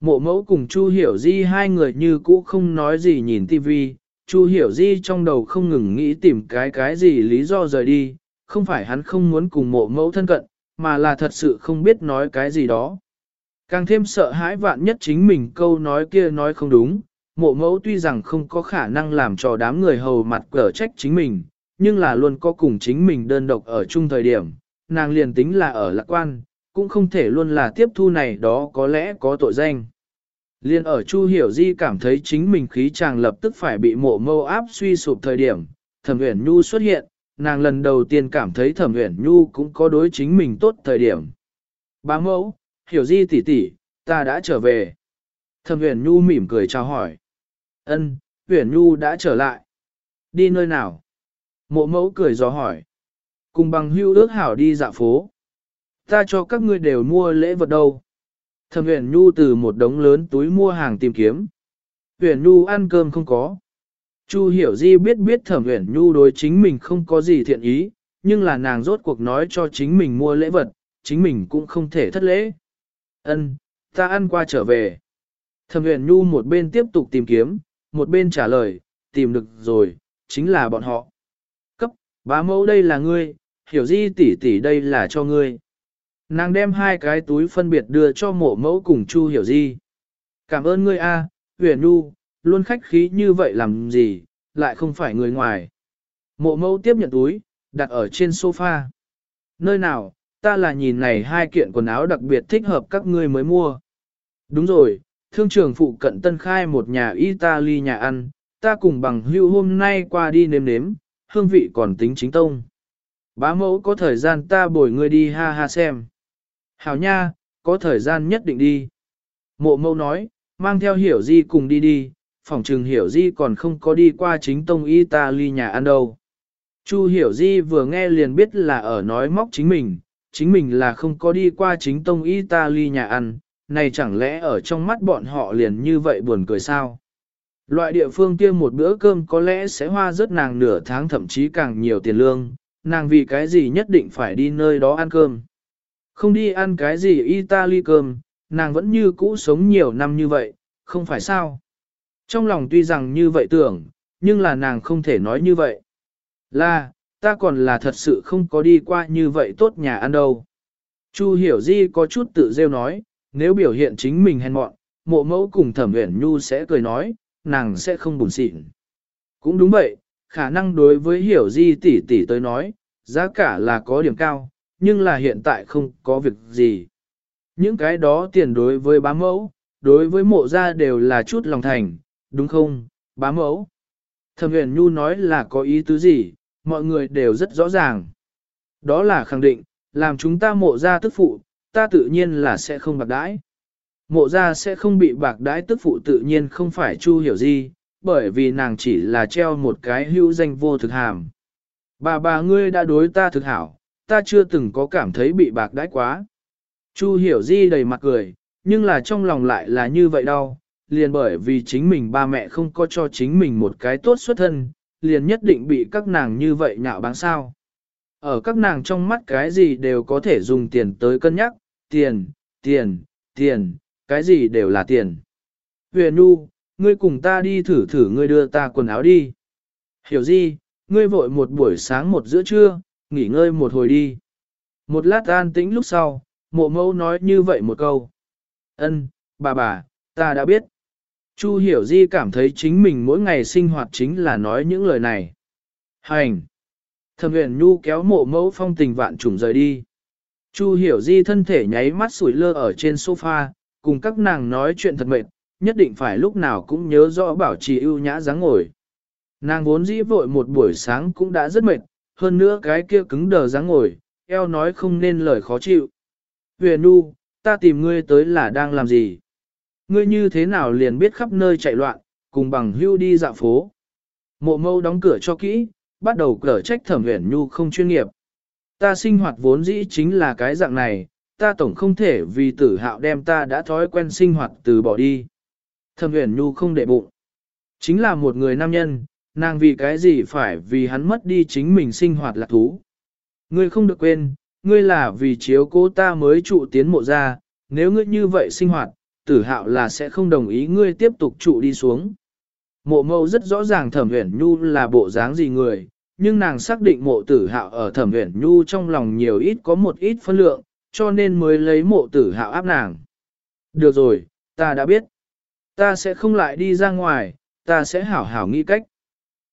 Mộ mẫu cùng Chu Hiểu Di hai người như cũ không nói gì nhìn tivi, Chu Hiểu Di trong đầu không ngừng nghĩ tìm cái cái gì lý do rời đi, không phải hắn không muốn cùng mộ mẫu thân cận, mà là thật sự không biết nói cái gì đó. Càng thêm sợ hãi vạn nhất chính mình câu nói kia nói không đúng, mộ mẫu tuy rằng không có khả năng làm cho đám người hầu mặt cở trách chính mình, nhưng là luôn có cùng chính mình đơn độc ở chung thời điểm, nàng liền tính là ở lạc quan, cũng không thể luôn là tiếp thu này đó có lẽ có tội danh. Liên ở Chu Hiểu Di cảm thấy chính mình khí chàng lập tức phải bị mộ mâu áp suy sụp thời điểm, Thẩm Uyển Nhu xuất hiện, nàng lần đầu tiên cảm thấy Thẩm Uyển Nhu cũng có đối chính mình tốt thời điểm. Bá mẫu, Hiểu Di tỷ tỷ, ta đã trở về. Thẩm Uyển Nhu mỉm cười chào hỏi. Ân, Uyển Nhu đã trở lại. Đi nơi nào? Mộ mẫu cười gió hỏi. Cùng bằng hưu ước hảo đi dạo phố. Ta cho các ngươi đều mua lễ vật đâu. Thẩm Uyển Nhu từ một đống lớn túi mua hàng tìm kiếm. Uyển Nhu ăn cơm không có. Chu Hiểu Di biết biết Thẩm Uyển Nhu đối chính mình không có gì thiện ý, nhưng là nàng rốt cuộc nói cho chính mình mua lễ vật, chính mình cũng không thể thất lễ. Ân, ta ăn qua trở về. Thẩm Uyển Nhu một bên tiếp tục tìm kiếm, một bên trả lời, tìm được rồi, chính là bọn họ. Cấp, bá mẫu đây là ngươi, hiểu di tỷ tỷ đây là cho ngươi. Nàng đem hai cái túi phân biệt đưa cho mộ mẫu cùng Chu hiểu di. Cảm ơn ngươi a, à, huyền Nhu, luôn khách khí như vậy làm gì, lại không phải người ngoài. Mộ mẫu tiếp nhận túi, đặt ở trên sofa. Nơi nào, ta là nhìn này hai kiện quần áo đặc biệt thích hợp các ngươi mới mua. Đúng rồi, thương trường phụ cận tân khai một nhà Italy nhà ăn, ta cùng bằng hưu hôm nay qua đi nếm nếm, hương vị còn tính chính tông. Bá mẫu có thời gian ta bồi ngươi đi ha ha xem. Hảo nha, có thời gian nhất định đi. Mộ mâu nói, mang theo hiểu di cùng đi đi, phòng trừng hiểu di còn không có đi qua chính tông Italy nhà ăn đâu. Chu hiểu di vừa nghe liền biết là ở nói móc chính mình, chính mình là không có đi qua chính tông Italy nhà ăn, này chẳng lẽ ở trong mắt bọn họ liền như vậy buồn cười sao? Loại địa phương kia một bữa cơm có lẽ sẽ hoa rất nàng nửa tháng thậm chí càng nhiều tiền lương, nàng vì cái gì nhất định phải đi nơi đó ăn cơm. Không đi ăn cái gì Italy cơm, nàng vẫn như cũ sống nhiều năm như vậy, không phải sao? Trong lòng tuy rằng như vậy tưởng, nhưng là nàng không thể nói như vậy. Là, ta còn là thật sự không có đi qua như vậy tốt nhà ăn đâu. Chu hiểu di có chút tự rêu nói, nếu biểu hiện chính mình hèn mọn, mộ mẫu cùng thẩm uyển nhu sẽ cười nói, nàng sẽ không buồn xịn. Cũng đúng vậy, khả năng đối với hiểu di tỷ tỷ tới nói, giá cả là có điểm cao, nhưng là hiện tại không có việc gì. Những cái đó tiền đối với bá mẫu, đối với mộ gia đều là chút lòng thành, đúng không, bá mẫu? Thẩm huyền nhu nói là có ý tứ gì, mọi người đều rất rõ ràng. Đó là khẳng định, làm chúng ta mộ gia tức phụ, ta tự nhiên là sẽ không bạc đãi. Mộ gia sẽ không bị bạc đãi tức phụ tự nhiên không phải chu hiểu gì, bởi vì nàng chỉ là treo một cái hữu danh vô thực hàm. Bà bà ngươi đã đối ta thực hảo, ta chưa từng có cảm thấy bị bạc đãi quá. Chu hiểu di đầy mặt cười, nhưng là trong lòng lại là như vậy đâu, liền bởi vì chính mình ba mẹ không có cho chính mình một cái tốt xuất thân, liền nhất định bị các nàng như vậy nhạo báng sao. Ở các nàng trong mắt cái gì đều có thể dùng tiền tới cân nhắc, tiền, tiền, tiền, cái gì đều là tiền. Huyền Nu, ngươi cùng ta đi thử thử ngươi đưa ta quần áo đi. Hiểu gì, ngươi vội một buổi sáng một giữa trưa, nghỉ ngơi một hồi đi. Một lát an tĩnh lúc sau, mộ mẫu nói như vậy một câu. Ân, bà bà, ta đã biết. Chu hiểu di cảm thấy chính mình mỗi ngày sinh hoạt chính là nói những lời này. Hành! Thẩm huyền nhu kéo mộ mẫu phong tình vạn trùng rời đi. Chu hiểu di thân thể nháy mắt sủi lơ ở trên sofa, cùng các nàng nói chuyện thật mệt, nhất định phải lúc nào cũng nhớ rõ bảo trì ưu nhã dáng ngồi. Nàng vốn dĩ vội một buổi sáng cũng đã rất mệt, hơn nữa cái kia cứng đờ dáng ngồi, eo nói không nên lời khó chịu. Huyền nu, ta tìm ngươi tới là đang làm gì? Ngươi như thế nào liền biết khắp nơi chạy loạn, cùng bằng hưu đi dạo phố. Mộ mâu đóng cửa cho kỹ, bắt đầu cở trách thẩm huyền nhu không chuyên nghiệp. Ta sinh hoạt vốn dĩ chính là cái dạng này, ta tổng không thể vì tử hạo đem ta đã thói quen sinh hoạt từ bỏ đi. Thẩm huyền nhu không để bụng. Chính là một người nam nhân, nàng vì cái gì phải vì hắn mất đi chính mình sinh hoạt lạc thú. Ngươi không được quên, ngươi là vì chiếu cố ta mới trụ tiến mộ ra, nếu ngươi như vậy sinh hoạt, tử hạo là sẽ không đồng ý ngươi tiếp tục trụ đi xuống. Mộ mâu rất rõ ràng thẩm huyển nhu là bộ dáng gì người, nhưng nàng xác định mộ tử hạo ở thẩm huyển nhu trong lòng nhiều ít có một ít phân lượng, cho nên mới lấy mộ tử hạo áp nàng. Được rồi, ta đã biết. Ta sẽ không lại đi ra ngoài, ta sẽ hảo hảo nghĩ cách.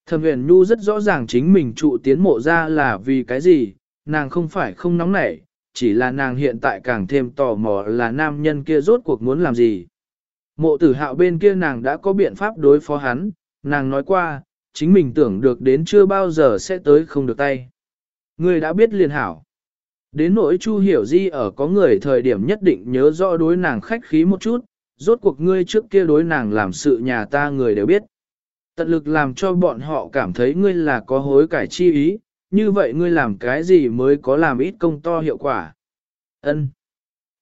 Thẩm huyền nhu rất rõ ràng chính mình trụ tiến mộ ra là vì cái gì, nàng không phải không nóng nảy, chỉ là nàng hiện tại càng thêm tò mò là nam nhân kia rốt cuộc muốn làm gì. Mộ tử hạo bên kia nàng đã có biện pháp đối phó hắn, nàng nói qua, chính mình tưởng được đến chưa bao giờ sẽ tới không được tay. Ngươi đã biết liền hảo. Đến nỗi Chu Hiểu Di ở có người thời điểm nhất định nhớ rõ đối nàng khách khí một chút, rốt cuộc ngươi trước kia đối nàng làm sự nhà ta người đều biết. Tận lực làm cho bọn họ cảm thấy ngươi là có hối cải chi ý, như vậy ngươi làm cái gì mới có làm ít công to hiệu quả. Ân.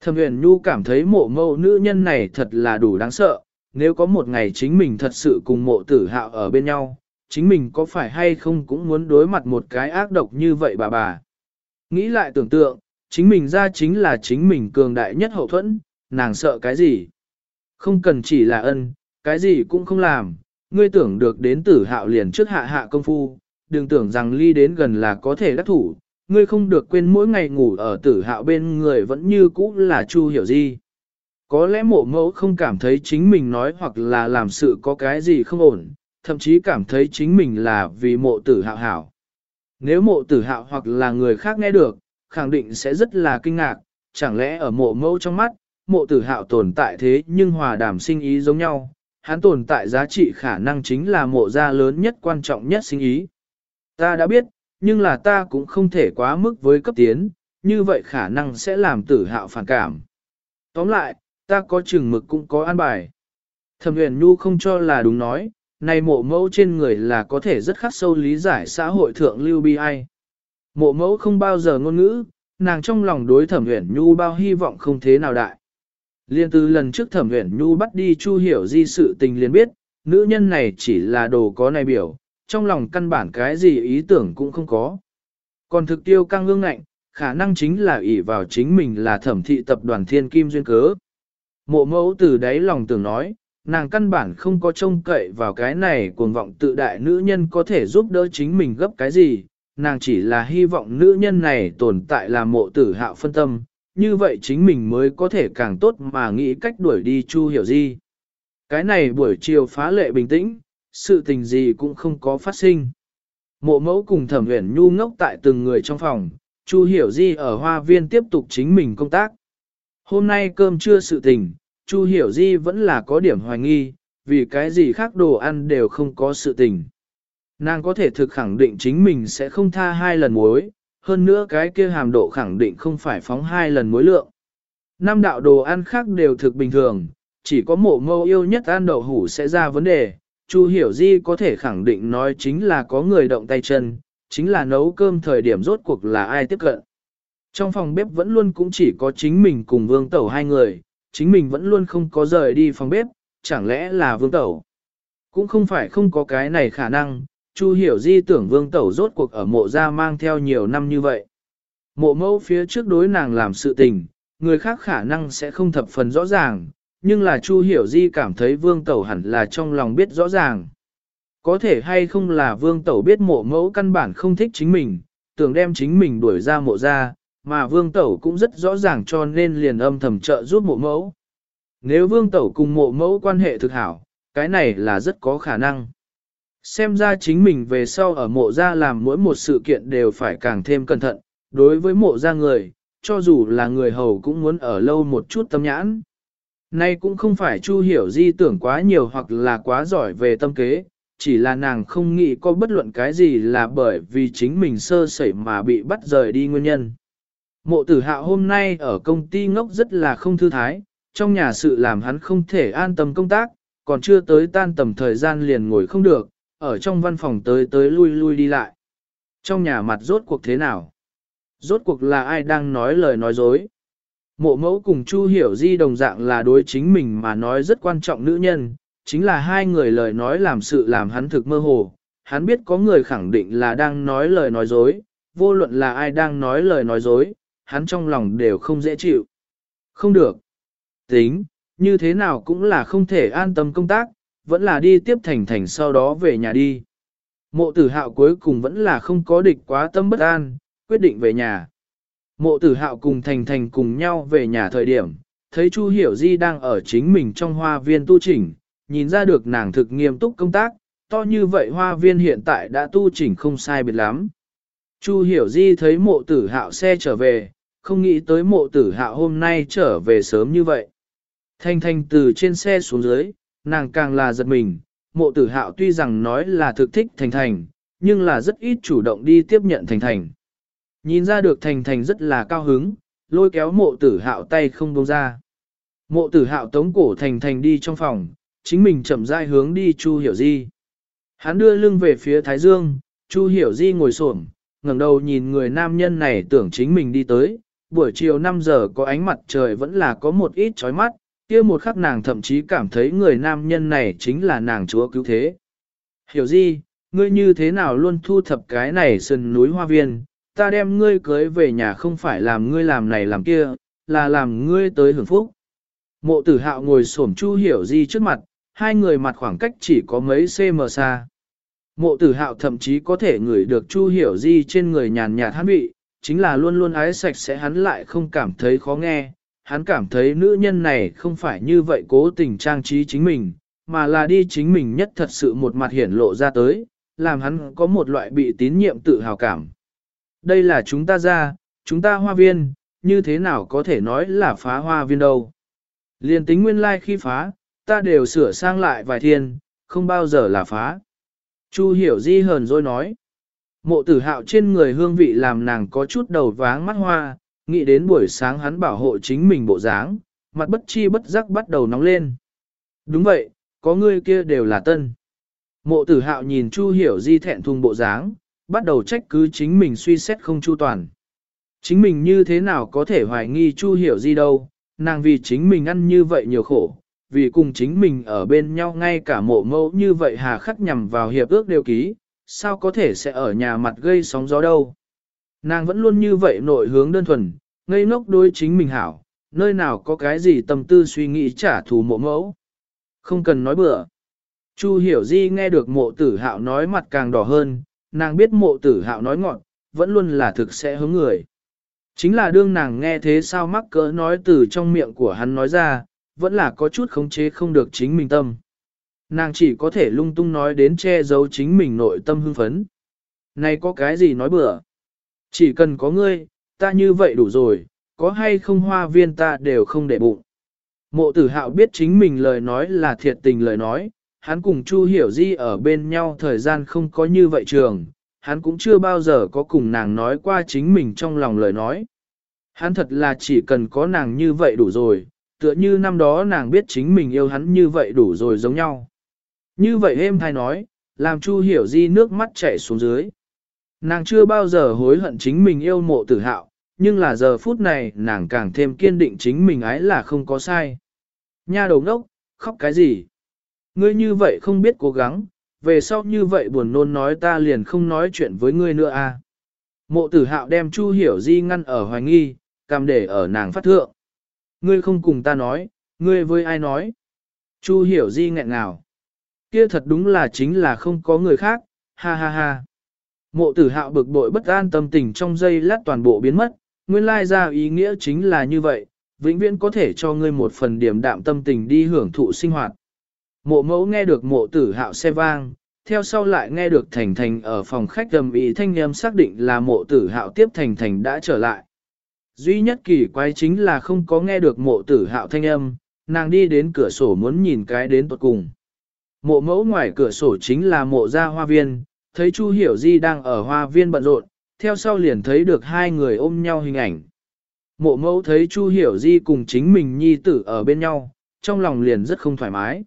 Thẩm huyền nhu cảm thấy mộ mâu nữ nhân này thật là đủ đáng sợ, nếu có một ngày chính mình thật sự cùng mộ tử hạo ở bên nhau, chính mình có phải hay không cũng muốn đối mặt một cái ác độc như vậy bà bà. Nghĩ lại tưởng tượng, chính mình ra chính là chính mình cường đại nhất hậu thuẫn, nàng sợ cái gì? Không cần chỉ là ân, cái gì cũng không làm, ngươi tưởng được đến tử hạo liền trước hạ hạ công phu, đừng tưởng rằng ly đến gần là có thể đắc thủ, ngươi không được quên mỗi ngày ngủ ở tử hạo bên người vẫn như cũ là Chu Hiểu gì. Có lẽ mộ mẫu không cảm thấy chính mình nói hoặc là làm sự có cái gì không ổn, thậm chí cảm thấy chính mình là vì mộ tử hạo hảo. Nếu mộ tử hạo hoặc là người khác nghe được, khẳng định sẽ rất là kinh ngạc, chẳng lẽ ở mộ mẫu trong mắt, mộ tử hạo tồn tại thế nhưng hòa đàm sinh ý giống nhau, hắn tồn tại giá trị khả năng chính là mộ gia lớn nhất quan trọng nhất sinh ý. Ta đã biết, nhưng là ta cũng không thể quá mức với cấp tiến, như vậy khả năng sẽ làm tử hạo phản cảm. Tóm lại, ta có chừng mực cũng có an bài. Thẩm huyền nhu không cho là đúng nói, này mộ mẫu trên người là có thể rất khắc sâu lý giải xã hội thượng lưu bi ai. Mộ mẫu không bao giờ ngôn ngữ, nàng trong lòng đối thẩm huyền nhu bao hy vọng không thế nào đại. Liên từ lần trước thẩm huyền nhu bắt đi chu hiểu di sự tình liền biết, nữ nhân này chỉ là đồ có này biểu, trong lòng căn bản cái gì ý tưởng cũng không có. Còn thực tiêu căng ương ngạnh, khả năng chính là ỷ vào chính mình là thẩm thị tập đoàn thiên kim duyên cớ. Mộ mẫu từ đáy lòng tưởng nói, nàng căn bản không có trông cậy vào cái này cuồng vọng tự đại nữ nhân có thể giúp đỡ chính mình gấp cái gì, nàng chỉ là hy vọng nữ nhân này tồn tại là mộ tử hạo phân tâm, như vậy chính mình mới có thể càng tốt mà nghĩ cách đuổi đi Chu Hiểu Di. Cái này buổi chiều phá lệ bình tĩnh, sự tình gì cũng không có phát sinh. Mộ mẫu cùng thẩm huyền nhu ngốc tại từng người trong phòng, Chu Hiểu Di ở hoa viên tiếp tục chính mình công tác. Hôm nay cơm trưa sự tình, Chu Hiểu Di vẫn là có điểm hoài nghi, vì cái gì khác đồ ăn đều không có sự tình. Nàng có thể thực khẳng định chính mình sẽ không tha hai lần muối, hơn nữa cái kia hàm độ khẳng định không phải phóng hai lần mối lượng. Năm đạo đồ ăn khác đều thực bình thường, chỉ có mộ mâu yêu nhất ăn đậu hủ sẽ ra vấn đề. Chu Hiểu Di có thể khẳng định nói chính là có người động tay chân, chính là nấu cơm thời điểm rốt cuộc là ai tiếp cận. Trong phòng bếp vẫn luôn cũng chỉ có chính mình cùng vương tẩu hai người, chính mình vẫn luôn không có rời đi phòng bếp, chẳng lẽ là vương tẩu. Cũng không phải không có cái này khả năng, Chu hiểu di tưởng vương tẩu rốt cuộc ở mộ ra mang theo nhiều năm như vậy. Mộ mẫu phía trước đối nàng làm sự tình, người khác khả năng sẽ không thập phần rõ ràng, nhưng là Chu hiểu di cảm thấy vương tẩu hẳn là trong lòng biết rõ ràng. Có thể hay không là vương tẩu biết mộ mẫu căn bản không thích chính mình, tưởng đem chính mình đuổi ra mộ ra, mà vương tẩu cũng rất rõ ràng cho nên liền âm thầm trợ giúp mộ mẫu. Nếu vương tẩu cùng mộ mẫu quan hệ thực hảo, cái này là rất có khả năng. Xem ra chính mình về sau ở mộ gia làm mỗi một sự kiện đều phải càng thêm cẩn thận, đối với mộ gia người, cho dù là người hầu cũng muốn ở lâu một chút tâm nhãn. Nay cũng không phải Chu Hiểu Di tưởng quá nhiều hoặc là quá giỏi về tâm kế, chỉ là nàng không nghĩ có bất luận cái gì là bởi vì chính mình sơ sẩy mà bị bắt rời đi nguyên nhân. Mộ tử hạo hôm nay ở công ty ngốc rất là không thư thái, trong nhà sự làm hắn không thể an tâm công tác, còn chưa tới tan tầm thời gian liền ngồi không được, ở trong văn phòng tới tới lui lui đi lại. Trong nhà mặt rốt cuộc thế nào? Rốt cuộc là ai đang nói lời nói dối? Mộ mẫu cùng Chu Hiểu Di đồng dạng là đối chính mình mà nói rất quan trọng nữ nhân, chính là hai người lời nói làm sự làm hắn thực mơ hồ. Hắn biết có người khẳng định là đang nói lời nói dối, vô luận là ai đang nói lời nói dối, hắn trong lòng đều không dễ chịu. Không được. Tính, như thế nào cũng là không thể an tâm công tác, vẫn là đi tiếp thành thành sau đó về nhà đi. Mộ tử hạo cuối cùng vẫn là không có địch quá tâm bất an, quyết định về nhà. Mộ tử hạo cùng thành thành cùng nhau về nhà thời điểm, thấy Chu Hiểu Di đang ở chính mình trong hoa viên tu chỉnh, nhìn ra được nàng thực nghiêm túc công tác, to như vậy hoa viên hiện tại đã tu chỉnh không sai biệt lắm. Chu Hiểu Di thấy mộ tử hạo xe trở về, không nghĩ tới mộ tử hạo hôm nay trở về sớm như vậy. Thanh thanh từ trên xe xuống dưới, nàng càng là giật mình, mộ tử hạo tuy rằng nói là thực thích thành thành, nhưng là rất ít chủ động đi tiếp nhận thành thành. Nhìn ra được thành thành rất là cao hứng, lôi kéo mộ tử hạo tay không buông ra. Mộ tử hạo tống cổ thành thành đi trong phòng, chính mình chậm rãi hướng đi Chu Hiểu Di. Hắn đưa lưng về phía Thái Dương, Chu Hiểu Di ngồi xổm, ngẩng đầu nhìn người nam nhân này tưởng chính mình đi tới, buổi chiều 5 giờ có ánh mặt trời vẫn là có một ít chói mắt, kia một khắc nàng thậm chí cảm thấy người nam nhân này chính là nàng chúa cứu thế. Hiểu Di, ngươi như thế nào luôn thu thập cái này sân núi hoa viên, ta đem ngươi cưới về nhà không phải làm ngươi làm này làm kia, là làm ngươi tới hưởng phúc. Mộ tử hạo ngồi xổm Chu Hiểu Di trước mặt, hai người mặt khoảng cách chỉ có mấy cm xa. Mộ tử hạo thậm chí có thể ngửi được Chu Hiểu Di trên người nhàn nhạt hắn vị, chính là luôn luôn ái sạch sẽ hắn lại không cảm thấy khó nghe. Hắn cảm thấy nữ nhân này không phải như vậy cố tình trang trí chính mình, mà là đi chính mình nhất thật sự một mặt hiển lộ ra tới, làm hắn có một loại bị tín nhiệm tự hào cảm. Đây là chúng ta ra, chúng ta hoa viên, như thế nào có thể nói là phá hoa viên đâu. Liên tính nguyên lai like khi phá, ta đều sửa sang lại vài thiên, không bao giờ là phá. Chu hiểu di hờn rồi nói. Mộ tử hạo trên người hương vị làm nàng có chút đầu váng mắt hoa, nghĩ đến buổi sáng hắn bảo hộ chính mình bộ dáng, mặt bất chi bất giác bắt đầu nóng lên. Đúng vậy, có người kia đều là tân. Mộ tử hạo nhìn Chu hiểu di thẹn thùng bộ dáng, bắt đầu trách cứ chính mình suy xét không chu toàn. Chính mình như thế nào có thể hoài nghi Chu hiểu di đâu, nàng vì chính mình ăn như vậy nhiều khổ, vì cùng chính mình ở bên nhau ngay cả mộ mẫu như vậy hà khắc nhằm vào hiệp ước đều ký, sao có thể sẽ ở nhà mặt gây sóng gió đâu. Nàng vẫn luôn như vậy nội hướng đơn thuần, ngây ngốc đối chính mình hảo, nơi nào có cái gì tâm tư suy nghĩ trả thù mộ mẫu. Không cần nói bừa. Chu hiểu di nghe được mộ tử hạo nói mặt càng đỏ hơn, nàng biết mộ tử hạo nói ngọn, vẫn luôn là thực sẽ hướng người. Chính là đương nàng nghe thế sao mắc cỡ nói từ trong miệng của hắn nói ra, vẫn là có chút khống chế không được chính mình tâm. Nàng chỉ có thể lung tung nói đến che giấu chính mình nội tâm hưng phấn. Này có cái gì nói bừa? Chỉ cần có ngươi, ta như vậy đủ rồi, có hay không hoa viên ta đều không để bụng. Mộ tử hạo biết chính mình lời nói là thiệt tình lời nói, hắn cùng Chu Hiểu Di ở bên nhau thời gian không có như vậy trường, hắn cũng chưa bao giờ có cùng nàng nói qua chính mình trong lòng lời nói. Hắn thật là chỉ cần có nàng như vậy đủ rồi, tựa như năm đó nàng biết chính mình yêu hắn như vậy đủ rồi giống nhau. Như vậy êm thai nói, làm Chu Hiểu Di nước mắt chảy xuống dưới. Nàng chưa bao giờ hối hận chính mình yêu mộ tử hạo, nhưng là giờ phút này nàng càng thêm kiên định chính mình ái là không có sai. Nha đầu ngốc, khóc cái gì? Ngươi như vậy không biết cố gắng, về sau như vậy buồn nôn nói ta liền không nói chuyện với ngươi nữa à. Mộ tử hạo đem Chu Hiểu Di ngăn ở hoài nghi, cầm để ở nàng phát thượng. Ngươi không cùng ta nói, ngươi với ai nói? Chu Hiểu Di nghẹn ngào. Kia thật đúng là chính là không có người khác, ha ha ha. Mộ tử hạo bực bội bất an tâm tình trong giây lát toàn bộ biến mất, nguyên lai ra ý nghĩa chính là như vậy, vĩnh viễn có thể cho ngươi một phần điểm đạm tâm tình đi hưởng thụ sinh hoạt. Mộ mẫu nghe được mộ tử hạo xe vang, theo sau lại nghe được Thành Thành ở phòng khách gầm ý thanh âm xác định là mộ tử hạo tiếp Thành Thành đã trở lại. Duy nhất kỳ quái chính là không có nghe được mộ tử hạo thanh âm, nàng đi đến cửa sổ muốn nhìn cái đến tuột cùng. Mộ mẫu ngoài cửa sổ chính là mộ gia hoa viên, thấy Chu Hiểu Di đang ở hoa viên bận rộn, theo sau liền thấy được hai người ôm nhau hình ảnh. Mộ mẫu thấy Chu Hiểu Di cùng chính mình nhi tử ở bên nhau, trong lòng liền rất không thoải mái.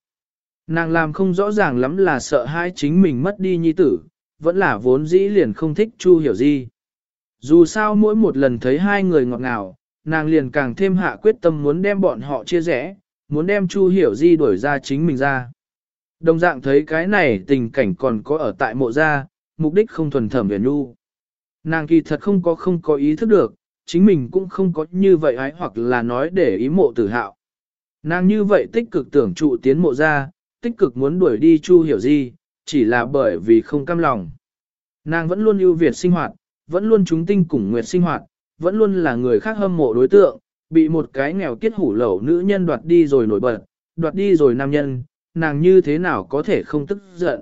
Nàng làm không rõ ràng lắm là sợ hai chính mình mất đi nhi tử, vẫn là vốn dĩ liền không thích Chu Hiểu Di. Dù sao mỗi một lần thấy hai người ngọt ngào, nàng liền càng thêm hạ quyết tâm muốn đem bọn họ chia rẽ, muốn đem Chu Hiểu Di đuổi ra chính mình ra. Đồng dạng thấy cái này tình cảnh còn có ở tại mộ gia, mục đích không thuần thẩm về nu. Nàng kỳ thật không có không có ý thức được, chính mình cũng không có như vậy ái hoặc là nói để ý mộ tử hạo. Nàng như vậy tích cực tưởng trụ tiến mộ ra, tích cực muốn đuổi đi Chu Hiểu Di, chỉ là bởi vì không cam lòng. Nàng vẫn luôn ưu việt sinh hoạt, vẫn luôn chúng tinh cùng nguyệt sinh hoạt, vẫn luôn là người khác hâm mộ đối tượng, bị một cái nghèo kiết hủ lẩu nữ nhân đoạt đi rồi nổi bật, đoạt đi rồi nam nhân, nàng như thế nào có thể không tức giận.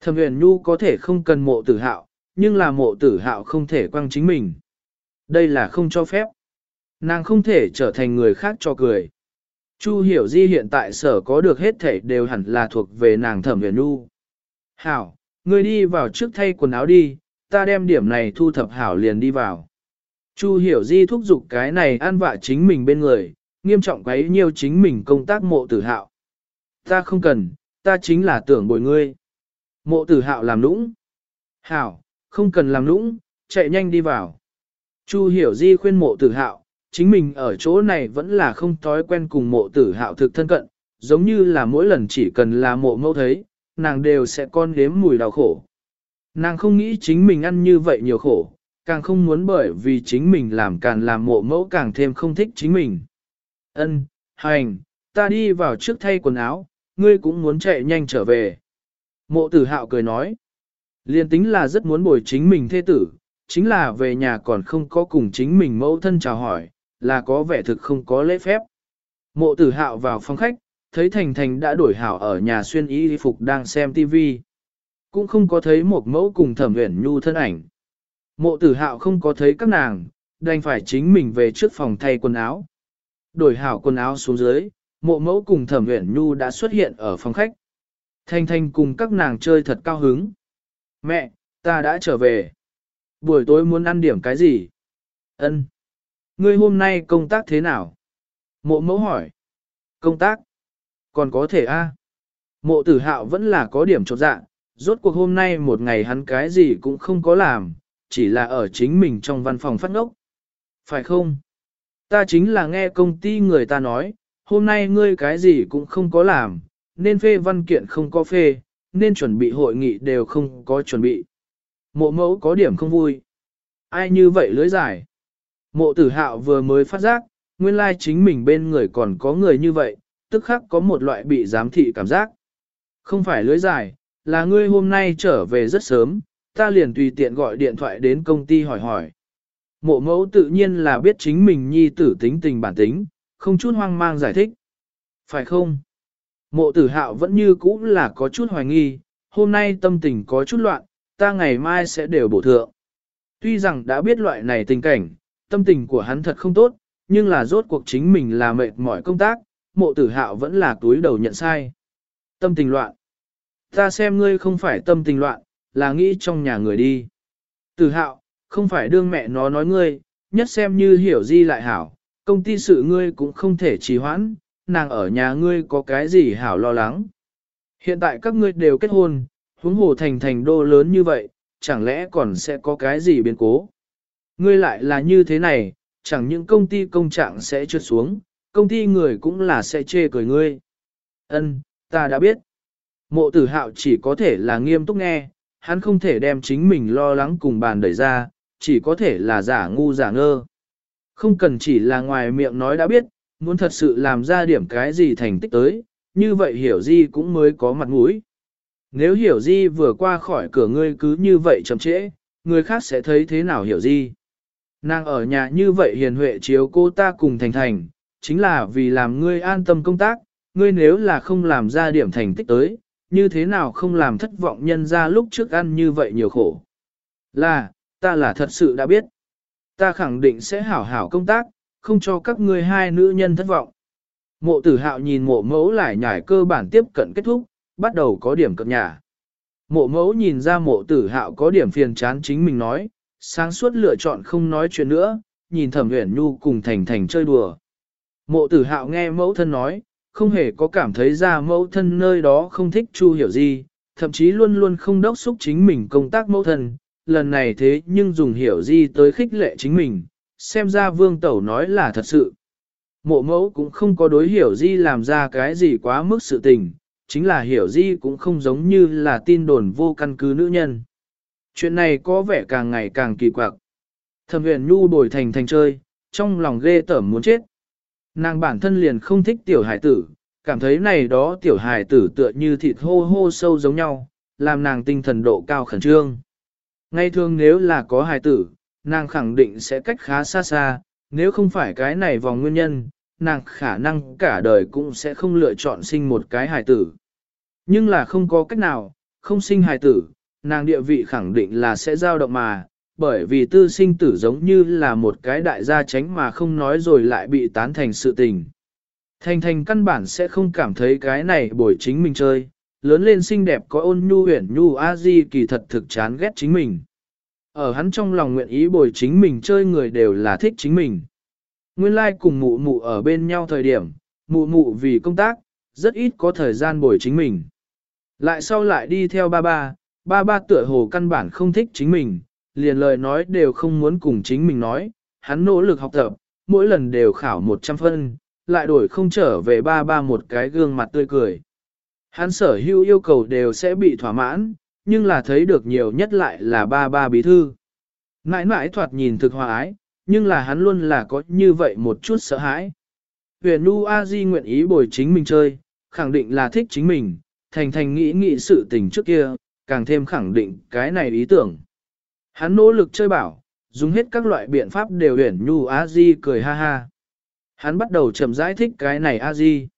Thẩm huyền nhu có thể không cần mộ tử hạo, nhưng là mộ tử hạo không thể quăng chính mình. Đây là không cho phép. Nàng không thể trở thành người khác cho cười. Chu hiểu di hiện tại sở có được hết thể đều hẳn là thuộc về nàng thẩm huyền nhu. Hảo, ngươi đi vào trước thay quần áo đi, ta đem điểm này thu thập hảo liền đi vào. Chu hiểu di thúc giục cái này an vạ chính mình bên người, nghiêm trọng quấy nhiều chính mình công tác mộ tử hạo. Ta không cần, ta chính là tưởng bồi ngươi. Mộ tử hạo làm nũng. Hảo, không cần làm nũng, chạy nhanh đi vào. Chu hiểu di khuyên mộ tử hạo, chính mình ở chỗ này vẫn là không thói quen cùng mộ tử hạo thực thân cận, giống như là mỗi lần chỉ cần là mộ mẫu thấy, nàng đều sẽ con đếm mùi đau khổ. Nàng không nghĩ chính mình ăn như vậy nhiều khổ, càng không muốn bởi vì chính mình làm càng làm mộ mẫu càng thêm không thích chính mình. Ân, hành, ta đi vào trước thay quần áo, ngươi cũng muốn chạy nhanh trở về. Mộ tử hạo cười nói, liền tính là rất muốn bồi chính mình thê tử, chính là về nhà còn không có cùng chính mình mẫu thân chào hỏi, là có vẻ thực không có lễ phép. Mộ tử hạo vào phòng khách, thấy Thành Thành đã đổi hảo ở nhà xuyên y phục đang xem TV. Cũng không có thấy một mẫu cùng thẩm uyển nhu thân ảnh. Mộ tử hạo không có thấy các nàng, đành phải chính mình về trước phòng thay quần áo. Đổi hảo quần áo xuống dưới, mộ mẫu cùng thẩm uyển nhu đã xuất hiện ở phòng khách. Thanh Thanh cùng các nàng chơi thật cao hứng. Mẹ, ta đã trở về. Buổi tối muốn ăn điểm cái gì? Ân. Ngươi hôm nay công tác thế nào? Mộ mẫu hỏi. Công tác? Còn có thể a? Mộ tử hạo vẫn là có điểm trột dạ, rốt cuộc hôm nay một ngày hắn cái gì cũng không có làm, chỉ là ở chính mình trong văn phòng phát ngốc. Phải không? Ta chính là nghe công ty người ta nói, hôm nay ngươi cái gì cũng không có làm, nên phê văn kiện không có phê, nên chuẩn bị hội nghị đều không có chuẩn bị. Mộ mẫu có điểm không vui. Ai như vậy lưới giải? Mộ tử hạo vừa mới phát giác, nguyên lai chính mình bên người còn có người như vậy, tức khắc có một loại bị giám thị cảm giác. Không phải lưới giải, là ngươi hôm nay trở về rất sớm, ta liền tùy tiện gọi điện thoại đến công ty hỏi hỏi. Mộ mẫu tự nhiên là biết chính mình nhi tử tính tình bản tính, không chút hoang mang giải thích. Phải không? Mộ tử hạo vẫn như cũ là có chút hoài nghi, hôm nay tâm tình có chút loạn, ta ngày mai sẽ đều bổ thượng. Tuy rằng đã biết loại này tình cảnh, tâm tình của hắn thật không tốt, nhưng là rốt cuộc chính mình là mệt mỏi công tác, mộ tử hạo vẫn là túi đầu nhận sai. Tâm tình loạn. Ta xem ngươi không phải tâm tình loạn, là nghĩ trong nhà người đi. Tử hạo, không phải đương mẹ nó nói ngươi, nhất xem như hiểu di lại hảo, công ty sự ngươi cũng không thể trì hoãn, nàng ở nhà ngươi có cái gì hảo lo lắng. Hiện tại các ngươi đều kết hôn, huống hồ thành thành đô lớn như vậy, chẳng lẽ còn sẽ có cái gì biến cố. Ngươi lại là như thế này, chẳng những công ty công trạng sẽ trượt xuống, công ty người cũng là sẽ chê cười ngươi. Ân, ta đã biết. Mộ tử hạo chỉ có thể là nghiêm túc nghe, hắn không thể đem chính mình lo lắng cùng bàn đẩy ra, chỉ có thể là giả ngu giả ngơ. Không cần chỉ là ngoài miệng nói đã biết, muốn thật sự làm ra điểm cái gì thành tích tới, như vậy hiểu di cũng mới có mặt mũi. Nếu hiểu di vừa qua khỏi cửa ngươi cứ như vậy chậm trễ, người khác sẽ thấy thế nào hiểu di. Nàng ở nhà như vậy hiền huệ chiếu cô ta cùng thành thành, chính là vì làm ngươi an tâm công tác, ngươi nếu là không làm ra điểm thành tích tới, như thế nào không làm thất vọng nhân ra lúc trước ăn như vậy nhiều khổ. Là, ta là thật sự đã biết. Ta khẳng định sẽ hảo hảo công tác, không cho các ngươi hai nữ nhân thất vọng. Mộ tử hạo nhìn mộ mẫu lại nhảy cơ bản tiếp cận kết thúc, bắt đầu có điểm cập nhà. Mộ mẫu nhìn ra mộ tử hạo có điểm phiền chán chính mình nói, sáng suốt lựa chọn không nói chuyện nữa, nhìn thẩm uyển nhu cùng thành thành chơi đùa. Mộ tử hạo nghe mẫu thân nói, không hề có cảm thấy ra mẫu thân nơi đó không thích chu hiểu gì, thậm chí luôn luôn không đốc xúc chính mình công tác mẫu thân, lần này thế nhưng dùng hiểu di tới khích lệ chính mình, xem ra vương tẩu nói là thật sự. Mộ mẫu cũng không có đối hiểu di làm ra cái gì quá mức sự tình, chính là hiểu di cũng không giống như là tin đồn vô căn cứ nữ nhân. Chuyện này có vẻ càng ngày càng kỳ quặc. Thẩm huyền nhu đổi thành thành chơi, trong lòng ghê tởm muốn chết. Nàng bản thân liền không thích tiểu hải tử, cảm thấy này đó tiểu hải tử tựa như thịt hô hô sâu giống nhau, làm nàng tinh thần độ cao khẩn trương. Ngay thường nếu là có hài tử, nàng khẳng định sẽ cách khá xa xa, nếu không phải cái này vòng nguyên nhân, nàng khả năng cả đời cũng sẽ không lựa chọn sinh một cái hài tử. Nhưng là không có cách nào, không sinh hài tử, nàng địa vị khẳng định là sẽ dao động mà, bởi vì tư sinh tử giống như là một cái đại gia tránh mà không nói rồi lại bị tán thành sự tình. Thành thành căn bản sẽ không cảm thấy cái này bổi chính mình chơi, lớn lên xinh đẹp có ôn nhu huyền nhu a di kỳ thật thực chán ghét chính mình. Ở hắn trong lòng nguyện ý bồi chính mình chơi người đều là thích chính mình. Nguyên lai like cùng mụ mụ ở bên nhau thời điểm, mụ mụ vì công tác, rất ít có thời gian bồi chính mình. Lại sau lại đi theo ba ba, ba ba tựa hồ căn bản không thích chính mình, liền lời nói đều không muốn cùng chính mình nói, hắn nỗ lực học tập, mỗi lần đều khảo 100 phân, lại đổi không trở về ba ba một cái gương mặt tươi cười. Hắn sở hữu yêu cầu đều sẽ bị thỏa mãn, nhưng là thấy được nhiều nhất lại là ba ba bí thư. Nãi nãi thoạt nhìn thực hòa ái, nhưng là hắn luôn là có như vậy một chút sợ hãi. Huyền Nu A Di nguyện ý bồi chính mình chơi, khẳng định là thích chính mình, thành thành nghĩ nghĩ sự tình trước kia, càng thêm khẳng định cái này ý tưởng. Hắn nỗ lực chơi bảo, dùng hết các loại biện pháp đều huyền Nu A Di cười ha ha. Hắn bắt đầu chậm giải thích cái này A Di.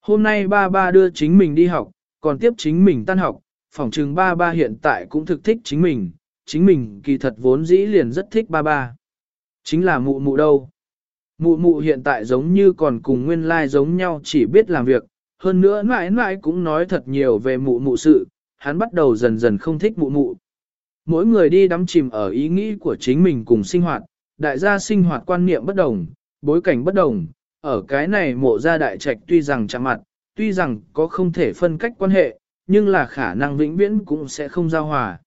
Hôm nay ba ba đưa chính mình đi học, còn tiếp chính mình tan học, phòng trừng ba ba hiện tại cũng thực thích chính mình, chính mình kỳ thật vốn dĩ liền rất thích ba ba. Chính là mụ mụ đâu. Mụ mụ hiện tại giống như còn cùng nguyên lai giống nhau chỉ biết làm việc, hơn nữa mãi mãi cũng nói thật nhiều về mụ mụ sự, hắn bắt đầu dần dần không thích mụ mụ. Mỗi người đi đắm chìm ở ý nghĩ của chính mình cùng sinh hoạt, đại gia sinh hoạt quan niệm bất đồng, bối cảnh bất đồng, ở cái này mộ gia đại trạch tuy rằng chạm mặt, tuy rằng có không thể phân cách quan hệ, nhưng là khả năng vĩnh viễn cũng sẽ không giao hòa.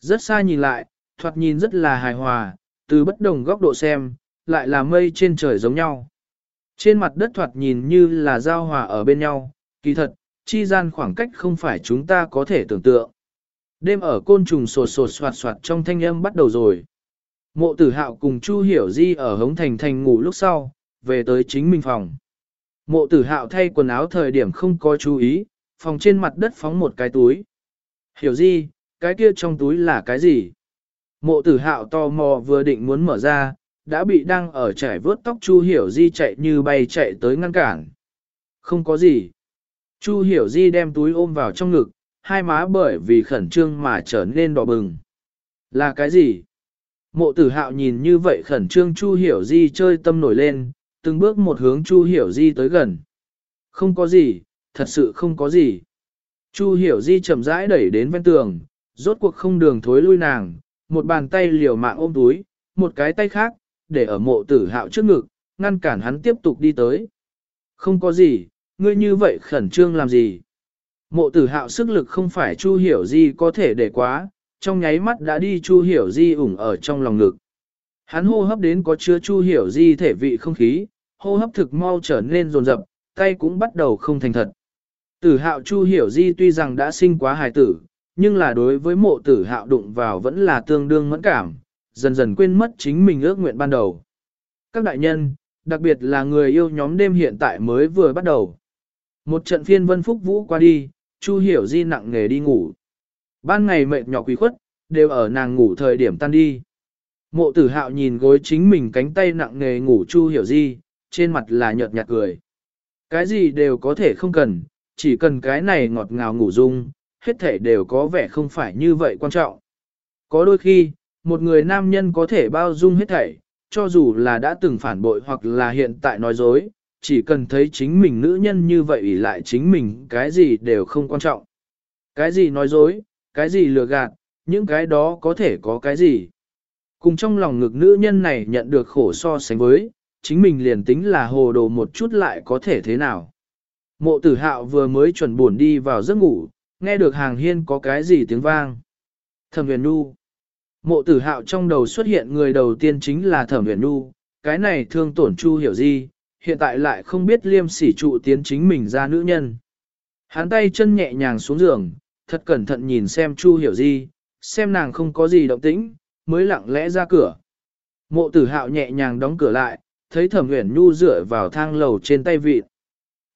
Rất xa nhìn lại, thoạt nhìn rất là hài hòa, từ bất đồng góc độ xem, lại là mây trên trời giống nhau. Trên mặt đất thoạt nhìn như là giao hòa ở bên nhau, kỳ thật, chi gian khoảng cách không phải chúng ta có thể tưởng tượng. Đêm ở côn trùng sột sột soạt soạt trong thanh âm bắt đầu rồi. Mộ tử hạo cùng Chu Hiểu Di ở hống thành thành ngủ lúc sau, về tới chính mình phòng. Mộ tử hạo thay quần áo thời điểm không có chú ý, phòng trên mặt đất phóng một cái túi. Hiểu Di, cái kia trong túi là cái gì? Mộ tử hạo tò mò vừa định muốn mở ra, đã bị đang ở trải vớt tóc Chu Hiểu Di chạy như bay chạy tới ngăn cản. Không có gì. Chu Hiểu Di đem túi ôm vào trong ngực, hai má bởi vì khẩn trương mà trở nên đỏ bừng. Là cái gì? Mộ tử hạo nhìn như vậy khẩn trương Chu Hiểu Di chơi tâm nổi lên, từng bước một hướng Chu Hiểu Di tới gần. Không có gì, thật sự không có gì. Chu Hiểu Di chậm rãi đẩy đến ven tường, rốt cuộc không đường thối lui nàng, một bàn tay liều mạng ôm túi, một cái tay khác, để ở mộ tử hạo trước ngực, ngăn cản hắn tiếp tục đi tới. Không có gì, ngươi như vậy khẩn trương làm gì? Mộ tử hạo sức lực không phải Chu Hiểu Di có thể để quá, trong nháy mắt đã đi Chu Hiểu Di ủng ở trong lòng ngực. Hắn hô hấp đến có chứa Chu Hiểu Di thể vị không khí, hô hấp thực mau trở nên rồn rập, tay cũng bắt đầu không thành thật. Tử hạo Chu Hiểu Di tuy rằng đã sinh quá hài tử, nhưng là đối với mộ tử hạo đụng vào vẫn là tương đương mẫn cảm, dần dần quên mất chính mình ước nguyện ban đầu. Các đại nhân, đặc biệt là người yêu nhóm đêm hiện tại mới vừa bắt đầu. Một trận phiên vân phúc vũ qua đi, Chu Hiểu Di nặng nghề đi ngủ. Ban ngày mệt nhọc quý khuất, đều ở nàng ngủ thời điểm tan đi. Mộ tử hạo nhìn gối chính mình cánh tay nặng nghề ngủ Chu Hiểu Di, trên mặt là nhợt nhạt cười. Cái gì đều có thể không cần, chỉ cần cái này ngọt ngào ngủ dung, hết thể đều có vẻ không phải như vậy quan trọng. Có đôi khi, một người nam nhân có thể bao dung hết thảy, cho dù là đã từng phản bội hoặc là hiện tại nói dối, chỉ cần thấy chính mình nữ nhân như vậy lại chính mình cái gì đều không quan trọng. Cái gì nói dối, cái gì lừa gạt, những cái đó có thể có cái gì. Cùng trong lòng ngực nữ nhân này nhận được khổ so sánh với, chính mình liền tính là hồ đồ một chút lại có thể thế nào. Mộ tử hạo vừa mới chuẩn buồn đi vào giấc ngủ, nghe được hàng hiên có cái gì tiếng vang. Thẩm huyền nu. Mộ tử hạo trong đầu xuất hiện người đầu tiên chính là thẩm huyền nu, cái này thương tổn chu hiểu gì, hiện tại lại không biết liêm sỉ trụ tiến chính mình ra nữ nhân. Hắn tay chân nhẹ nhàng xuống giường, thật cẩn thận nhìn xem chu hiểu gì, xem nàng không có gì động tĩnh, mới lặng lẽ ra cửa. Mộ tử hạo nhẹ nhàng đóng cửa lại, thấy thẩm uyển nhu dựa vào thang lầu trên tay vịt.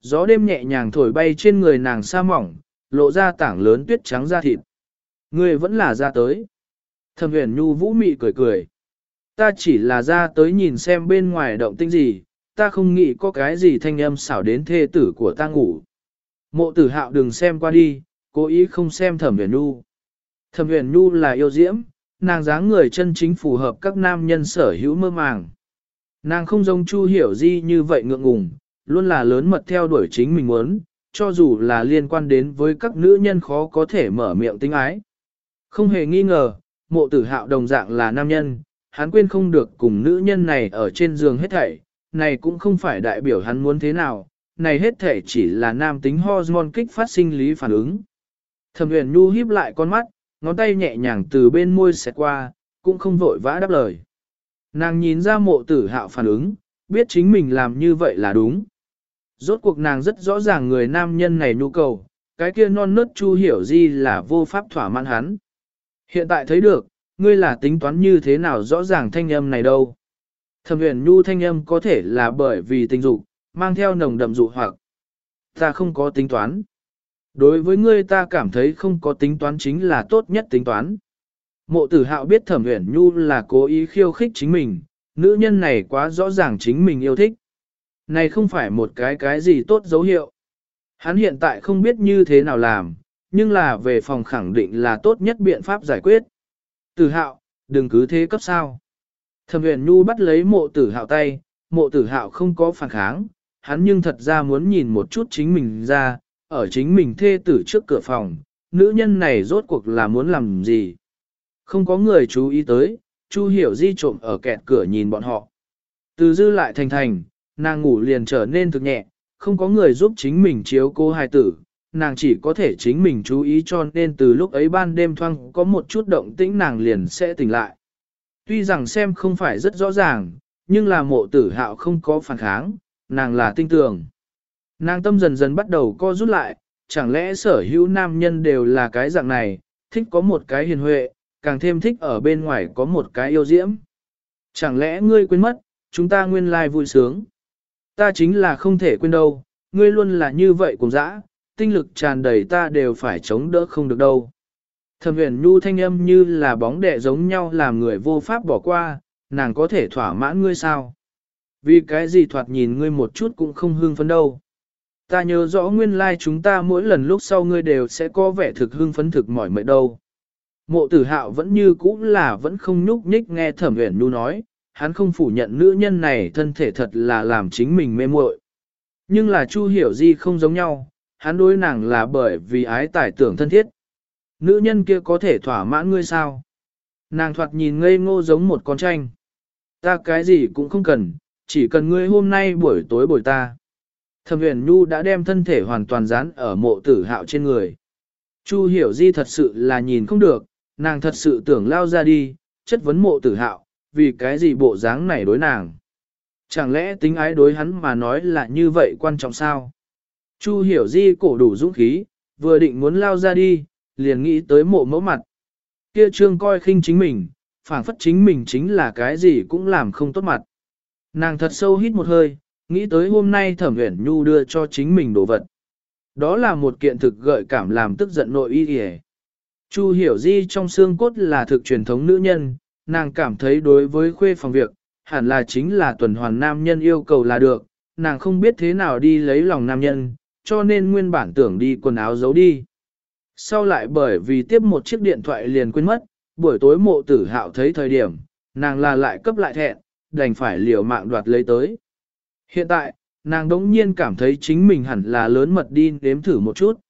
Gió đêm nhẹ nhàng thổi bay trên người nàng sa mỏng, lộ ra tảng lớn tuyết trắng da thịt. Người vẫn là ra tới. Thẩm uyển nhu vũ mị cười cười. Ta chỉ là ra tới nhìn xem bên ngoài động tinh gì, ta không nghĩ có cái gì thanh âm xảo đến thê tử của ta ngủ. Mộ tử hạo đừng xem qua đi, cố ý không xem thẩm huyền nhu. Thẩm huyền nhu là yêu diễm, nàng dáng người chân chính phù hợp các nam nhân sở hữu mơ màng. Nàng không giống chu hiểu di như vậy ngượng ngùng, luôn là lớn mật theo đuổi chính mình muốn, cho dù là liên quan đến với các nữ nhân khó có thể mở miệng tính ái. Không hề nghi ngờ, mộ tử hạo đồng dạng là nam nhân, hắn quên không được cùng nữ nhân này ở trên giường hết thảy, này cũng không phải đại biểu hắn muốn thế nào, này hết thảy chỉ là nam tính hormone kích phát sinh lý phản ứng. Thẩm huyền nhu híp lại con mắt, ngón tay nhẹ nhàng từ bên môi xẹt qua, cũng không vội vã đáp lời. Nàng nhìn ra mộ tử hạo phản ứng, biết chính mình làm như vậy là đúng. Rốt cuộc nàng rất rõ ràng người nam nhân này nhu cầu, cái kia non nớt chu hiểu gì là vô pháp thỏa mãn hắn. Hiện tại thấy được, ngươi là tính toán như thế nào rõ ràng thanh âm này đâu. Thẩm huyền nhu thanh âm có thể là bởi vì tình dục, mang theo nồng đậm dụ hoặc. Ta không có tính toán. Đối với ngươi ta cảm thấy không có tính toán chính là tốt nhất tính toán. Mộ tử hạo biết thẩm Uyển nhu là cố ý khiêu khích chính mình, nữ nhân này quá rõ ràng chính mình yêu thích. Này không phải một cái cái gì tốt dấu hiệu. Hắn hiện tại không biết như thế nào làm, nhưng là về phòng khẳng định là tốt nhất biện pháp giải quyết. Tử hạo, đừng cứ thế cấp sao. Thẩm huyền nhu bắt lấy mộ tử hạo tay, mộ tử hạo không có phản kháng, hắn nhưng thật ra muốn nhìn một chút chính mình ra, ở chính mình thê tử trước cửa phòng, nữ nhân này rốt cuộc là muốn làm gì. Không có người chú ý tới, Chu hiểu di trộm ở kẹt cửa nhìn bọn họ. Từ dư lại thành thành, nàng ngủ liền trở nên thực nhẹ, không có người giúp chính mình chiếu cô hài tử, nàng chỉ có thể chính mình chú ý cho nên từ lúc ấy ban đêm thoang có một chút động tĩnh nàng liền sẽ tỉnh lại. Tuy rằng xem không phải rất rõ ràng, nhưng là mộ tử hạo không có phản kháng, nàng là tinh tường. Nàng tâm dần dần bắt đầu co rút lại, chẳng lẽ sở hữu nam nhân đều là cái dạng này, thích có một cái hiền huệ, càng thêm thích ở bên ngoài có một cái yêu diễm. Chẳng lẽ ngươi quên mất, chúng ta nguyên lai vui sướng. Ta chính là không thể quên đâu, ngươi luôn là như vậy cùng dã, tinh lực tràn đầy ta đều phải chống đỡ không được đâu. Thẩm huyền nhu thanh âm như là bóng đẻ giống nhau làm người vô pháp bỏ qua, nàng có thể thỏa mãn ngươi sao? Vì cái gì thoạt nhìn ngươi một chút cũng không hưng phấn đâu. Ta nhớ rõ nguyên lai like chúng ta mỗi lần lúc sau ngươi đều sẽ có vẻ thực hưng phấn thực mỏi mệt đâu. Mộ tử hạo vẫn như cũ là vẫn không nhúc nhích nghe thẩm huyền nhu nói, hắn không phủ nhận nữ nhân này thân thể thật là làm chính mình mê muội. Nhưng là Chu hiểu di không giống nhau, hắn đối nàng là bởi vì ái tài tưởng thân thiết. Nữ nhân kia có thể thỏa mãn ngươi sao? Nàng thoạt nhìn ngây ngô giống một con tranh. Ta cái gì cũng không cần, chỉ cần ngươi hôm nay buổi tối bồi ta. Thẩm huyền nhu đã đem thân thể hoàn toàn dán ở mộ tử hạo trên người. Chu hiểu di thật sự là nhìn không được, nàng thật sự tưởng lao ra đi, chất vấn mộ tử hạo, vì cái gì bộ dáng này đối nàng. Chẳng lẽ tính ái đối hắn mà nói là như vậy quan trọng sao? Chu hiểu di cổ đủ dũng khí, vừa định muốn lao ra đi, liền nghĩ tới mộ mẫu mặt. Kia trương coi khinh chính mình, phảng phất chính mình chính là cái gì cũng làm không tốt mặt. Nàng thật sâu hít một hơi, nghĩ tới hôm nay thẩm uyển nhu đưa cho chính mình đồ vật. Đó là một kiện thực gợi cảm làm tức giận nội y hề. Chu hiểu di trong xương cốt là thực truyền thống nữ nhân, nàng cảm thấy đối với khuê phòng việc, hẳn là chính là tuần hoàn nam nhân yêu cầu là được, nàng không biết thế nào đi lấy lòng nam nhân, cho nên nguyên bản tưởng đi quần áo giấu đi. Sau lại bởi vì tiếp một chiếc điện thoại liền quên mất, buổi tối mộ tử hạo thấy thời điểm, nàng là lại cấp lại thẹn, đành phải liều mạng đoạt lấy tới. Hiện tại, nàng đống nhiên cảm thấy chính mình hẳn là lớn mật đi nếm thử một chút.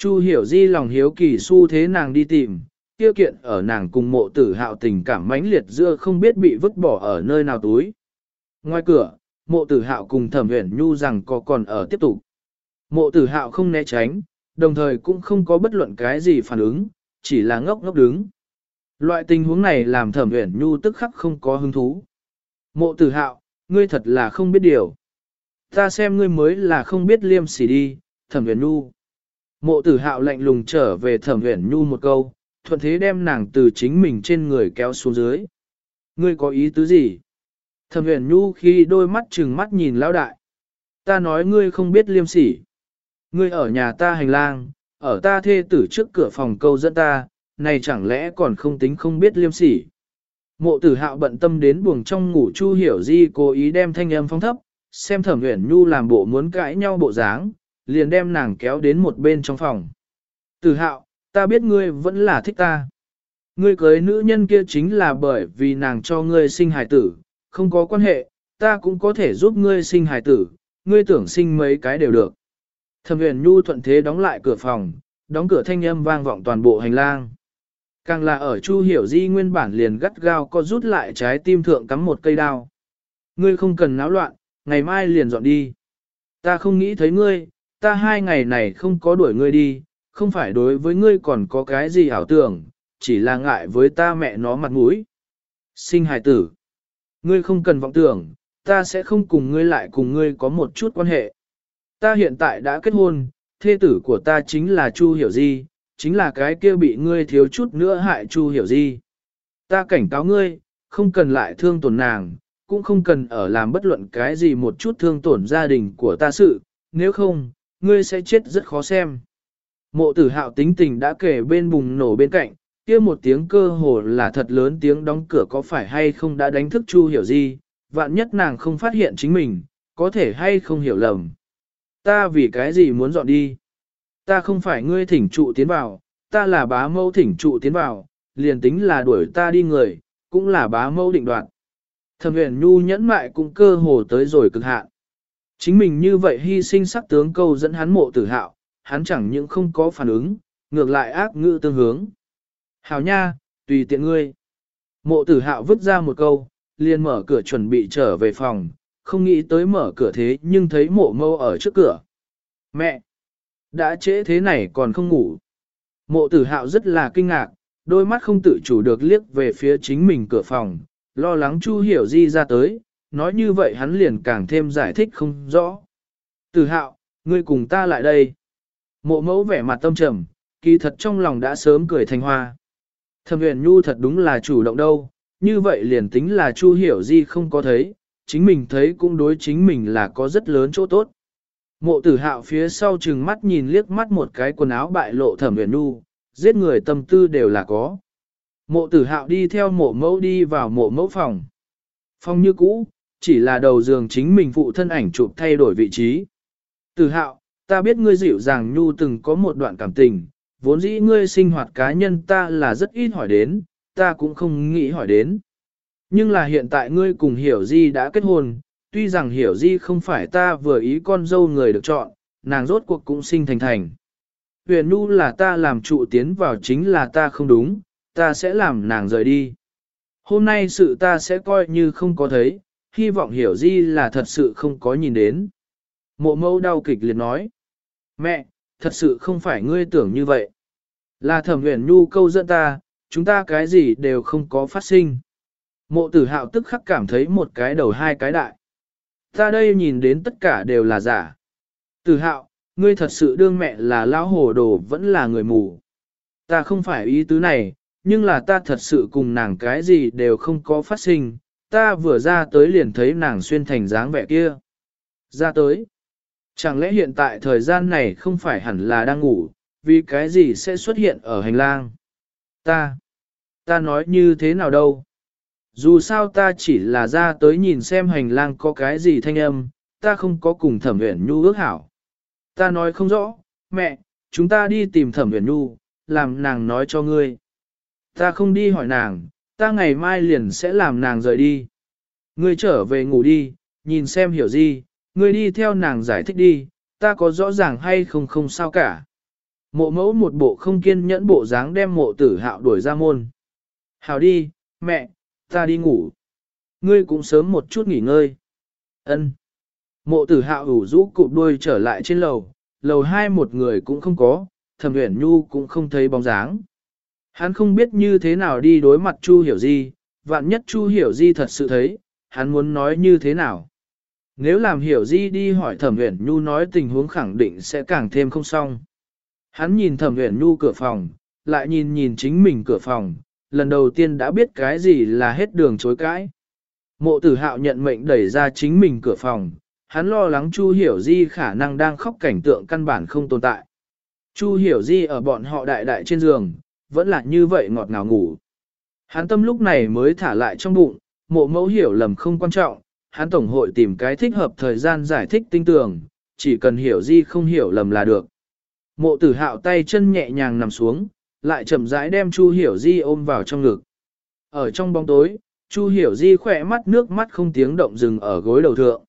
Chu hiểu di lòng hiếu kỳ su thế nàng đi tìm, tiêu kiện ở nàng cùng mộ tử hạo tình cảm mãnh liệt giữa không biết bị vứt bỏ ở nơi nào túi. Ngoài cửa, mộ tử hạo cùng thẩm huyền nhu rằng có còn ở tiếp tục. Mộ tử hạo không né tránh, đồng thời cũng không có bất luận cái gì phản ứng, chỉ là ngốc ngốc đứng. Loại tình huống này làm thẩm huyền nhu tức khắc không có hứng thú. Mộ tử hạo, ngươi thật là không biết điều. Ta xem ngươi mới là không biết liêm sỉ đi, thẩm huyền nhu. Mộ tử hạo lạnh lùng trở về thẩm huyền nhu một câu, thuận thế đem nàng từ chính mình trên người kéo xuống dưới. Ngươi có ý tứ gì? Thẩm huyền nhu khi đôi mắt trừng mắt nhìn lão đại. Ta nói ngươi không biết liêm sỉ. Ngươi ở nhà ta hành lang, ở ta thê tử trước cửa phòng câu dẫn ta, này chẳng lẽ còn không tính không biết liêm sỉ. Mộ tử hạo bận tâm đến buồng trong ngủ Chu Hiểu Di cố ý đem thanh âm phong thấp, xem thẩm huyền nhu làm bộ muốn cãi nhau bộ dáng, liền đem nàng kéo đến một bên trong phòng. Tử hạo, ta biết ngươi vẫn là thích ta. Ngươi cưới nữ nhân kia chính là bởi vì nàng cho ngươi sinh hài tử, không có quan hệ, ta cũng có thể giúp ngươi sinh hài tử, ngươi tưởng sinh mấy cái đều được. Thẩm huyền nhu thuận thế đóng lại cửa phòng, đóng cửa thanh âm vang vọng toàn bộ hành lang. Càng là ở Chu Hiểu Di nguyên bản liền gắt gao có rút lại trái tim thượng cắm một cây đao. Ngươi không cần náo loạn, ngày mai liền dọn đi. Ta không nghĩ thấy ngươi, ta hai ngày này không có đuổi ngươi đi, không phải đối với ngươi còn có cái gì ảo tưởng, chỉ là ngại với ta mẹ nó mặt mũi. Sinh hài tử. Ngươi không cần vọng tưởng, ta sẽ không cùng ngươi lại cùng ngươi có một chút quan hệ. Ta hiện tại đã kết hôn, thê tử của ta chính là Chu Hiểu Di, chính là cái kia bị ngươi thiếu chút nữa hại Chu Hiểu Di. Ta cảnh cáo ngươi, không cần lại thương tổn nàng, cũng không cần ở làm bất luận cái gì một chút thương tổn gia đình của ta sự, nếu không, ngươi sẽ chết rất khó xem. Mộ tử hạo tính tình đã kể bên bùng nổ bên cạnh, kia một tiếng cơ hồ là thật lớn tiếng đóng cửa có phải hay không đã đánh thức Chu Hiểu gì? vạn nhất nàng không phát hiện chính mình, có thể hay không hiểu lầm. Ta vì cái gì muốn dọn đi? Ta không phải ngươi thỉnh trụ tiến vào, ta là bá mâu thỉnh trụ tiến vào, liền tính là đuổi ta đi người, cũng là bá mâu định đoạt. Thẩm huyền nhu nhẫn mại cũng cơ hồ tới rồi cực hạn. Chính mình như vậy hy sinh sắc tướng câu dẫn hắn mộ tử hạo, hắn chẳng những không có phản ứng, ngược lại ác ngữ tương hướng. Hảo nha, tùy tiện ngươi. Mộ tử hạo vứt ra một câu, liền mở cửa chuẩn bị trở về phòng, không nghĩ tới mở cửa thế nhưng thấy mộ mâu ở trước cửa. Mẹ! Đã trễ thế này còn không ngủ. Mộ tử hạo rất là kinh ngạc, đôi mắt không tự chủ được liếc về phía chính mình cửa phòng, lo lắng Chu Hiểu Di ra tới, nói như vậy hắn liền càng thêm giải thích không rõ. Tử hạo, ngươi cùng ta lại đây. Mộ mẫu vẻ mặt tâm trầm, kỳ thật trong lòng đã sớm cười thành hoa. Thẩm huyền nhu thật đúng là chủ động đâu, như vậy liền tính là Chu Hiểu Di không có thấy, chính mình thấy cũng đối chính mình là có rất lớn chỗ tốt. Mộ tử hạo phía sau chừng mắt nhìn liếc mắt một cái quần áo bại lộ thẩm huyền nu, giết người tâm tư đều là có. Mộ tử hạo đi theo mộ mẫu đi vào mộ mẫu phòng. Phòng như cũ, chỉ là đầu giường chính mình phụ thân ảnh chụp thay đổi vị trí. từ hạo, ta biết ngươi dịu dàng nhu từng có một đoạn cảm tình, vốn dĩ ngươi sinh hoạt cá nhân ta là rất ít hỏi đến, ta cũng không nghĩ hỏi đến. Nhưng là hiện tại ngươi cùng hiểu di đã kết hôn, tuy rằng hiểu di không phải ta vừa ý con dâu người được chọn, nàng rốt cuộc cũng sinh thành thành. Huyền Nu là ta làm trụ tiến vào chính là ta không đúng, ta sẽ làm nàng rời đi. Hôm nay sự ta sẽ coi như không có thấy, hy vọng hiểu di là thật sự không có nhìn đến. Mộ mâu đau kịch liệt nói. Mẹ, thật sự không phải ngươi tưởng như vậy. Là thẩm huyền nhu câu dẫn ta, chúng ta cái gì đều không có phát sinh. Mộ tử hạo tức khắc cảm thấy một cái đầu hai cái đại. Ta đây nhìn đến tất cả đều là giả. Tử hạo, ngươi thật sự đương mẹ là lão hồ đồ vẫn là người mù. Ta không phải ý tứ này, nhưng là ta thật sự cùng nàng cái gì đều không có phát sinh. Ta vừa ra tới liền thấy nàng xuyên thành dáng vẻ kia. Ra tới. Chẳng lẽ hiện tại thời gian này không phải hẳn là đang ngủ, vì cái gì sẽ xuất hiện ở hành lang? Ta, ta nói như thế nào đâu? Dù sao ta chỉ là ra tới nhìn xem hành lang có cái gì thanh âm, ta không có cùng thẩm uyển nhu ước hảo. Ta nói không rõ, mẹ, chúng ta đi tìm thẩm uyển nhu, làm nàng nói cho ngươi. Ta không đi hỏi nàng, ta ngày mai liền sẽ làm nàng rời đi. Ngươi trở về ngủ đi, nhìn xem hiểu gì, ngươi đi theo nàng giải thích đi, ta có rõ ràng hay không không sao cả. Mộ mẫu một bộ không kiên nhẫn bộ dáng đem mộ tử hạo đuổi ra môn. Hảo đi, mẹ, ta đi ngủ. Ngươi cũng sớm một chút nghỉ ngơi. Ân. Mộ tử hạo ủ rũ cụp đuôi trở lại trên lầu, lầu hai một người cũng không có, thẩm uyển nhu cũng không thấy bóng dáng. Hắn không biết như thế nào đi đối mặt Chu Hiểu Di, vạn nhất Chu Hiểu Di thật sự thấy, hắn muốn nói như thế nào. Nếu làm Hiểu Di đi hỏi thẩm uyển nhu nói tình huống khẳng định sẽ càng thêm không xong. Hắn nhìn thẩm uyển nhu cửa phòng, lại nhìn nhìn chính mình cửa phòng, lần đầu tiên đã biết cái gì là hết đường chối cãi. Mộ tử hạo nhận mệnh đẩy ra chính mình cửa phòng, hắn lo lắng Chu Hiểu Di khả năng đang khóc cảnh tượng căn bản không tồn tại. Chu Hiểu Di ở bọn họ đại đại trên giường, vẫn là như vậy ngọt ngào ngủ. Hắn tâm lúc này mới thả lại trong bụng, mộ mẫu hiểu lầm không quan trọng, hắn tổng hội tìm cái thích hợp thời gian giải thích tinh tường, chỉ cần hiểu Di không hiểu lầm là được. Mộ tử hạo tay chân nhẹ nhàng nằm xuống, lại chậm rãi đem Chu Hiểu Di ôm vào trong ngực. Ở trong bóng tối, Chu Hiểu Di khỏe mắt nước mắt không tiếng động dừng ở gối đầu thượng.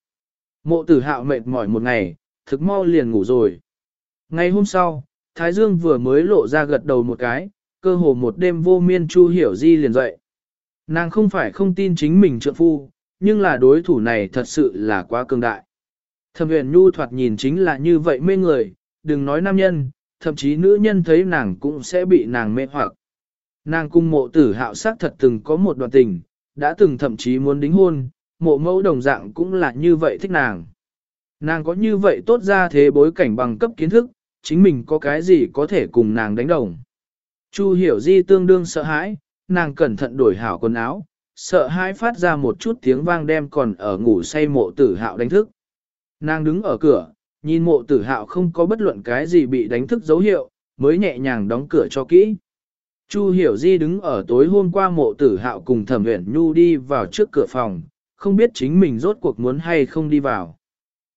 Mộ tử hạo mệt mỏi một ngày, thực mau liền ngủ rồi. Ngày hôm sau, Thái Dương vừa mới lộ ra gật đầu một cái, cơ hồ một đêm vô miên Chu Hiểu Di liền dậy. Nàng không phải không tin chính mình trượng phu, nhưng là đối thủ này thật sự là quá cường đại. Thẩm huyền nhu thoạt nhìn chính là như vậy mê người, đừng nói nam nhân, thậm chí nữ nhân thấy nàng cũng sẽ bị nàng mê hoặc. Nàng cung mộ tử hạo sắc thật từng có một đoạn tình, đã từng thậm chí muốn đính hôn, mộ mẫu đồng dạng cũng là như vậy thích nàng. Nàng có như vậy tốt ra thế bối cảnh bằng cấp kiến thức, chính mình có cái gì có thể cùng nàng đánh đồng. Chu hiểu di tương đương sợ hãi, nàng cẩn thận đổi hảo quần áo, sợ hãi phát ra một chút tiếng vang đem còn ở ngủ say mộ tử hạo đánh thức. Nàng đứng ở cửa, nhìn mộ tử hạo không có bất luận cái gì bị đánh thức dấu hiệu, mới nhẹ nhàng đóng cửa cho kỹ. Chu hiểu di đứng ở tối hôm qua mộ tử hạo cùng thẩm uyển nhu đi vào trước cửa phòng, không biết chính mình rốt cuộc muốn hay không đi vào.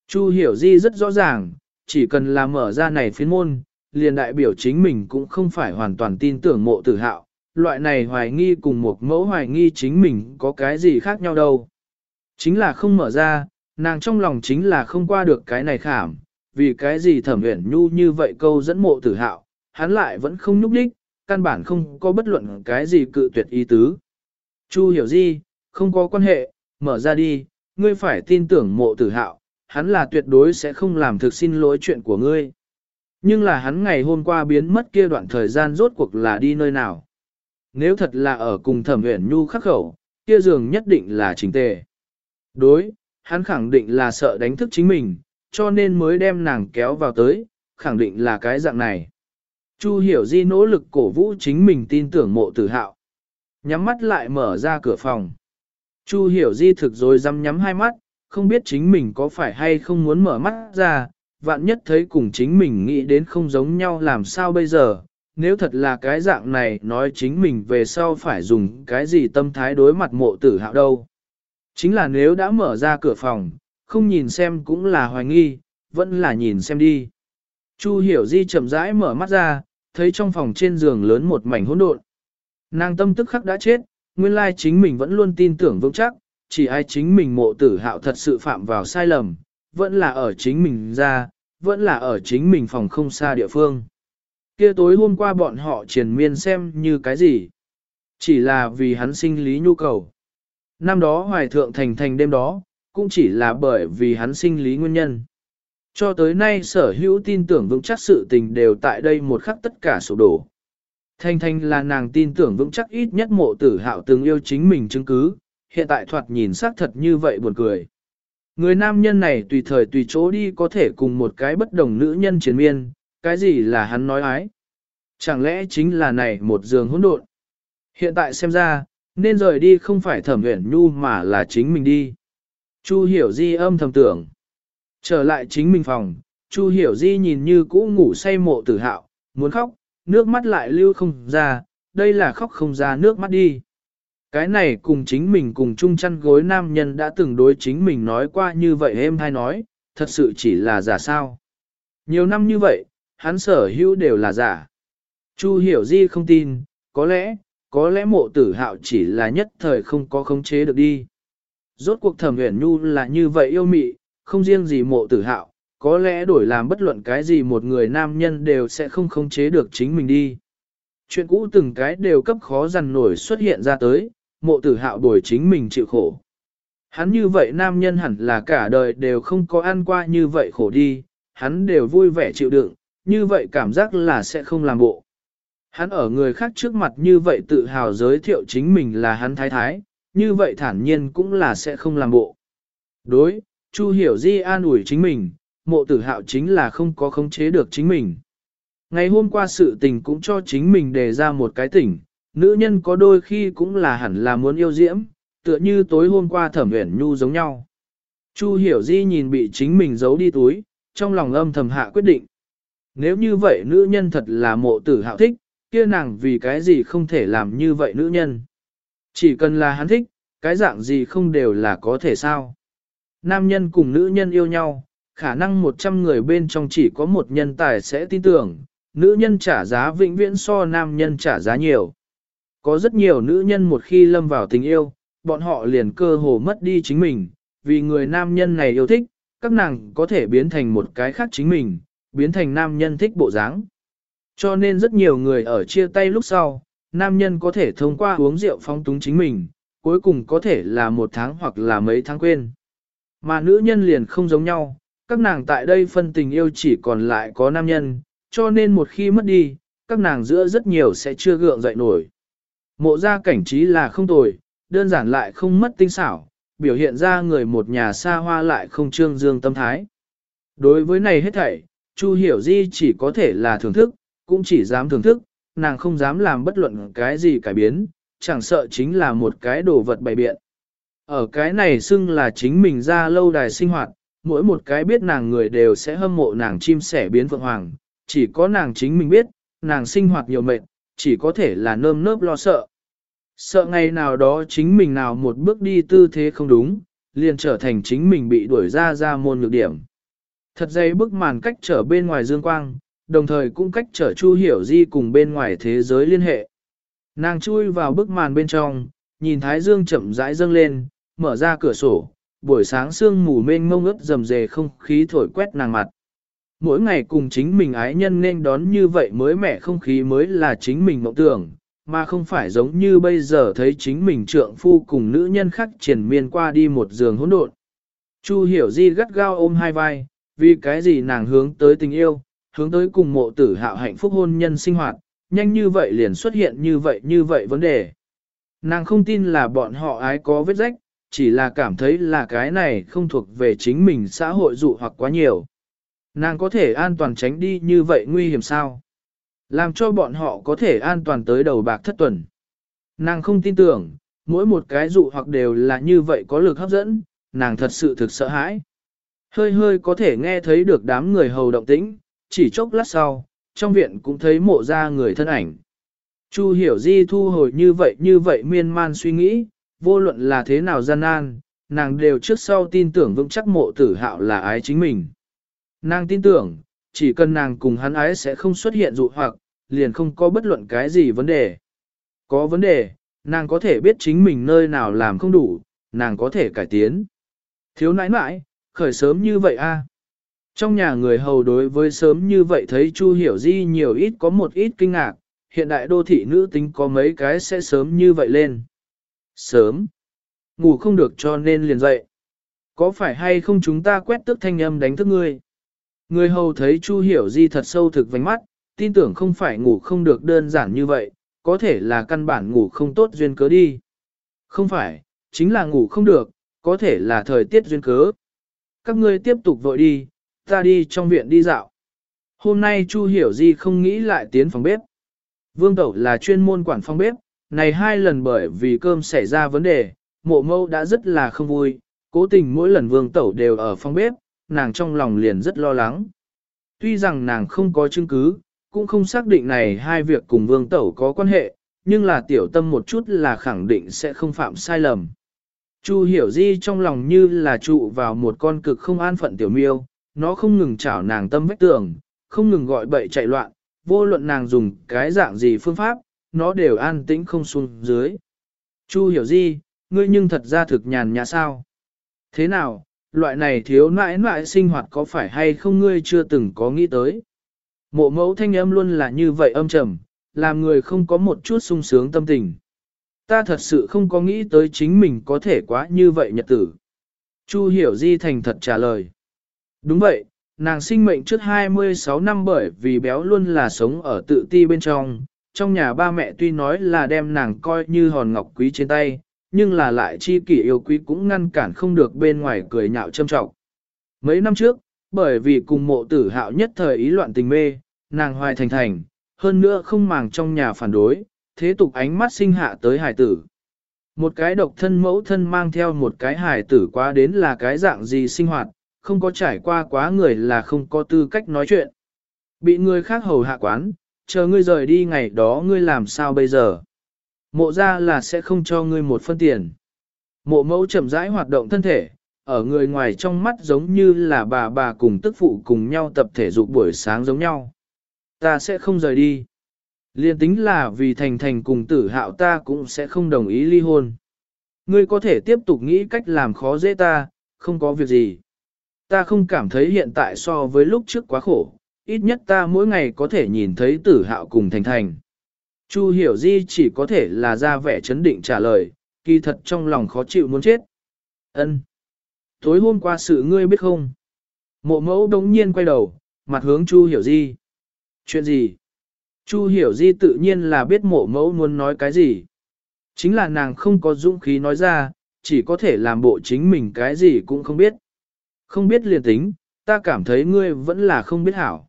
Chu hiểu di rất rõ ràng, chỉ cần là mở ra này phiến môn, liền đại biểu chính mình cũng không phải hoàn toàn tin tưởng mộ tử hạo, loại này hoài nghi cùng một mẫu hoài nghi chính mình có cái gì khác nhau đâu. Chính là không mở ra, nàng trong lòng chính là không qua được cái này khảm, vì cái gì thẩm huyền nhu như vậy câu dẫn mộ tử hạo, hắn lại vẫn không nhúc đích, căn bản không có bất luận cái gì cự tuyệt ý tứ. Chu hiểu gì, không có quan hệ, mở ra đi, ngươi phải tin tưởng mộ tử hạo, hắn là tuyệt đối sẽ không làm thực xin lỗi chuyện của ngươi. Nhưng là hắn ngày hôm qua biến mất kia đoạn thời gian rốt cuộc là đi nơi nào. Nếu thật là ở cùng thẩm uyển nhu khắc khẩu, kia giường nhất định là chính tề. Đối, hắn khẳng định là sợ đánh thức chính mình, cho nên mới đem nàng kéo vào tới, khẳng định là cái dạng này. Chu hiểu di nỗ lực cổ vũ chính mình tin tưởng mộ tử hạo. Nhắm mắt lại mở ra cửa phòng. Chu hiểu di thực rồi dăm nhắm hai mắt, không biết chính mình có phải hay không muốn mở mắt ra, vạn nhất thấy cùng chính mình nghĩ đến không giống nhau làm sao bây giờ. Nếu thật là cái dạng này nói chính mình về sau phải dùng cái gì tâm thái đối mặt mộ tử hạo đâu. Chính là nếu đã mở ra cửa phòng, không nhìn xem cũng là hoài nghi, vẫn là nhìn xem đi. Chu hiểu di chậm rãi mở mắt ra, thấy trong phòng trên giường lớn một mảnh hỗn độn. Nàng tâm tức khắc đã chết, nguyên lai chính mình vẫn luôn tin tưởng vững chắc, chỉ ai chính mình mộ tử hạo thật sự phạm vào sai lầm, vẫn là ở chính mình ra, vẫn là ở chính mình phòng không xa địa phương. Kia tối hôm qua bọn họ triền miên xem như cái gì? Chỉ là vì hắn sinh lý nhu cầu. Năm đó hoài thượng thành thành đêm đó, cũng chỉ là bởi vì hắn sinh lý nguyên nhân. Cho tới nay sở hữu tin tưởng vững chắc sự tình đều tại đây một khắc tất cả sổ đổ. Thanh thanh là nàng tin tưởng vững chắc ít nhất mộ tử hạo từng yêu chính mình chứng cứ, hiện tại thoạt nhìn xác thật như vậy buồn cười. Người nam nhân này tùy thời tùy chỗ đi có thể cùng một cái bất đồng nữ nhân chiến miên, cái gì là hắn nói ái? Chẳng lẽ chính là này một giường hỗn độn? Hiện tại xem ra, nên rời đi không phải thẩm uyển nhu mà là chính mình đi. Chu hiểu di âm thầm tưởng. Trở lại chính mình phòng, Chu hiểu di nhìn như cũ ngủ say mộ tử hạo, muốn khóc, nước mắt lại lưu không ra, đây là khóc không ra nước mắt đi. Cái này cùng chính mình cùng chung chăn gối nam nhân đã từng đối chính mình nói qua như vậy em hay nói, thật sự chỉ là giả sao. Nhiều năm như vậy, hắn sở hữu đều là giả. Chu hiểu di không tin, có lẽ, có lẽ mộ tử hạo chỉ là nhất thời không có khống chế được đi. Rốt cuộc thẩm huyền nhu là như vậy yêu mị, không riêng gì mộ tử hạo, có lẽ đổi làm bất luận cái gì một người nam nhân đều sẽ không khống chế được chính mình đi. Chuyện cũ từng cái đều cấp khó dằn nổi xuất hiện ra tới, mộ tử hạo bồi chính mình chịu khổ. Hắn như vậy nam nhân hẳn là cả đời đều không có ăn qua như vậy khổ đi, hắn đều vui vẻ chịu đựng, như vậy cảm giác là sẽ không làm bộ. Hắn ở người khác trước mặt như vậy tự hào giới thiệu chính mình là hắn thái thái, như vậy thản nhiên cũng là sẽ không làm bộ. Đối, Chu hiểu di an ủi chính mình, mộ tử hạo chính là không có khống chế được chính mình. Ngày hôm qua sự tình cũng cho chính mình đề ra một cái tỉnh, nữ nhân có đôi khi cũng là hẳn là muốn yêu diễm, tựa như tối hôm qua thẩm uyển nhu giống nhau. Chu hiểu di nhìn bị chính mình giấu đi túi, trong lòng âm thầm hạ quyết định. Nếu như vậy nữ nhân thật là mộ tử hạo thích, kia nàng vì cái gì không thể làm như vậy nữ nhân. Chỉ cần là hắn thích, cái dạng gì không đều là có thể sao. Nam nhân cùng nữ nhân yêu nhau, khả năng 100 người bên trong chỉ có một nhân tài sẽ tin tưởng, nữ nhân trả giá vĩnh viễn so nam nhân trả giá nhiều. Có rất nhiều nữ nhân một khi lâm vào tình yêu, bọn họ liền cơ hồ mất đi chính mình, vì người nam nhân này yêu thích, các nàng có thể biến thành một cái khác chính mình, biến thành nam nhân thích bộ dáng. Cho nên rất nhiều người ở chia tay lúc sau, nam nhân có thể thông qua uống rượu phong túng chính mình, cuối cùng có thể là một tháng hoặc là mấy tháng quên. Mà nữ nhân liền không giống nhau, các nàng tại đây phân tình yêu chỉ còn lại có nam nhân, cho nên một khi mất đi, các nàng giữa rất nhiều sẽ chưa gượng dậy nổi. Mộ ra cảnh trí là không tồi, đơn giản lại không mất tinh xảo, biểu hiện ra người một nhà xa hoa lại không trương dương tâm thái. Đối với này hết thảy, Chu Hiểu Di chỉ có thể là thưởng thức, cũng chỉ dám thưởng thức, nàng không dám làm bất luận cái gì cải biến, chẳng sợ chính là một cái đồ vật bày biện. Ở cái này xưng là chính mình ra lâu đài sinh hoạt, mỗi một cái biết nàng người đều sẽ hâm mộ nàng chim sẻ biến phượng hoàng, chỉ có nàng chính mình biết, nàng sinh hoạt nhiều mệt, chỉ có thể là nơm nớp lo sợ. Sợ ngày nào đó chính mình nào một bước đi tư thế không đúng, liền trở thành chính mình bị đuổi ra ra môn nhược điểm. Thật dây bức màn cách trở bên ngoài dương quang, đồng thời cũng cách trở Chu Hiểu Di cùng bên ngoài thế giới liên hệ. Nàng chui vào bức màn bên trong, nhìn Thái Dương chậm rãi dâng lên, mở ra cửa sổ, buổi sáng sương mù mênh mông ướt dầm dề không khí thổi quét nàng mặt. Mỗi ngày cùng chính mình ái nhân nên đón như vậy mới mẻ không khí mới là chính mình mộng tưởng, mà không phải giống như bây giờ thấy chính mình trượng phu cùng nữ nhân khác triển miên qua đi một giường hỗn độn. Chu hiểu di gắt gao ôm hai vai, vì cái gì nàng hướng tới tình yêu, hướng tới cùng mộ tử hạo hạnh phúc hôn nhân sinh hoạt, nhanh như vậy liền xuất hiện như vậy như vậy vấn đề. Nàng không tin là bọn họ ái có vết rách, chỉ là cảm thấy là cái này không thuộc về chính mình xã hội dụ hoặc quá nhiều. Nàng có thể an toàn tránh đi như vậy nguy hiểm sao? Làm cho bọn họ có thể an toàn tới đầu bạc thất tuần. Nàng không tin tưởng, mỗi một cái dụ hoặc đều là như vậy có lực hấp dẫn, nàng thật sự thực sợ hãi. Hơi hơi có thể nghe thấy được đám người hầu động tĩnh, chỉ chốc lát sau, trong viện cũng thấy mộ ra người thân ảnh. Chu hiểu di thu hồi như vậy như vậy miên man suy nghĩ, vô luận là thế nào gian nan, nàng đều trước sau tin tưởng vững chắc mộ tử hạo là ái chính mình. Nàng tin tưởng, chỉ cần nàng cùng hắn ái sẽ không xuất hiện dụ hoặc, liền không có bất luận cái gì vấn đề. Có vấn đề, nàng có thể biết chính mình nơi nào làm không đủ, nàng có thể cải tiến. Thiếu nãi nãi, khởi sớm như vậy a. Trong nhà người hầu đối với sớm như vậy thấy Chu Hiểu Di nhiều ít có một ít kinh ngạc, hiện đại đô thị nữ tính có mấy cái sẽ sớm như vậy lên. Sớm. Ngủ không được cho nên liền dậy. Có phải hay không chúng ta quét tức thanh âm đánh thức ngươi? Người hầu thấy Chu Hiểu Di thật sâu thực vánh mắt, tin tưởng không phải ngủ không được đơn giản như vậy, có thể là căn bản ngủ không tốt duyên cớ đi. Không phải, chính là ngủ không được, có thể là thời tiết duyên cớ. Các ngươi tiếp tục vội đi, ta đi trong viện đi dạo. Hôm nay Chu Hiểu Di không nghĩ lại tiến phòng bếp. Vương Tẩu là chuyên môn quản phòng bếp, này hai lần bởi vì cơm xảy ra vấn đề, mộ mâu đã rất là không vui, cố tình mỗi lần Vương Tẩu đều ở phòng bếp, nàng trong lòng liền rất lo lắng. Tuy rằng nàng không có chứng cứ, cũng không xác định này hai việc cùng Vương Tẩu có quan hệ, nhưng là tiểu tâm một chút là khẳng định sẽ không phạm sai lầm. Chu hiểu di trong lòng như là trụ vào một con cực không an phận tiểu miêu, nó không ngừng chảo nàng tâm vách tường, không ngừng gọi bậy chạy loạn, vô luận nàng dùng cái dạng gì phương pháp, nó đều an tĩnh không xuống dưới. Chu hiểu di, ngươi nhưng thật ra thực nhàn nhã sao? Thế nào, loại này thiếu nãi nãi sinh hoạt có phải hay không ngươi chưa từng có nghĩ tới? Mộ mẫu thanh âm luôn là như vậy âm trầm, làm người không có một chút sung sướng tâm tình. Ta thật sự không có nghĩ tới chính mình có thể quá như vậy nhật tử. Chu hiểu di thành thật trả lời. Đúng vậy, nàng sinh mệnh trước 26 năm bởi vì béo luôn là sống ở tự ti bên trong. Trong nhà ba mẹ tuy nói là đem nàng coi như hòn ngọc quý trên tay, nhưng là lại chi kỷ yêu quý cũng ngăn cản không được bên ngoài cười nhạo châm trọng. Mấy năm trước, bởi vì cùng mộ tử hạo nhất thời ý loạn tình mê, nàng hoài thành thành, hơn nữa không màng trong nhà phản đối, thế tục ánh mắt sinh hạ tới hải tử. Một cái độc thân mẫu thân mang theo một cái hài tử quá đến là cái dạng gì sinh hoạt, không có trải qua quá người là không có tư cách nói chuyện. Bị người khác hầu hạ quán, chờ ngươi rời đi ngày đó ngươi làm sao bây giờ? Mộ ra là sẽ không cho ngươi một phân tiền. Mộ mẫu chậm rãi hoạt động thân thể, ở người ngoài trong mắt giống như là bà bà cùng tức phụ cùng nhau tập thể dục buổi sáng giống nhau. Ta sẽ không rời đi. Liên tính là vì thành thành cùng tử hạo ta cũng sẽ không đồng ý ly hôn. Ngươi có thể tiếp tục nghĩ cách làm khó dễ ta, không có việc gì. Ta không cảm thấy hiện tại so với lúc trước quá khổ, ít nhất ta mỗi ngày có thể nhìn thấy tử hạo cùng thành thành. Chu hiểu di chỉ có thể là ra vẻ chấn định trả lời, kỳ thật trong lòng khó chịu muốn chết. Ân. Tối hôm qua sự ngươi biết không? Mộ mẫu đống nhiên quay đầu, mặt hướng Chu hiểu di. Chuyện gì? Chu hiểu di tự nhiên là biết mộ mẫu muốn nói cái gì. Chính là nàng không có dũng khí nói ra, chỉ có thể làm bộ chính mình cái gì cũng không biết. Không biết liền tính, ta cảm thấy ngươi vẫn là không biết hảo.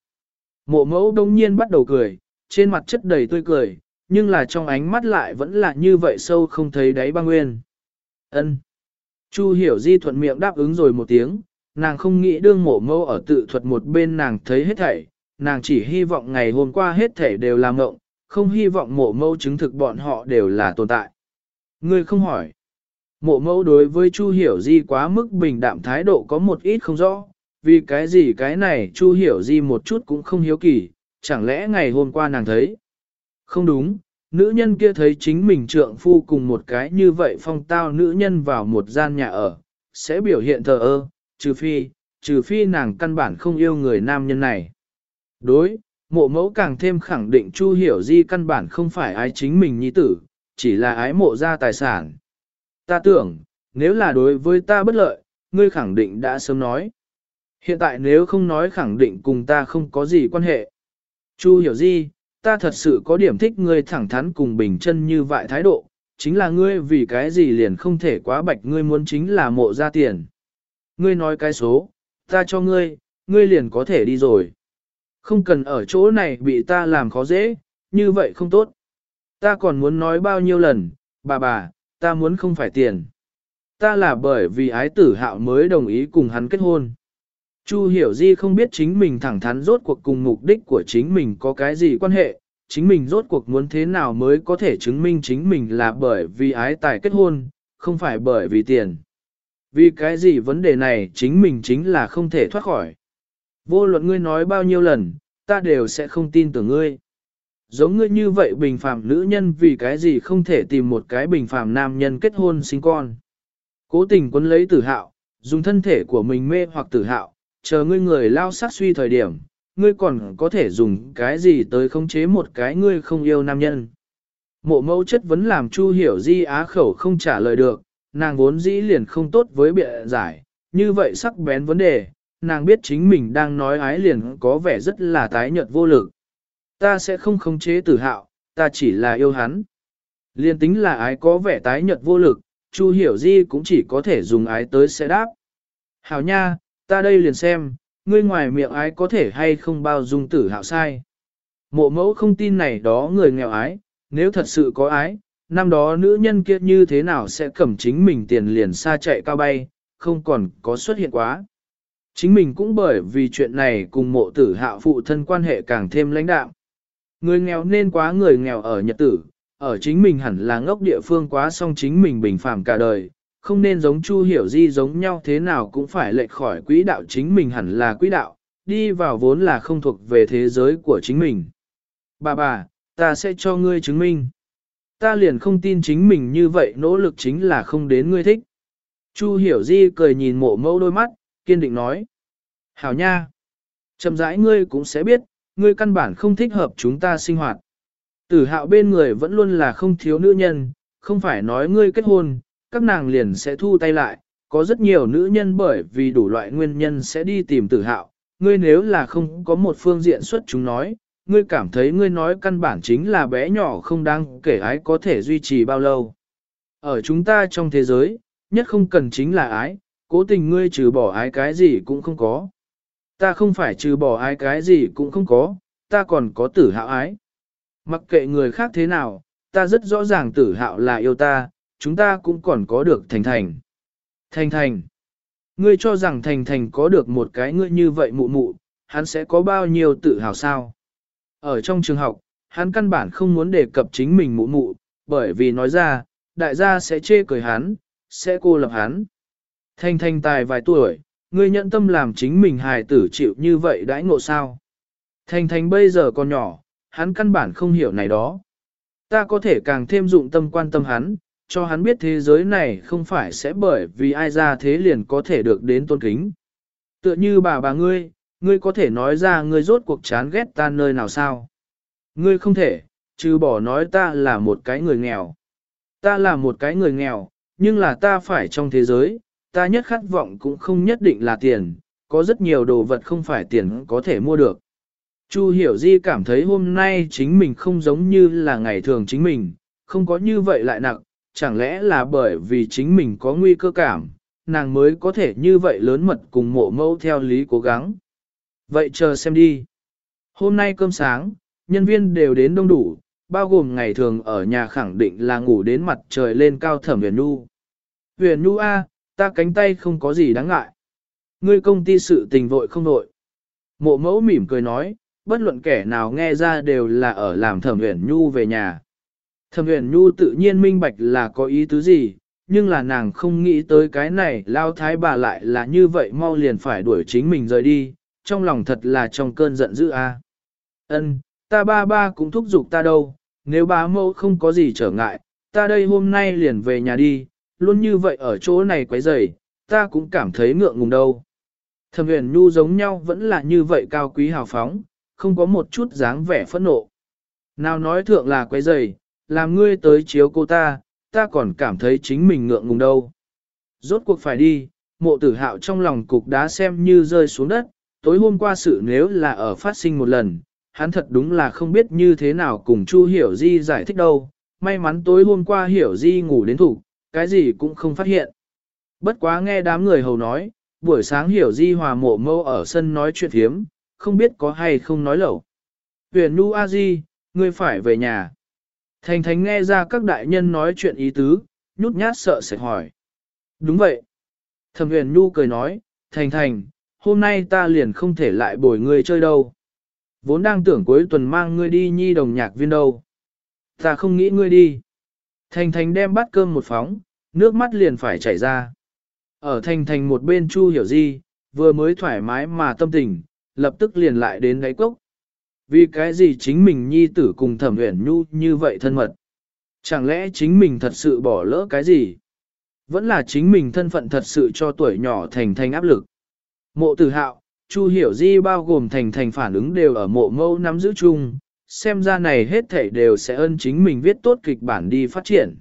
Mộ mẫu đông nhiên bắt đầu cười, trên mặt chất đầy tươi cười, nhưng là trong ánh mắt lại vẫn là như vậy sâu không thấy đáy băng nguyên. Ân. Chu hiểu di thuận miệng đáp ứng rồi một tiếng, nàng không nghĩ đương mổ mâu ở tự thuật một bên nàng thấy hết thảy, nàng chỉ hy vọng ngày hôm qua hết thảy đều là ngộng, không hy vọng mổ mâu chứng thực bọn họ đều là tồn tại. Ngươi không hỏi. Mộ mẫu đối với Chu Hiểu Di quá mức bình đạm thái độ có một ít không rõ, vì cái gì cái này Chu Hiểu Di một chút cũng không hiếu kỳ, chẳng lẽ ngày hôm qua nàng thấy. Không đúng, nữ nhân kia thấy chính mình trượng phu cùng một cái như vậy phong tao nữ nhân vào một gian nhà ở, sẽ biểu hiện thờ ơ, trừ phi, trừ phi nàng căn bản không yêu người nam nhân này. Đối, mộ mẫu càng thêm khẳng định Chu Hiểu Di căn bản không phải ái chính mình nhi tử, chỉ là ái mộ ra tài sản. Ta tưởng, nếu là đối với ta bất lợi, ngươi khẳng định đã sớm nói. Hiện tại nếu không nói khẳng định cùng ta không có gì quan hệ. Chu hiểu gì, ta thật sự có điểm thích ngươi thẳng thắn cùng bình chân như vậy thái độ, chính là ngươi vì cái gì liền không thể quá bạch ngươi muốn chính là mộ ra tiền. Ngươi nói cái số, ta cho ngươi, ngươi liền có thể đi rồi. Không cần ở chỗ này bị ta làm khó dễ, như vậy không tốt. Ta còn muốn nói bao nhiêu lần, bà bà, ta muốn không phải tiền. Ta là bởi vì ái tử hạo mới đồng ý cùng hắn kết hôn. Chu hiểu di không biết chính mình thẳng thắn rốt cuộc cùng mục đích của chính mình có cái gì quan hệ, chính mình rốt cuộc muốn thế nào mới có thể chứng minh chính mình là bởi vì ái tài kết hôn, không phải bởi vì tiền. Vì cái gì vấn đề này chính mình chính là không thể thoát khỏi. Vô luận ngươi nói bao nhiêu lần, ta đều sẽ không tin tưởng ngươi. Giống ngươi như vậy bình phàm nữ nhân vì cái gì không thể tìm một cái bình phàm nam nhân kết hôn sinh con. Cố tình quấn lấy tử hạo, dùng thân thể của mình mê hoặc tử hạo, chờ ngươi người lao sát suy thời điểm, ngươi còn có thể dùng cái gì tới khống chế một cái ngươi không yêu nam nhân. Mộ mẫu chất vấn làm Chu hiểu di á khẩu không trả lời được, nàng vốn dĩ liền không tốt với bịa giải, như vậy sắc bén vấn đề, nàng biết chính mình đang nói ái liền có vẻ rất là tái nhợt vô lực. Ta sẽ không khống chế tử hạo, ta chỉ là yêu hắn. Liên tính là ái có vẻ tái nhợt vô lực, Chu hiểu di cũng chỉ có thể dùng ái tới sẽ đáp. Hảo nha, ta đây liền xem, ngươi ngoài miệng ái có thể hay không bao dung tử hạo sai. Mộ mẫu không tin này đó người nghèo ái, nếu thật sự có ái, năm đó nữ nhân kia như thế nào sẽ cầm chính mình tiền liền xa chạy cao bay, không còn có xuất hiện quá. Chính mình cũng bởi vì chuyện này cùng mộ tử hạo phụ thân quan hệ càng thêm lãnh đạo. Người nghèo nên quá người nghèo ở nhật tử, ở chính mình hẳn là ngốc địa phương quá xong chính mình bình phàm cả đời, không nên giống Chu Hiểu Di giống nhau thế nào cũng phải lệch khỏi quỹ đạo chính mình hẳn là quỹ đạo, đi vào vốn là không thuộc về thế giới của chính mình. Bà bà, ta sẽ cho ngươi chứng minh. Ta liền không tin chính mình như vậy nỗ lực chính là không đến ngươi thích. Chu Hiểu Di cười nhìn mộ mẫu đôi mắt, kiên định nói. Hảo nha! Chậm rãi ngươi cũng sẽ biết, ngươi căn bản không thích hợp chúng ta sinh hoạt. Tử hạo bên người vẫn luôn là không thiếu nữ nhân, không phải nói ngươi kết hôn, các nàng liền sẽ thu tay lại, có rất nhiều nữ nhân bởi vì đủ loại nguyên nhân sẽ đi tìm tử hạo, ngươi nếu là không có một phương diện xuất chúng nói, ngươi cảm thấy ngươi nói căn bản chính là bé nhỏ không đáng kể ái có thể duy trì bao lâu. Ở chúng ta trong thế giới, nhất không cần chính là ái, cố tình ngươi trừ bỏ ái cái gì cũng không có. Ta không phải trừ bỏ ái cái gì cũng không có, ta còn có tử hạo ái. Mặc kệ người khác thế nào, ta rất rõ ràng tử hạo là yêu ta, chúng ta cũng còn có được thành thành. Thành thành. Ngươi cho rằng thành thành có được một cái ngươi như vậy mụ mụ, hắn sẽ có bao nhiêu tự hào sao? Ở trong trường học, hắn căn bản không muốn đề cập chính mình mụ mụ, bởi vì nói ra, đại gia sẽ chê cười hắn, sẽ cô lập hắn. Thanh thanh tài vài tuổi, ngươi nhận tâm làm chính mình hài tử chịu như vậy đãi ngộ sao. Thanh thanh bây giờ còn nhỏ, hắn căn bản không hiểu này đó. Ta có thể càng thêm dụng tâm quan tâm hắn, cho hắn biết thế giới này không phải sẽ bởi vì ai ra thế liền có thể được đến tôn kính. Tựa như bà bà ngươi, ngươi có thể nói ra ngươi rốt cuộc chán ghét ta nơi nào sao? Ngươi không thể, trừ bỏ nói ta là một cái người nghèo. Ta là một cái người nghèo, nhưng là ta phải trong thế giới, ta nhất khát vọng cũng không nhất định là tiền, có rất nhiều đồ vật không phải tiền có thể mua được. Chu Hiểu Di cảm thấy hôm nay chính mình không giống như là ngày thường chính mình, không có như vậy lại nặng, chẳng lẽ là bởi vì chính mình có nguy cơ cảm, nàng mới có thể như vậy lớn mật cùng mộ mẫu theo lý cố gắng. Vậy chờ xem đi. Hôm nay cơm sáng, nhân viên đều đến đông đủ, bao gồm ngày thường ở nhà khẳng định là ngủ đến mặt trời lên cao thẩm huyền nu. Huyền nu A, ta cánh tay không có gì đáng ngại. Ngươi công ty sự tình vội không vội. Mộ mẫu mỉm cười nói, bất luận kẻ nào nghe ra đều là ở làm thẩm huyền nhu về nhà. Thẩm huyền nhu tự nhiên minh bạch là có ý tứ gì, nhưng là nàng không nghĩ tới cái này lao thái bà lại là như vậy mau liền phải đuổi chính mình rời đi, trong lòng thật là trong cơn giận dữ a. Ân, ta ba ba cũng thúc giục ta đâu, nếu bá mẫu không có gì trở ngại, ta đây hôm nay liền về nhà đi, luôn như vậy ở chỗ này quấy rầy, ta cũng cảm thấy ngượng ngùng đâu. Thẩm huyền nhu giống nhau vẫn là như vậy cao quý hào phóng, không có một chút dáng vẻ phẫn nộ. Nào nói thượng là quấy rầy, làm ngươi tới chiếu cô ta, ta còn cảm thấy chính mình ngượng ngùng đâu. Rốt cuộc phải đi, mộ tử hạo trong lòng cục đá xem như rơi xuống đất, tối hôm qua sự nếu là ở phát sinh một lần, hắn thật đúng là không biết như thế nào cùng Chu Hiểu Di giải thích đâu, may mắn tối hôm qua Hiểu Di ngủ đến thủ, cái gì cũng không phát hiện. Bất quá nghe đám người hầu nói, buổi sáng Hiểu Di hòa mộ mâu ở sân nói chuyện thiếm, không biết có hay không nói lẩu. Huyền Nu A Di, ngươi phải về nhà. Thành Thành nghe ra các đại nhân nói chuyện ý tứ, nhút nhát sợ sệt hỏi. Đúng vậy. Thẩm huyền Nhu cười nói, Thành Thành, hôm nay ta liền không thể lại bồi ngươi chơi đâu. Vốn đang tưởng cuối tuần mang ngươi đi nhi đồng nhạc viên đâu. Ta không nghĩ ngươi đi. Thành Thành đem bát cơm một phóng, nước mắt liền phải chảy ra. Ở Thành Thành một bên Chu Hiểu Di, vừa mới thoải mái mà tâm tình, lập tức liền lại đến đáy cốc. Vì cái gì chính mình nhi tử cùng thẩm uyển nhu như vậy thân mật? Chẳng lẽ chính mình thật sự bỏ lỡ cái gì? Vẫn là chính mình thân phận thật sự cho tuổi nhỏ thành thành áp lực. Mộ tử hạo, Chu hiểu di bao gồm thành thành phản ứng đều ở mộ mâu nắm giữ chung, xem ra này hết thảy đều sẽ ơn chính mình viết tốt kịch bản đi phát triển.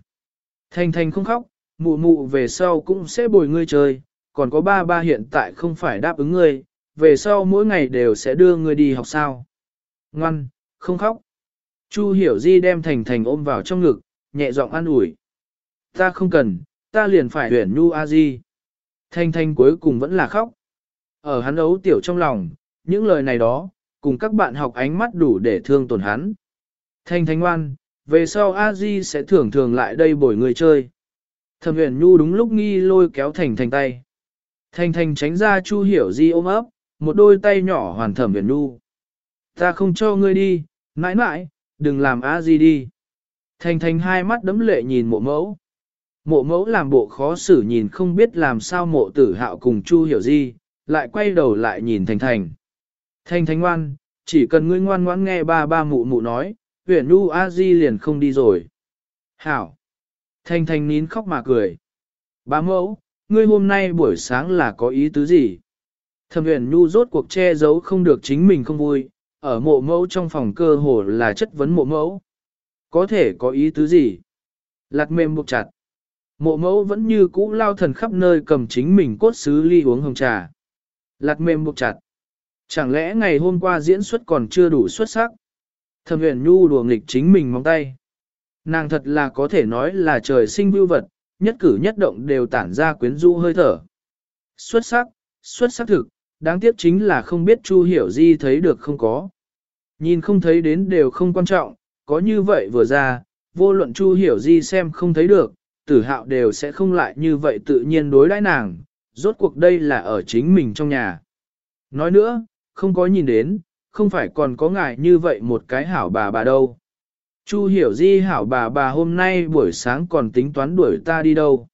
Thành thành không khóc, mụ mụ về sau cũng sẽ bồi ngươi chơi, còn có ba ba hiện tại không phải đáp ứng ngươi, về sau mỗi ngày đều sẽ đưa ngươi đi học sao. Ngoan, không khóc. Chu hiểu di đem thành thành ôm vào trong ngực, nhẹ giọng an ủi. Ta không cần, ta liền phải huyển nhu a di. Thanh thanh cuối cùng vẫn là khóc. Ở hắn ấu tiểu trong lòng, những lời này đó, cùng các bạn học ánh mắt đủ để thương tổn hắn. Thanh thanh ngoan, về sau a di sẽ thường thường lại đây bồi người chơi. Thẩm huyền nhu đúng lúc nghi lôi kéo thành thành tay. Thanh Thanh tránh ra chu hiểu di ôm ấp, một đôi tay nhỏ hoàn thẩm huyền nhu. Ta không cho ngươi đi, mãi mãi, đừng làm a di đi. Thành thành hai mắt đấm lệ nhìn mộ mẫu. Mộ mẫu làm bộ khó xử nhìn không biết làm sao mộ tử hạo cùng chu hiểu di, lại quay đầu lại nhìn thành thành. Thành thành ngoan, chỉ cần ngươi ngoan ngoãn nghe ba ba mụ mụ nói, huyện nu a di liền không đi rồi. Hảo. Thành thành nín khóc mà cười. Ba mẫu, ngươi hôm nay buổi sáng là có ý tứ gì? Thẩm huyền nu rốt cuộc che giấu không được chính mình không vui, ở mộ mẫu trong phòng cơ hồ là chất vấn mộ mẫu. Có thể có ý tứ gì? Lạc mềm buộc chặt. Mộ mẫu vẫn như cũ lao thần khắp nơi cầm chính mình cốt xứ ly uống hồng trà. Lạc mềm buộc chặt. Chẳng lẽ ngày hôm qua diễn xuất còn chưa đủ xuất sắc? Thẩm huyền nhu đùa nghịch chính mình mong tay. Nàng thật là có thể nói là trời sinh vưu vật, nhất cử nhất động đều tản ra quyến rũ hơi thở. Xuất sắc, xuất sắc thực, đáng tiếc chính là không biết Chu Hiểu Di thấy được không có. Nhìn không thấy đến đều không quan trọng, có như vậy vừa ra, vô luận Chu Hiểu Di xem không thấy được, tử hạo đều sẽ không lại như vậy tự nhiên đối đãi nàng, rốt cuộc đây là ở chính mình trong nhà. Nói nữa, không có nhìn đến, không phải còn có ngài như vậy một cái hảo bà bà đâu. Chu hiểu di hảo bà bà hôm nay buổi sáng còn tính toán đuổi ta đi đâu.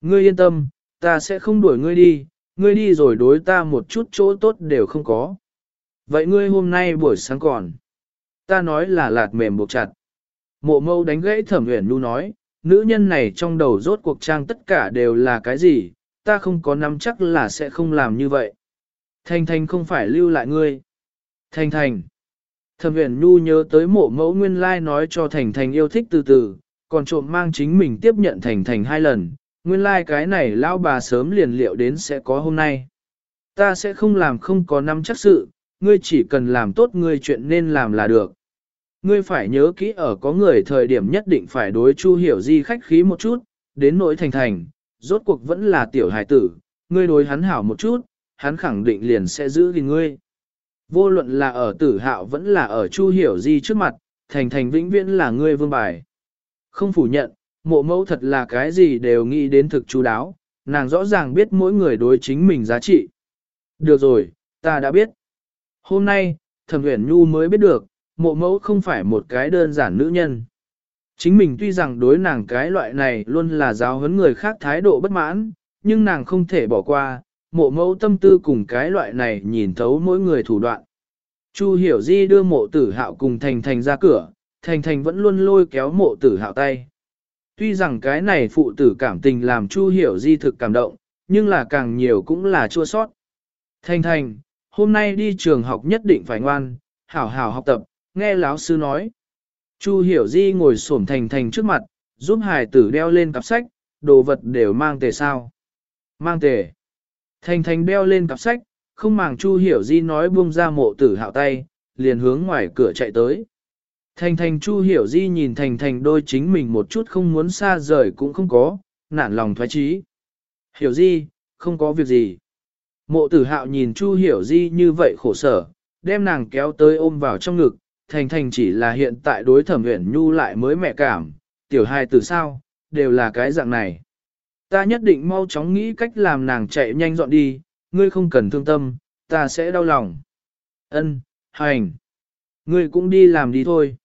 Ngươi yên tâm, ta sẽ không đuổi ngươi đi, ngươi đi rồi đối ta một chút chỗ tốt đều không có. Vậy ngươi hôm nay buổi sáng còn. Ta nói là lạt mềm buộc chặt. Mộ mâu đánh gãy thẩm huyền nu nói, nữ nhân này trong đầu rốt cuộc trang tất cả đều là cái gì, ta không có nắm chắc là sẽ không làm như vậy. Thanh Thanh không phải lưu lại ngươi. Thanh Thanh. Thẩm huyền nu nhớ tới mộ mẫu nguyên lai nói cho Thành Thành yêu thích từ từ, còn trộm mang chính mình tiếp nhận Thành Thành hai lần, nguyên lai cái này lão bà sớm liền liệu đến sẽ có hôm nay. Ta sẽ không làm không có năm chắc sự, ngươi chỉ cần làm tốt ngươi chuyện nên làm là được. Ngươi phải nhớ kỹ ở có người thời điểm nhất định phải đối Chu Hiểu Di khách khí một chút, đến nỗi thành thành, rốt cuộc vẫn là tiểu hài tử, ngươi đối hắn hảo một chút, hắn khẳng định liền sẽ giữ gìn ngươi. Vô luận là ở tử hạo vẫn là ở Chu Hiểu Di trước mặt, thành thành vĩnh viễn là ngươi vương bài. Không phủ nhận, mộ mẫu thật là cái gì đều nghĩ đến thực chú đáo, nàng rõ ràng biết mỗi người đối chính mình giá trị. Được rồi, ta đã biết. Hôm nay, thẩm huyền nhu mới biết được, mộ mẫu không phải một cái đơn giản nữ nhân. Chính mình tuy rằng đối nàng cái loại này luôn là giáo huấn người khác thái độ bất mãn, nhưng nàng không thể bỏ qua, mộ mẫu tâm tư cùng cái loại này nhìn thấu mỗi người thủ đoạn. Chu hiểu di đưa mộ tử hạo cùng thành thành ra cửa, thành thành vẫn luôn lôi kéo mộ tử hạo tay. Tuy rằng cái này phụ tử cảm tình làm Chu hiểu di thực cảm động, nhưng là càng nhiều cũng là chua sót. Thành thành, hôm nay đi trường học nhất định phải ngoan, hảo hảo học tập, nghe lão sư nói. Chu hiểu di ngồi xổm thành thành trước mặt, giúp hài tử đeo lên cặp sách, đồ vật đều mang tề sao. Mang tề. Thành thành đeo lên cặp sách, không màng chu hiểu di nói buông ra mộ tử hạo tay, liền hướng ngoài cửa chạy tới. Thành thành chu hiểu di nhìn thành thành đôi chính mình một chút không muốn xa rời cũng không có, nản lòng thoái trí. Hiểu di, không có việc gì. Mộ tử hạo nhìn chu hiểu di như vậy khổ sở, đem nàng kéo tới ôm vào trong ngực, thành thành chỉ là hiện tại đối thẩm uyển nhu lại mới mẹ cảm, tiểu Hai từ sao, đều là cái dạng này. Ta nhất định mau chóng nghĩ cách làm nàng chạy nhanh dọn đi, ngươi không cần thương tâm, ta sẽ đau lòng. Ân, hành. Ngươi cũng đi làm đi thôi.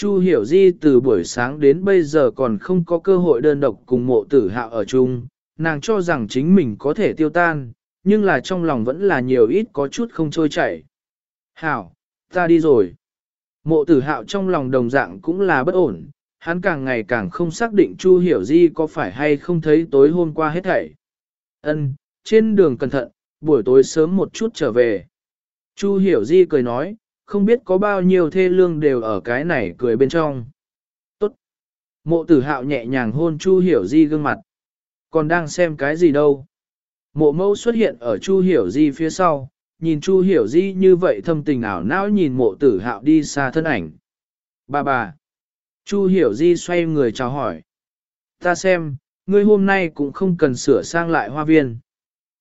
Chu hiểu di từ buổi sáng đến bây giờ còn không có cơ hội đơn độc cùng mộ tử hạo ở chung, nàng cho rằng chính mình có thể tiêu tan, nhưng là trong lòng vẫn là nhiều ít có chút không trôi chảy. Hảo, ta đi rồi. Mộ tử hạo trong lòng đồng dạng cũng là bất ổn, hắn càng ngày càng không xác định Chu Hiểu Di có phải hay không thấy tối hôm qua hết thảy. Ân, trên đường cẩn thận, buổi tối sớm một chút trở về. Chu Hiểu Di cười nói, không biết có bao nhiêu thê lương đều ở cái này cười bên trong. Tốt. Mộ tử hạo nhẹ nhàng hôn Chu Hiểu Di gương mặt. Còn đang xem cái gì đâu. Mộ mẫu xuất hiện ở Chu Hiểu Di phía sau, nhìn Chu Hiểu Di như vậy thâm tình ảo não nhìn mộ tử hạo đi xa thân ảnh. Bà bà. Chu Hiểu Di xoay người chào hỏi. Ta xem, ngươi hôm nay cũng không cần sửa sang lại hoa viên.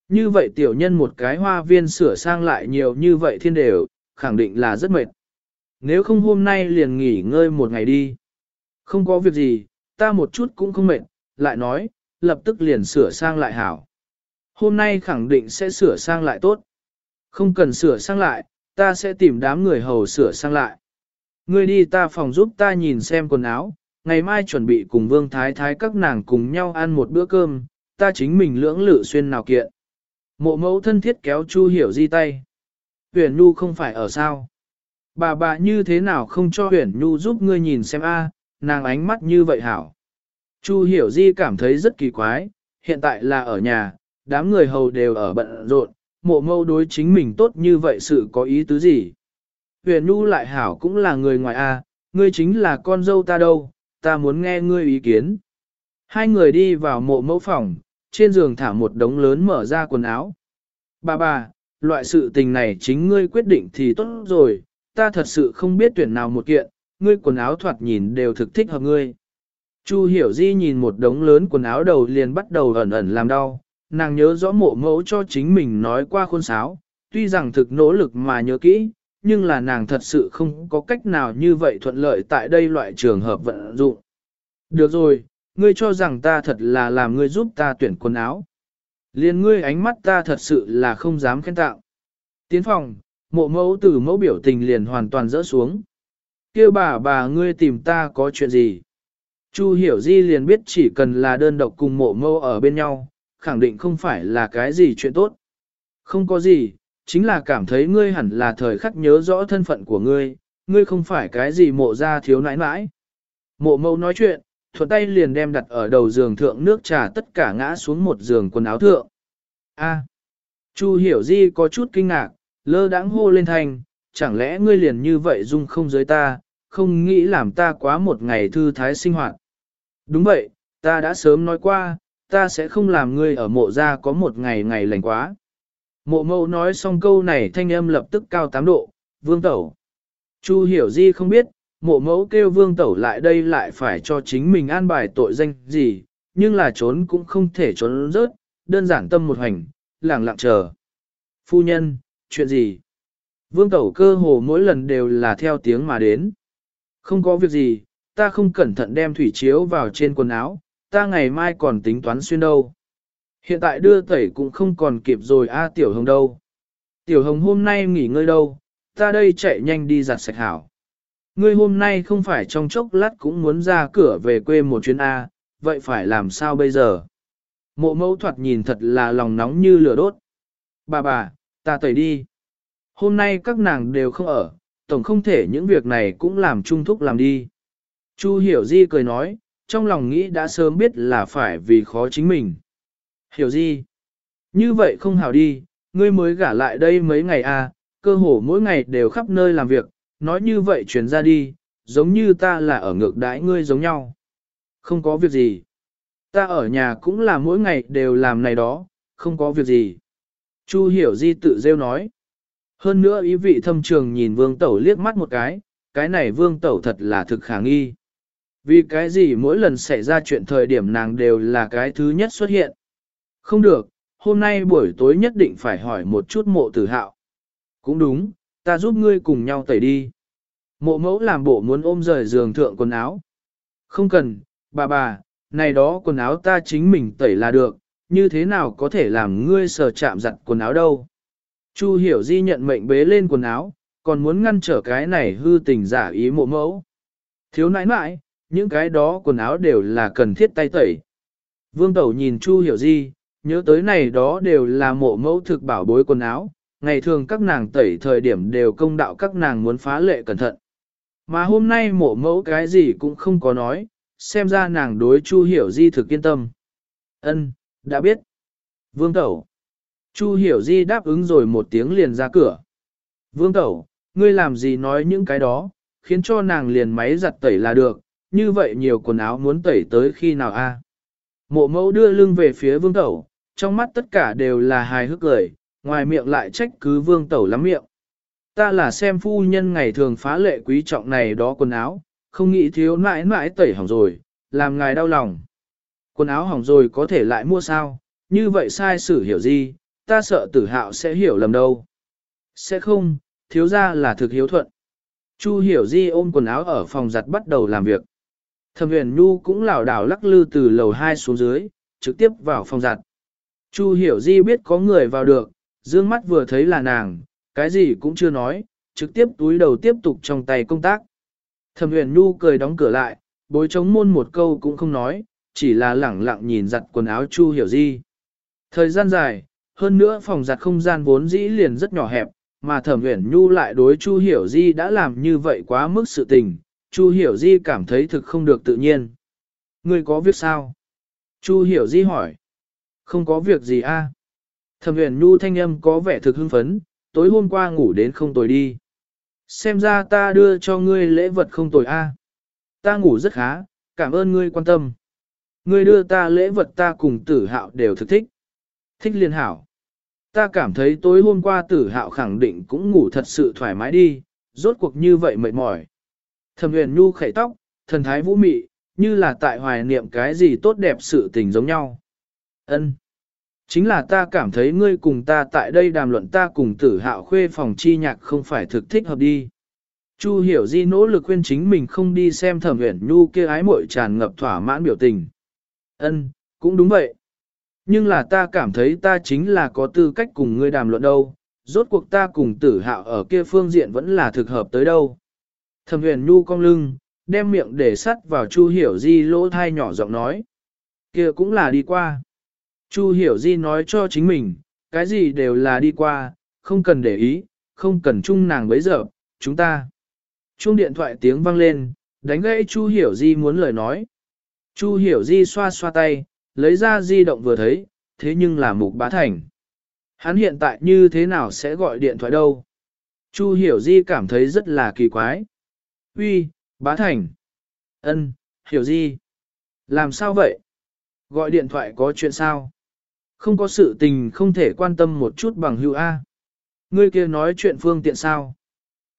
Như vậy tiểu nhân một cái hoa viên sửa sang lại nhiều như vậy thiên đều, khẳng định là rất mệt. Nếu không hôm nay liền nghỉ ngơi một ngày đi. Không có việc gì, ta một chút cũng không mệt, lại nói, lập tức liền sửa sang lại hảo. Hôm nay khẳng định sẽ sửa sang lại tốt. Không cần sửa sang lại, ta sẽ tìm đám người hầu sửa sang lại. Ngươi đi ta phòng giúp ta nhìn xem quần áo, ngày mai chuẩn bị cùng vương thái thái các nàng cùng nhau ăn một bữa cơm, ta chính mình lưỡng lự xuyên nào kiện. Mộ mẫu thân thiết kéo Chu Hiểu Di tay. Huyền Nhu không phải ở sao? Bà bà như thế nào không cho Huyền Nhu giúp ngươi nhìn xem a, nàng ánh mắt như vậy hảo. Chu Hiểu Di cảm thấy rất kỳ quái, hiện tại là ở nhà, đám người hầu đều ở bận rộn, mộ mâu đối chính mình tốt như vậy sự có ý tứ gì. Huyền Nhu lại hảo cũng là người ngoài A, ngươi chính là con dâu ta đâu, ta muốn nghe ngươi ý kiến. Hai người đi vào mộ mẫu phòng, trên giường thả một đống lớn mở ra quần áo. Bà bà, loại sự tình này chính ngươi quyết định thì tốt rồi, ta thật sự không biết tuyển nào một kiện, ngươi quần áo thoạt nhìn đều thực thích hợp ngươi. Chu hiểu di nhìn một đống lớn quần áo đầu liền bắt đầu ẩn ẩn làm đau, nàng nhớ rõ mộ mẫu cho chính mình nói qua khôn sáo, tuy rằng thực nỗ lực mà nhớ kỹ, nhưng là nàng thật sự không có cách nào như vậy thuận lợi tại đây loại trường hợp vận dụng. Được rồi, ngươi cho rằng ta thật là làm ngươi giúp ta tuyển quần áo. Liên ngươi ánh mắt ta thật sự là không dám khen tạo. Tiến phòng, mộ mẫu từ mẫu biểu tình liền hoàn toàn rỡ xuống. kia bà bà ngươi tìm ta có chuyện gì? Chu hiểu di liền biết chỉ cần là đơn độc cùng mộ mẫu ở bên nhau, khẳng định không phải là cái gì chuyện tốt. Không có gì, chính là cảm thấy ngươi hẳn là thời khắc nhớ rõ thân phận của ngươi, ngươi không phải cái gì mộ ra thiếu nãi nãi. Mộ mẫu nói chuyện, thuận tay liền đem đặt ở đầu giường thượng nước trà tất cả ngã xuống một giường quần áo thượng. A. Chu hiểu di có chút kinh ngạc, lơ đãng hô lên thành, chẳng lẽ ngươi liền như vậy dung không giới ta, không nghĩ làm ta quá một ngày thư thái sinh hoạt. Đúng vậy, ta đã sớm nói qua, ta sẽ không làm ngươi ở mộ gia có một ngày ngày lành quá. Mộ mâu nói xong câu này thanh âm lập tức cao tám độ, vương tẩu. Chu hiểu di không biết, mộ mẫu kêu vương tẩu lại đây lại phải cho chính mình an bài tội danh gì, nhưng là trốn cũng không thể trốn rớt, đơn giản tâm một hành, lẳng lặng chờ. Phu nhân, chuyện gì? Vương tẩu cơ hồ mỗi lần đều là theo tiếng mà đến. Không có việc gì, ta không cẩn thận đem thủy chiếu vào trên quần áo, ta ngày mai còn tính toán xuyên đâu. Hiện tại đưa tẩy cũng không còn kịp rồi a tiểu hồng đâu. Tiểu hồng hôm nay nghỉ ngơi đâu, ta đây chạy nhanh đi giặt sạch hảo. Ngươi hôm nay không phải trong chốc lát cũng muốn ra cửa về quê một chuyến A, vậy phải làm sao bây giờ? Mộ mẫu thoạt nhìn thật là lòng nóng như lửa đốt. Bà bà, ta tẩy đi. Hôm nay các nàng đều không ở, tổng không thể những việc này cũng làm trung thúc làm đi. Chu hiểu di cười nói, trong lòng nghĩ đã sớm biết là phải vì khó chính mình. Hiểu di? Như vậy không hảo đi, ngươi mới gả lại đây mấy ngày à, cơ hồ mỗi ngày đều khắp nơi làm việc, nói như vậy chuyển ra đi, giống như ta là ở ngược đãi ngươi giống nhau. Không có việc gì. Ta ở nhà cũng là mỗi ngày đều làm này đó, không có việc gì. Chu hiểu di tự rêu nói. Hơn nữa ý vị thâm trường nhìn vương tẩu liếc mắt một cái, cái này vương tẩu thật là thực khả nghi. Vì cái gì mỗi lần xảy ra chuyện thời điểm nàng đều là cái thứ nhất xuất hiện. Không được, hôm nay buổi tối nhất định phải hỏi một chút mộ tử hạo. Cũng đúng, ta giúp ngươi cùng nhau tẩy đi. Mộ mẫu làm bộ muốn ôm rời giường thượng quần áo. Không cần, bà bà, này đó quần áo ta chính mình tẩy là được, như thế nào có thể làm ngươi sờ chạm giặt quần áo đâu. Chu hiểu di nhận mệnh bế lên quần áo, còn muốn ngăn trở cái này hư tình giả ý mộ mẫu. Thiếu nãi nãi, những cái đó quần áo đều là cần thiết tay tẩy. Vương Tẩu nhìn Chu hiểu di, nhớ tới này đó đều là mộ mẫu thực bảo bối quần áo, ngày thường các nàng tẩy thời điểm đều công đạo các nàng muốn phá lệ cẩn thận. Mà hôm nay mộ mẫu cái gì cũng không có nói, xem ra nàng đối Chu Hiểu Di thực yên tâm. Ân, đã biết. Vương Tẩu. Chu Hiểu Di đáp ứng rồi một tiếng liền ra cửa. Vương Tẩu, ngươi làm gì nói những cái đó, khiến cho nàng liền máy giặt tẩy là được, như vậy nhiều quần áo muốn tẩy tới khi nào a? Mộ mẫu đưa lưng về phía Vương Tẩu, trong mắt tất cả đều là hài hước cười, ngoài miệng lại trách cứ vương tẩu lắm miệng. Ta là xem phu nhân ngày thường phá lệ quý trọng này đó quần áo, không nghĩ thiếu mãi mãi tẩy hỏng rồi, làm ngài đau lòng. Quần áo hỏng rồi có thể lại mua sao, như vậy sai sử hiểu gì, ta sợ tử hạo sẽ hiểu lầm đâu. Sẽ không, thiếu ra là thực hiếu thuận. Chu hiểu di ôm quần áo ở phòng giặt bắt đầu làm việc. Thẩm huyền nhu cũng lảo đảo lắc lư từ lầu 2 xuống dưới, trực tiếp vào phòng giặt. Chu hiểu di biết có người vào được, dương mắt vừa thấy là nàng, cái gì cũng chưa nói, trực tiếp túi đầu tiếp tục trong tay công tác. Thẩm huyền nu cười đóng cửa lại, bối chống môn một câu cũng không nói, chỉ là lẳng lặng nhìn giặt quần áo Chu hiểu di. Thời gian dài, hơn nữa phòng giặt không gian vốn dĩ liền rất nhỏ hẹp, mà thẩm huyền nhu lại đối Chu hiểu di đã làm như vậy quá mức sự tình, Chu hiểu di cảm thấy thực không được tự nhiên. Ngươi có việc sao? Chu hiểu di hỏi. Không có việc gì a. Thẩm huyền nhu thanh âm có vẻ thực hưng phấn, tối hôm qua ngủ đến không tồi đi. Xem ra ta đưa cho ngươi lễ vật không tồi a. À? Ta ngủ rất khá, cảm ơn ngươi quan tâm. Ngươi đưa ta lễ vật ta cùng tử hạo đều thực thích. Thích liên hảo. Ta cảm thấy tối hôm qua tử hạo khẳng định cũng ngủ thật sự thoải mái đi, rốt cuộc như vậy mệt mỏi. Thẩm huyền nhu khẩy tóc, thần thái vũ mị, như là tại hoài niệm cái gì tốt đẹp sự tình giống nhau. Ân. Chính là ta cảm thấy ngươi cùng ta tại đây đàm luận ta cùng tử hạo khuê phòng chi nhạc không phải thực thích hợp đi. Chu hiểu di nỗ lực khuyên chính mình không đi xem thẩm uyển nhu kia ái muội tràn ngập thỏa mãn biểu tình. Ân, cũng đúng vậy. Nhưng là ta cảm thấy ta chính là có tư cách cùng ngươi đàm luận đâu, rốt cuộc ta cùng tử hạo ở kia phương diện vẫn là thực hợp tới đâu. Thẩm huyền nhu cong lưng, đem miệng để sắt vào Chu Hiểu Di lỗ thai nhỏ giọng nói. kia cũng là đi qua. Chu Hiểu Di nói cho chính mình, cái gì đều là đi qua, không cần để ý, không cần chung nàng bấy giờ, chúng ta. Chuông điện thoại tiếng vang lên, đánh gãy Chu Hiểu Di muốn lời nói. Chu Hiểu Di xoa xoa tay, lấy ra di động vừa thấy, thế nhưng là mục bá thành. Hắn hiện tại như thế nào sẽ gọi điện thoại đâu? Chu Hiểu Di cảm thấy rất là kỳ quái. Uy, bá thành. Ân, Hiểu Di. Làm sao vậy? Gọi điện thoại có chuyện sao? Không có sự tình không thể quan tâm một chút bằng hữu A. Ngươi kia nói chuyện phương tiện sao?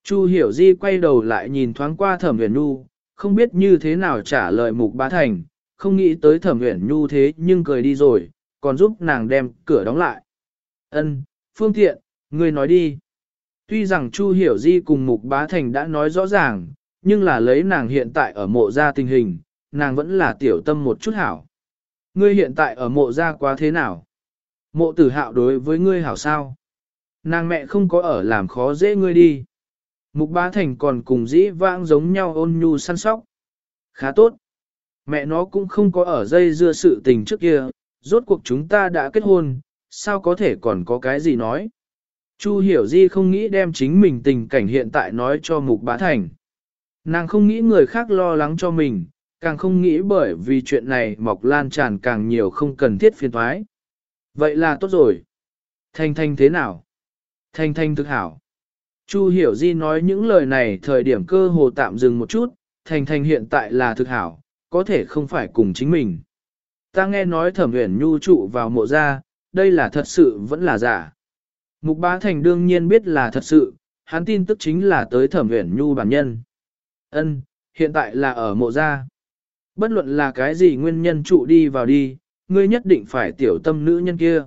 Chu Hiểu Di quay đầu lại nhìn thoáng qua thẩm huyền nu, không biết như thế nào trả lời mục bá thành, không nghĩ tới thẩm huyền nhu thế nhưng cười đi rồi, còn giúp nàng đem cửa đóng lại. Ân, phương tiện, ngươi nói đi. Tuy rằng Chu Hiểu Di cùng Mục Bá Thành đã nói rõ ràng, nhưng là lấy nàng hiện tại ở mộ gia tình hình, nàng vẫn là tiểu tâm một chút hảo. Ngươi hiện tại ở mộ gia quá thế nào? Mộ tử hạo đối với ngươi hảo sao? Nàng mẹ không có ở làm khó dễ ngươi đi. Mục Bá Thành còn cùng dĩ vãng giống nhau ôn nhu săn sóc. Khá tốt. Mẹ nó cũng không có ở dây dưa sự tình trước kia, rốt cuộc chúng ta đã kết hôn, sao có thể còn có cái gì nói. Chu hiểu di không nghĩ đem chính mình tình cảnh hiện tại nói cho mục bá thành. Nàng không nghĩ người khác lo lắng cho mình, càng không nghĩ bởi vì chuyện này mọc lan tràn càng nhiều không cần thiết phiền thoái. Vậy là tốt rồi. Thanh thanh thế nào? Thanh thanh thực hảo. Chu hiểu di nói những lời này thời điểm cơ hồ tạm dừng một chút, thành thành hiện tại là thực hảo, có thể không phải cùng chính mình. Ta nghe nói thẩm huyền nhu trụ vào mộ ra, đây là thật sự vẫn là giả. Mục bá thành đương nhiên biết là thật sự, hắn tin tức chính là tới thẩm huyền nhu bản nhân. Ân, hiện tại là ở mộ gia. Bất luận là cái gì nguyên nhân trụ đi vào đi, ngươi nhất định phải tiểu tâm nữ nhân kia.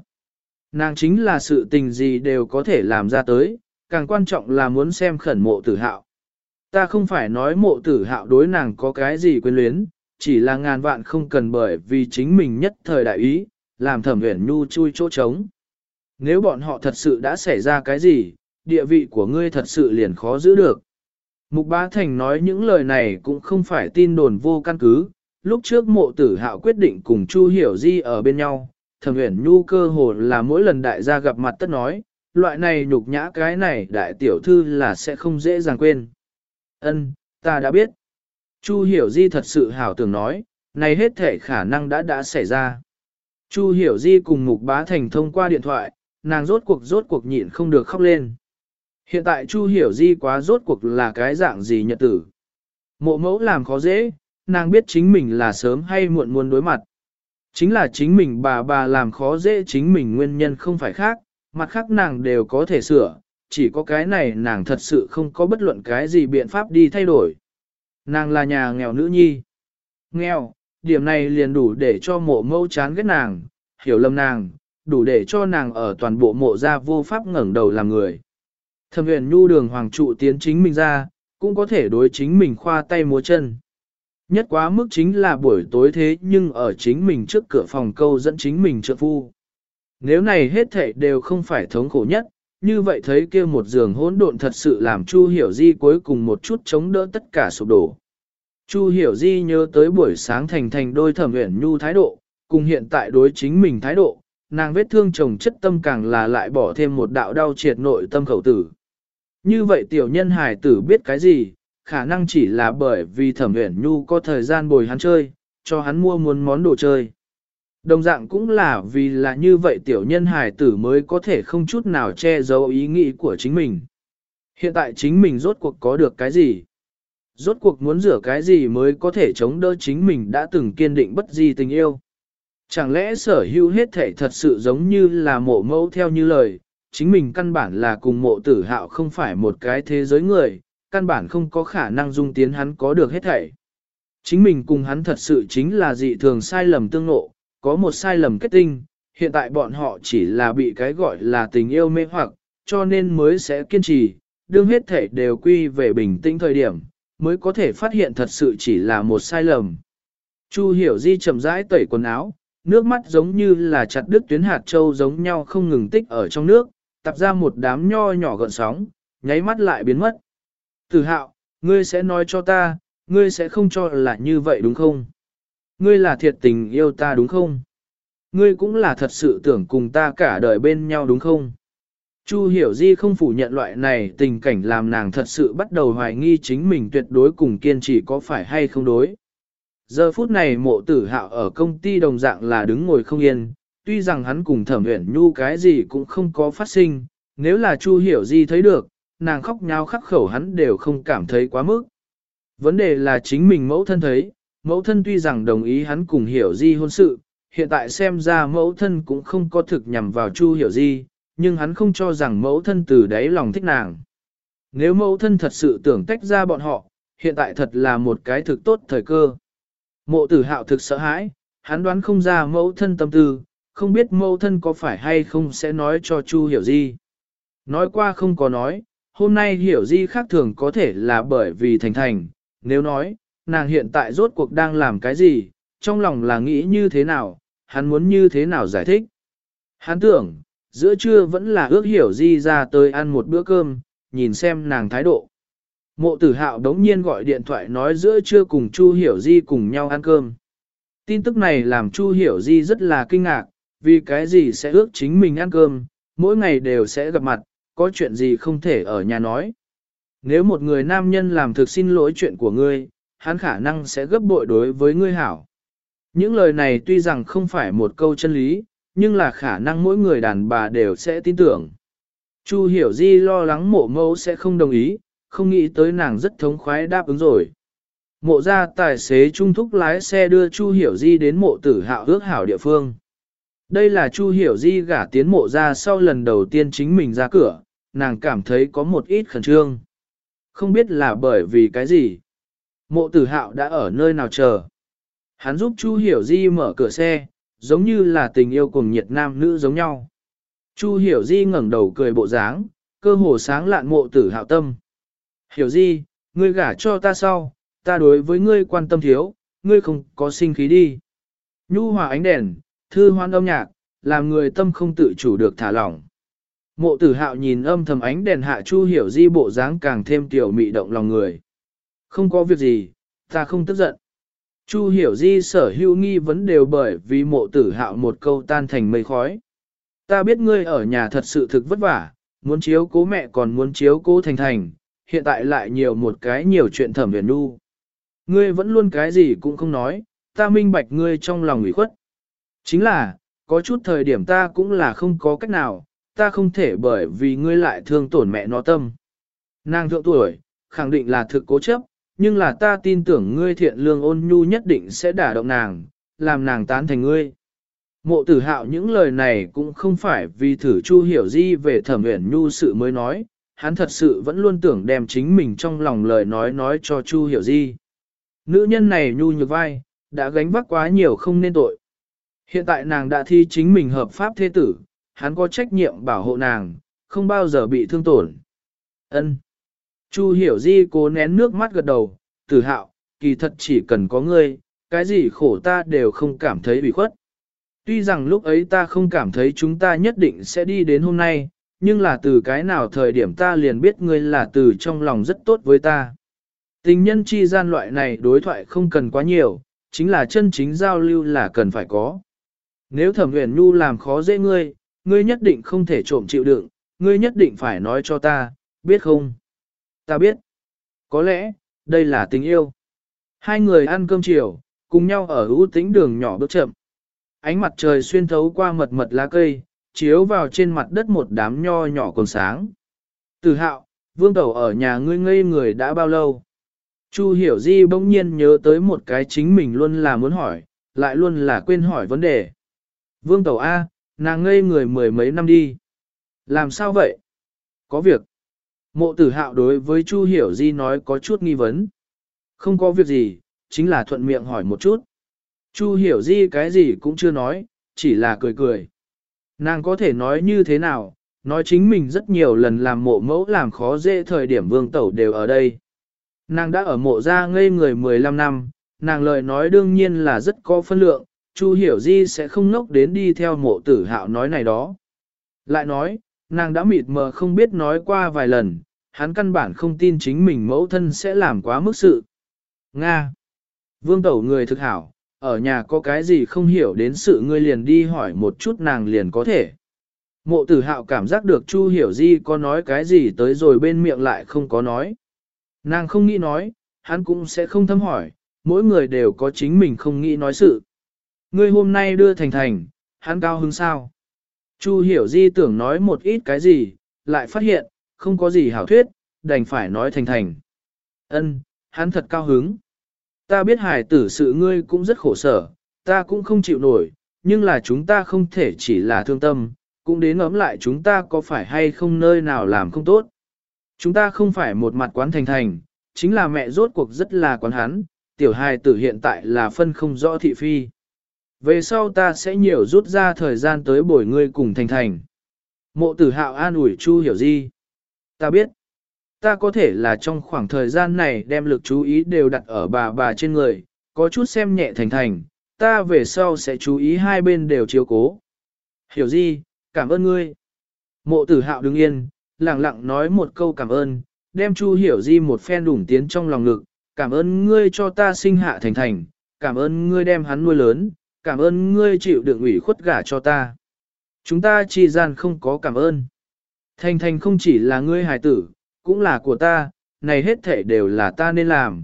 Nàng chính là sự tình gì đều có thể làm ra tới, càng quan trọng là muốn xem khẩn mộ tử hạo. Ta không phải nói mộ tử hạo đối nàng có cái gì quyến luyến, chỉ là ngàn vạn không cần bởi vì chính mình nhất thời đại ý, làm thẩm huyền nhu chui chỗ trống. Nếu bọn họ thật sự đã xảy ra cái gì, địa vị của ngươi thật sự liền khó giữ được. Mục Bá Thành nói những lời này cũng không phải tin đồn vô căn cứ, lúc trước mộ tử hạo quyết định cùng Chu Hiểu Di ở bên nhau, thẩm huyền nhu cơ hồ là mỗi lần đại gia gặp mặt tất nói, loại này nhục nhã cái này đại tiểu thư là sẽ không dễ dàng quên. Ân, ta đã biết. Chu Hiểu Di thật sự hảo tưởng nói, này hết thể khả năng đã đã xảy ra. Chu Hiểu Di cùng Mục Bá Thành thông qua điện thoại, nàng rốt cuộc rốt cuộc nhịn không được khóc lên. Hiện tại Chu Hiểu Di quá rốt cuộc là cái dạng gì nhật tử. Mộ mẫu làm khó dễ, nàng biết chính mình là sớm hay muộn muốn đối mặt. Chính là chính mình bà bà làm khó dễ chính mình nguyên nhân không phải khác, mặt khác nàng đều có thể sửa, chỉ có cái này nàng thật sự không có bất luận cái gì biện pháp đi thay đổi. Nàng là nhà nghèo nữ nhi. Nghèo, điểm này liền đủ để cho mộ mẫu chán ghét nàng, hiểu lầm nàng, đủ để cho nàng ở toàn bộ mộ gia vô pháp ngẩng đầu làm người. Thẩm huyền nhu đường hoàng trụ tiến chính mình ra, cũng có thể đối chính mình khoa tay múa chân. Nhất quá mức chính là buổi tối thế nhưng ở chính mình trước cửa phòng câu dẫn chính mình trợ phu. Nếu này hết thảy đều không phải thống khổ nhất, như vậy thấy kia một giường hỗn độn thật sự làm Chu Hiểu Di cuối cùng một chút chống đỡ tất cả sụp đổ. Chu Hiểu Di nhớ tới buổi sáng thành thành đôi thẩm uyển nhu thái độ, cùng hiện tại đối chính mình thái độ, nàng vết thương chồng chất tâm càng là lại bỏ thêm một đạo đau triệt nội tâm khẩu tử. Như vậy tiểu nhân hài tử biết cái gì, khả năng chỉ là bởi vì thẩm uyển nhu có thời gian bồi hắn chơi, cho hắn mua muốn món đồ chơi. Đồng dạng cũng là vì là như vậy tiểu nhân hài tử mới có thể không chút nào che giấu ý nghĩ của chính mình. Hiện tại chính mình rốt cuộc có được cái gì? Rốt cuộc muốn rửa cái gì mới có thể chống đỡ chính mình đã từng kiên định bất di tình yêu? Chẳng lẽ sở hữu hết thể thật sự giống như là mộ mẫu theo như lời, chính mình căn bản là cùng mộ tử hạo không phải một cái thế giới người, căn bản không có khả năng dung tiến hắn có được hết thảy. Chính mình cùng hắn thật sự chính là dị thường sai lầm tương ngộ, có một sai lầm kết tinh, hiện tại bọn họ chỉ là bị cái gọi là tình yêu mê hoặc, cho nên mới sẽ kiên trì, đương hết thể đều quy về bình tĩnh thời điểm, mới có thể phát hiện thật sự chỉ là một sai lầm. Chu hiểu di chậm rãi tẩy quần áo, nước mắt giống như là chặt đứt tuyến hạt châu giống nhau không ngừng tích ở trong nước, tập ra một đám nho nhỏ gợn sóng, nháy mắt lại biến mất. Tử hạo, ngươi sẽ nói cho ta, ngươi sẽ không cho là như vậy đúng không? Ngươi là thiệt tình yêu ta đúng không? Ngươi cũng là thật sự tưởng cùng ta cả đời bên nhau đúng không? Chu hiểu di không phủ nhận loại này tình cảnh làm nàng thật sự bắt đầu hoài nghi chính mình tuyệt đối cùng kiên trì có phải hay không đối. Giờ phút này mộ tử hạo ở công ty đồng dạng là đứng ngồi không yên, tuy rằng hắn cùng thẩm uyển nhu cái gì cũng không có phát sinh, nếu là Chu hiểu di thấy được, nàng khóc nhau khắc khẩu hắn đều không cảm thấy quá mức. Vấn đề là chính mình mẫu thân thấy, mẫu thân tuy rằng đồng ý hắn cùng hiểu di hôn sự, hiện tại xem ra mẫu thân cũng không có thực nhằm vào Chu hiểu di, nhưng hắn không cho rằng mẫu thân từ đáy lòng thích nàng. Nếu mẫu thân thật sự tưởng tách ra bọn họ, hiện tại thật là một cái thực tốt thời cơ. Mộ tử hạo thực sợ hãi, hắn đoán không ra mẫu thân tâm tư, không biết mẫu thân có phải hay không sẽ nói cho Chu hiểu di. Nói qua không có nói, hôm nay hiểu di khác thường có thể là bởi vì thành thành, nếu nói, nàng hiện tại rốt cuộc đang làm cái gì, trong lòng là nghĩ như thế nào, hắn muốn như thế nào giải thích. Hắn tưởng, giữa trưa vẫn là ước hiểu di ra tới ăn một bữa cơm, nhìn xem nàng thái độ. Mộ tử hạo đống nhiên gọi điện thoại nói giữa trưa cùng Chu Hiểu Di cùng nhau ăn cơm. Tin tức này làm Chu Hiểu Di rất là kinh ngạc, vì cái gì sẽ ước chính mình ăn cơm, mỗi ngày đều sẽ gặp mặt, có chuyện gì không thể ở nhà nói. Nếu một người nam nhân làm thực xin lỗi chuyện của ngươi, hắn khả năng sẽ gấp bội đối với ngươi hảo. Những lời này tuy rằng không phải một câu chân lý, nhưng là khả năng mỗi người đàn bà đều sẽ tin tưởng. Chu hiểu di lo lắng mộ mẫu sẽ không đồng ý, không nghĩ tới nàng rất thống khoái đáp ứng rồi. Mộ ra tài xế trung thúc lái xe đưa Chu hiểu di đến mộ tử hạo ước hảo địa phương. Đây là Chu hiểu di gả tiến mộ ra sau lần đầu tiên chính mình ra cửa, nàng cảm thấy có một ít khẩn trương. Không biết là bởi vì cái gì. Mộ tử hạo đã ở nơi nào chờ. Hắn giúp Chu hiểu di mở cửa xe, giống như là tình yêu cùng nhiệt nam nữ giống nhau. Chu hiểu di ngẩng đầu cười bộ dáng, cơ hồ sáng lạn mộ tử hạo tâm. Hiểu di, ngươi gả cho ta sau, ta đối với ngươi quan tâm thiếu, ngươi không có sinh khí đi. Nhu hòa ánh đèn, thư hoan âm nhạc, làm người tâm không tự chủ được thả lỏng. Mộ tử hạo nhìn âm thầm ánh đèn hạ chu hiểu di bộ dáng càng thêm tiểu mị động lòng người. Không có việc gì, ta không tức giận. Chu hiểu di sở hữu nghi vấn đều bởi vì mộ tử hạo một câu tan thành mây khói. Ta biết ngươi ở nhà thật sự thực vất vả, muốn chiếu cố mẹ còn muốn chiếu cố thành thành, hiện tại lại nhiều một cái nhiều chuyện thẩm huyền nu. Ngươi vẫn luôn cái gì cũng không nói, ta minh bạch ngươi trong lòng ủy khuất. Chính là, có chút thời điểm ta cũng là không có cách nào, ta không thể bởi vì ngươi lại thương tổn mẹ nó tâm. Nàng thượng tuổi, khẳng định là thực cố chấp, nhưng là ta tin tưởng ngươi thiện lương ôn nhu nhất định sẽ đả động nàng, làm nàng tán thành ngươi. Mộ tử hạo những lời này cũng không phải vì thử chu hiểu di về thẩm uyển nhu sự mới nói, hắn thật sự vẫn luôn tưởng đem chính mình trong lòng lời nói nói cho chu hiểu di. Nữ nhân này nhu nhược vai, đã gánh vác quá nhiều không nên tội. Hiện tại nàng đã thi chính mình hợp pháp thế tử, hắn có trách nhiệm bảo hộ nàng, không bao giờ bị thương tổn. Ân. Chu hiểu di cố nén nước mắt gật đầu, tử hạo, kỳ thật chỉ cần có ngươi, cái gì khổ ta đều không cảm thấy bị khuất. Tuy rằng lúc ấy ta không cảm thấy chúng ta nhất định sẽ đi đến hôm nay, nhưng là từ cái nào thời điểm ta liền biết ngươi là từ trong lòng rất tốt với ta. Tình nhân chi gian loại này đối thoại không cần quá nhiều, chính là chân chính giao lưu là cần phải có. Nếu thẩm huyền nhu làm khó dễ ngươi, ngươi nhất định không thể trộm chịu đựng, ngươi nhất định phải nói cho ta, biết không? Ta biết. Có lẽ, đây là tình yêu. Hai người ăn cơm chiều, cùng nhau ở ưu tĩnh đường nhỏ bước chậm. Ánh mặt trời xuyên thấu qua mật mật lá cây, chiếu vào trên mặt đất một đám nho nhỏ còn sáng. Từ hạo, vương tẩu ở nhà ngươi ngây người đã bao lâu? Chu hiểu di bỗng nhiên nhớ tới một cái chính mình luôn là muốn hỏi, lại luôn là quên hỏi vấn đề. Vương tẩu A, nàng ngây người mười mấy năm đi. Làm sao vậy? Có việc. Mộ tử hạo đối với Chu Hiểu Di nói có chút nghi vấn. Không có việc gì, chính là thuận miệng hỏi một chút. Chu Hiểu Di cái gì cũng chưa nói, chỉ là cười cười. Nàng có thể nói như thế nào, nói chính mình rất nhiều lần làm mộ mẫu làm khó dễ thời điểm vương tẩu đều ở đây. Nàng đã ở mộ ra ngây người 15 năm, nàng lời nói đương nhiên là rất có phân lượng, Chu Hiểu Di sẽ không ngốc đến đi theo mộ tử hạo nói này đó. Lại nói, nàng đã mịt mờ không biết nói qua vài lần, hắn căn bản không tin chính mình mẫu thân sẽ làm quá mức sự. Nga. Vương tẩu người thực hảo, ở nhà có cái gì không hiểu đến sự ngươi liền đi hỏi một chút nàng liền có thể. Mộ tử hạo cảm giác được Chu Hiểu Di có nói cái gì tới rồi bên miệng lại không có nói. Nàng không nghĩ nói, hắn cũng sẽ không thâm hỏi, mỗi người đều có chính mình không nghĩ nói sự. Ngươi hôm nay đưa thành thành, hắn cao hứng sao? Chu Hiểu Di tưởng nói một ít cái gì, lại phát hiện, không có gì hảo thuyết, đành phải nói thành thành. Ân, hắn thật cao hứng. Ta biết hải tử sự ngươi cũng rất khổ sở, ta cũng không chịu nổi, nhưng là chúng ta không thể chỉ là thương tâm, cũng đến ấm lại chúng ta có phải hay không nơi nào làm không tốt. Chúng ta không phải một mặt quán thành thành, chính là mẹ rốt cuộc rất là quán hắn, tiểu hài tử hiện tại là phân không rõ thị phi. Về sau ta sẽ nhiều rút ra thời gian tới bồi ngươi cùng thành thành. Mộ tử hạo an ủi Chu hiểu gì? Ta biết, ta có thể là trong khoảng thời gian này đem lực chú ý đều đặt ở bà bà trên người, có chút xem nhẹ thành thành, ta về sau sẽ chú ý hai bên đều chiếu cố. Hiểu gì, cảm ơn ngươi. Mộ tử hạo đứng yên, lặng lặng nói một câu cảm ơn, đem Chu hiểu di một phen đủng tiến trong lòng ngực, cảm ơn ngươi cho ta sinh hạ thành thành, cảm ơn ngươi đem hắn nuôi lớn, cảm ơn ngươi chịu đựng ủy khuất gả cho ta. Chúng ta chi gian không có cảm ơn. Thành thành không chỉ là ngươi hài tử, cũng là của ta, này hết thể đều là ta nên làm.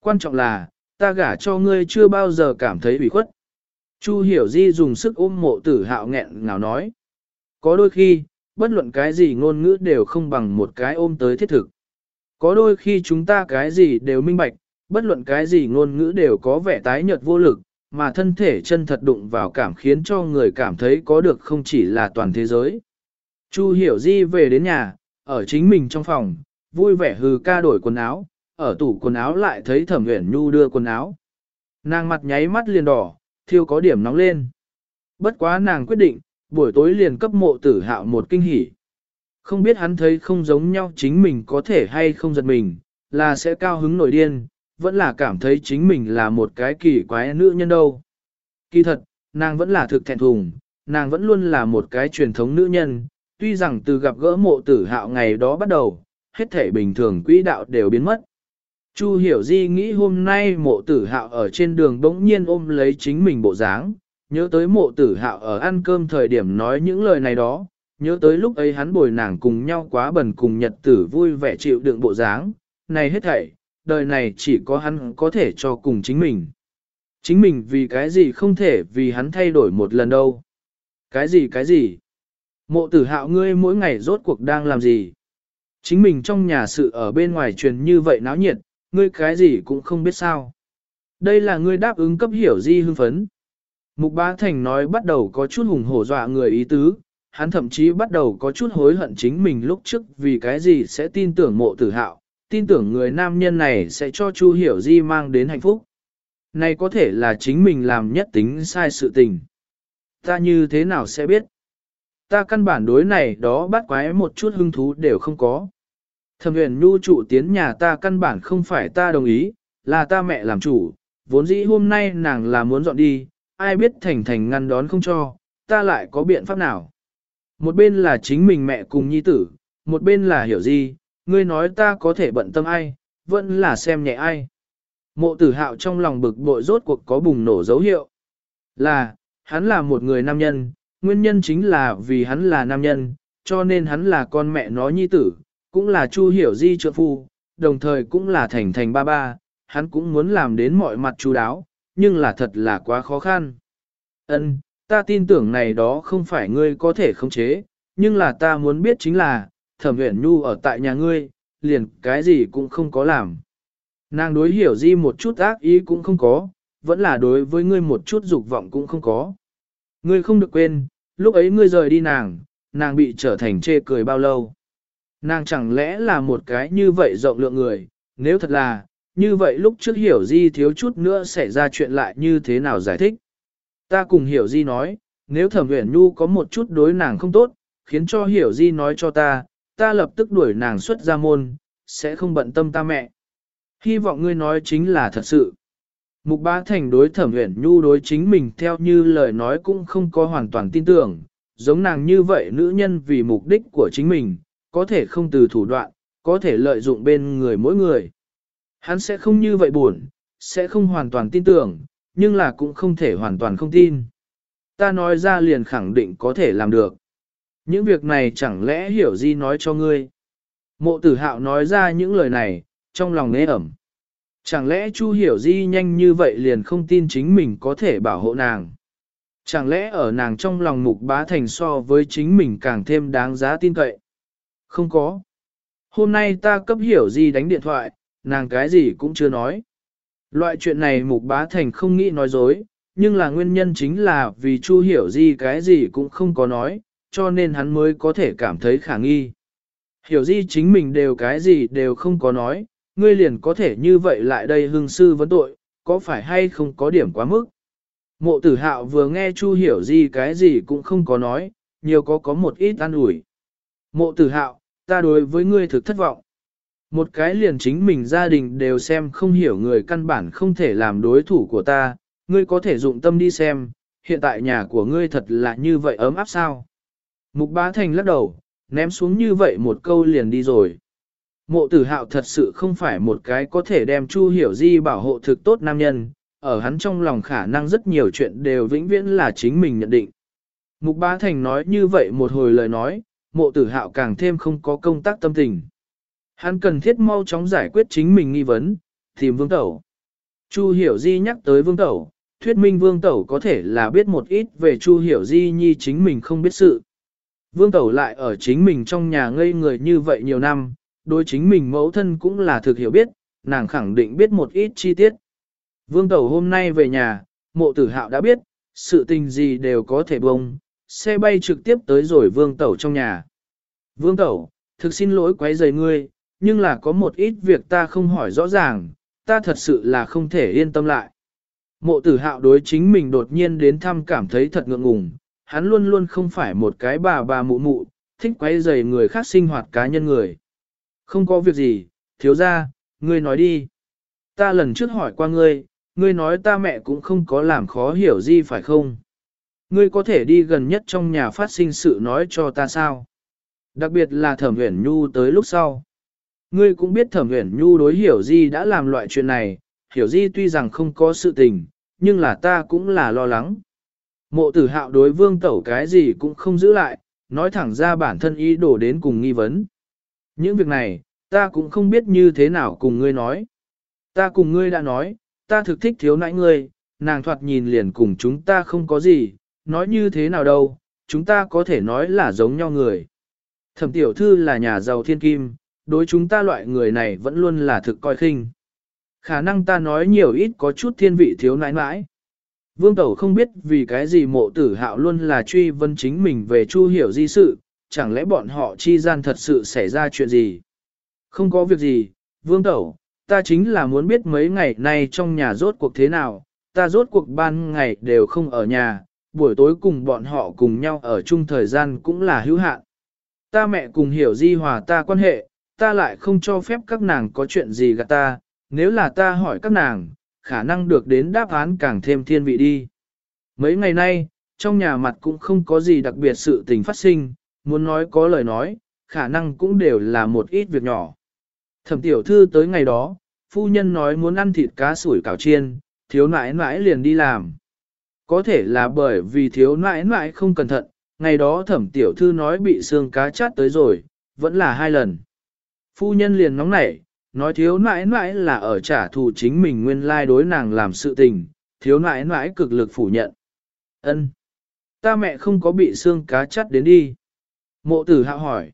Quan trọng là, ta gả cho ngươi chưa bao giờ cảm thấy ủy khuất. Chu hiểu di dùng sức ôm mộ tử hạo nghẹn ngào nói. Có đôi khi, bất luận cái gì ngôn ngữ đều không bằng một cái ôm tới thiết thực. Có đôi khi chúng ta cái gì đều minh bạch, bất luận cái gì ngôn ngữ đều có vẻ tái nhợt vô lực, mà thân thể chân thật đụng vào cảm khiến cho người cảm thấy có được không chỉ là toàn thế giới. Chu hiểu di về đến nhà, ở chính mình trong phòng, vui vẻ hừ ca đổi quần áo, ở tủ quần áo lại thấy thẩm uyển nhu đưa quần áo. Nàng mặt nháy mắt liền đỏ, thiêu có điểm nóng lên. Bất quá nàng quyết định, buổi tối liền cấp mộ tử hạo một kinh hỉ. Không biết hắn thấy không giống nhau chính mình có thể hay không giật mình, là sẽ cao hứng nổi điên, vẫn là cảm thấy chính mình là một cái kỳ quái nữ nhân đâu. Kỳ thật, nàng vẫn là thực thẹn thùng, nàng vẫn luôn là một cái truyền thống nữ nhân, tuy rằng từ gặp gỡ mộ tử hạo ngày đó bắt đầu, hết thể bình thường quỹ đạo đều biến mất. Chu hiểu di nghĩ hôm nay mộ tử hạo ở trên đường bỗng nhiên ôm lấy chính mình bộ dáng, nhớ tới mộ tử hạo ở ăn cơm thời điểm nói những lời này đó, nhớ tới lúc ấy hắn bồi nàng cùng nhau quá bần cùng nhật tử vui vẻ chịu đựng bộ dáng, này hết thảy, đời này chỉ có hắn có thể cho cùng chính mình. Chính mình vì cái gì không thể vì hắn thay đổi một lần đâu. Cái gì cái gì? Mộ tử hạo ngươi mỗi ngày rốt cuộc đang làm gì? Chính mình trong nhà sự ở bên ngoài truyền như vậy náo nhiệt, ngươi cái gì cũng không biết sao. Đây là ngươi đáp ứng cấp hiểu di hưng phấn. Mục Bá Thành nói bắt đầu có chút hùng hổ dọa người ý tứ, hắn thậm chí bắt đầu có chút hối hận chính mình lúc trước vì cái gì sẽ tin tưởng mộ tử hạo, tin tưởng người nam nhân này sẽ cho Chu Hiểu Di mang đến hạnh phúc. Này có thể là chính mình làm nhất tính sai sự tình. Ta như thế nào sẽ biết? Ta căn bản đối này đó bắt quái một chút hứng thú đều không có. Thẩm huyền nhu trụ tiến nhà ta căn bản không phải ta đồng ý, là ta mẹ làm chủ, vốn dĩ hôm nay nàng là muốn dọn đi, ai biết thành thành ngăn đón không cho, ta lại có biện pháp nào. Một bên là chính mình mẹ cùng nhi tử, một bên là hiểu gì, ngươi nói ta có thể bận tâm ai, vẫn là xem nhẹ ai. Mộ tử hạo trong lòng bực bội rốt cuộc có bùng nổ dấu hiệu. Là, hắn là một người nam nhân, nguyên nhân chính là vì hắn là nam nhân, cho nên hắn là con mẹ nó nhi tử, cũng là chu hiểu di trợ phu, đồng thời cũng là thành thành ba ba, hắn cũng muốn làm đến mọi mặt chú đáo, nhưng là thật là quá khó khăn. Ân, ta tin tưởng này đó không phải ngươi có thể khống chế, nhưng là ta muốn biết chính là, thẩm uyển nhu ở tại nhà ngươi, liền cái gì cũng không có làm. Nàng đối hiểu di một chút ác ý cũng không có, vẫn là đối với ngươi một chút dục vọng cũng không có. Ngươi không được quên, lúc ấy ngươi rời đi nàng, nàng bị trở thành chê cười bao lâu. Nàng chẳng lẽ là một cái như vậy rộng lượng người, nếu thật là, như vậy lúc trước hiểu di thiếu chút nữa xảy ra chuyện lại như thế nào giải thích. Ta cùng hiểu di nói, nếu thẩm uyển nhu có một chút đối nàng không tốt, khiến cho hiểu di nói cho ta, ta lập tức đuổi nàng xuất ra môn, sẽ không bận tâm ta mẹ. Hy vọng ngươi nói chính là thật sự. Mục bá thành đối thẩm huyền nhu đối chính mình theo như lời nói cũng không có hoàn toàn tin tưởng, giống nàng như vậy nữ nhân vì mục đích của chính mình, có thể không từ thủ đoạn, có thể lợi dụng bên người mỗi người. Hắn sẽ không như vậy buồn, sẽ không hoàn toàn tin tưởng, nhưng là cũng không thể hoàn toàn không tin. Ta nói ra liền khẳng định có thể làm được. Những việc này chẳng lẽ hiểu gì nói cho ngươi. Mộ tử hạo nói ra những lời này, trong lòng nế ẩm. Chẳng lẽ Chu hiểu di nhanh như vậy liền không tin chính mình có thể bảo hộ nàng. Chẳng lẽ ở nàng trong lòng mục bá thành so với chính mình càng thêm đáng giá tin cậy. Không có. Hôm nay ta cấp hiểu di đánh điện thoại, nàng cái gì cũng chưa nói. Loại chuyện này mục bá thành không nghĩ nói dối, nhưng là nguyên nhân chính là vì Chu hiểu di cái gì cũng không có nói, cho nên hắn mới có thể cảm thấy khả nghi. Hiểu di chính mình đều cái gì đều không có nói, ngươi liền có thể như vậy lại đây hương sư vấn tội, có phải hay không có điểm quá mức. Mộ tử hạo vừa nghe Chu hiểu di cái gì cũng không có nói, nhiều có có một ít an ủi. Mộ tử hạo, ta đối với ngươi thực thất vọng. Một cái liền chính mình gia đình đều xem không hiểu người căn bản không thể làm đối thủ của ta, ngươi có thể dụng tâm đi xem, hiện tại nhà của ngươi thật là như vậy ấm áp sao. Mục bá thành lắc đầu, ném xuống như vậy một câu liền đi rồi. Mộ tử hạo thật sự không phải một cái có thể đem Chu Hiểu Di bảo hộ thực tốt nam nhân, ở hắn trong lòng khả năng rất nhiều chuyện đều vĩnh viễn là chính mình nhận định. Mục Bá Thành nói như vậy một hồi lời nói, mộ tử hạo càng thêm không có công tác tâm tình. Hắn cần thiết mau chóng giải quyết chính mình nghi vấn, tìm vương tẩu. Chu Hiểu Di nhắc tới vương tẩu, thuyết minh vương tẩu có thể là biết một ít về Chu Hiểu Di nhi chính mình không biết sự. Vương tẩu lại ở chính mình trong nhà ngây người như vậy nhiều năm, đối chính mình mẫu thân cũng là thực hiểu biết, nàng khẳng định biết một ít chi tiết. Vương tẩu hôm nay về nhà, mộ tử hạo đã biết, sự tình gì đều có thể bông, xe bay trực tiếp tới rồi vương tẩu trong nhà. Vương tẩu, thực xin lỗi quấy rầy ngươi, nhưng là có một ít việc ta không hỏi rõ ràng, ta thật sự là không thể yên tâm lại. Mộ tử hạo đối chính mình đột nhiên đến thăm cảm thấy thật ngượng ngùng, hắn luôn luôn không phải một cái bà bà mụ mụ, thích quấy rầy người khác sinh hoạt cá nhân người. Không có việc gì, thiếu ra, ngươi nói đi. Ta lần trước hỏi qua ngươi, ngươi nói ta mẹ cũng không có làm khó hiểu gì phải không? Ngươi có thể đi gần nhất trong nhà phát sinh sự nói cho ta sao? Đặc biệt là thẩm huyển nhu tới lúc sau. Ngươi cũng biết thẩm huyển nhu đối hiểu di đã làm loại chuyện này, hiểu di tuy rằng không có sự tình, nhưng là ta cũng là lo lắng. Mộ tử hạo đối vương tẩu cái gì cũng không giữ lại, nói thẳng ra bản thân ý đồ đến cùng nghi vấn. Những việc này, ta cũng không biết như thế nào cùng ngươi nói. Ta cùng ngươi đã nói, ta thực thích thiếu nãi ngươi, nàng thoạt nhìn liền cùng chúng ta không có gì, nói như thế nào đâu, chúng ta có thể nói là giống nhau người. Thẩm tiểu thư là nhà giàu thiên kim, đối chúng ta loại người này vẫn luôn là thực coi khinh. Khả năng ta nói nhiều ít có chút thiên vị thiếu nãi nãi. Vương Tẩu không biết vì cái gì mộ tử hạo luôn là truy vấn chính mình về chu hiểu di sự, chẳng lẽ bọn họ chi gian thật sự xảy ra chuyện gì? Không có việc gì, Vương Tẩu, ta chính là muốn biết mấy ngày nay trong nhà rốt cuộc thế nào, ta rốt cuộc ban ngày đều không ở nhà, buổi tối cùng bọn họ cùng nhau ở chung thời gian cũng là hữu hạn. Ta mẹ cùng hiểu di hòa ta quan hệ, ta lại không cho phép các nàng có chuyện gì gạt ta, nếu là ta hỏi các nàng, khả năng được đến đáp án càng thêm thiên vị đi. Mấy ngày nay, trong nhà mặt cũng không có gì đặc biệt sự tình phát sinh, muốn nói có lời nói, khả năng cũng đều là một ít việc nhỏ. Thẩm tiểu thư tới ngày đó, phu nhân nói muốn ăn thịt cá sủi cảo chiên, thiếu nãi nãi liền đi làm. Có thể là bởi vì thiếu nãi nãi không cẩn thận, ngày đó thẩm tiểu thư nói bị xương cá chát tới rồi, vẫn là hai lần. Phu nhân liền nóng nảy, nói thiếu nãi nãi là ở trả thù chính mình nguyên lai đối nàng làm sự tình, thiếu nãi nãi cực lực phủ nhận. ân Ta mẹ không có bị xương cá chắt đến đi. Mộ tử hạo hỏi.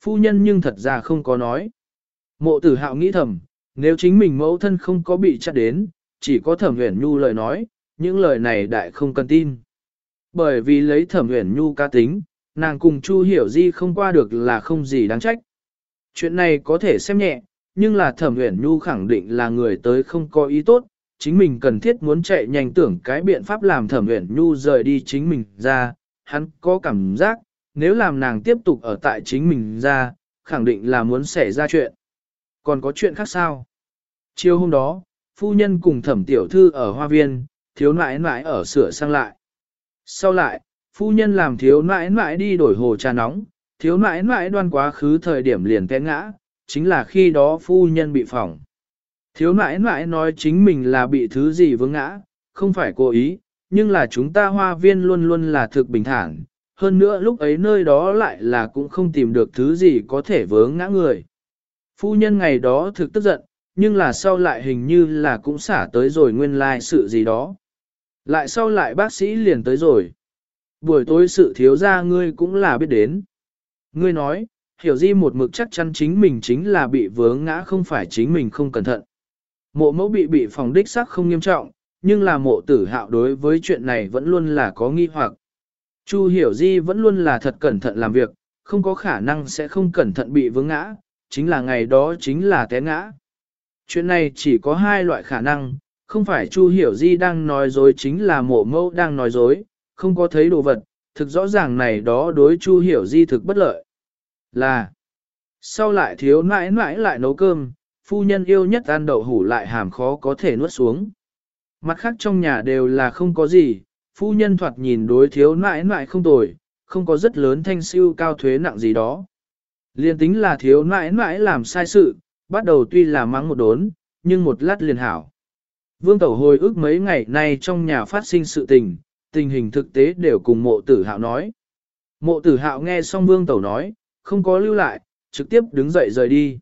Phu nhân nhưng thật ra không có nói. Mộ tử hạo nghĩ thầm, nếu chính mình mẫu thân không có bị chắt đến, chỉ có thẩm huyền nhu lời nói, những lời này đại không cần tin. Bởi vì lấy thẩm huyền nhu ca tính, nàng cùng Chu hiểu di không qua được là không gì đáng trách. Chuyện này có thể xem nhẹ, nhưng là thẩm uyển nhu khẳng định là người tới không có ý tốt, chính mình cần thiết muốn chạy nhanh tưởng cái biện pháp làm thẩm uyển nhu rời đi chính mình ra, hắn có cảm giác, nếu làm nàng tiếp tục ở tại chính mình ra, khẳng định là muốn xảy ra chuyện. Còn có chuyện khác sao? Chiều hôm đó, phu nhân cùng thẩm tiểu thư ở hoa viên, thiếu nãi nãi ở sửa sang lại. Sau lại, phu nhân làm thiếu nãi nãi đi đổi hồ trà nóng, thiếu nãi nãi đoan quá khứ thời điểm liền té ngã, chính là khi đó phu nhân bị phỏng. Thiếu nãi nãi nói chính mình là bị thứ gì vướng ngã, không phải cố ý, nhưng là chúng ta hoa viên luôn luôn là thực bình thản, hơn nữa lúc ấy nơi đó lại là cũng không tìm được thứ gì có thể vướng ngã người. Phu nhân ngày đó thực tức giận, nhưng là sau lại hình như là cũng xả tới rồi nguyên lai like sự gì đó. Lại sau lại bác sĩ liền tới rồi. Buổi tối sự thiếu ra ngươi cũng là biết đến. Ngươi nói, hiểu di một mực chắc chắn chính mình chính là bị vướng ngã không phải chính mình không cẩn thận. Mộ mẫu bị bị phòng đích sắc không nghiêm trọng, nhưng là mộ tử hạo đối với chuyện này vẫn luôn là có nghi hoặc. Chu hiểu di vẫn luôn là thật cẩn thận làm việc, không có khả năng sẽ không cẩn thận bị vướng ngã, chính là ngày đó chính là té ngã. Chuyện này chỉ có hai loại khả năng, không phải Chu Hiểu Di đang nói dối chính là mộ mẫu đang nói dối, không có thấy đồ vật, thực rõ ràng này đó đối Chu Hiểu Di thực bất lợi. Là, sau lại thiếu nãi nãi lại nấu cơm, phu nhân yêu nhất ăn đậu hủ lại hàm khó có thể nuốt xuống. Mặt khác trong nhà đều là không có gì, phu nhân thoạt nhìn đối thiếu nãi nãi không tồi, không có rất lớn thanh siêu cao thuế nặng gì đó. Liên tính là thiếu nãi nãi làm sai sự, bắt đầu tuy là mắng một đốn, nhưng một lát liền hảo. Vương Tẩu hồi ức mấy ngày nay trong nhà phát sinh sự tình, tình hình thực tế đều cùng mộ tử hạo nói. Mộ tử hạo nghe xong Vương Tẩu nói, không có lưu lại, trực tiếp đứng dậy rời đi.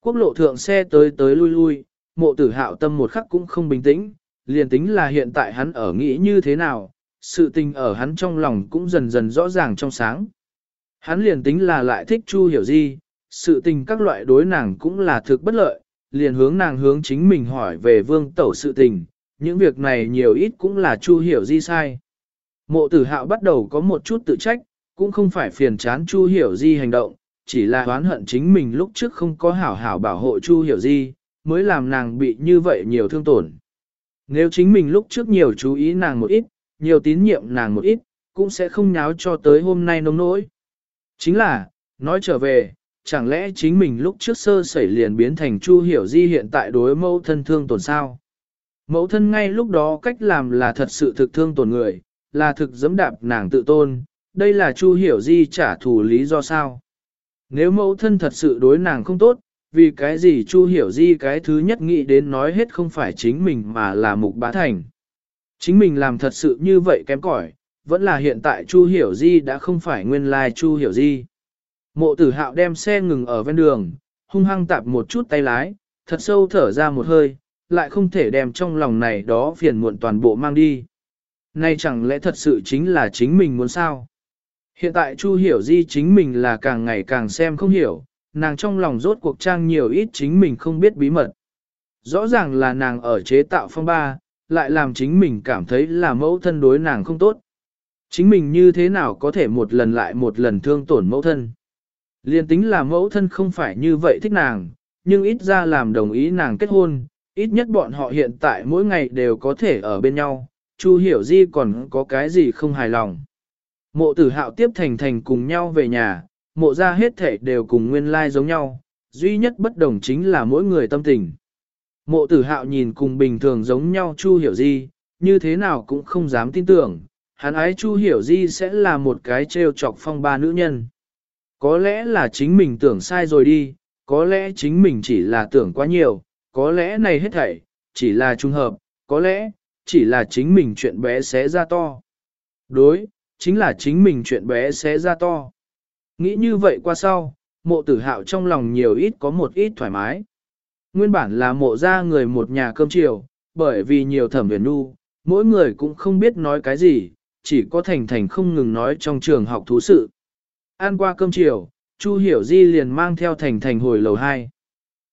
Quốc lộ thượng xe tới tới lui lui, mộ tử hạo tâm một khắc cũng không bình tĩnh, liền tính là hiện tại hắn ở nghĩ như thế nào, sự tình ở hắn trong lòng cũng dần dần rõ ràng trong sáng. Hắn liền tính là lại thích Chu hiểu gì, sự tình các loại đối nàng cũng là thực bất lợi, liền hướng nàng hướng chính mình hỏi về vương tẩu sự tình, những việc này nhiều ít cũng là Chu hiểu di sai. Mộ tử hạo bắt đầu có một chút tự trách, cũng không phải phiền chán Chu hiểu di hành động, chỉ là oán hận chính mình lúc trước không có hảo hảo bảo hộ Chu hiểu di, mới làm nàng bị như vậy nhiều thương tổn. Nếu chính mình lúc trước nhiều chú ý nàng một ít, nhiều tín nhiệm nàng một ít, cũng sẽ không nháo cho tới hôm nay nông nỗi. Chính là, nói trở về, chẳng lẽ chính mình lúc trước sơ sẩy liền biến thành Chu Hiểu Di hiện tại đối mẫu thân thương tổn sao? Mẫu thân ngay lúc đó cách làm là thật sự thực thương tổn người, là thực dẫm đạp nàng tự tôn, đây là Chu Hiểu Di trả thù lý do sao? Nếu mẫu thân thật sự đối nàng không tốt, vì cái gì Chu Hiểu Di cái thứ nhất nghĩ đến nói hết không phải chính mình mà là mục bá thành. Chính mình làm thật sự như vậy kém cỏi, vẫn là hiện tại Chu Hiểu Di đã không phải nguyên lai Chu Hiểu Di. Mộ tử hạo đem xe ngừng ở ven đường, hung hăng tạp một chút tay lái, thật sâu thở ra một hơi, lại không thể đem trong lòng này đó phiền muộn toàn bộ mang đi. nay chẳng lẽ thật sự chính là chính mình muốn sao? Hiện tại Chu hiểu di chính mình là càng ngày càng xem không hiểu, nàng trong lòng rốt cuộc trang nhiều ít chính mình không biết bí mật. Rõ ràng là nàng ở chế tạo phong ba, lại làm chính mình cảm thấy là mẫu thân đối nàng không tốt. Chính mình như thế nào có thể một lần lại một lần thương tổn mẫu thân. Liên tính là mẫu thân không phải như vậy thích nàng, nhưng ít ra làm đồng ý nàng kết hôn, ít nhất bọn họ hiện tại mỗi ngày đều có thể ở bên nhau, Chu hiểu di còn có cái gì không hài lòng. Mộ tử hạo tiếp thành thành cùng nhau về nhà, mộ ra hết thể đều cùng nguyên lai giống nhau, duy nhất bất đồng chính là mỗi người tâm tình. Mộ tử hạo nhìn cùng bình thường giống nhau Chu hiểu di, như thế nào cũng không dám tin tưởng, hắn ái Chu hiểu di sẽ là một cái trêu chọc phong ba nữ nhân. Có lẽ là chính mình tưởng sai rồi đi, có lẽ chính mình chỉ là tưởng quá nhiều, có lẽ này hết thảy, chỉ là trùng hợp, có lẽ, chỉ là chính mình chuyện bé xé ra to. Đối, chính là chính mình chuyện bé xé ra to. Nghĩ như vậy qua sau, mộ tử hạo trong lòng nhiều ít có một ít thoải mái. Nguyên bản là mộ ra người một nhà cơm chiều, bởi vì nhiều thẩm huyền nu, mỗi người cũng không biết nói cái gì, chỉ có thành thành không ngừng nói trong trường học thú sự. Ăn qua cơm chiều, Chu Hiểu Di liền mang theo Thành Thành hồi lầu 2.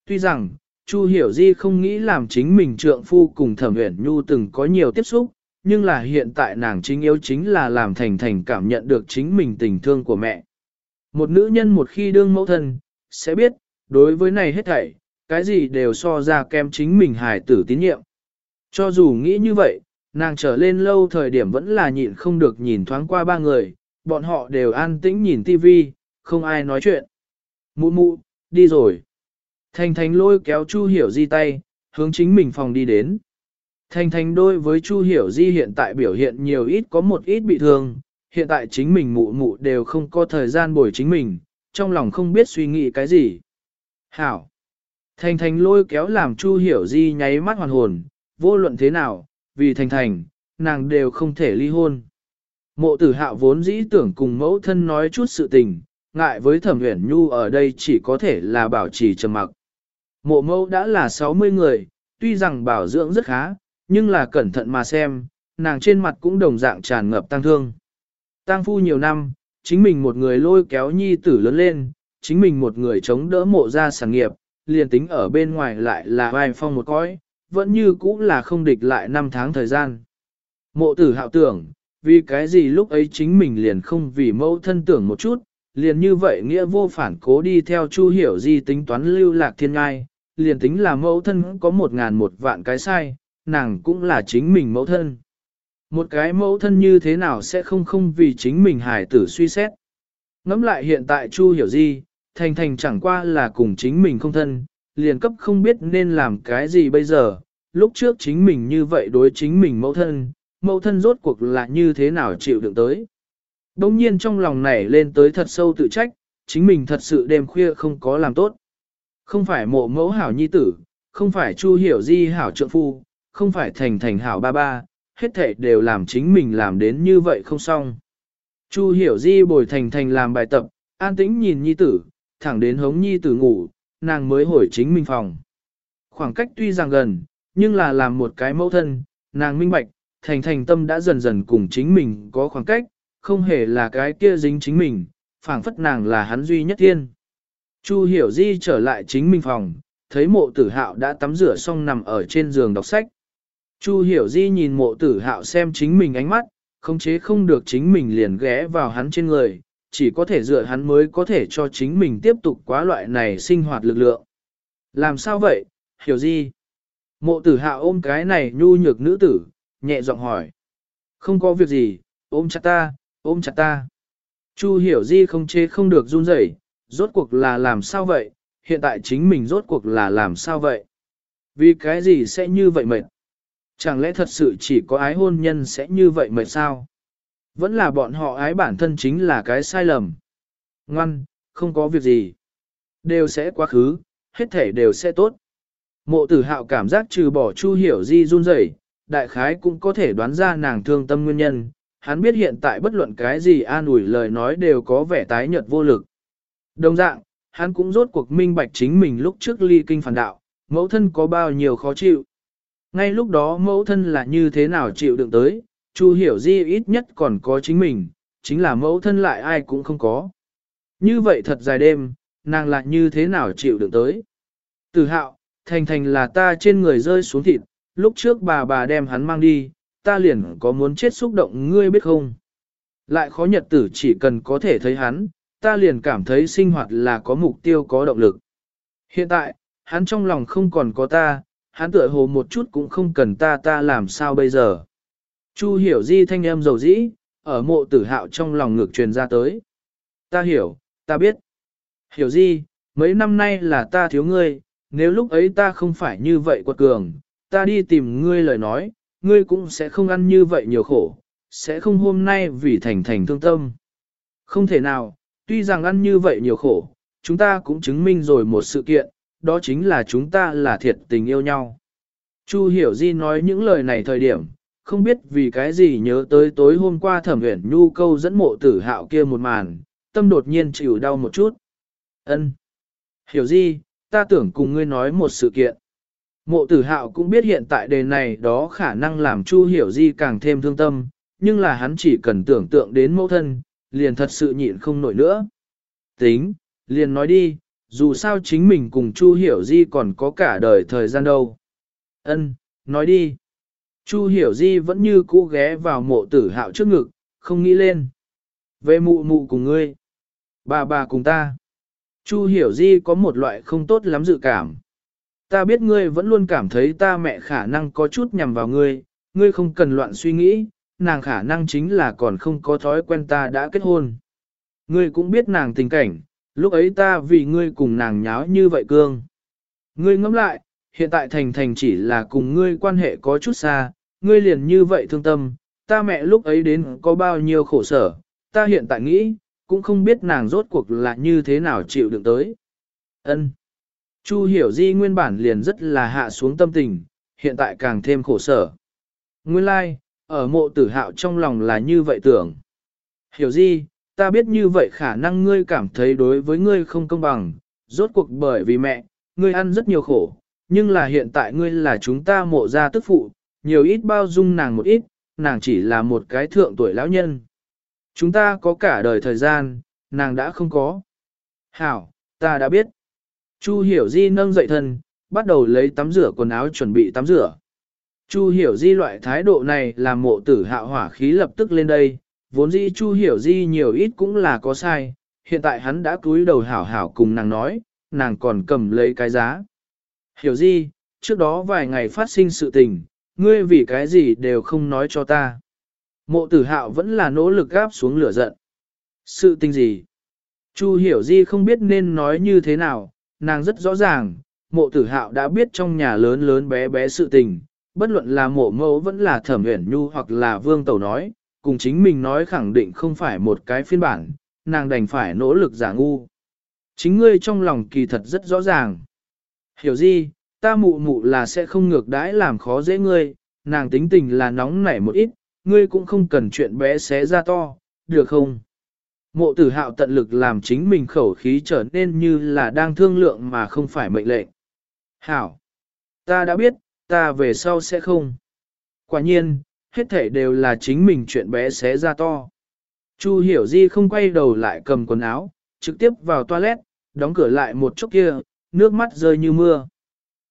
Tuy rằng, Chu Hiểu Di không nghĩ làm chính mình trượng phu cùng Thẩm Uyển Nhu từng có nhiều tiếp xúc, nhưng là hiện tại nàng chính yếu chính là làm Thành Thành cảm nhận được chính mình tình thương của mẹ. Một nữ nhân một khi đương mẫu thân, sẽ biết, đối với này hết thảy, cái gì đều so ra kem chính mình hài tử tín nhiệm. Cho dù nghĩ như vậy, nàng trở lên lâu thời điểm vẫn là nhịn không được nhìn thoáng qua ba người, bọn họ đều an tĩnh nhìn tivi, không ai nói chuyện. Mụ mụ, đi rồi. Thành thành lôi kéo Chu Hiểu Di tay, hướng chính mình phòng đi đến. Thành thành đôi với Chu Hiểu Di hiện tại biểu hiện nhiều ít có một ít bị thương, hiện tại chính mình mụ mụ đều không có thời gian bồi chính mình, trong lòng không biết suy nghĩ cái gì. Hảo! Thành thành lôi kéo làm Chu Hiểu Di nháy mắt hoàn hồn, vô luận thế nào, vì thành thành, nàng đều không thể ly hôn. Mộ tử hạo vốn dĩ tưởng cùng mẫu thân nói chút sự tình, ngại với thẩm huyền nhu ở đây chỉ có thể là bảo trì trầm mặc. Mộ mẫu đã là 60 người, tuy rằng bảo dưỡng rất khá, nhưng là cẩn thận mà xem, nàng trên mặt cũng đồng dạng tràn ngập tang thương. Tang phu nhiều năm, chính mình một người lôi kéo nhi tử lớn lên, chính mình một người chống đỡ mộ ra sản nghiệp, liền tính ở bên ngoài lại là vai phong một cõi, vẫn như cũ là không địch lại năm tháng thời gian. Mộ tử hạo tưởng, vì cái gì lúc ấy chính mình liền không vì mẫu thân tưởng một chút, liền như vậy nghĩa vô phản cố đi theo Chu Hiểu Di tính toán lưu lạc thiên ngai, liền tính là mẫu thân có một ngàn một vạn cái sai, nàng cũng là chính mình mẫu thân. Một cái mẫu thân như thế nào sẽ không không vì chính mình hài tử suy xét. Ngắm lại hiện tại Chu Hiểu Di, thành thành chẳng qua là cùng chính mình không thân, liền cấp không biết nên làm cái gì bây giờ, lúc trước chính mình như vậy đối chính mình mẫu thân, mẫu thân rốt cuộc là như thế nào chịu đựng tới. Đông nhiên trong lòng này lên tới thật sâu tự trách, chính mình thật sự đêm khuya không có làm tốt. Không phải mộ mẫu hảo nhi tử, không phải chu hiểu di hảo trượng phu, không phải thành thành hảo ba ba, hết thể đều làm chính mình làm đến như vậy không xong. Chu hiểu di bồi thành thành làm bài tập, an tĩnh nhìn nhi tử, thẳng đến hống nhi tử ngủ, nàng mới hồi chính mình phòng. Khoảng cách tuy rằng gần, nhưng là làm một cái mẫu thân, nàng minh bạch, thành thành tâm đã dần dần cùng chính mình có khoảng cách, không hề là cái kia dính chính mình, phảng phất nàng là hắn duy nhất thiên. Chu hiểu di trở lại chính mình phòng, thấy mộ tử hạo đã tắm rửa xong nằm ở trên giường đọc sách. Chu hiểu di nhìn mộ tử hạo xem chính mình ánh mắt, không chế không được chính mình liền ghé vào hắn trên người, chỉ có thể dựa hắn mới có thể cho chính mình tiếp tục quá loại này sinh hoạt lực lượng. Làm sao vậy, hiểu di? Mộ tử hạo ôm cái này nhu nhược nữ tử, nhẹ giọng hỏi. Không có việc gì, ôm chặt ta, ôm chặt ta. Chu hiểu di không chế không được run rẩy, rốt cuộc là làm sao vậy, hiện tại chính mình rốt cuộc là làm sao vậy. Vì cái gì sẽ như vậy mệt? Chẳng lẽ thật sự chỉ có ái hôn nhân sẽ như vậy mệt sao? Vẫn là bọn họ ái bản thân chính là cái sai lầm. Ngoan, không có việc gì. Đều sẽ quá khứ, hết thể đều sẽ tốt. Mộ tử hạo cảm giác trừ bỏ chu hiểu di run rẩy, đại khái cũng có thể đoán ra nàng thương tâm nguyên nhân. Hắn biết hiện tại bất luận cái gì an ủi lời nói đều có vẻ tái nhợt vô lực. Đồng dạng, hắn cũng rốt cuộc minh bạch chính mình lúc trước ly kinh phản đạo, mẫu thân có bao nhiêu khó chịu. Ngay lúc đó mẫu thân là như thế nào chịu đựng tới, Chu hiểu di ít nhất còn có chính mình, chính là mẫu thân lại ai cũng không có. Như vậy thật dài đêm, nàng lại như thế nào chịu đựng tới. Tử hạo, thành thành là ta trên người rơi xuống thịt, lúc trước bà bà đem hắn mang đi, ta liền có muốn chết xúc động ngươi biết không. Lại khó nhật tử chỉ cần có thể thấy hắn, ta liền cảm thấy sinh hoạt là có mục tiêu có động lực. Hiện tại, hắn trong lòng không còn có ta, hắn tựa hồ một chút cũng không cần ta ta làm sao bây giờ. Chu hiểu di thanh âm dầu dĩ, ở mộ tử hạo trong lòng ngược truyền ra tới. Ta hiểu, ta biết. Hiểu di, mấy năm nay là ta thiếu ngươi, nếu lúc ấy ta không phải như vậy quật cường, ta đi tìm ngươi lời nói, ngươi cũng sẽ không ăn như vậy nhiều khổ, sẽ không hôm nay vì thành thành thương tâm. Không thể nào, tuy rằng ăn như vậy nhiều khổ, chúng ta cũng chứng minh rồi một sự kiện, đó chính là chúng ta là thiệt tình yêu nhau. Chu Hiểu Di nói những lời này thời điểm, không biết vì cái gì nhớ tới tối hôm qua thẩm huyền nhu câu dẫn mộ tử hạo kia một màn, tâm đột nhiên chịu đau một chút. ân Hiểu Di, ta tưởng cùng ngươi nói một sự kiện. Mộ tử hạo cũng biết hiện tại đề này đó khả năng làm Chu Hiểu Di càng thêm thương tâm, nhưng là hắn chỉ cần tưởng tượng đến mẫu thân, liền thật sự nhịn không nổi nữa. Tính, liền nói đi, dù sao chính mình cùng Chu Hiểu Di còn có cả đời thời gian đâu. Ân, nói đi. Chu Hiểu Di vẫn như cũ ghé vào mộ tử hạo trước ngực, không nghĩ lên. Về mụ mụ cùng ngươi. Bà bà cùng ta. Chu Hiểu Di có một loại không tốt lắm dự cảm. Ta biết ngươi vẫn luôn cảm thấy ta mẹ khả năng có chút nhằm vào ngươi, ngươi không cần loạn suy nghĩ, nàng khả năng chính là còn không có thói quen ta đã kết hôn. Ngươi cũng biết nàng tình cảnh, lúc ấy ta vì ngươi cùng nàng nháo như vậy cương. Ngươi ngẫm lại, hiện tại thành thành chỉ là cùng ngươi quan hệ có chút xa, ngươi liền như vậy thương tâm, ta mẹ lúc ấy đến có bao nhiêu khổ sở, ta hiện tại nghĩ, cũng không biết nàng rốt cuộc là như thế nào chịu đựng tới. Ân. Chu hiểu di nguyên bản liền rất là hạ xuống tâm tình, hiện tại càng thêm khổ sở. Nguyên lai, like, ở mộ tử hạo trong lòng là như vậy tưởng. Hiểu di, ta biết như vậy khả năng ngươi cảm thấy đối với ngươi không công bằng, rốt cuộc bởi vì mẹ, ngươi ăn rất nhiều khổ, nhưng là hiện tại ngươi là chúng ta mộ ra tức phụ, nhiều ít bao dung nàng một ít, nàng chỉ là một cái thượng tuổi lão nhân. Chúng ta có cả đời thời gian, nàng đã không có. Hảo, ta đã biết. Chu hiểu di nâng dậy thân, bắt đầu lấy tắm rửa quần áo chuẩn bị tắm rửa. Chu hiểu di loại thái độ này làm mộ tử hạo hỏa khí lập tức lên đây, vốn dĩ chu hiểu di nhiều ít cũng là có sai, hiện tại hắn đã cúi đầu hảo hảo cùng nàng nói, nàng còn cầm lấy cái giá. Hiểu di, trước đó vài ngày phát sinh sự tình, ngươi vì cái gì đều không nói cho ta. Mộ tử hạo vẫn là nỗ lực gáp xuống lửa giận. Sự tình gì? Chu hiểu di không biết nên nói như thế nào, nàng rất rõ ràng, mộ tử hạo đã biết trong nhà lớn lớn bé bé sự tình, bất luận là mộ mẫu vẫn là thẩm uyển nhu hoặc là vương tẩu nói, cùng chính mình nói khẳng định không phải một cái phiên bản, nàng đành phải nỗ lực giả ngu. Chính ngươi trong lòng kỳ thật rất rõ ràng. Hiểu gì, ta mụ mụ là sẽ không ngược đãi làm khó dễ ngươi, nàng tính tình là nóng nảy một ít, ngươi cũng không cần chuyện bé xé ra to, được không? Mộ tử hạo tận lực làm chính mình khẩu khí trở nên như là đang thương lượng mà không phải mệnh lệnh. Hảo! Ta đã biết, ta về sau sẽ không. Quả nhiên, hết thể đều là chính mình chuyện bé xé ra to. Chu hiểu di không quay đầu lại cầm quần áo, trực tiếp vào toilet, đóng cửa lại một chút kia, nước mắt rơi như mưa.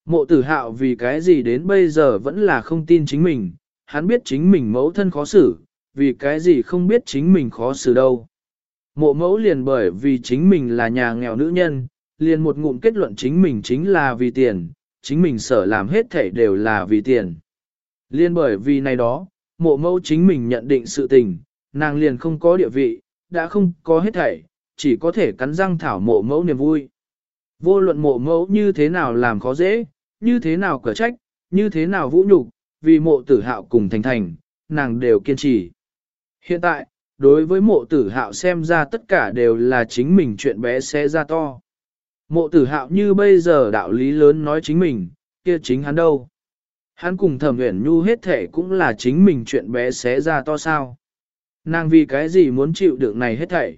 Mộ tử hạo vì cái gì đến bây giờ vẫn là không tin chính mình, hắn biết chính mình mẫu thân khó xử, vì cái gì không biết chính mình khó xử đâu. Mộ mẫu liền bởi vì chính mình là nhà nghèo nữ nhân, liền một ngụm kết luận chính mình chính là vì tiền, chính mình sở làm hết thảy đều là vì tiền. Liên bởi vì này đó, mộ mẫu chính mình nhận định sự tình, nàng liền không có địa vị, đã không có hết thảy, chỉ có thể cắn răng thảo mộ mẫu niềm vui. Vô luận mộ mẫu như thế nào làm khó dễ, như thế nào cở trách, như thế nào vũ nhục, vì mộ tử hạo cùng thành thành, nàng đều kiên trì. Hiện tại, đối với mộ tử hạo xem ra tất cả đều là chính mình chuyện bé sẽ ra to. Mộ tử hạo như bây giờ đạo lý lớn nói chính mình, kia chính hắn đâu. Hắn cùng thẩm uyển nhu hết thể cũng là chính mình chuyện bé xé ra to sao. Nàng vì cái gì muốn chịu đựng này hết thảy.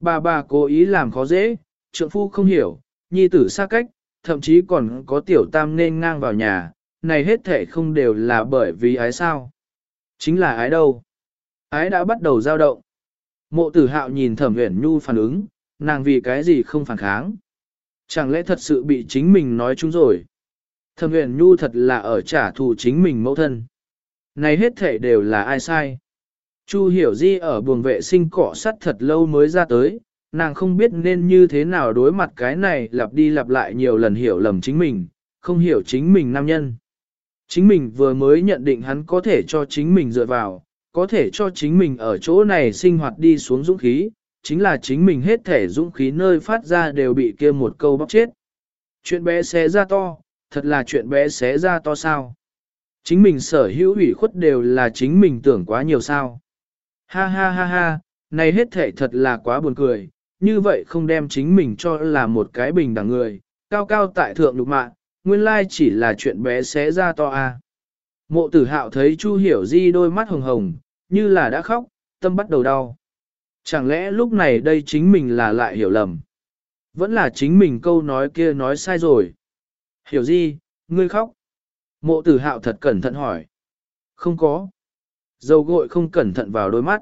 Bà bà cố ý làm khó dễ, trượng phu không hiểu, nhi tử xa cách, thậm chí còn có tiểu tam nên ngang vào nhà, này hết thảy không đều là bởi vì ái sao. Chính là ái đâu. Ái đã bắt đầu dao động. Mộ tử hạo nhìn thẩm uyển nhu phản ứng, nàng vì cái gì không phản kháng. Chẳng lẽ thật sự bị chính mình nói chúng rồi. Thẩm huyền nhu thật là ở trả thù chính mình mẫu thân. Này hết thể đều là ai sai. Chu hiểu di ở buồng vệ sinh cọ sắt thật lâu mới ra tới, nàng không biết nên như thế nào đối mặt cái này lặp đi lặp lại nhiều lần hiểu lầm chính mình, không hiểu chính mình nam nhân. Chính mình vừa mới nhận định hắn có thể cho chính mình dựa vào, có thể cho chính mình ở chỗ này sinh hoạt đi xuống dũng khí, chính là chính mình hết thể dũng khí nơi phát ra đều bị kia một câu bóc chết. Chuyện bé xé ra to, thật là chuyện bé xé ra to sao. Chính mình sở hữu ủy khuất đều là chính mình tưởng quá nhiều sao. Ha ha ha ha, này hết thể thật là quá buồn cười, như vậy không đem chính mình cho là một cái bình đẳng người, cao cao tại thượng lục mạng, nguyên lai chỉ là chuyện bé xé ra to a. À. Mộ tử hạo thấy Chu Hiểu Di đôi mắt hồng hồng, như là đã khóc, tâm bắt đầu đau. Chẳng lẽ lúc này đây chính mình là lại hiểu lầm? Vẫn là chính mình câu nói kia nói sai rồi. Hiểu gì, ngươi khóc. Mộ tử hạo thật cẩn thận hỏi. Không có. Dầu gội không cẩn thận vào đôi mắt.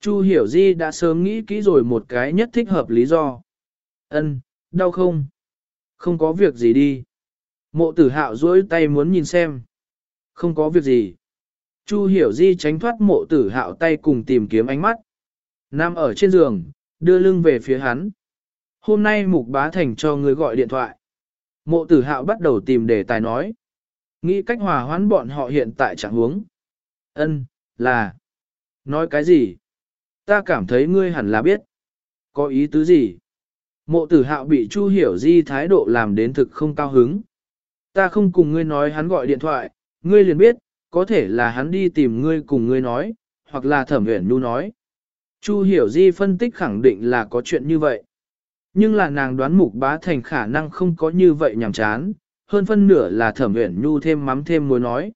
Chu hiểu di đã sớm nghĩ kỹ rồi một cái nhất thích hợp lý do. Ân, đau không? Không có việc gì đi. Mộ tử hạo duỗi tay muốn nhìn xem. Không có việc gì. Chu hiểu di tránh thoát mộ tử hạo tay cùng tìm kiếm ánh mắt. Nam ở trên giường, đưa lưng về phía hắn. Hôm nay mục bá thành cho người gọi điện thoại. Mộ tử hạo bắt đầu tìm đề tài nói. Nghĩ cách hòa hoãn bọn họ hiện tại chẳng huống. Ân, là. Nói cái gì? Ta cảm thấy ngươi hẳn là biết. Có ý tứ gì? Mộ tử hạo bị Chu Hiểu Di thái độ làm đến thực không cao hứng. Ta không cùng ngươi nói hắn gọi điện thoại, ngươi liền biết, có thể là hắn đi tìm ngươi cùng ngươi nói, hoặc là thẩm uyển nhu nói. Chu hiểu di phân tích khẳng định là có chuyện như vậy. Nhưng là nàng đoán mục bá thành khả năng không có như vậy nhàm chán, hơn phân nửa là thẩm uyển nhu thêm mắm thêm muối nói.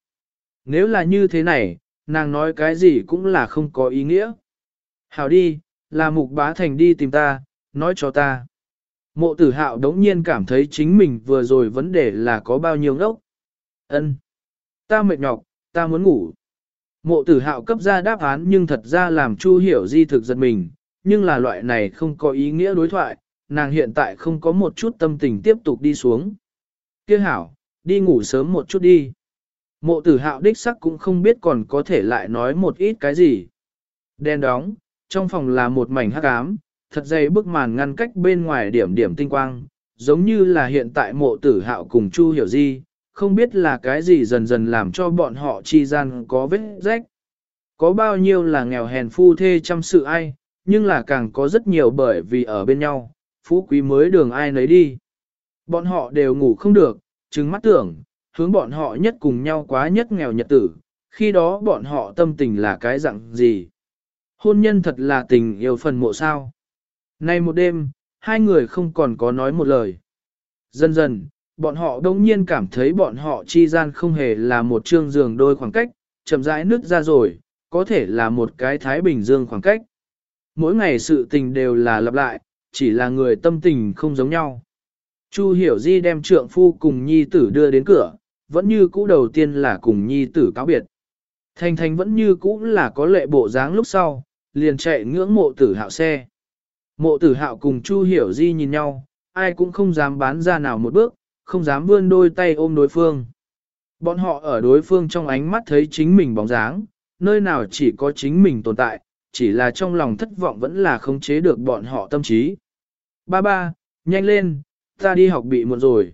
Nếu là như thế này, nàng nói cái gì cũng là không có ý nghĩa. Hảo đi, là mục bá thành đi tìm ta, nói cho ta. Mộ tử hạo đống nhiên cảm thấy chính mình vừa rồi vấn đề là có bao nhiêu ngốc. ân Ta mệt nhọc, ta muốn ngủ. Mộ tử hạo cấp ra đáp án nhưng thật ra làm Chu hiểu di thực giật mình, nhưng là loại này không có ý nghĩa đối thoại, nàng hiện tại không có một chút tâm tình tiếp tục đi xuống. Kia hảo, đi ngủ sớm một chút đi. Mộ tử hạo đích sắc cũng không biết còn có thể lại nói một ít cái gì. Đen đóng, trong phòng là một mảnh hắc ám, thật dày bức màn ngăn cách bên ngoài điểm điểm tinh quang, giống như là hiện tại mộ tử hạo cùng Chu hiểu di, không biết là cái gì dần dần làm cho bọn họ chi gian có vết rách. Có bao nhiêu là nghèo hèn phu thê chăm sự ai, nhưng là càng có rất nhiều bởi vì ở bên nhau, phú quý mới đường ai nấy đi. Bọn họ đều ngủ không được, trừng mắt tưởng, hướng bọn họ nhất cùng nhau quá nhất nghèo nhật tử, khi đó bọn họ tâm tình là cái dạng gì. Hôn nhân thật là tình yêu phần mộ sao. Nay một đêm, hai người không còn có nói một lời. Dần dần, bọn họ đông nhiên cảm thấy bọn họ chi gian không hề là một chương giường đôi khoảng cách, chậm rãi nứt ra rồi, có thể là một cái Thái Bình Dương khoảng cách. Mỗi ngày sự tình đều là lặp lại, chỉ là người tâm tình không giống nhau. Chu Hiểu Di đem trượng phu cùng nhi tử đưa đến cửa, vẫn như cũ đầu tiên là cùng nhi tử cáo biệt. Thanh Thanh vẫn như cũ là có lệ bộ dáng lúc sau, liền chạy ngưỡng mộ tử hạo xe. Mộ tử hạo cùng Chu Hiểu Di nhìn nhau, ai cũng không dám bán ra nào một bước, không dám vươn đôi tay ôm đối phương. Bọn họ ở đối phương trong ánh mắt thấy chính mình bóng dáng, nơi nào chỉ có chính mình tồn tại, chỉ là trong lòng thất vọng vẫn là không chế được bọn họ tâm trí. Ba ba, nhanh lên, ta đi học bị muộn rồi.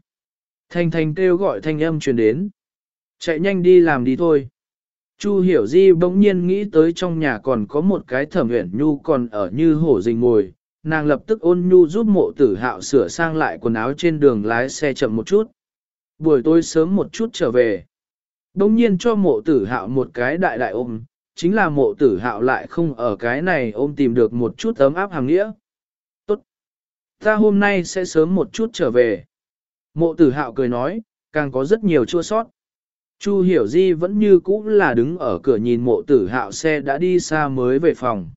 Thanh thanh kêu gọi thanh âm truyền đến. Chạy nhanh đi làm đi thôi. Chu hiểu di bỗng nhiên nghĩ tới trong nhà còn có một cái thẩm huyển nhu còn ở như hổ rình ngồi, nàng lập tức ôn nhu giúp mộ tử hạo sửa sang lại quần áo trên đường lái xe chậm một chút. Buổi tối sớm một chút trở về. Đông nhiên cho mộ tử hạo một cái đại đại ôm, chính là mộ tử hạo lại không ở cái này ôm tìm được một chút ấm áp hàng nghĩa. Tốt! Ta hôm nay sẽ sớm một chút trở về. Mộ tử hạo cười nói, càng có rất nhiều chua sót. Chu hiểu di vẫn như cũ là đứng ở cửa nhìn mộ tử hạo xe đã đi xa mới về phòng.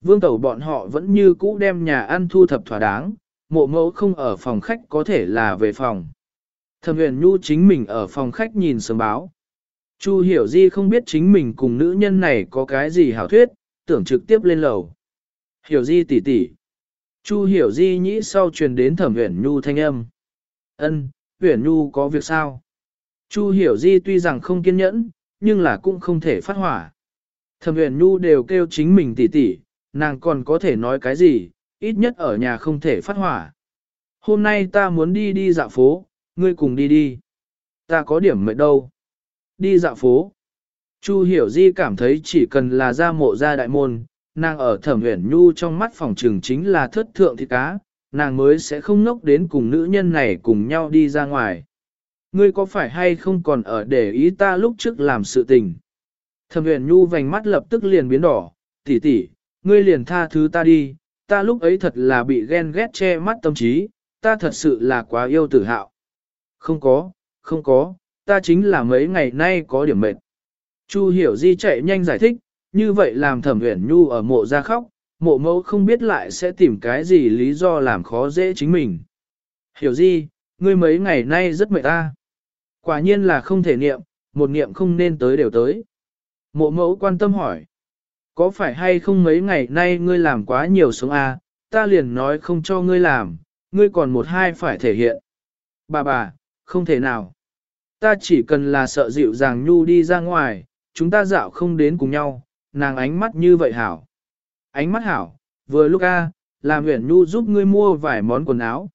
Vương tẩu bọn họ vẫn như cũ đem nhà ăn thu thập thỏa đáng, mộ mẫu không ở phòng khách có thể là về phòng. Thẩm huyền nhu chính mình ở phòng khách nhìn sớm báo. Chu hiểu di không biết chính mình cùng nữ nhân này có cái gì hảo thuyết, tưởng trực tiếp lên lầu. Hiểu di tỷ tỷ. Chu hiểu di nhĩ sau truyền đến thẩm huyền nhu thanh âm. Ân, huyền nhu có việc sao? Chu hiểu di tuy rằng không kiên nhẫn, nhưng là cũng không thể phát hỏa. Thẩm huyền nhu đều kêu chính mình tỷ tỷ, nàng còn có thể nói cái gì, ít nhất ở nhà không thể phát hỏa. Hôm nay ta muốn đi đi dạo phố, ngươi cùng đi đi. Ta có điểm mệt đâu. Đi dạo phố. Chu hiểu di cảm thấy chỉ cần là ra mộ ra đại môn, nàng ở thẩm huyền nhu trong mắt phòng trường chính là thất thượng thịt cá, nàng mới sẽ không nốc đến cùng nữ nhân này cùng nhau đi ra ngoài. Ngươi có phải hay không còn ở để ý ta lúc trước làm sự tình? Thẩm huyền nhu vành mắt lập tức liền biến đỏ, tỷ tỷ, ngươi liền tha thứ ta đi, ta lúc ấy thật là bị ghen ghét che mắt tâm trí, ta thật sự là quá yêu tử hạo. Không có, không có, ta chính là mấy ngày nay có điểm mệt. Chu hiểu di chạy nhanh giải thích, như vậy làm thẩm uyển nhu ở mộ ra khóc, mộ mẫu không biết lại sẽ tìm cái gì lý do làm khó dễ chính mình. Hiểu di, ngươi mấy ngày nay rất mệt ta. Quả nhiên là không thể niệm, một niệm không nên tới đều tới. Mộ mẫu quan tâm hỏi. Có phải hay không mấy ngày nay ngươi làm quá nhiều sống a? À, ta liền nói không cho ngươi làm, ngươi còn một hai phải thể hiện. Bà bà, không thể nào. Ta chỉ cần là sợ dịu dàng nhu đi ra ngoài, chúng ta dạo không đến cùng nhau, nàng ánh mắt như vậy hảo. Ánh mắt hảo, vừa lúc a, làm huyền nhu giúp ngươi mua vài món quần áo.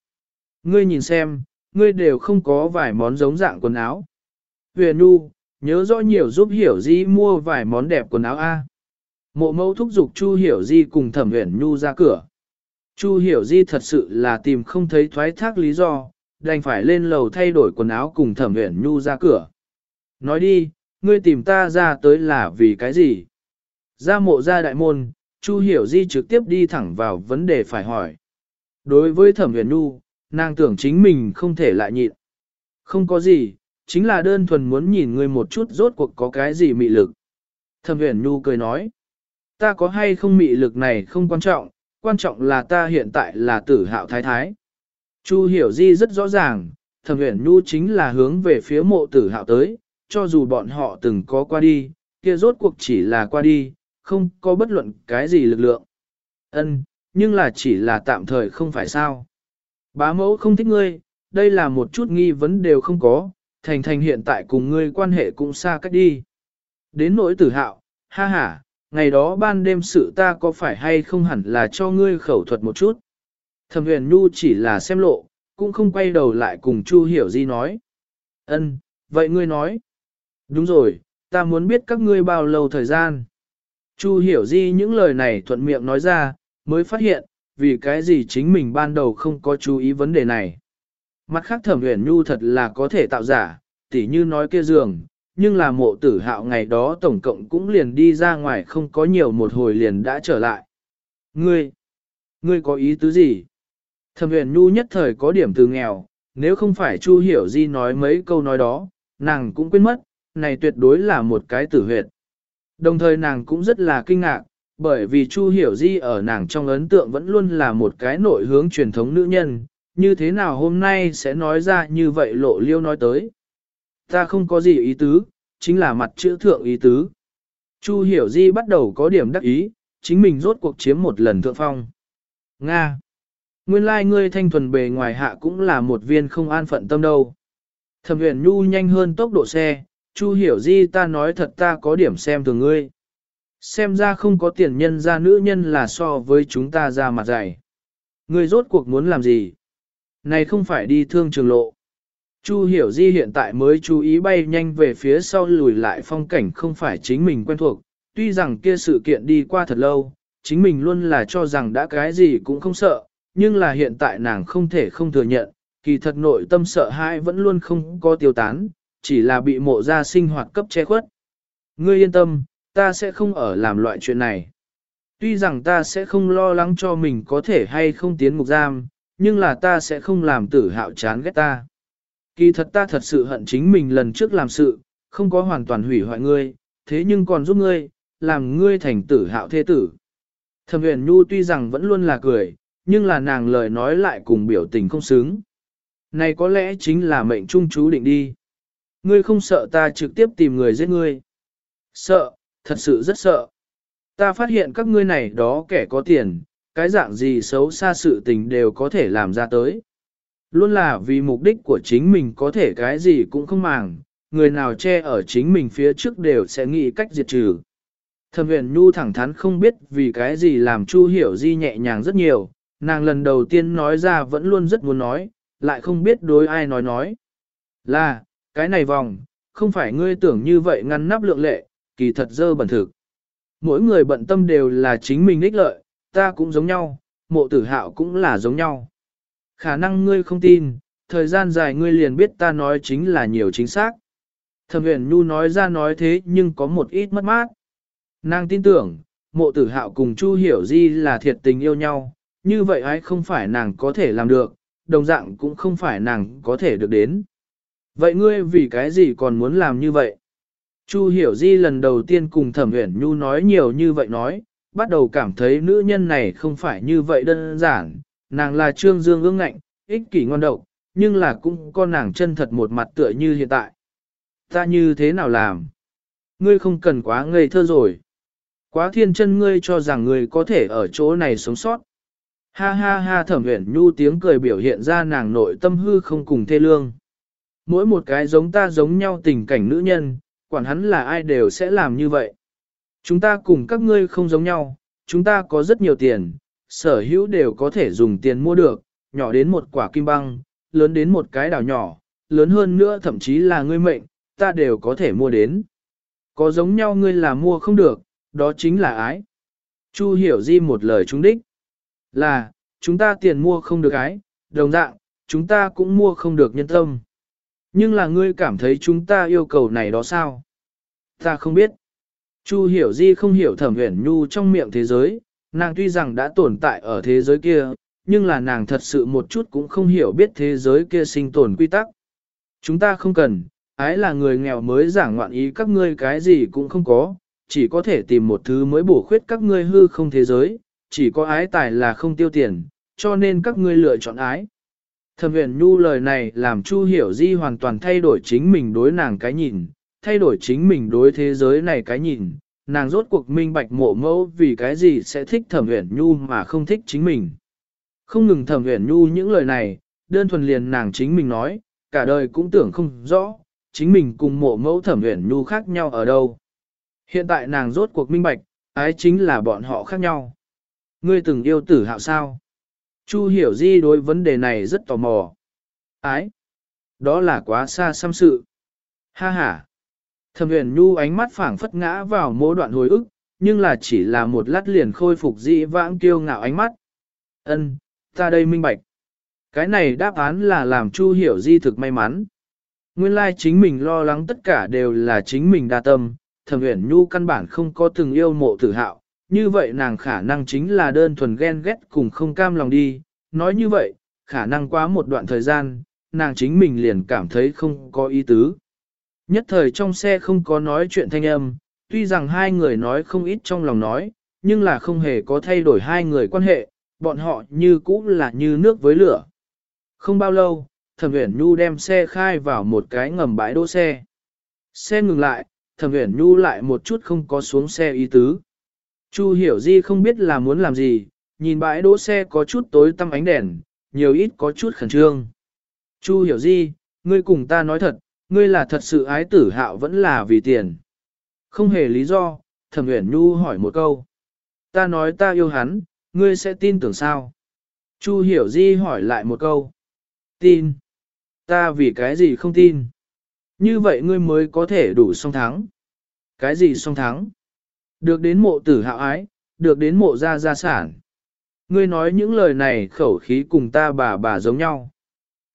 Ngươi nhìn xem, ngươi đều không có vài món giống dạng quần áo. Huyền nhu, nhớ rõ nhiều giúp hiểu di mua vài món đẹp quần áo a. Mộ mẫu thúc giục Chu Hiểu Di cùng Thẩm Uyển Nhu ra cửa. Chu Hiểu Di thật sự là tìm không thấy thoái thác lý do, đành phải lên lầu thay đổi quần áo cùng thẩm uyển nhu ra cửa. Nói đi, ngươi tìm ta ra tới là vì cái gì? Ra mộ ra đại môn, Chu Hiểu Di trực tiếp đi thẳng vào vấn đề phải hỏi. Đối với thẩm huyền nhu nàng tưởng chính mình không thể lại nhịn. Không có gì, chính là đơn thuần muốn nhìn ngươi một chút rốt cuộc có cái gì mị lực. Thẩm huyền nhu cười nói, ta có hay không mị lực này không quan trọng, quan trọng là ta hiện tại là tử hạo thái thái. Chu hiểu di rất rõ ràng, thẩm huyền nu chính là hướng về phía mộ tử hạo tới, cho dù bọn họ từng có qua đi, kia rốt cuộc chỉ là qua đi, không có bất luận cái gì lực lượng. Ân, nhưng là chỉ là tạm thời không phải sao. Bá mẫu không thích ngươi, đây là một chút nghi vấn đều không có, thành thành hiện tại cùng ngươi quan hệ cũng xa cách đi. Đến nỗi tử hạo, ha ha, ngày đó ban đêm sự ta có phải hay không hẳn là cho ngươi khẩu thuật một chút. Thẩm huyền nhu chỉ là xem lộ, cũng không quay đầu lại cùng Chu Hiểu Di nói. Ân, vậy ngươi nói. Đúng rồi, ta muốn biết các ngươi bao lâu thời gian. Chu Hiểu Di những lời này thuận miệng nói ra, mới phát hiện, vì cái gì chính mình ban đầu không có chú ý vấn đề này. Mặt khác thẩm huyền nhu thật là có thể tạo giả, tỉ như nói kia giường, nhưng là mộ tử hạo ngày đó tổng cộng cũng liền đi ra ngoài không có nhiều một hồi liền đã trở lại. Ngươi, ngươi có ý tứ gì? Thẩm huyền nhu nhất thời có điểm từ nghèo, nếu không phải Chu hiểu di nói mấy câu nói đó, nàng cũng quên mất, này tuyệt đối là một cái tử huyệt. Đồng thời nàng cũng rất là kinh ngạc, bởi vì Chu Hiểu Di ở nàng trong ấn tượng vẫn luôn là một cái nội hướng truyền thống nữ nhân, như thế nào hôm nay sẽ nói ra như vậy lộ liêu nói tới. Ta không có gì ý tứ, chính là mặt chữ thượng ý tứ. Chu Hiểu Di bắt đầu có điểm đắc ý, chính mình rốt cuộc chiếm một lần thượng phong. Nga! Nguyên lai like ngươi thanh thuần bề ngoài hạ cũng là một viên không an phận tâm đâu. Thẩm huyền nhu nhanh hơn tốc độ xe, Chu Hiểu Di ta nói thật ta có điểm xem thường ngươi. Xem ra không có tiền nhân ra nữ nhân là so với chúng ta ra mặt dày. Ngươi rốt cuộc muốn làm gì? Này không phải đi thương trường lộ. Chu hiểu di hiện tại mới chú ý bay nhanh về phía sau lùi lại phong cảnh không phải chính mình quen thuộc. Tuy rằng kia sự kiện đi qua thật lâu, chính mình luôn là cho rằng đã cái gì cũng không sợ, nhưng là hiện tại nàng không thể không thừa nhận, kỳ thật nội tâm sợ hãi vẫn luôn không có tiêu tán, chỉ là bị mộ ra sinh hoạt cấp che khuất. Ngươi yên tâm, ta sẽ không ở làm loại chuyện này. Tuy rằng ta sẽ không lo lắng cho mình có thể hay không tiến ngục giam, nhưng là ta sẽ không làm tử hạo chán ghét ta. Kỳ thật ta thật sự hận chính mình lần trước làm sự, không có hoàn toàn hủy hoại ngươi, thế nhưng còn giúp ngươi, làm ngươi thành tử hạo thế tử. Thẩm huyền nhu tuy rằng vẫn luôn là cười, nhưng là nàng lời nói lại cùng biểu tình không xứng. Này có lẽ chính là mệnh trung chú định đi. Ngươi không sợ ta trực tiếp tìm người giết ngươi. Sợ, thật sự rất sợ. Ta phát hiện các ngươi này đó kẻ có tiền, cái dạng gì xấu xa sự tình đều có thể làm ra tới. Luôn là vì mục đích của chính mình có thể cái gì cũng không màng, người nào che ở chính mình phía trước đều sẽ nghĩ cách diệt trừ. Thẩm huyền nhu thẳng thắn không biết vì cái gì làm Chu hiểu di nhẹ nhàng rất nhiều, nàng lần đầu tiên nói ra vẫn luôn rất muốn nói, lại không biết đối ai nói nói. Là, cái này vòng, không phải ngươi tưởng như vậy ngăn nắp lượng lệ, kỳ thật dơ bẩn thực. Mỗi người bận tâm đều là chính mình ích lợi, ta cũng giống nhau, mộ tử hạo cũng là giống nhau. Khả năng ngươi không tin, thời gian dài ngươi liền biết ta nói chính là nhiều chính xác. Thẩm huyền nhu nói ra nói thế nhưng có một ít mất mát. Nàng tin tưởng, mộ tử hạo cùng Chu hiểu di là thiệt tình yêu nhau, như vậy ai không phải nàng có thể làm được, đồng dạng cũng không phải nàng có thể được đến. Vậy ngươi vì cái gì còn muốn làm như vậy? Chu Hiểu Di lần đầu tiên cùng Thẩm Uyển Nhu nói nhiều như vậy nói, bắt đầu cảm thấy nữ nhân này không phải như vậy đơn giản, nàng là trương dương ương ngạnh, ích kỷ ngon độc, nhưng là cũng có nàng chân thật một mặt tựa như hiện tại. Ta như thế nào làm? Ngươi không cần quá ngây thơ rồi. Quá thiên chân ngươi cho rằng ngươi có thể ở chỗ này sống sót. Ha ha ha thẩm uyển nhu tiếng cười biểu hiện ra nàng nội tâm hư không cùng thê lương. Mỗi một cái giống ta giống nhau tình cảnh nữ nhân, quản hắn là ai đều sẽ làm như vậy. Chúng ta cùng các ngươi không giống nhau, chúng ta có rất nhiều tiền, sở hữu đều có thể dùng tiền mua được, nhỏ đến một quả kim băng, lớn đến một cái đảo nhỏ, lớn hơn nữa thậm chí là ngươi mệnh, ta đều có thể mua đến. Có giống nhau ngươi là mua không được, đó chính là ái. Chu hiểu di một lời trúng đích. Là, chúng ta tiền mua không được ái, đồng dạng, chúng ta cũng mua không được nhân tâm. Nhưng là ngươi cảm thấy chúng ta yêu cầu này đó sao? Ta không biết. Chu hiểu di không hiểu thẩm huyền nhu trong miệng thế giới, nàng tuy rằng đã tồn tại ở thế giới kia, nhưng là nàng thật sự một chút cũng không hiểu biết thế giới kia sinh tồn quy tắc. Chúng ta không cần, ái là người nghèo mới giảng ngoạn ý các ngươi cái gì cũng không có, chỉ có thể tìm một thứ mới bổ khuyết các ngươi hư không thế giới, chỉ có ái tài là không tiêu tiền, cho nên các ngươi lựa chọn ái. Thẩm huyền nhu lời này làm Chu Hiểu Di hoàn toàn thay đổi chính mình đối nàng cái nhìn, thay đổi chính mình đối thế giới này cái nhìn, nàng rốt cuộc minh bạch mộ mẫu vì cái gì sẽ thích thẩm huyền nhu mà không thích chính mình. Không ngừng thẩm huyền nhu những lời này, đơn thuần liền nàng chính mình nói, cả đời cũng tưởng không rõ, chính mình cùng mộ mẫu thẩm huyền nhu khác nhau ở đâu. Hiện tại nàng rốt cuộc minh bạch, ái chính là bọn họ khác nhau. Ngươi từng yêu tử hạo sao? Chu hiểu di đối vấn đề này rất tò mò. Ái! Đó là quá xa xăm sự. Ha ha! Thẩm huyền nhu ánh mắt phảng phất ngã vào mỗi đoạn hồi ức, nhưng là chỉ là một lát liền khôi phục dị vãng kiêu ngạo ánh mắt. Ân, ta đây minh bạch. Cái này đáp án là làm Chu hiểu di thực may mắn. Nguyên lai chính mình lo lắng tất cả đều là chính mình đa tâm, thẩm huyền nhu căn bản không có từng yêu mộ tử hạo, như vậy nàng khả năng chính là đơn thuần ghen ghét cùng không cam lòng đi, nói như vậy, khả năng quá một đoạn thời gian, nàng chính mình liền cảm thấy không có ý tứ. Nhất thời trong xe không có nói chuyện thanh âm, tuy rằng hai người nói không ít trong lòng nói, nhưng là không hề có thay đổi hai người quan hệ, bọn họ như cũ là như nước với lửa. Không bao lâu, Thẩm Uyển Nhu đem xe khai vào một cái ngầm bãi đỗ xe. Xe ngừng lại, Thẩm Uyển Nhu lại một chút không có xuống xe ý tứ. Chu Hiểu Di không biết là muốn làm gì, nhìn bãi đỗ xe có chút tối tăm ánh đèn, nhiều ít có chút khẩn trương. Chu Hiểu Di, ngươi cùng ta nói thật, ngươi là thật sự ái tử hạo vẫn là vì tiền. Không hề lý do, Thẩm Uyển Nhu hỏi một câu. Ta nói ta yêu hắn, ngươi sẽ tin tưởng sao? Chu Hiểu Di hỏi lại một câu. Tin. Ta vì cái gì không tin? Như vậy ngươi mới có thể đủ song thắng. Cái gì song thắng? Được đến mộ tử hạo ái, được đến mộ gia gia sản. Ngươi nói những lời này khẩu khí cùng ta bà bà giống nhau.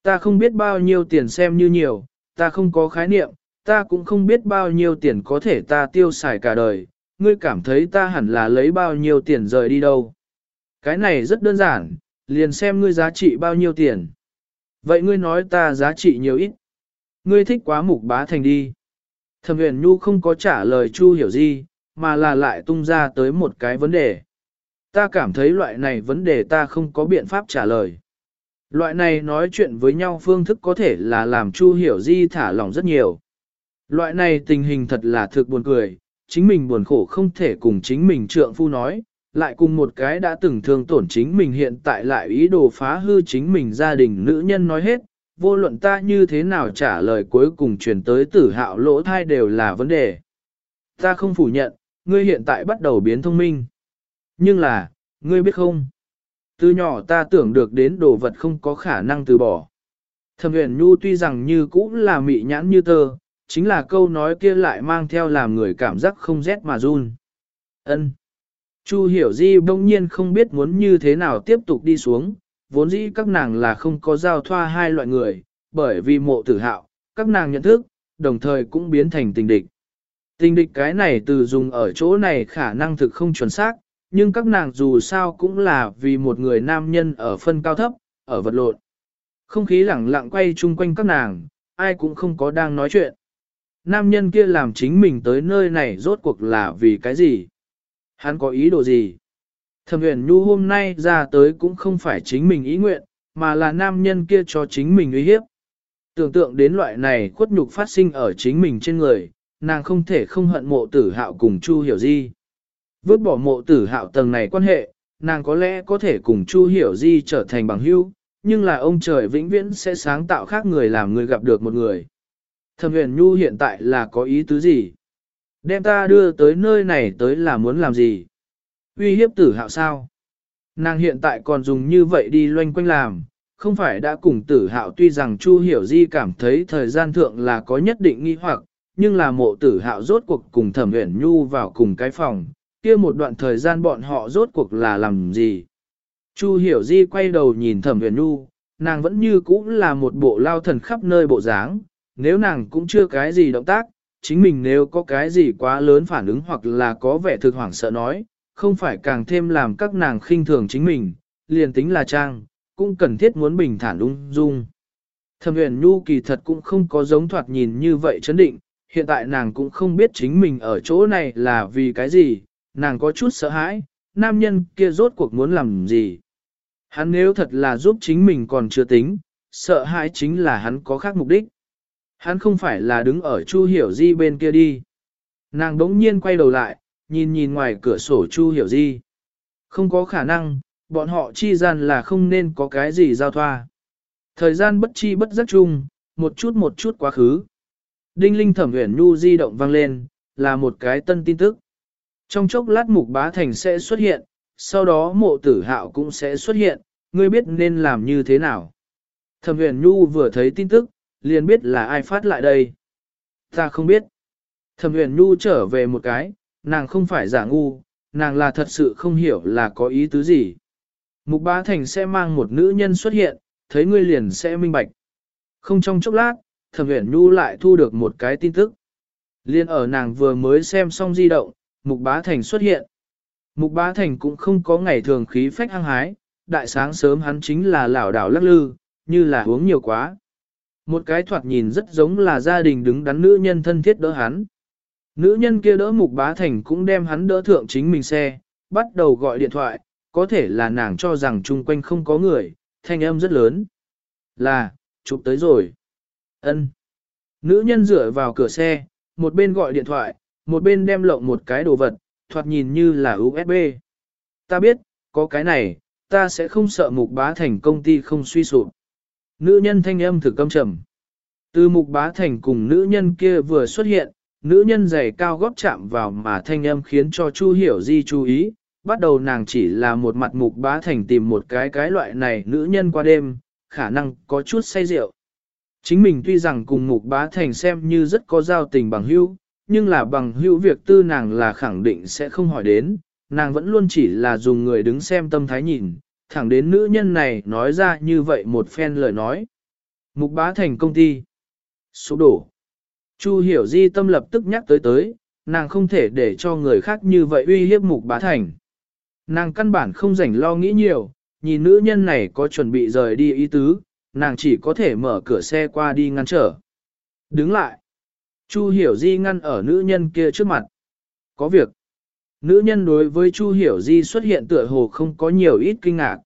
Ta không biết bao nhiêu tiền xem như nhiều, ta không có khái niệm, ta cũng không biết bao nhiêu tiền có thể ta tiêu xài cả đời, ngươi cảm thấy ta hẳn là lấy bao nhiêu tiền rời đi đâu. Cái này rất đơn giản, liền xem ngươi giá trị bao nhiêu tiền. Vậy ngươi nói ta giá trị nhiều ít. Ngươi thích quá mục bá thành đi. Thẩm huyền nhu không có trả lời Chu hiểu gì, mà là lại tung ra tới một cái vấn đề. Ta cảm thấy loại này vấn đề ta không có biện pháp trả lời. Loại này nói chuyện với nhau phương thức có thể là làm Chu Hiểu Di thả lỏng rất nhiều. Loại này tình hình thật là thực buồn cười, chính mình buồn khổ không thể cùng chính mình trượng phu nói, lại cùng một cái đã từng thương tổn chính mình hiện tại lại ý đồ phá hư chính mình gia đình nữ nhân nói hết, vô luận ta như thế nào trả lời cuối cùng truyền tới tử hạo lỗ thai đều là vấn đề. Ta không phủ nhận, ngươi hiện tại bắt đầu biến thông minh. Nhưng là, ngươi biết không? Từ nhỏ ta tưởng được đến đồ vật không có khả năng từ bỏ. Thẩm huyền nhu tuy rằng như cũng là mị nhãn như tơ, chính là câu nói kia lại mang theo làm người cảm giác không rét mà run. Ân. Chu hiểu di bỗng nhiên không biết muốn như thế nào tiếp tục đi xuống, vốn dĩ các nàng là không có giao thoa hai loại người, bởi vì mộ tử hạo, các nàng nhận thức, đồng thời cũng biến thành tình địch. Tình địch cái này từ dùng ở chỗ này khả năng thực không chuẩn xác, nhưng các nàng dù sao cũng là vì một người nam nhân ở phân cao thấp, ở vật lộn. Không khí lẳng lặng quay chung quanh các nàng, ai cũng không có đang nói chuyện. Nam nhân kia làm chính mình tới nơi này rốt cuộc là vì cái gì? Hắn có ý đồ gì? Thẩm huyền nhu hôm nay ra tới cũng không phải chính mình ý nguyện, mà là nam nhân kia cho chính mình uy hiếp. Tưởng tượng đến loại này khuất nhục phát sinh ở chính mình trên người, nàng không thể không hận mộ tử hạo cùng Chu Hiểu Di. Vứt bỏ mộ tử hạo tầng này quan hệ, nàng có lẽ có thể cùng Chu Hiểu Di trở thành bằng hữu, nhưng là ông trời vĩnh viễn sẽ sáng tạo khác người làm người gặp được một người. Thẩm huyền nhu hiện tại là có ý tứ gì? Đem ta đưa tới nơi này tới là muốn làm gì? Uy hiếp tử hạo sao? Nàng hiện tại còn dùng như vậy đi loanh quanh làm, không phải đã cùng tử hạo tuy rằng Chu Hiểu Di cảm thấy thời gian thượng là có nhất định nghi hoặc, nhưng là mộ tử hạo rốt cuộc cùng thẩm uyển nhu vào cùng cái phòng, kia một đoạn thời gian bọn họ rốt cuộc là làm gì. Chu hiểu di quay đầu nhìn thẩm uyển nhu, nàng vẫn như cũ là một bộ lao thần khắp nơi bộ dáng, nếu nàng cũng chưa cái gì động tác, chính mình nếu có cái gì quá lớn phản ứng hoặc là có vẻ thực hoảng sợ nói, không phải càng thêm làm các nàng khinh thường chính mình, liền tính là trang, cũng cần thiết muốn bình thản ung dung. Thẩm uyển nhu kỳ thật cũng không có giống thoạt nhìn như vậy chấn định, hiện tại nàng cũng không biết chính mình ở chỗ này là vì cái gì, nàng có chút sợ hãi, nam nhân kia rốt cuộc muốn làm gì. Hắn nếu thật là giúp chính mình còn chưa tính, sợ hãi chính là hắn có khác mục đích. Hắn không phải là đứng ở Chu Hiểu Di bên kia đi. Nàng đống nhiên quay đầu lại, nhìn nhìn ngoài cửa sổ Chu Hiểu Di. Không có khả năng, bọn họ chi gian là không nên có cái gì giao thoa. Thời gian bất chi bất giác chung, một chút một chút quá khứ. Đinh linh thẩm huyền nhu di động vang lên, là một cái tân tin tức. Trong chốc lát mục bá thành sẽ xuất hiện, sau đó mộ tử hạo cũng sẽ xuất hiện, ngươi biết nên làm như thế nào. Thẩm huyền nhu vừa thấy tin tức, liền biết là ai phát lại đây. Ta không biết. Thẩm huyền nhu trở về một cái, nàng không phải giả ngu, nàng là thật sự không hiểu là có ý tứ gì. Mục bá thành sẽ mang một nữ nhân xuất hiện, thấy ngươi liền sẽ minh bạch. Không trong chốc lát, thẩm uyển nhu lại thu được một cái tin tức. Liên ở nàng vừa mới xem xong di động, mục bá thành xuất hiện. Mục bá thành cũng không có ngày thường khí phách hăng hái, đại sáng sớm hắn chính là lảo đảo lắc lư, như là uống nhiều quá. Một cái thoạt nhìn rất giống là gia đình đứng đắn nữ nhân thân thiết đỡ hắn. Nữ nhân kia đỡ mục bá thành cũng đem hắn đỡ thượng chính mình xe, bắt đầu gọi điện thoại, có thể là nàng cho rằng chung quanh không có người, thanh âm rất lớn. Là, chụp tới rồi ân Nữ nhân dựa vào cửa xe, một bên gọi điện thoại, một bên đem lộng một cái đồ vật, thoạt nhìn như là USB. Ta biết, có cái này, ta sẽ không sợ mục bá thành công ty không suy sụp. Nữ nhân thanh âm thực câm trầm. Từ mục bá thành cùng nữ nhân kia vừa xuất hiện, nữ nhân giày cao góp chạm vào mà thanh âm khiến cho Chu Hiểu Di chú ý, bắt đầu nàng chỉ là một mặt mục bá thành tìm một cái cái loại này nữ nhân qua đêm, khả năng có chút say rượu. Chính mình tuy rằng cùng mục bá thành xem như rất có giao tình bằng hữu, nhưng là bằng hữu việc tư nàng là khẳng định sẽ không hỏi đến, nàng vẫn luôn chỉ là dùng người đứng xem tâm thái nhìn, thẳng đến nữ nhân này nói ra như vậy một phen lời nói. Mục bá thành công ty. Số đổ. Chu hiểu di tâm lập tức nhắc tới tới, nàng không thể để cho người khác như vậy uy hiếp mục bá thành. Nàng căn bản không rảnh lo nghĩ nhiều, nhìn nữ nhân này có chuẩn bị rời đi ý tứ, nàng chỉ có thể mở cửa xe qua đi ngăn trở. Đứng lại. Chu hiểu di ngăn ở nữ nhân kia trước mặt. Có việc. Nữ nhân đối với Chu hiểu di xuất hiện tựa hồ không có nhiều ít kinh ngạc.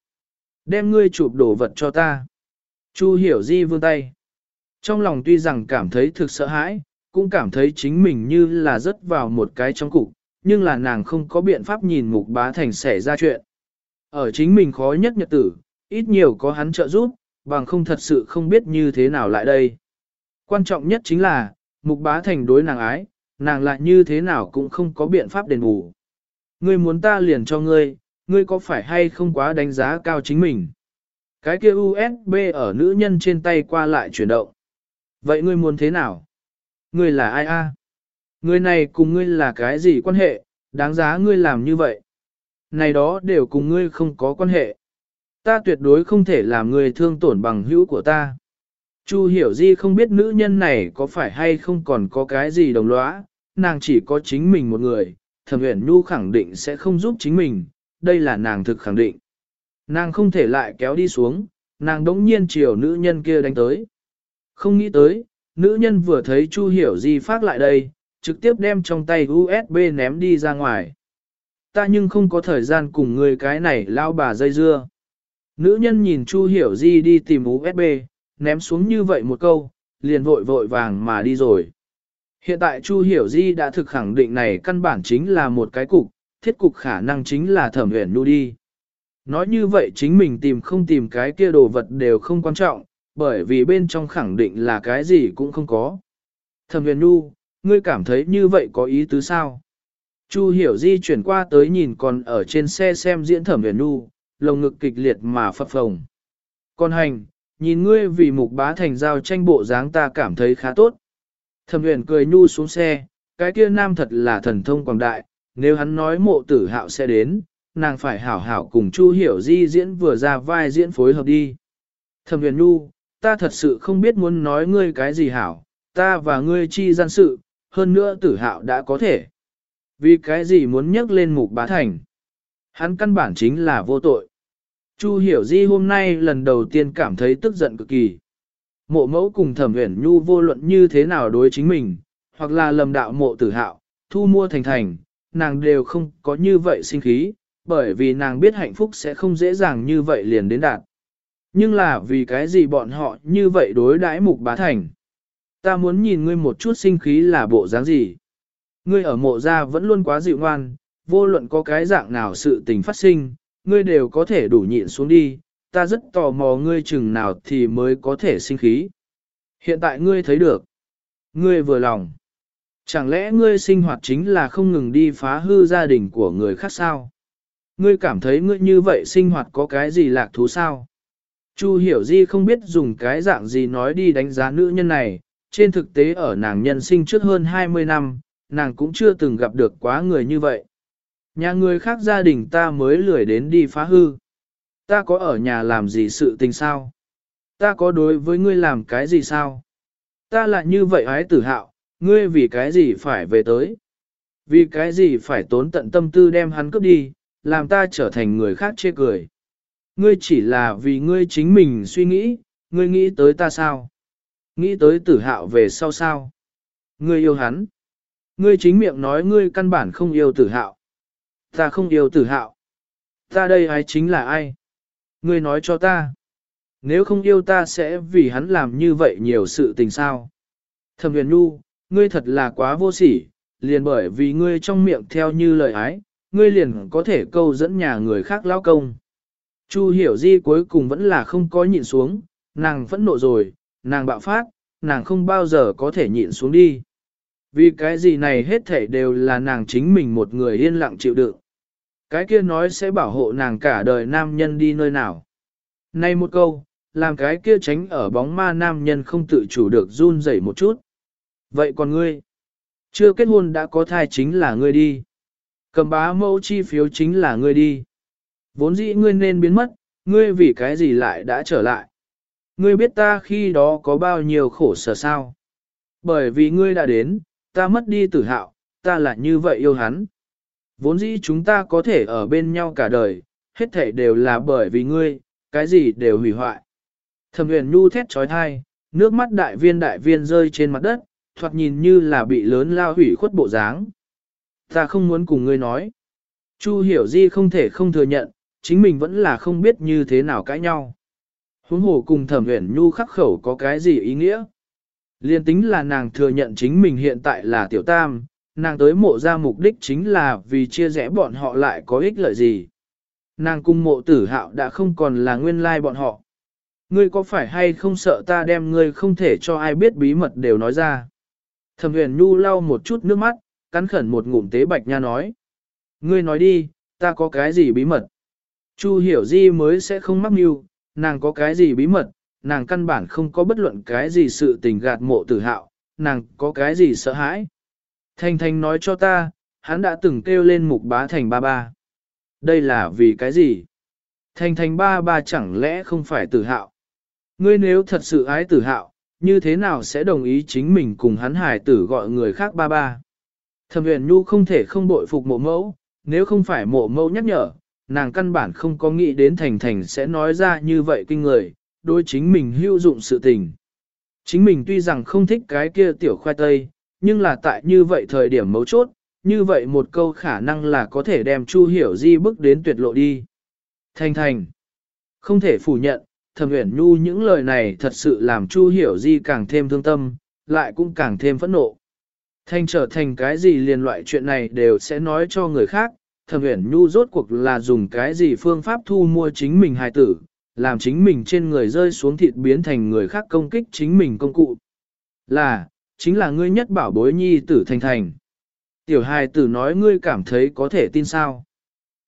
Đem ngươi chụp đồ vật cho ta. Chu hiểu di vươn tay. Trong lòng tuy rằng cảm thấy thực sợ hãi, cũng cảm thấy chính mình như là rớt vào một cái trong cục, nhưng là nàng không có biện pháp nhìn mục bá thành xảy ra chuyện. Ở chính mình khó nhất nhật tử, ít nhiều có hắn trợ giúp, bằng không thật sự không biết như thế nào lại đây. Quan trọng nhất chính là, mục bá thành đối nàng ái, nàng lại như thế nào cũng không có biện pháp đền bù. Ngươi muốn ta liền cho ngươi, ngươi có phải hay không quá đánh giá cao chính mình? Cái kia USB ở nữ nhân trên tay qua lại chuyển động. Vậy ngươi muốn thế nào? Ngươi là ai a? Người này cùng ngươi là cái gì quan hệ, đáng giá ngươi làm như vậy? Này đó đều cùng ngươi không có quan hệ. Ta tuyệt đối không thể làm người thương tổn bằng hữu của ta. Chu hiểu di không biết nữ nhân này có phải hay không còn có cái gì đồng lõa, nàng chỉ có chính mình một người, thẩm uyển nhu khẳng định sẽ không giúp chính mình, đây là nàng thực khẳng định. Nàng không thể lại kéo đi xuống, nàng đống nhiên chiều nữ nhân kia đánh tới. Không nghĩ tới, nữ nhân vừa thấy Chu Hiểu Di phát lại đây, trực tiếp đem trong tay USB ném đi ra ngoài. Ta nhưng không có thời gian cùng người cái này lao bà dây dưa. Nữ nhân nhìn Chu Hiểu Di đi tìm USB, ném xuống như vậy một câu, liền vội vội vàng mà đi rồi. Hiện tại Chu Hiểu Di đã thực khẳng định này căn bản chính là một cái cục, thiết cục khả năng chính là thẩm huyền nu đi. Nói như vậy chính mình tìm không tìm cái kia đồ vật đều không quan trọng, bởi vì bên trong khẳng định là cái gì cũng không có. Thẩm huyền nu, ngươi cảm thấy như vậy có ý tứ sao? Chu hiểu di chuyển qua tới nhìn còn ở trên xe xem diễn thẩm huyền nu, lồng ngực kịch liệt mà phập phồng. Con hành, nhìn ngươi vì mục bá thành giao tranh bộ dáng ta cảm thấy khá tốt. Thẩm huyền cười nhu xuống xe, cái kia nam thật là thần thông quảng đại, nếu hắn nói mộ tử hạo sẽ đến, nàng phải hảo hảo cùng Chu Hiểu Di diễn vừa ra vai diễn phối hợp đi. Thẩm huyền nu, ta thật sự không biết muốn nói ngươi cái gì hảo, ta và ngươi chi gian sự, hơn nữa tử hạo đã có thể. Vì cái gì muốn nhắc lên mục bá thành? Hắn căn bản chính là vô tội. Chu hiểu di hôm nay lần đầu tiên cảm thấy tức giận cực kỳ. Mộ mẫu cùng thẩm uyển nhu vô luận như thế nào đối chính mình, hoặc là lầm đạo mộ tử hạo, thu mua thành thành, nàng đều không có như vậy sinh khí, bởi vì nàng biết hạnh phúc sẽ không dễ dàng như vậy liền đến đạt. Nhưng là vì cái gì bọn họ như vậy đối đãi mục bá thành? Ta muốn nhìn ngươi một chút sinh khí là bộ dáng gì? Ngươi ở mộ gia vẫn luôn quá dịu ngoan, vô luận có cái dạng nào sự tình phát sinh, ngươi đều có thể đủ nhịn xuống đi, ta rất tò mò ngươi chừng nào thì mới có thể sinh khí. Hiện tại ngươi thấy được. Ngươi vừa lòng. Chẳng lẽ ngươi sinh hoạt chính là không ngừng đi phá hư gia đình của người khác sao? Ngươi cảm thấy ngươi như vậy sinh hoạt có cái gì lạc thú sao? Chu hiểu di không biết dùng cái dạng gì nói đi đánh giá nữ nhân này, trên thực tế ở nàng nhân sinh trước hơn 20 năm, nàng cũng chưa từng gặp được quá người như vậy. Nhà người khác gia đình ta mới lười đến đi phá hư. Ta có ở nhà làm gì sự tình sao? Ta có đối với ngươi làm cái gì sao? Ta lại như vậy ái tử hạo, ngươi vì cái gì phải về tới? Vì cái gì phải tốn tận tâm tư đem hắn cướp đi, làm ta trở thành người khác chê cười? Ngươi chỉ là vì ngươi chính mình suy nghĩ, ngươi nghĩ tới ta sao? Nghĩ tới tử hạo về sau sao? Ngươi yêu hắn. Ngươi chính miệng nói ngươi căn bản không yêu tử hạo. Ta không yêu tử hạo. Ta đây ai chính là ai? Ngươi nói cho ta. Nếu không yêu ta sẽ vì hắn làm như vậy nhiều sự tình sao? Thẩm huyền nu, ngươi thật là quá vô sỉ, liền bởi vì ngươi trong miệng theo như lời ái, ngươi liền có thể câu dẫn nhà người khác lao công. Chu hiểu di cuối cùng vẫn là không có nhịn xuống, nàng phẫn nộ rồi, nàng bạo phát, nàng không bao giờ có thể nhịn xuống đi. Vì cái gì này hết thể đều là nàng chính mình một người yên lặng chịu đựng. Cái kia nói sẽ bảo hộ nàng cả đời nam nhân đi nơi nào. Nay một câu, làm cái kia tránh ở bóng ma nam nhân không tự chủ được run rẩy một chút. Vậy còn ngươi? Chưa kết hôn đã có thai chính là ngươi đi. Cầm bá mẫu chi phiếu chính là ngươi đi. Vốn dĩ ngươi nên biến mất, ngươi vì cái gì lại đã trở lại. Ngươi biết ta khi đó có bao nhiêu khổ sở sao. Bởi vì ngươi đã đến, ta mất đi tử hạo, ta là như vậy yêu hắn. Vốn dĩ chúng ta có thể ở bên nhau cả đời, hết thảy đều là bởi vì ngươi, cái gì đều hủy hoại. Thẩm huyền nhu thét trói thai, nước mắt đại viên đại viên rơi trên mặt đất, thoạt nhìn như là bị lớn lao hủy khuất bộ dáng. Ta không muốn cùng ngươi nói. Chu hiểu di không thể không thừa nhận, chính mình vẫn là không biết như thế nào cãi nhau. Huống hồ cùng thẩm huyền nhu khắc khẩu có cái gì ý nghĩa? Liên tính là nàng thừa nhận chính mình hiện tại là tiểu tam, nàng tới mộ ra mục đích chính là vì chia rẽ bọn họ lại có ích lợi gì. Nàng cung mộ tử hạo đã không còn là nguyên lai bọn họ. Ngươi có phải hay không sợ ta đem ngươi không thể cho ai biết bí mật đều nói ra. Thẩm huyền nhu lau một chút nước mắt, cắn khẩn một ngụm tế bạch nha nói. Ngươi nói đi, ta có cái gì bí mật? Chu hiểu di mới sẽ không mắc mưu, nàng có cái gì bí mật, nàng căn bản không có bất luận cái gì sự tình gạt mộ tử hạo, nàng có cái gì sợ hãi. Thanh Thanh nói cho ta, hắn đã từng kêu lên mục bá thành ba ba. Đây là vì cái gì? Thanh Thanh ba ba chẳng lẽ không phải tử hạo? Ngươi nếu thật sự ái tử hạo, như thế nào sẽ đồng ý chính mình cùng hắn hải tử gọi người khác ba ba? Thẩm huyền nhu không thể không bội phục mộ mẫu, nếu không phải mộ mẫu nhắc nhở, nàng căn bản không có nghĩ đến thành thành sẽ nói ra như vậy kinh người, đối chính mình hữu dụng sự tình. Chính mình tuy rằng không thích cái kia tiểu khoai tây, nhưng là tại như vậy thời điểm mấu chốt, như vậy một câu khả năng là có thể đem Chu Hiểu Di bước đến tuyệt lộ đi. Thành thành, không thể phủ nhận, thẩm uyển nhu những lời này thật sự làm Chu Hiểu Di càng thêm thương tâm, lại cũng càng thêm phẫn nộ. Thành trở thành cái gì liền loại chuyện này đều sẽ nói cho người khác, thẩm uyển nhu rốt cuộc là dùng cái gì phương pháp thu mua chính mình hài tử, làm chính mình trên người rơi xuống thịt biến thành người khác công kích chính mình công cụ. Là, chính là ngươi nhất bảo bối nhi tử thành thành. Tiểu hài tử nói ngươi cảm thấy có thể tin sao.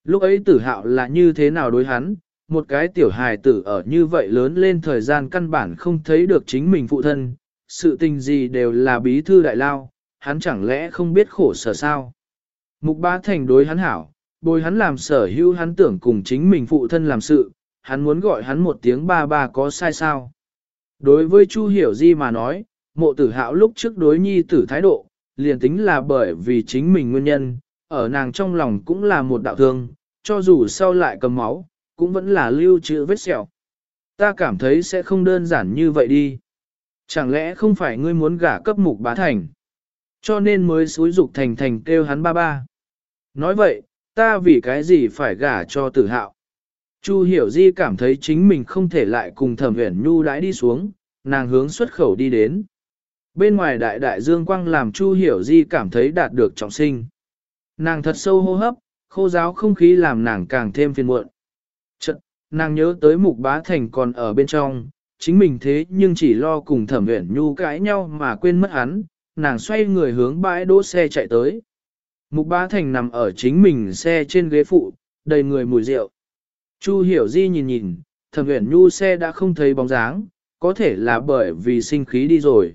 Lúc ấy tử hạo là như thế nào đối hắn, một cái tiểu hài tử ở như vậy lớn lên thời gian căn bản không thấy được chính mình phụ thân, sự tình gì đều là bí thư đại lao, hắn chẳng lẽ không biết khổ sở sao. Mục bá thành đối hắn hảo, bồi hắn làm sở hữu hắn tưởng cùng chính mình phụ thân làm sự, hắn muốn gọi hắn một tiếng ba ba có sai sao. Đối với Chu Hiểu Di mà nói, mộ tử hạo lúc trước đối nhi tử thái độ, liền tính là bởi vì chính mình nguyên nhân, ở nàng trong lòng cũng là một đạo thương, cho dù sau lại cầm máu, cũng vẫn là lưu trữ vết sẹo. Ta cảm thấy sẽ không đơn giản như vậy đi. Chẳng lẽ không phải ngươi muốn gả cấp mục bá thành? Cho nên mới xúi dục thành thành kêu hắn ba ba. Nói vậy, ta vì cái gì phải gả cho tử hạo? Chu hiểu di cảm thấy chính mình không thể lại cùng thẩm uyển nhu đãi đi xuống, nàng hướng xuất khẩu đi đến. Bên ngoài đại đại dương quang làm Chu hiểu di cảm thấy đạt được trọng sinh. Nàng thật sâu hô hấp, khô giáo không khí làm nàng càng thêm phiền muộn. Chật, nàng nhớ tới mục bá thành còn ở bên trong, chính mình thế nhưng chỉ lo cùng thẩm uyển nhu cãi nhau mà quên mất hắn, nàng xoay người hướng bãi đỗ xe chạy tới. Mục bá thành nằm ở chính mình xe trên ghế phụ, đầy người mùi rượu. Chu hiểu di nhìn nhìn, thẩm uyển nhu xe đã không thấy bóng dáng, có thể là bởi vì sinh khí đi rồi.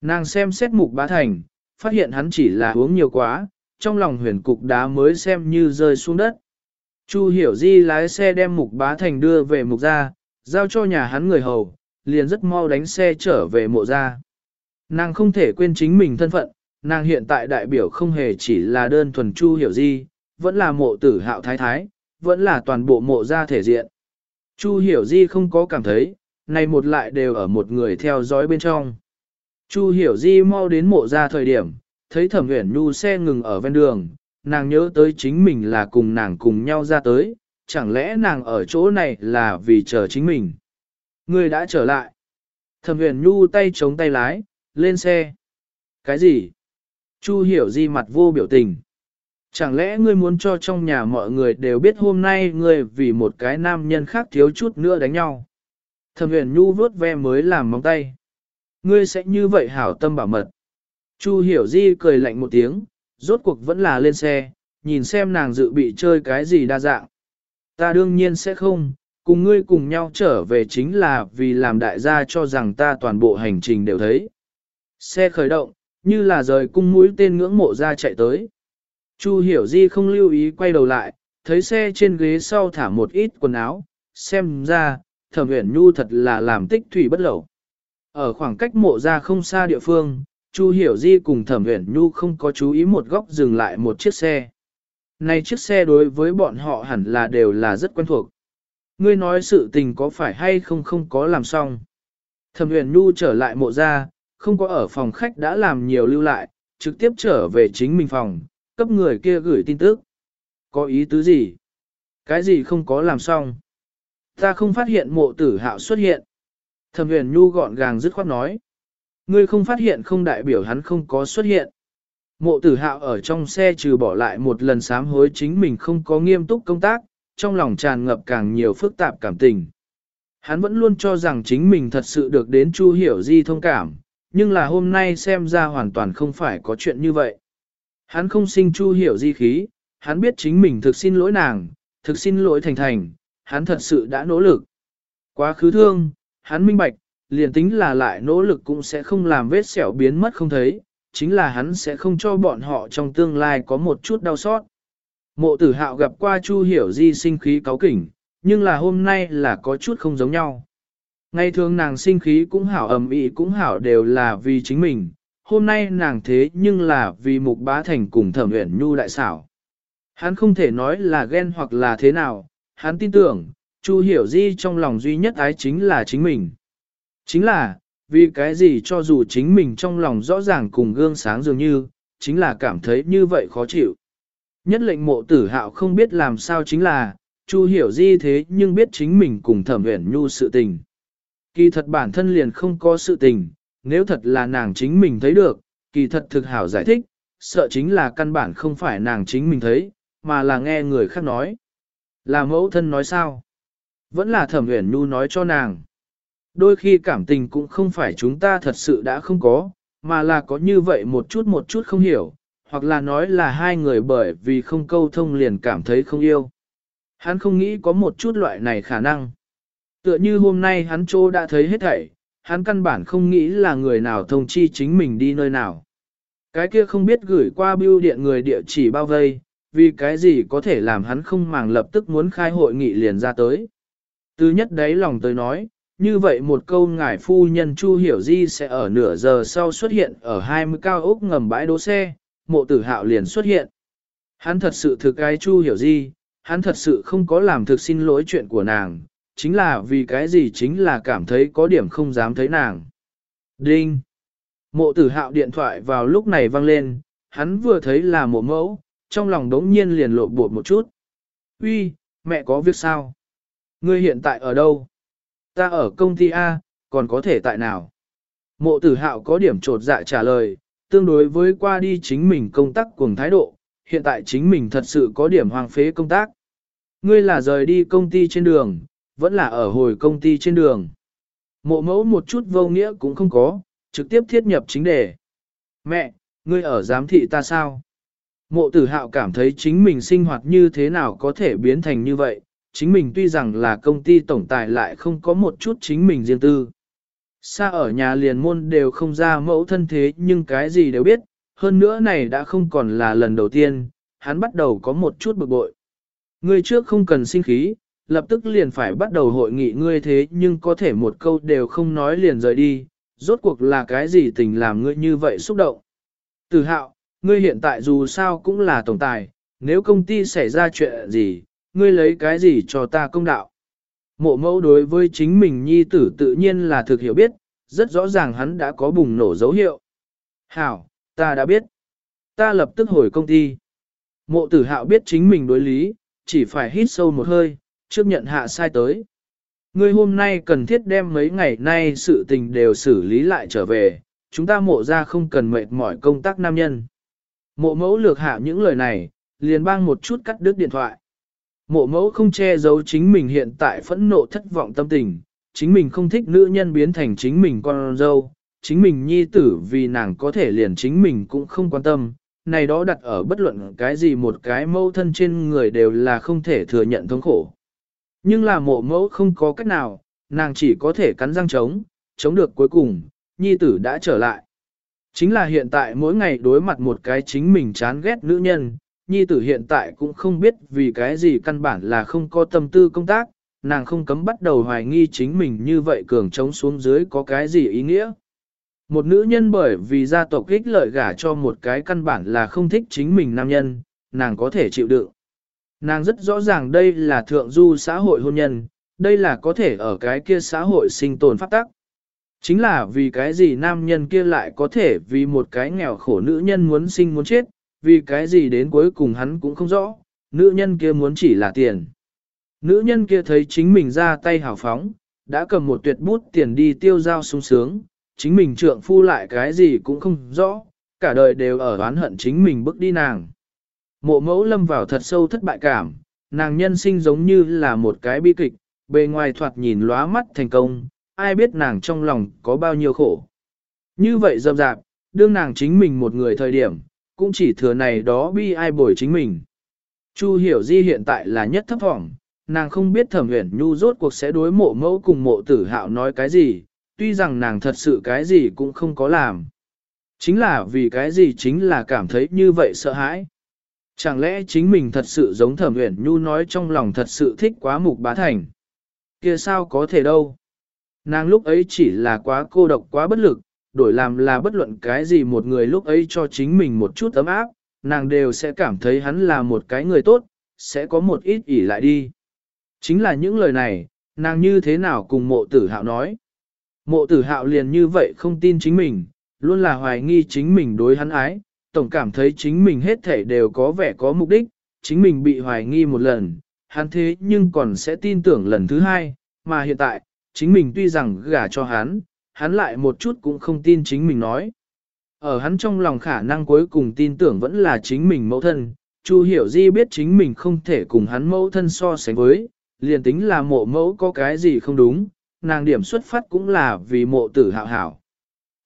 Nàng xem xét mục bá thành, phát hiện hắn chỉ là uống nhiều quá, trong lòng huyền cục đá mới xem như rơi xuống đất. Chu hiểu di lái xe đem mục bá thành đưa về mục ra, giao cho nhà hắn người hầu, liền rất mau đánh xe trở về mộ ra. Nàng không thể quên chính mình thân phận, nàng hiện tại đại biểu không hề chỉ là đơn thuần chu hiểu di, vẫn là mộ tử hạo thái thái, vẫn là toàn bộ mộ gia thể diện. Chu hiểu di không có cảm thấy, này một lại đều ở một người theo dõi bên trong. Chu hiểu di mau đến mộ gia thời điểm, thấy thẩm uyển nhu xe ngừng ở ven đường, nàng nhớ tới chính mình là cùng nàng cùng nhau ra tới, chẳng lẽ nàng ở chỗ này là vì chờ chính mình. Người đã trở lại. Thẩm uyển nhu tay chống tay lái, lên xe. Cái gì? Chu hiểu di mặt vô biểu tình. Chẳng lẽ ngươi muốn cho trong nhà mọi người đều biết hôm nay ngươi vì một cái nam nhân khác thiếu chút nữa đánh nhau. Thẩm huyền nhu vuốt ve mới làm móng tay. Ngươi sẽ như vậy hảo tâm bảo mật. Chu hiểu di cười lạnh một tiếng, rốt cuộc vẫn là lên xe, nhìn xem nàng dự bị chơi cái gì đa dạng. Ta đương nhiên sẽ không, cùng ngươi cùng nhau trở về chính là vì làm đại gia cho rằng ta toàn bộ hành trình đều thấy. Xe khởi động, như là rời cung mũi tên ngưỡng mộ ra chạy tới. Chu hiểu di không lưu ý quay đầu lại, thấy xe trên ghế sau thả một ít quần áo, xem ra, thẩm uyển nhu thật là làm tích thủy bất lẩu. Ở khoảng cách mộ ra không xa địa phương, Chu hiểu di cùng thẩm uyển nhu không có chú ý một góc dừng lại một chiếc xe. Này chiếc xe đối với bọn họ hẳn là đều là rất quen thuộc. Ngươi nói sự tình có phải hay không không có làm xong. Thẩm uyển nhu trở lại mộ ra, không có ở phòng khách đã làm nhiều lưu lại, trực tiếp trở về chính mình phòng, cấp người kia gửi tin tức. Có ý tứ gì? Cái gì không có làm xong? Ta không phát hiện mộ tử hạo xuất hiện. Thẩm huyền nhu gọn gàng dứt khoát nói. Ngươi không phát hiện không đại biểu hắn không có xuất hiện. Mộ tử hạo ở trong xe trừ bỏ lại một lần sám hối chính mình không có nghiêm túc công tác, trong lòng tràn ngập càng nhiều phức tạp cảm tình. Hắn vẫn luôn cho rằng chính mình thật sự được đến Chu Hiểu Di thông cảm, nhưng là hôm nay xem ra hoàn toàn không phải có chuyện như vậy. Hắn không sinh chu hiểu di khí, hắn biết chính mình thực xin lỗi nàng, thực xin lỗi thành thành, hắn thật sự đã nỗ lực. Quá khứ thương, hắn minh bạch, liền tính là lại nỗ lực cũng sẽ không làm vết sẹo biến mất không thấy, chính là hắn sẽ không cho bọn họ trong tương lai có một chút đau xót. Mộ tử hạo gặp qua Chu Hiểu Di sinh khí cáu kỉnh, nhưng là hôm nay là có chút không giống nhau. Ngày thường nàng sinh khí cũng hảo ầm ĩ cũng hảo đều là vì chính mình, hôm nay nàng thế nhưng là vì mục bá thành cùng thẩm uyển nhu đại xảo. Hắn không thể nói là ghen hoặc là thế nào, hắn tin tưởng, Chu hiểu di trong lòng duy nhất ái chính là chính mình. Chính là, vì cái gì cho dù chính mình trong lòng rõ ràng cùng gương sáng dường như, chính là cảm thấy như vậy khó chịu. Nhất lệnh mộ tử hạo không biết làm sao chính là, Chu hiểu di thế nhưng biết chính mình cùng thẩm uyển nhu sự tình. Kỳ thật bản thân liền không có sự tình, nếu thật là nàng chính mình thấy được, kỳ thật thực hảo giải thích, sợ chính là căn bản không phải nàng chính mình thấy, mà là nghe người khác nói. Là mẫu thân nói sao? Vẫn là thẩm uyển nhu nói cho nàng. Đôi khi cảm tình cũng không phải chúng ta thật sự đã không có, mà là có như vậy một chút một chút không hiểu, hoặc là nói là hai người bởi vì không câu thông liền cảm thấy không yêu. Hắn không nghĩ có một chút loại này khả năng. Tựa như hôm nay hắn trô đã thấy hết thảy, hắn căn bản không nghĩ là người nào thông chi chính mình đi nơi nào. Cái kia không biết gửi qua bưu điện người địa chỉ bao vây, vì cái gì có thể làm hắn không màng lập tức muốn khai hội nghị liền ra tới. Từ nhất đấy lòng tới nói, như vậy một câu ngải phu nhân Chu Hiểu Di sẽ ở nửa giờ sau xuất hiện ở 20 cao ốc ngầm bãi đỗ xe, mộ tử hạo liền xuất hiện. Hắn thật sự thực cái Chu Hiểu Di, hắn thật sự không có làm thực xin lỗi chuyện của nàng, chính là vì cái gì chính là cảm thấy có điểm không dám thấy nàng. Đinh! Mộ tử hạo điện thoại vào lúc này vang lên, hắn vừa thấy là mộ mẫu, trong lòng đống nhiên liền lộ bột một chút. Uy, mẹ có việc sao? Ngươi hiện tại ở đâu? Ta ở công ty A, còn có thể tại nào? Mộ tử hạo có điểm trột dạ trả lời, tương đối với qua đi chính mình công tác cùng thái độ, hiện tại chính mình thật sự có điểm hoang phế công tác. Ngươi là rời đi công ty trên đường, vẫn là ở hồi công ty trên đường. Mộ mẫu một chút vô nghĩa cũng không có, trực tiếp thiết nhập chính đề. Mẹ, ngươi ở giám thị ta sao? Mộ tử hạo cảm thấy chính mình sinh hoạt như thế nào có thể biến thành như vậy, chính mình tuy rằng là công ty tổng tài lại không có một chút chính mình riêng tư. Xa ở nhà liền môn đều không ra mẫu thân thế nhưng cái gì đều biết, hơn nữa này đã không còn là lần đầu tiên, hắn bắt đầu có một chút bực bội. Ngươi trước không cần sinh khí, lập tức liền phải bắt đầu hội nghị ngươi thế nhưng có thể một câu đều không nói liền rời đi, rốt cuộc là cái gì tình làm ngươi như vậy xúc động. Tử hạo, ngươi hiện tại dù sao cũng là tổng tài, nếu công ty xảy ra chuyện gì, ngươi lấy cái gì cho ta công đạo. Mộ mẫu đối với chính mình nhi tử tự nhiên là thực hiểu biết, rất rõ ràng hắn đã có bùng nổ dấu hiệu. Hảo, ta đã biết. Ta lập tức hồi công ty. Mộ tử hạo biết chính mình đối lý, chỉ phải hít sâu một hơi, trước nhận hạ sai tới. Ngươi hôm nay cần thiết đem mấy ngày nay sự tình đều xử lý lại trở về, chúng ta mộ ra không cần mệt mỏi công tác nam nhân. Mộ mẫu lược hạ những lời này, liền bang một chút cắt đứt điện thoại. Mộ mẫu không che giấu chính mình hiện tại phẫn nộ thất vọng tâm tình, chính mình không thích nữ nhân biến thành chính mình con dâu, chính mình nhi tử vì nàng có thể liền chính mình cũng không quan tâm, này đó đặt ở bất luận cái gì một cái mâu thân trên người đều là không thể thừa nhận thống khổ. Nhưng là mộ mẫu không có cách nào, nàng chỉ có thể cắn răng chống, chống được cuối cùng, nhi tử đã trở lại. Chính là hiện tại mỗi ngày đối mặt một cái chính mình chán ghét nữ nhân, nhi tử hiện tại cũng không biết vì cái gì căn bản là không có tâm tư công tác, nàng không cấm bắt đầu hoài nghi chính mình như vậy cường trống xuống dưới có cái gì ý nghĩa. Một nữ nhân bởi vì gia tộc ích lợi gả cho một cái căn bản là không thích chính mình nam nhân, nàng có thể chịu đựng. Nàng rất rõ ràng đây là thượng du xã hội hôn nhân, đây là có thể ở cái kia xã hội sinh tồn phát tắc. Chính là vì cái gì nam nhân kia lại có thể vì một cái nghèo khổ nữ nhân muốn sinh muốn chết, vì cái gì đến cuối cùng hắn cũng không rõ, nữ nhân kia muốn chỉ là tiền. Nữ nhân kia thấy chính mình ra tay hào phóng, đã cầm một tuyệt bút tiền đi tiêu giao sung sướng, chính mình trượng phu lại cái gì cũng không rõ, cả đời đều ở oán hận chính mình bước đi nàng. Mộ mẫu lâm vào thật sâu thất bại cảm, nàng nhân sinh giống như là một cái bi kịch, bề ngoài thoạt nhìn lóa mắt thành công, ai biết nàng trong lòng có bao nhiêu khổ. Như vậy dập dạp, đương nàng chính mình một người thời điểm, cũng chỉ thừa này đó bi ai bồi chính mình. Chu hiểu di hiện tại là nhất thấp thỏm, nàng không biết thẩm huyền nhu rốt cuộc sẽ đối mộ mẫu cùng mộ tử hạo nói cái gì, tuy rằng nàng thật sự cái gì cũng không có làm. Chính là vì cái gì chính là cảm thấy như vậy sợ hãi. Chẳng lẽ chính mình thật sự giống thẩm uyển nhu nói trong lòng thật sự thích quá mục bá thành. kia sao có thể đâu. Nàng lúc ấy chỉ là quá cô độc quá bất lực, đổi làm là bất luận cái gì một người lúc ấy cho chính mình một chút ấm áp, nàng đều sẽ cảm thấy hắn là một cái người tốt, sẽ có một ít ỉ lại đi. Chính là những lời này, nàng như thế nào cùng mộ tử hạo nói. Mộ tử hạo liền như vậy không tin chính mình, luôn là hoài nghi chính mình đối hắn ái, tổng cảm thấy chính mình hết thể đều có vẻ có mục đích, chính mình bị hoài nghi một lần, hắn thế nhưng còn sẽ tin tưởng lần thứ hai, mà hiện tại, chính mình tuy rằng gả cho hắn, hắn lại một chút cũng không tin chính mình nói. Ở hắn trong lòng khả năng cuối cùng tin tưởng vẫn là chính mình mẫu thân, Chu Hiểu Di biết chính mình không thể cùng hắn mẫu thân so sánh với, liền tính là mộ mẫu có cái gì không đúng, nàng điểm xuất phát cũng là vì mộ tử hạo hảo.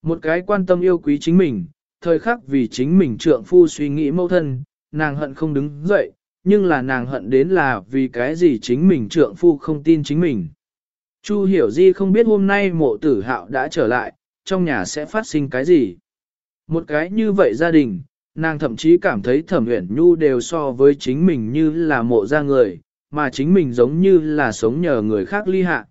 Một cái quan tâm yêu quý chính mình, thời khắc vì chính mình trượng phu suy nghĩ mâu thân, nàng hận không đứng dậy, nhưng là nàng hận đến là vì cái gì chính mình trượng phu không tin chính mình. Chu hiểu di không biết hôm nay mộ tử hạo đã trở lại, trong nhà sẽ phát sinh cái gì. Một cái như vậy gia đình, nàng thậm chí cảm thấy thẩm uyển nhu đều so với chính mình như là mộ ra người, mà chính mình giống như là sống nhờ người khác ly hạ.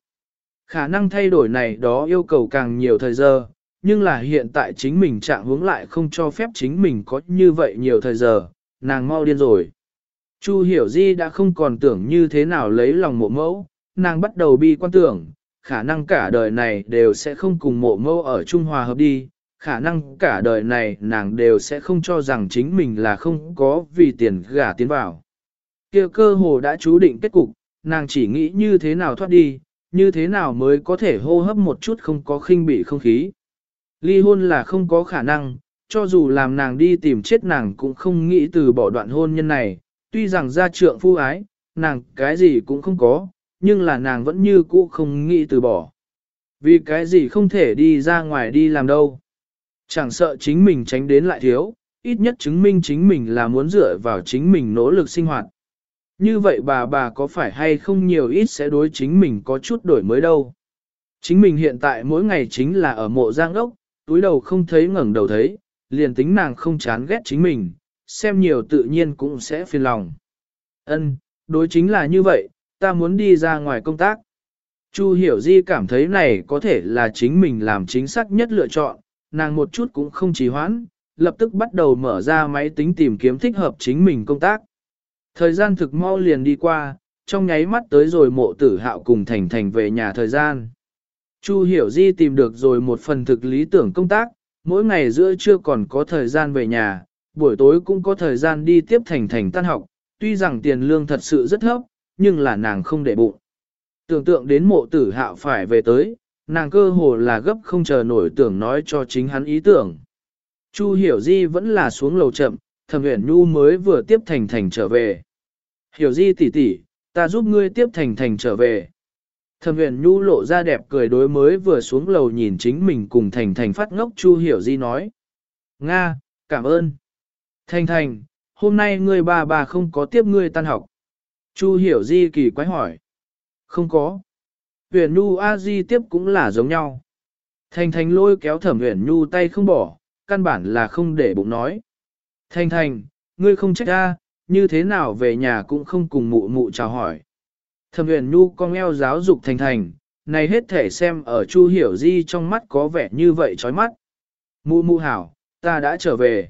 Khả năng thay đổi này đó yêu cầu càng nhiều thời giờ, nhưng là hiện tại chính mình trạng hướng lại không cho phép chính mình có như vậy nhiều thời giờ, nàng mau điên rồi. Chu hiểu di đã không còn tưởng như thế nào lấy lòng mộ mẫu, nàng bắt đầu bi quan tưởng, khả năng cả đời này đều sẽ không cùng mộ mẫu ở Trung Hòa hợp đi, khả năng cả đời này nàng đều sẽ không cho rằng chính mình là không có vì tiền gả tiến vào. kia cơ hồ đã chú định kết cục, nàng chỉ nghĩ như thế nào thoát đi, như thế nào mới có thể hô hấp một chút không có khinh bị không khí. Ly hôn là không có khả năng, cho dù làm nàng đi tìm chết nàng cũng không nghĩ từ bỏ đoạn hôn nhân này, tuy rằng gia trượng phu ái, nàng cái gì cũng không có, nhưng là nàng vẫn như cũ không nghĩ từ bỏ. Vì cái gì không thể đi ra ngoài đi làm đâu. Chẳng sợ chính mình tránh đến lại thiếu, ít nhất chứng minh chính mình là muốn dựa vào chính mình nỗ lực sinh hoạt. Như vậy bà bà có phải hay không nhiều ít sẽ đối chính mình có chút đổi mới đâu. Chính mình hiện tại mỗi ngày chính là ở mộ giang ốc, túi đầu không thấy ngẩng đầu thấy, liền tính nàng không chán ghét chính mình, xem nhiều tự nhiên cũng sẽ phiền lòng. Ân, đối chính là như vậy, ta muốn đi ra ngoài công tác. Chu Hiểu Di cảm thấy này có thể là chính mình làm chính xác nhất lựa chọn, nàng một chút cũng không trì hoãn, lập tức bắt đầu mở ra máy tính tìm kiếm thích hợp chính mình công tác. Thời gian thực mau liền đi qua, trong nháy mắt tới rồi mộ tử hạo cùng thành thành về nhà thời gian. Chu Hiểu Di tìm được rồi một phần thực lý tưởng công tác, mỗi ngày giữa trưa còn có thời gian về nhà, buổi tối cũng có thời gian đi tiếp thành thành tan học, tuy rằng tiền lương thật sự rất thấp, nhưng là nàng không để bụng. Tưởng tượng đến mộ tử hạo phải về tới, nàng cơ hồ là gấp không chờ nổi tưởng nói cho chính hắn ý tưởng. Chu Hiểu Di vẫn là xuống lầu chậm, thẩm uyển nhu mới vừa tiếp thành thành trở về. Hiểu Di tỷ tỷ, ta giúp ngươi tiếp thành thành trở về. Thẩm Huyền nhu lộ ra đẹp cười đối mới vừa xuống lầu nhìn chính mình cùng thành thành phát ngốc Chu Hiểu Di nói. Nga, cảm ơn. Thành thành, hôm nay ngươi bà bà không có tiếp ngươi tan học. Chu Hiểu Di kỳ quái hỏi. Không có. Huyền Nhu A Di tiếp cũng là giống nhau. Thành Thành lôi kéo Thẩm Huyền Nhu tay không bỏ, căn bản là không để bụng nói. Thành Thành, ngươi không trách ta, như thế nào về nhà cũng không cùng mụ mụ chào hỏi. Thẩm Huyền Nhu con eo giáo dục Thành Thành, này hết thể xem ở Chu Hiểu Di trong mắt có vẻ như vậy chói mắt. Mụ mụ hảo, ta đã trở về.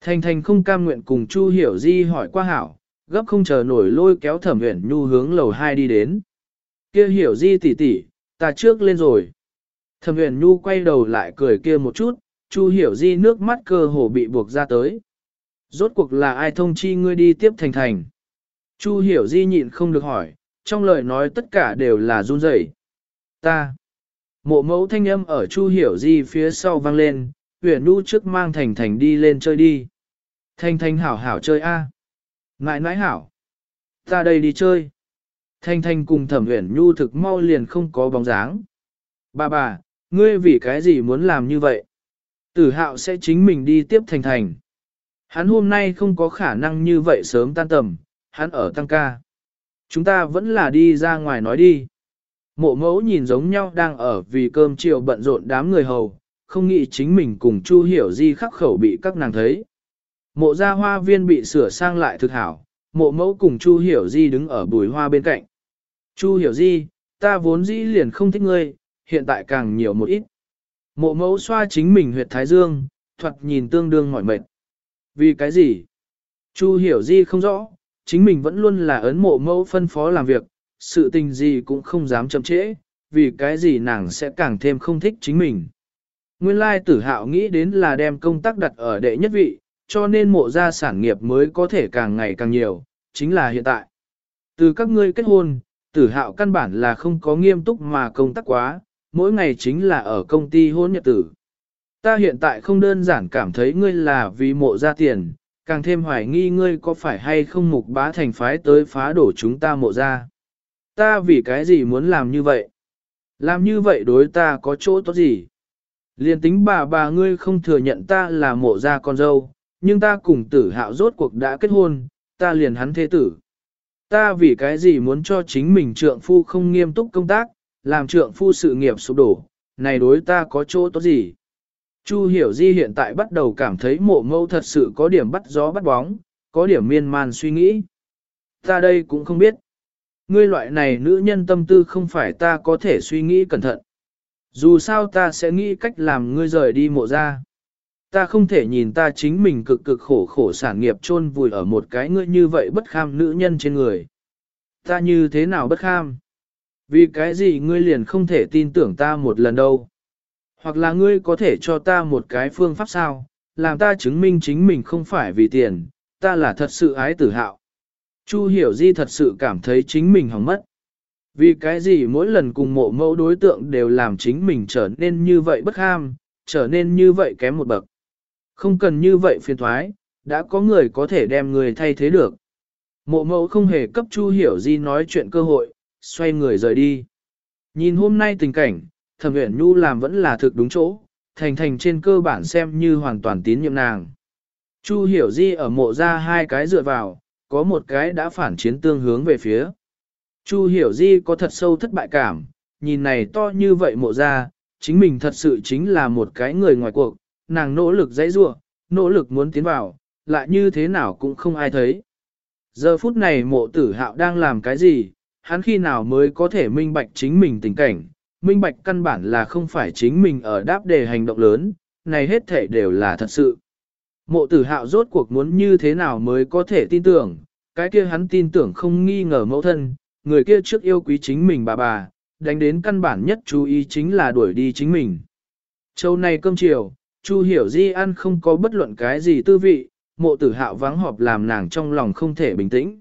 Thành Thành không cam nguyện cùng Chu Hiểu Di hỏi qua hảo, gấp không chờ nổi lôi kéo Thẩm Huyền Nhu hướng lầu 2 đi đến kia hiểu di tỷ tỷ, ta trước lên rồi. Thẩm huyền nhu quay đầu lại cười kia một chút, chu hiểu di nước mắt cơ hồ bị buộc ra tới. Rốt cuộc là ai thông chi ngươi đi tiếp thành thành. Chu hiểu di nhịn không được hỏi, trong lời nói tất cả đều là run rẩy. Ta. Mộ mẫu thanh âm ở chu hiểu di phía sau vang lên, huyền nhu trước mang thành thành đi lên chơi đi. thanh thanh hảo hảo chơi a. À. Nãi hảo. Ta đây đi chơi. Thanh Thanh cùng thẩm uyển nhu thực mau liền không có bóng dáng. Bà bà, ngươi vì cái gì muốn làm như vậy? Tử hạo sẽ chính mình đi tiếp Thanh Thanh. Hắn hôm nay không có khả năng như vậy sớm tan tầm, hắn ở tăng ca. Chúng ta vẫn là đi ra ngoài nói đi. Mộ mẫu nhìn giống nhau đang ở vì cơm chiều bận rộn đám người hầu, không nghĩ chính mình cùng Chu Hiểu Di khắc khẩu bị các nàng thấy. Mộ gia hoa viên bị sửa sang lại thực hảo, mộ mẫu cùng Chu Hiểu Di đứng ở bùi hoa bên cạnh. Chu hiểu di, ta vốn dĩ liền không thích ngươi, hiện tại càng nhiều một ít. Mộ mẫu xoa chính mình huyệt thái dương, thuật nhìn tương đương mỏi mệt. Vì cái gì? Chu hiểu di không rõ, chính mình vẫn luôn là ấn mộ mẫu phân phó làm việc, sự tình gì cũng không dám chậm trễ, vì cái gì nàng sẽ càng thêm không thích chính mình. Nguyên lai tử hạo nghĩ đến là đem công tác đặt ở đệ nhất vị, cho nên mộ gia sản nghiệp mới có thể càng ngày càng nhiều, chính là hiện tại. Từ các ngươi kết hôn, tử hạo căn bản là không có nghiêm túc mà công tác quá, mỗi ngày chính là ở công ty hôn nhật tử. Ta hiện tại không đơn giản cảm thấy ngươi là vì mộ gia tiền, càng thêm hoài nghi ngươi có phải hay không mục bá thành phái tới phá đổ chúng ta mộ ra. Ta vì cái gì muốn làm như vậy? Làm như vậy đối ta có chỗ tốt gì? Liên tính bà bà ngươi không thừa nhận ta là mộ gia con dâu, nhưng ta cùng tử hạo rốt cuộc đã kết hôn, ta liền hắn thế tử. Ta vì cái gì muốn cho chính mình trượng phu không nghiêm túc công tác, làm trượng phu sự nghiệp sụp đổ, này đối ta có chỗ tốt gì? Chu Hiểu Di hiện tại bắt đầu cảm thấy mộ mâu thật sự có điểm bắt gió bắt bóng, có điểm miên man suy nghĩ. Ta đây cũng không biết. ngươi loại này nữ nhân tâm tư không phải ta có thể suy nghĩ cẩn thận. Dù sao ta sẽ nghĩ cách làm ngươi rời đi mộ ra. Ta không thể nhìn ta chính mình cực cực khổ khổ sản nghiệp chôn vùi ở một cái ngươi như vậy bất kham nữ nhân trên người. Ta như thế nào bất kham? Vì cái gì ngươi liền không thể tin tưởng ta một lần đâu? Hoặc là ngươi có thể cho ta một cái phương pháp sao, làm ta chứng minh chính mình không phải vì tiền, ta là thật sự ái tử hạo. Chu hiểu di thật sự cảm thấy chính mình hỏng mất. Vì cái gì mỗi lần cùng mộ mẫu đối tượng đều làm chính mình trở nên như vậy bất ham, trở nên như vậy kém một bậc. Không cần như vậy phiền thoái, đã có người có thể đem người thay thế được. Mộ mẫu không hề cấp Chu Hiểu Di nói chuyện cơ hội, xoay người rời đi. Nhìn hôm nay tình cảnh, thẩm uyển nhu làm vẫn là thực đúng chỗ, thành thành trên cơ bản xem như hoàn toàn tín nhiệm nàng. Chu Hiểu Di ở mộ ra hai cái dựa vào, có một cái đã phản chiến tương hướng về phía. Chu Hiểu Di có thật sâu thất bại cảm, nhìn này to như vậy mộ ra, chính mình thật sự chính là một cái người ngoài cuộc, nàng nỗ lực dãy rua, nỗ lực muốn tiến vào, lại như thế nào cũng không ai thấy. Giờ phút này mộ tử hạo đang làm cái gì, hắn khi nào mới có thể minh bạch chính mình tình cảnh, minh bạch căn bản là không phải chính mình ở đáp đề hành động lớn, này hết thể đều là thật sự. Mộ tử hạo rốt cuộc muốn như thế nào mới có thể tin tưởng, cái kia hắn tin tưởng không nghi ngờ mẫu thân, người kia trước yêu quý chính mình bà bà, đánh đến căn bản nhất chú ý chính là đuổi đi chính mình. Châu này cơm chiều, Chu hiểu di ăn không có bất luận cái gì tư vị, mộ tử hạo vắng họp làm nàng trong lòng không thể bình tĩnh.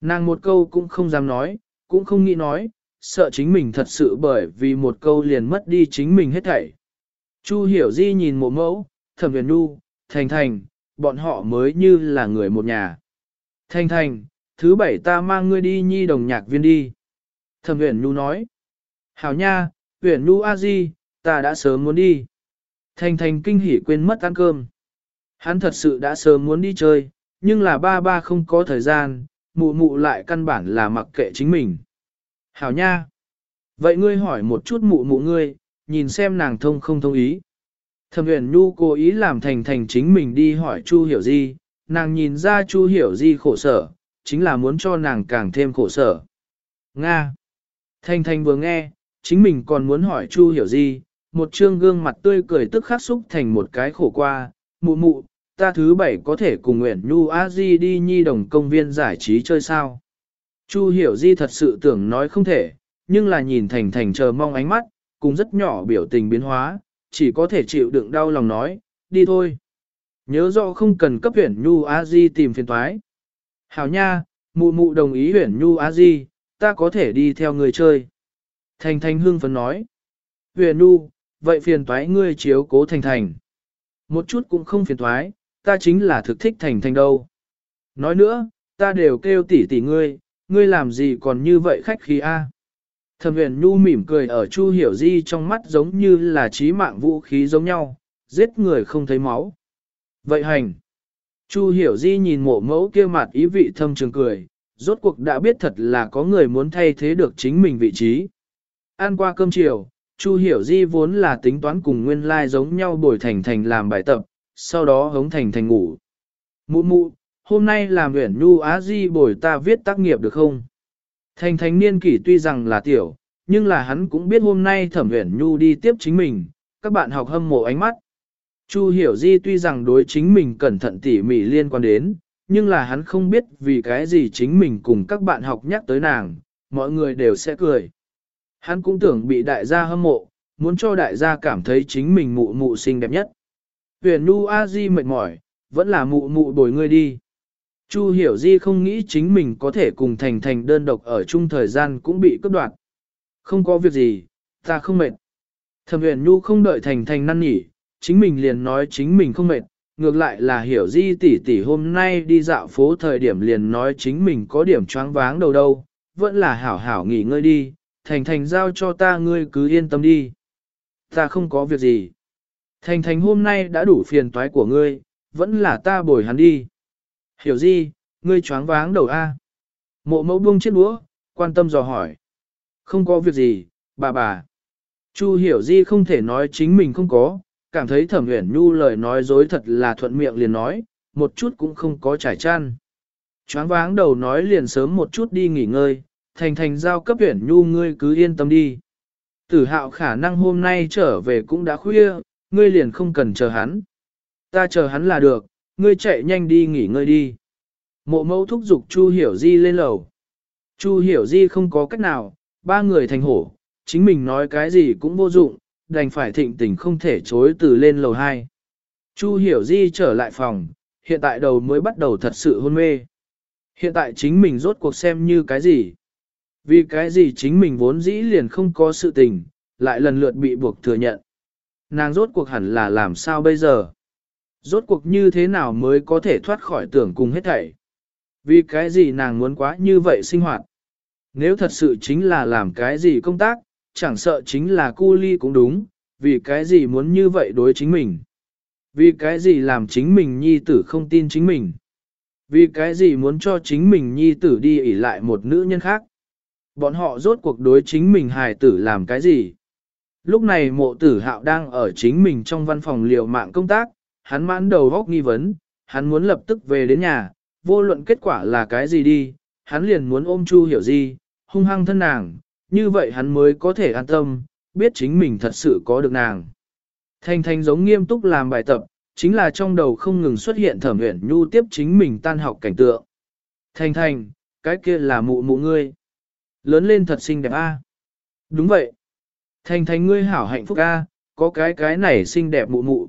Nàng một câu cũng không dám nói, cũng không nghĩ nói, sợ chính mình thật sự bởi vì một câu liền mất đi chính mình hết thảy. Chu hiểu di nhìn mộ mẫu, thẩm huyền nu, thành thành, bọn họ mới như là người một nhà. Thành thành, thứ bảy ta mang ngươi đi nhi đồng nhạc viên đi. Thẩm huyền nu nói. Hảo nha, huyền nu a di, ta đã sớm muốn đi. Thành thành kinh hỉ quên mất ăn cơm. Hắn thật sự đã sớm muốn đi chơi, nhưng là ba ba không có thời gian, mụ mụ lại căn bản là mặc kệ chính mình. Hảo nha! Vậy ngươi hỏi một chút mụ mụ ngươi, nhìn xem nàng thông không thông ý. Thẩm Uyển nhu cố ý làm thành thành chính mình đi hỏi Chu Hiểu Di, nàng nhìn ra Chu Hiểu Di khổ sở, chính là muốn cho nàng càng thêm khổ sở. Nga! Thành thành vừa nghe, chính mình còn muốn hỏi Chu Hiểu Di, một trương gương mặt tươi cười tức khắc xúc thành một cái khổ qua, mụ mụ, ta thứ bảy có thể cùng Uyển Nhu A Di đi nhi đồng công viên giải trí chơi sao. Chu hiểu Di thật sự tưởng nói không thể, nhưng là nhìn Thành Thành chờ mong ánh mắt, cũng rất nhỏ biểu tình biến hóa, chỉ có thể chịu đựng đau lòng nói, đi thôi. Nhớ rõ không cần cấp huyển Nhu A Di tìm phiền toái. Hảo nha, mụ mụ đồng ý huyển Nhu A Di, ta có thể đi theo người chơi. Thành Thành hương phấn nói. Huyền Nhu, vậy phiền toái ngươi chiếu cố Thành Thành. Một chút cũng không phiền toái, ta chính là thực thích Thành Thành đâu. Nói nữa, ta đều kêu tỷ tỷ ngươi, ngươi làm gì còn như vậy khách khí a? Thẩm huyền nhu mỉm cười ở Chu Hiểu Di trong mắt giống như là trí mạng vũ khí giống nhau, giết người không thấy máu. Vậy hành. Chu Hiểu Di nhìn mộ mẫu kia mặt ý vị thâm trường cười, rốt cuộc đã biết thật là có người muốn thay thế được chính mình vị trí. Ăn qua cơm chiều, Chu Hiểu Di vốn là tính toán cùng nguyên lai like giống nhau bồi thành thành làm bài tập, sau đó hống thành thành ngủ. Mụ mụ, hôm nay làm huyện nhu á di bồi ta viết tác nghiệp được không? Thành thành niên kỷ tuy rằng là tiểu, nhưng là hắn cũng biết hôm nay thẩm huyện nhu đi tiếp chính mình, các bạn học hâm mộ ánh mắt. Chu hiểu di tuy rằng đối chính mình cẩn thận tỉ mỉ liên quan đến, nhưng là hắn không biết vì cái gì chính mình cùng các bạn học nhắc tới nàng, mọi người đều sẽ cười. Hắn cũng tưởng bị đại gia hâm mộ, muốn cho đại gia cảm thấy chính mình mụ mụ xinh đẹp nhất. Huyền Nhu A Di mệt mỏi, vẫn là mụ mụ bồi ngươi đi. Chu Hiểu Di không nghĩ chính mình có thể cùng Thành Thành đơn độc ở chung thời gian cũng bị cướp đoạt. Không có việc gì, ta không mệt. Thẩm Huyền Nhu không đợi Thành Thành năn nỉ, chính mình liền nói chính mình không mệt, ngược lại là Hiểu Di tỷ tỷ hôm nay đi dạo phố thời điểm liền nói chính mình có điểm choáng váng đầu đâu, vẫn là hảo hảo nghỉ ngơi đi, Thành Thành giao cho ta ngươi cứ yên tâm đi. Ta không có việc gì. Thành Thành hôm nay đã đủ phiền toái của ngươi, vẫn là ta bồi hắn đi. Hiểu gì, ngươi choáng váng đầu A. Mộ mẫu buông chiếc đũa, quan tâm dò hỏi. Không có việc gì, bà bà. Chu hiểu di không thể nói chính mình không có, cảm thấy thẩm huyền nhu lời nói dối thật là thuận miệng liền nói, một chút cũng không có trải chăn. Choáng váng đầu nói liền sớm một chút đi nghỉ ngơi, thành thành giao cấp huyền nhu ngươi cứ yên tâm đi. Tử hạo khả năng hôm nay trở về cũng đã khuya, ngươi liền không cần chờ hắn. Ta chờ hắn là được, ngươi chạy nhanh đi nghỉ ngơi đi. Mộ mẫu thúc giục Chu Hiểu Di lên lầu. Chu Hiểu Di không có cách nào, ba người thành hổ, chính mình nói cái gì cũng vô dụng, đành phải thịnh tình không thể chối từ lên lầu 2. Chu Hiểu Di trở lại phòng, hiện tại đầu mới bắt đầu thật sự hôn mê. Hiện tại chính mình rốt cuộc xem như cái gì? Vì cái gì chính mình vốn dĩ liền không có sự tình, lại lần lượt bị buộc thừa nhận. Nàng rốt cuộc hẳn là làm sao bây giờ? Rốt cuộc như thế nào mới có thể thoát khỏi tưởng cùng hết thảy? Vì cái gì nàng muốn quá như vậy sinh hoạt? Nếu thật sự chính là làm cái gì công tác, chẳng sợ chính là cu ly cũng đúng, vì cái gì muốn như vậy đối chính mình? Vì cái gì làm chính mình nhi tử không tin chính mình? Vì cái gì muốn cho chính mình nhi tử đi ỉ lại một nữ nhân khác? Bọn họ rốt cuộc đối chính mình hài tử làm cái gì? Lúc này mộ tử hạo đang ở chính mình trong văn phòng liều mạng công tác, hắn mãn đầu góc nghi vấn, hắn muốn lập tức về đến nhà, vô luận kết quả là cái gì đi, hắn liền muốn ôm Chu hiểu gì, hung hăng thân nàng, như vậy hắn mới có thể an tâm, biết chính mình thật sự có được nàng. Thanh thanh giống nghiêm túc làm bài tập, chính là trong đầu không ngừng xuất hiện thẩm huyện nhu tiếp chính mình tan học cảnh tượng. Thanh thanh, cái kia là mụ mụ ngươi. Lớn lên thật xinh đẹp a. Đúng vậy. Thanh thanh ngươi hảo hạnh phúc a, có cái cái này xinh đẹp mụ mụ.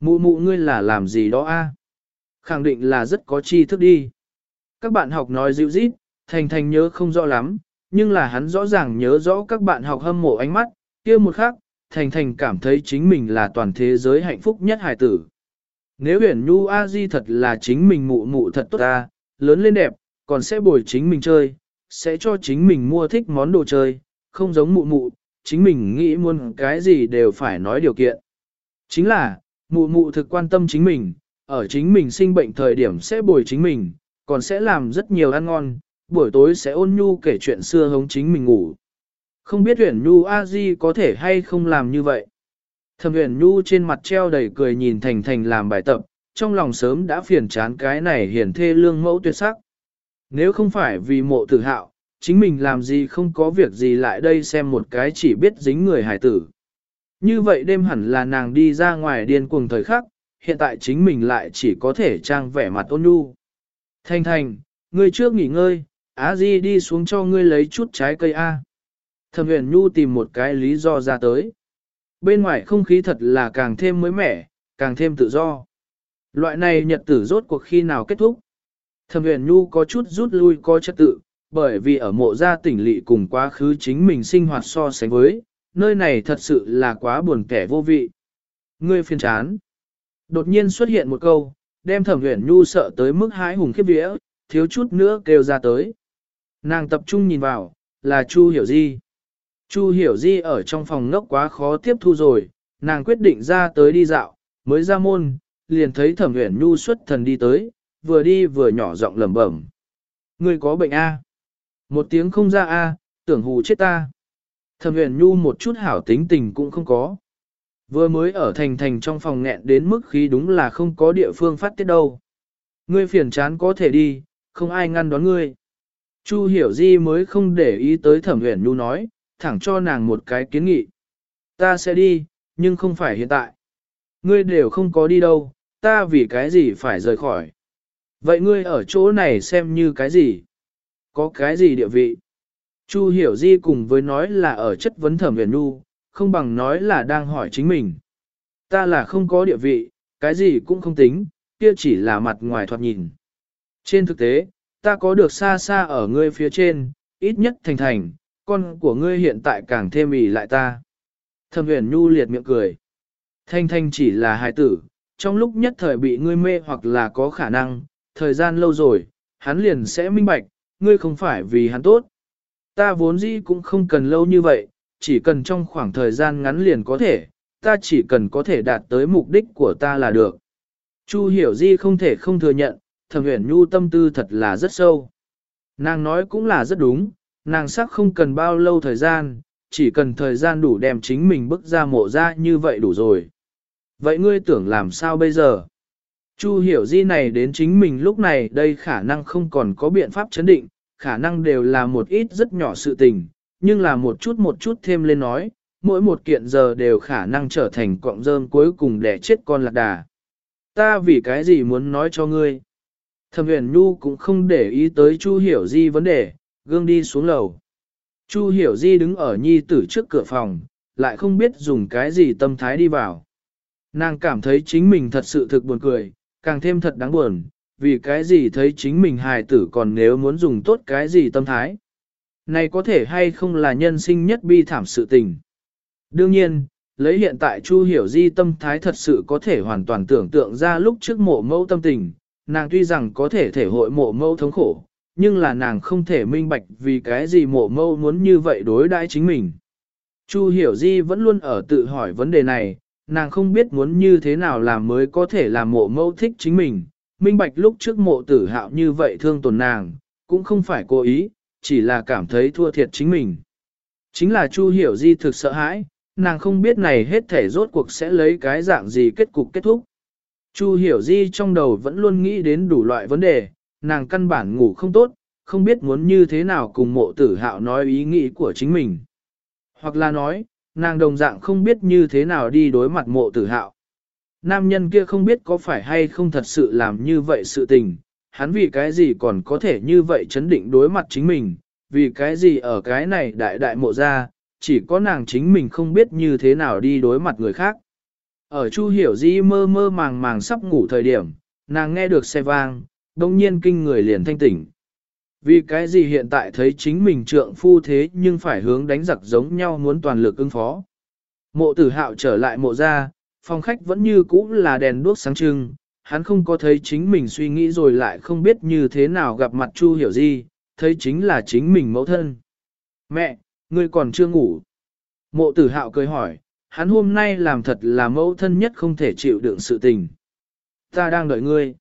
Mụ mụ ngươi là làm gì đó a? Khẳng định là rất có tri thức đi. Các bạn học nói dịu rít, Thành Thành nhớ không rõ lắm, nhưng là hắn rõ ràng nhớ rõ các bạn học hâm mộ ánh mắt, kia một khắc, Thành Thành cảm thấy chính mình là toàn thế giới hạnh phúc nhất hài tử. Nếu huyền nhu a di thật là chính mình mụ mụ thật tốt ta, lớn lên đẹp, còn sẽ bồi chính mình chơi, sẽ cho chính mình mua thích món đồ chơi, không giống mụ mụ, chính mình nghĩ muốn cái gì đều phải nói điều kiện. Chính là, mụ mụ thực quan tâm chính mình, ở chính mình sinh bệnh thời điểm sẽ bồi chính mình, còn sẽ làm rất nhiều ăn ngon, buổi tối sẽ ôn nhu kể chuyện xưa hống chính mình ngủ. Không biết Huyền Nhu A Di có thể hay không làm như vậy. Thẩm Huyền Nhu trên mặt treo đầy cười nhìn Thành Thành làm bài tập, trong lòng sớm đã phiền chán cái này hiển thê lương mẫu tuyệt sắc. Nếu không phải vì mộ tử hạo, chính mình làm gì không có việc gì lại đây xem một cái chỉ biết dính người hải tử. Như vậy đêm hẳn là nàng đi ra ngoài điên cuồng thời khắc, hiện tại chính mình lại chỉ có thể trang vẻ mặt ôn nhu. Thành thành, ngươi trước nghỉ ngơi, Á Di đi xuống cho ngươi lấy chút trái cây A. Thẩm huyền nhu tìm một cái lý do ra tới. Bên ngoài không khí thật là càng thêm mới mẻ, càng thêm tự do. Loại này nhật tử rốt cuộc khi nào kết thúc. Thẩm huyền nhu có chút rút lui coi trật tự, bởi vì ở mộ gia tỉnh lỵ cùng quá khứ chính mình sinh hoạt so sánh với, nơi này thật sự là quá buồn kẻ vô vị. Ngươi phiền chán. Đột nhiên xuất hiện một câu, đem thẩm huyền nhu sợ tới mức hái hùng khiếp vía, thiếu chút nữa kêu ra tới. Nàng tập trung nhìn vào, là Chu Hiểu Di. Chu Hiểu Di ở trong phòng ngốc quá khó tiếp thu rồi, nàng quyết định ra tới đi dạo, mới ra môn, liền thấy thẩm huyền nhu xuất thần đi tới, vừa đi vừa nhỏ giọng lẩm bẩm. Người có bệnh A. Một tiếng không ra A, tưởng hù chết ta. Thẩm huyền nhu một chút hảo tính tình cũng không có. Vừa mới ở thành thành trong phòng nghẹn đến mức khí đúng là không có địa phương phát tiết đâu. Ngươi phiền chán có thể đi, không ai ngăn đón ngươi. Chu hiểu di mới không để ý tới thẩm huyền nhu nói, thẳng cho nàng một cái kiến nghị. Ta sẽ đi, nhưng không phải hiện tại. Ngươi đều không có đi đâu, ta vì cái gì phải rời khỏi. Vậy ngươi ở chỗ này xem như cái gì? Có cái gì địa vị? Chu hiểu di cùng với nói là ở chất vấn thẩm huyền Nu, không bằng nói là đang hỏi chính mình. Ta là không có địa vị, cái gì cũng không tính, kia chỉ là mặt ngoài thoạt nhìn. Trên thực tế, ta có được xa xa ở ngươi phía trên, ít nhất thành thành, con của ngươi hiện tại càng thêm ỉ lại ta. Thẩm huyền Nu liệt miệng cười. Thanh thanh chỉ là hài tử, trong lúc nhất thời bị ngươi mê hoặc là có khả năng, thời gian lâu rồi, hắn liền sẽ minh bạch, ngươi không phải vì hắn tốt. Ta vốn dĩ cũng không cần lâu như vậy, chỉ cần trong khoảng thời gian ngắn liền có thể, ta chỉ cần có thể đạt tới mục đích của ta là được. Chu hiểu di không thể không thừa nhận, thẩm huyền nhu tâm tư thật là rất sâu. Nàng nói cũng là rất đúng, nàng sắc không cần bao lâu thời gian, chỉ cần thời gian đủ đem chính mình bước ra mộ ra như vậy đủ rồi. Vậy ngươi tưởng làm sao bây giờ? Chu hiểu di này đến chính mình lúc này đây khả năng không còn có biện pháp chấn định, khả năng đều là một ít rất nhỏ sự tình, nhưng là một chút một chút thêm lên nói, mỗi một kiện giờ đều khả năng trở thành cọng rơm cuối cùng để chết con lạc đà. Ta vì cái gì muốn nói cho ngươi? Thẩm huyền nhu cũng không để ý tới Chu Hiểu Di vấn đề, gương đi xuống lầu. Chu Hiểu Di đứng ở nhi tử trước cửa phòng, lại không biết dùng cái gì tâm thái đi vào. Nàng cảm thấy chính mình thật sự thực buồn cười, càng thêm thật đáng buồn, vì cái gì thấy chính mình hài tử còn nếu muốn dùng tốt cái gì tâm thái. Này có thể hay không là nhân sinh nhất bi thảm sự tình. Đương nhiên, lấy hiện tại Chu Hiểu Di tâm thái thật sự có thể hoàn toàn tưởng tượng ra lúc trước mộ mẫu tâm tình, nàng tuy rằng có thể thể hội mộ mẫu thống khổ, nhưng là nàng không thể minh bạch vì cái gì mộ mẫu muốn như vậy đối đãi chính mình. Chu Hiểu Di vẫn luôn ở tự hỏi vấn đề này, nàng không biết muốn như thế nào làm mới có thể làm mộ mẫu thích chính mình. Minh bạch lúc trước mộ tử hạo như vậy thương tổn nàng, cũng không phải cố ý, chỉ là cảm thấy thua thiệt chính mình. Chính là Chu Hiểu Di thực sợ hãi, nàng không biết này hết thể rốt cuộc sẽ lấy cái dạng gì kết cục kết thúc. Chu Hiểu Di trong đầu vẫn luôn nghĩ đến đủ loại vấn đề, nàng căn bản ngủ không tốt, không biết muốn như thế nào cùng mộ tử hạo nói ý nghĩ của chính mình. Hoặc là nói, nàng đồng dạng không biết như thế nào đi đối mặt mộ tử hạo. Nam nhân kia không biết có phải hay không thật sự làm như vậy sự tình, hắn vì cái gì còn có thể như vậy chấn định đối mặt chính mình, vì cái gì ở cái này đại đại mộ ra, chỉ có nàng chính mình không biết như thế nào đi đối mặt người khác. Ở Chu Hiểu Di mơ mơ màng màng sắp ngủ thời điểm, nàng nghe được xe vang, đông nhiên kinh người liền thanh tỉnh. Vì cái gì hiện tại thấy chính mình trượng phu thế nhưng phải hướng đánh giặc giống nhau muốn toàn lực ứng phó. Mộ tử hạo trở lại mộ ra, phòng khách vẫn như cũ là đèn đuốc sáng trưng, hắn không có thấy chính mình suy nghĩ rồi lại không biết như thế nào gặp mặt Chu Hiểu Di, thấy chính là chính mình mẫu thân. Mẹ, ngươi còn chưa ngủ. Mộ tử hạo cười hỏi, hắn hôm nay làm thật là mẫu thân nhất không thể chịu đựng sự tình. Ta đang đợi ngươi.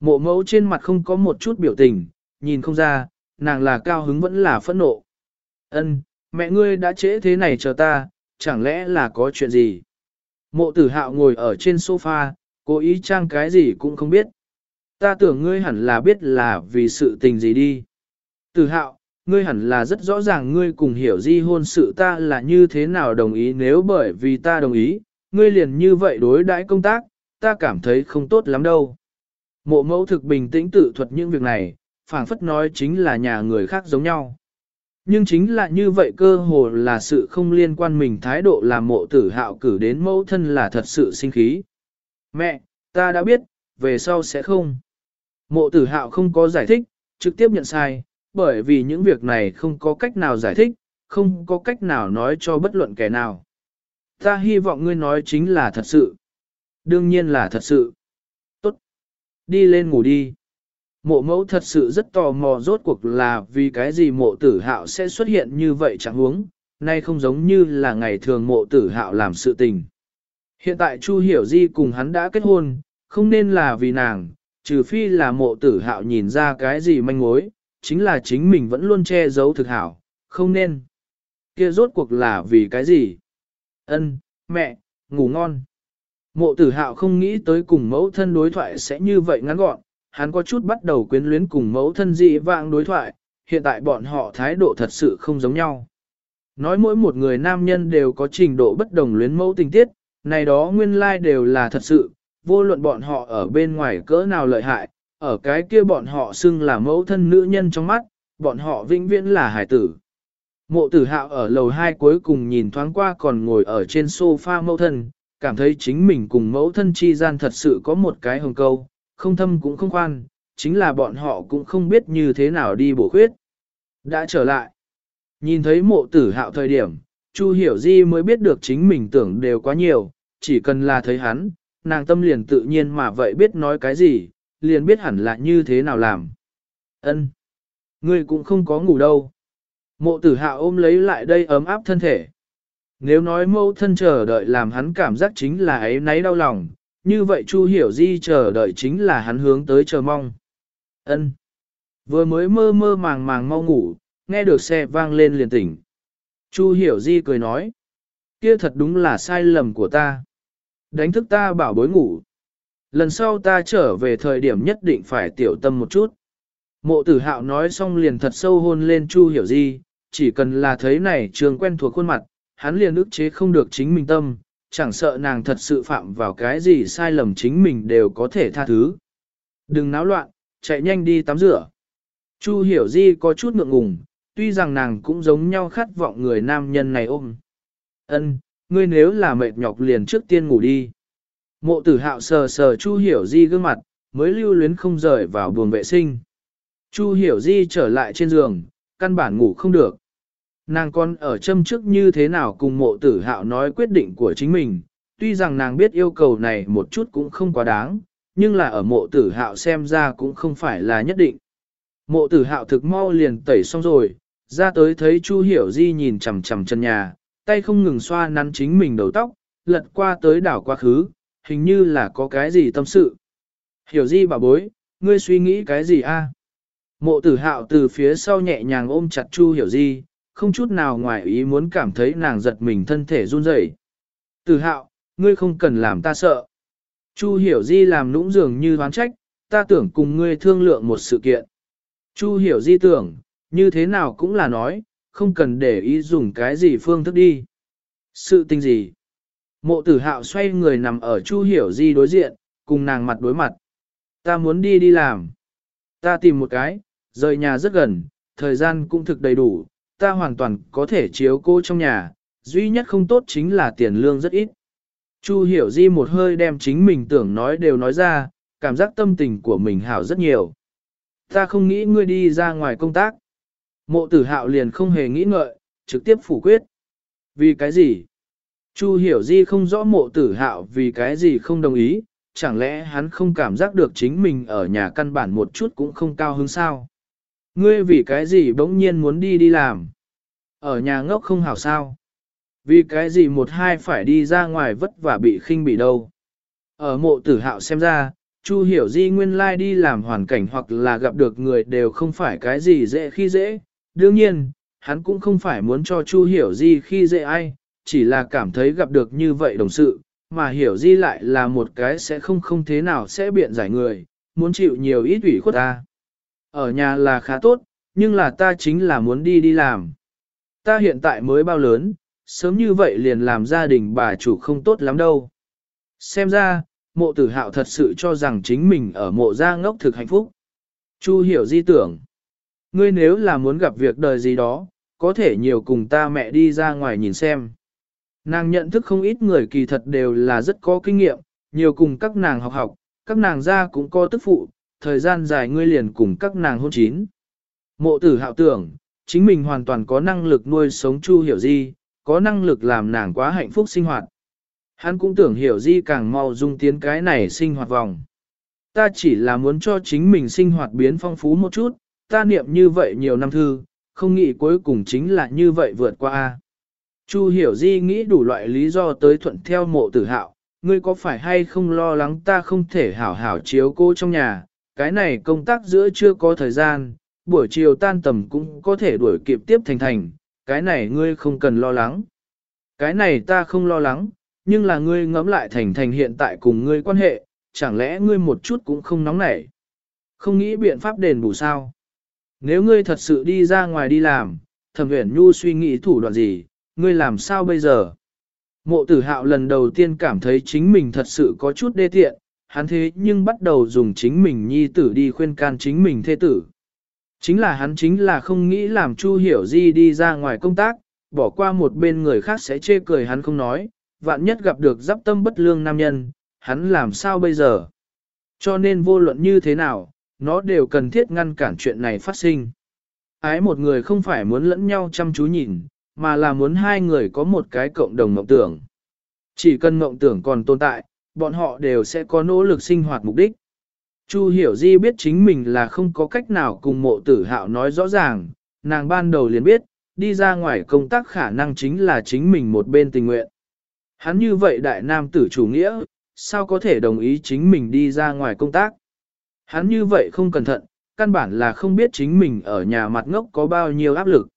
Mộ mẫu trên mặt không có một chút biểu tình, nhìn không ra, nàng là cao hứng vẫn là phẫn nộ. Ân, mẹ ngươi đã trễ thế này chờ ta, chẳng lẽ là có chuyện gì? Mộ tử hạo ngồi ở trên sofa, cố ý trang cái gì cũng không biết. Ta tưởng ngươi hẳn là biết là vì sự tình gì đi. Tử hạo, ngươi hẳn là rất rõ ràng ngươi cùng hiểu di hôn sự ta là như thế nào đồng ý nếu bởi vì ta đồng ý, ngươi liền như vậy đối đãi công tác, ta cảm thấy không tốt lắm đâu. Mộ mẫu thực bình tĩnh tự thuật những việc này, phảng phất nói chính là nhà người khác giống nhau. Nhưng chính là như vậy cơ hồ là sự không liên quan mình thái độ làm mộ tử hạo cử đến mẫu thân là thật sự sinh khí. Mẹ, ta đã biết, về sau sẽ không. Mộ tử hạo không có giải thích, trực tiếp nhận sai, bởi vì những việc này không có cách nào giải thích, không có cách nào nói cho bất luận kẻ nào. Ta hy vọng ngươi nói chính là thật sự. Đương nhiên là thật sự. Tốt. Đi lên ngủ đi. Mộ mẫu thật sự rất tò mò rốt cuộc là vì cái gì mộ tử hạo sẽ xuất hiện như vậy chẳng huống, nay không giống như là ngày thường mộ tử hạo làm sự tình. Hiện tại Chu Hiểu Di cùng hắn đã kết hôn, không nên là vì nàng, trừ phi là mộ tử hạo nhìn ra cái gì manh mối, chính là chính mình vẫn luôn che giấu thực hảo, không nên. Kia rốt cuộc là vì cái gì? Ân, mẹ, ngủ ngon. Mộ tử hạo không nghĩ tới cùng mẫu thân đối thoại sẽ như vậy ngắn gọn, hắn có chút bắt đầu quyến luyến cùng mẫu thân dị vãng đối thoại, hiện tại bọn họ thái độ thật sự không giống nhau. Nói mỗi một người nam nhân đều có trình độ bất đồng luyến mẫu tình tiết, này đó nguyên lai like đều là thật sự, vô luận bọn họ ở bên ngoài cỡ nào lợi hại, ở cái kia bọn họ xưng là mẫu thân nữ nhân trong mắt, bọn họ vĩnh viễn là hải tử. Mộ tử hạo ở lầu hai cuối cùng nhìn thoáng qua còn ngồi ở trên sofa mẫu thân, cảm thấy chính mình cùng mẫu thân chi gian thật sự có một cái hồng câu, không thâm cũng không khoan, chính là bọn họ cũng không biết như thế nào đi bổ khuyết. Đã trở lại, nhìn thấy mộ tử hạo thời điểm, Chu Hiểu Di mới biết được chính mình tưởng đều quá nhiều, chỉ cần là thấy hắn, nàng tâm liền tự nhiên mà vậy biết nói cái gì, liền biết hẳn là như thế nào làm. Ân, Ngươi cũng không có ngủ đâu. Mộ tử hạ ôm lấy lại đây ấm áp thân thể. Nếu nói mâu thân chờ đợi làm hắn cảm giác chính là ấy náy đau lòng, như vậy Chu Hiểu Di chờ đợi chính là hắn hướng tới chờ mong. Ân. Vừa mới mơ mơ màng màng mau ngủ, nghe được xe vang lên liền tỉnh. Chu Hiểu Di cười nói. Kia thật đúng là sai lầm của ta. Đánh thức ta bảo bối ngủ. Lần sau ta trở về thời điểm nhất định phải tiểu tâm một chút. Mộ tử hạo nói xong liền thật sâu hôn lên Chu Hiểu Di, chỉ cần là thấy này trường quen thuộc khuôn mặt, hắn liền ức chế không được chính mình tâm, chẳng sợ nàng thật sự phạm vào cái gì sai lầm chính mình đều có thể tha thứ. Đừng náo loạn, chạy nhanh đi tắm rửa. Chu Hiểu Di có chút ngượng ngùng, tuy rằng nàng cũng giống nhau khát vọng người nam nhân này ôm. Ân, ngươi nếu là mệt nhọc liền trước tiên ngủ đi. Mộ tử hạo sờ sờ Chu Hiểu Di gương mặt, mới lưu luyến không rời vào buồng vệ sinh. Chu Hiểu Di trở lại trên giường, căn bản ngủ không được. Nàng còn ở châm trước như thế nào cùng mộ tử hạo nói quyết định của chính mình, tuy rằng nàng biết yêu cầu này một chút cũng không quá đáng, nhưng là ở mộ tử hạo xem ra cũng không phải là nhất định. Mộ tử hạo thực mau liền tẩy xong rồi, ra tới thấy Chu Hiểu Di nhìn chằm chằm chân nhà, tay không ngừng xoa nắn chính mình đầu tóc, lật qua tới đảo quá khứ, hình như là có cái gì tâm sự. Hiểu Di bà bối, ngươi suy nghĩ cái gì a? Mộ tử hạo từ phía sau nhẹ nhàng ôm chặt Chu Hiểu Di, không chút nào ngoài ý muốn cảm thấy nàng giật mình thân thể run rẩy. Từ hạo, ngươi không cần làm ta sợ. Chu Hiểu Di làm nũng dường như đoán trách, ta tưởng cùng ngươi thương lượng một sự kiện. Chu Hiểu Di tưởng, như thế nào cũng là nói, không cần để ý dùng cái gì phương thức đi. Sự tình gì? Mộ tử hạo xoay người nằm ở Chu Hiểu Di đối diện, cùng nàng mặt đối mặt. Ta muốn đi đi làm. Ta tìm một cái, rời nhà rất gần, thời gian cũng thực đầy đủ, ta hoàn toàn có thể chiếu cô trong nhà, duy nhất không tốt chính là tiền lương rất ít. Chu hiểu di một hơi đem chính mình tưởng nói đều nói ra, cảm giác tâm tình của mình hảo rất nhiều. Ta không nghĩ ngươi đi ra ngoài công tác. Mộ tử hạo liền không hề nghĩ ngợi, trực tiếp phủ quyết. Vì cái gì? Chu hiểu di không rõ mộ tử hạo vì cái gì không đồng ý, chẳng lẽ hắn không cảm giác được chính mình ở nhà căn bản một chút cũng không cao hứng sao? Ngươi vì cái gì bỗng nhiên muốn đi đi làm? Ở nhà ngốc không hảo sao? Vì cái gì một hai phải đi ra ngoài vất vả bị khinh bị đâu? Ở mộ tử hạo xem ra, Chu hiểu di nguyên lai like đi làm hoàn cảnh hoặc là gặp được người đều không phải cái gì dễ khi dễ. Đương nhiên, hắn cũng không phải muốn cho Chu hiểu di khi dễ ai, chỉ là cảm thấy gặp được như vậy đồng sự, mà hiểu di lại là một cái sẽ không không thế nào sẽ biện giải người, muốn chịu nhiều ít ủy khuất ta. Ở nhà là khá tốt, nhưng là ta chính là muốn đi đi làm. Ta hiện tại mới bao lớn, sớm như vậy liền làm gia đình bà chủ không tốt lắm đâu. Xem ra, mộ tử hạo thật sự cho rằng chính mình ở mộ gia ngốc thực hạnh phúc. Chu hiểu di tưởng. Ngươi nếu là muốn gặp việc đời gì đó, có thể nhiều cùng ta mẹ đi ra ngoài nhìn xem. Nàng nhận thức không ít người kỳ thật đều là rất có kinh nghiệm, nhiều cùng các nàng học học, các nàng ra cũng có tức phụ, thời gian dài ngươi liền cùng các nàng hôn chín. Mộ tử hạo tưởng, chính mình hoàn toàn có năng lực nuôi sống Chu Hiểu Di, có năng lực làm nàng quá hạnh phúc sinh hoạt. Hắn cũng tưởng Hiểu Di càng mau dung tiến cái này sinh hoạt vòng. Ta chỉ là muốn cho chính mình sinh hoạt biến phong phú một chút, ta niệm như vậy nhiều năm thư, không nghĩ cuối cùng chính là như vậy vượt qua. Chu Hiểu Di nghĩ đủ loại lý do tới thuận theo mộ tử hạo, ngươi có phải hay không lo lắng ta không thể hảo hảo chiếu cô trong nhà, cái này công tác giữa chưa có thời gian, buổi chiều tan tầm cũng có thể đuổi kịp tiếp thành thành, cái này ngươi không cần lo lắng. Cái này ta không lo lắng, nhưng là ngươi ngẫm lại thành thành hiện tại cùng ngươi quan hệ, chẳng lẽ ngươi một chút cũng không nóng nảy. Không nghĩ biện pháp đền bù sao. Nếu ngươi thật sự đi ra ngoài đi làm, thẩm uyển nhu suy nghĩ thủ đoạn gì, ngươi làm sao bây giờ? Mộ tử hạo lần đầu tiên cảm thấy chính mình thật sự có chút đê tiện, hắn thế nhưng bắt đầu dùng chính mình nhi tử đi khuyên can chính mình thê tử. Chính là hắn chính là không nghĩ làm Chu Hiểu Di đi ra ngoài công tác, bỏ qua một bên người khác sẽ chê cười hắn không nói, vạn nhất gặp được giáp tâm bất lương nam nhân, hắn làm sao bây giờ? Cho nên vô luận như thế nào, nó đều cần thiết ngăn cản chuyện này phát sinh. Ái một người không phải muốn lẫn nhau chăm chú nhìn, mà là muốn hai người có một cái cộng đồng mộng tưởng. Chỉ cần mộng tưởng còn tồn tại, bọn họ đều sẽ có nỗ lực sinh hoạt mục đích. Chu Hiểu Di biết chính mình là không có cách nào cùng mộ tử hạo nói rõ ràng, nàng ban đầu liền biết, đi ra ngoài công tác khả năng chính là chính mình một bên tình nguyện. Hắn như vậy đại nam tử chủ nghĩa, sao có thể đồng ý chính mình đi ra ngoài công tác? Hắn như vậy không cẩn thận, căn bản là không biết chính mình ở nhà mặt ngốc có bao nhiêu áp lực.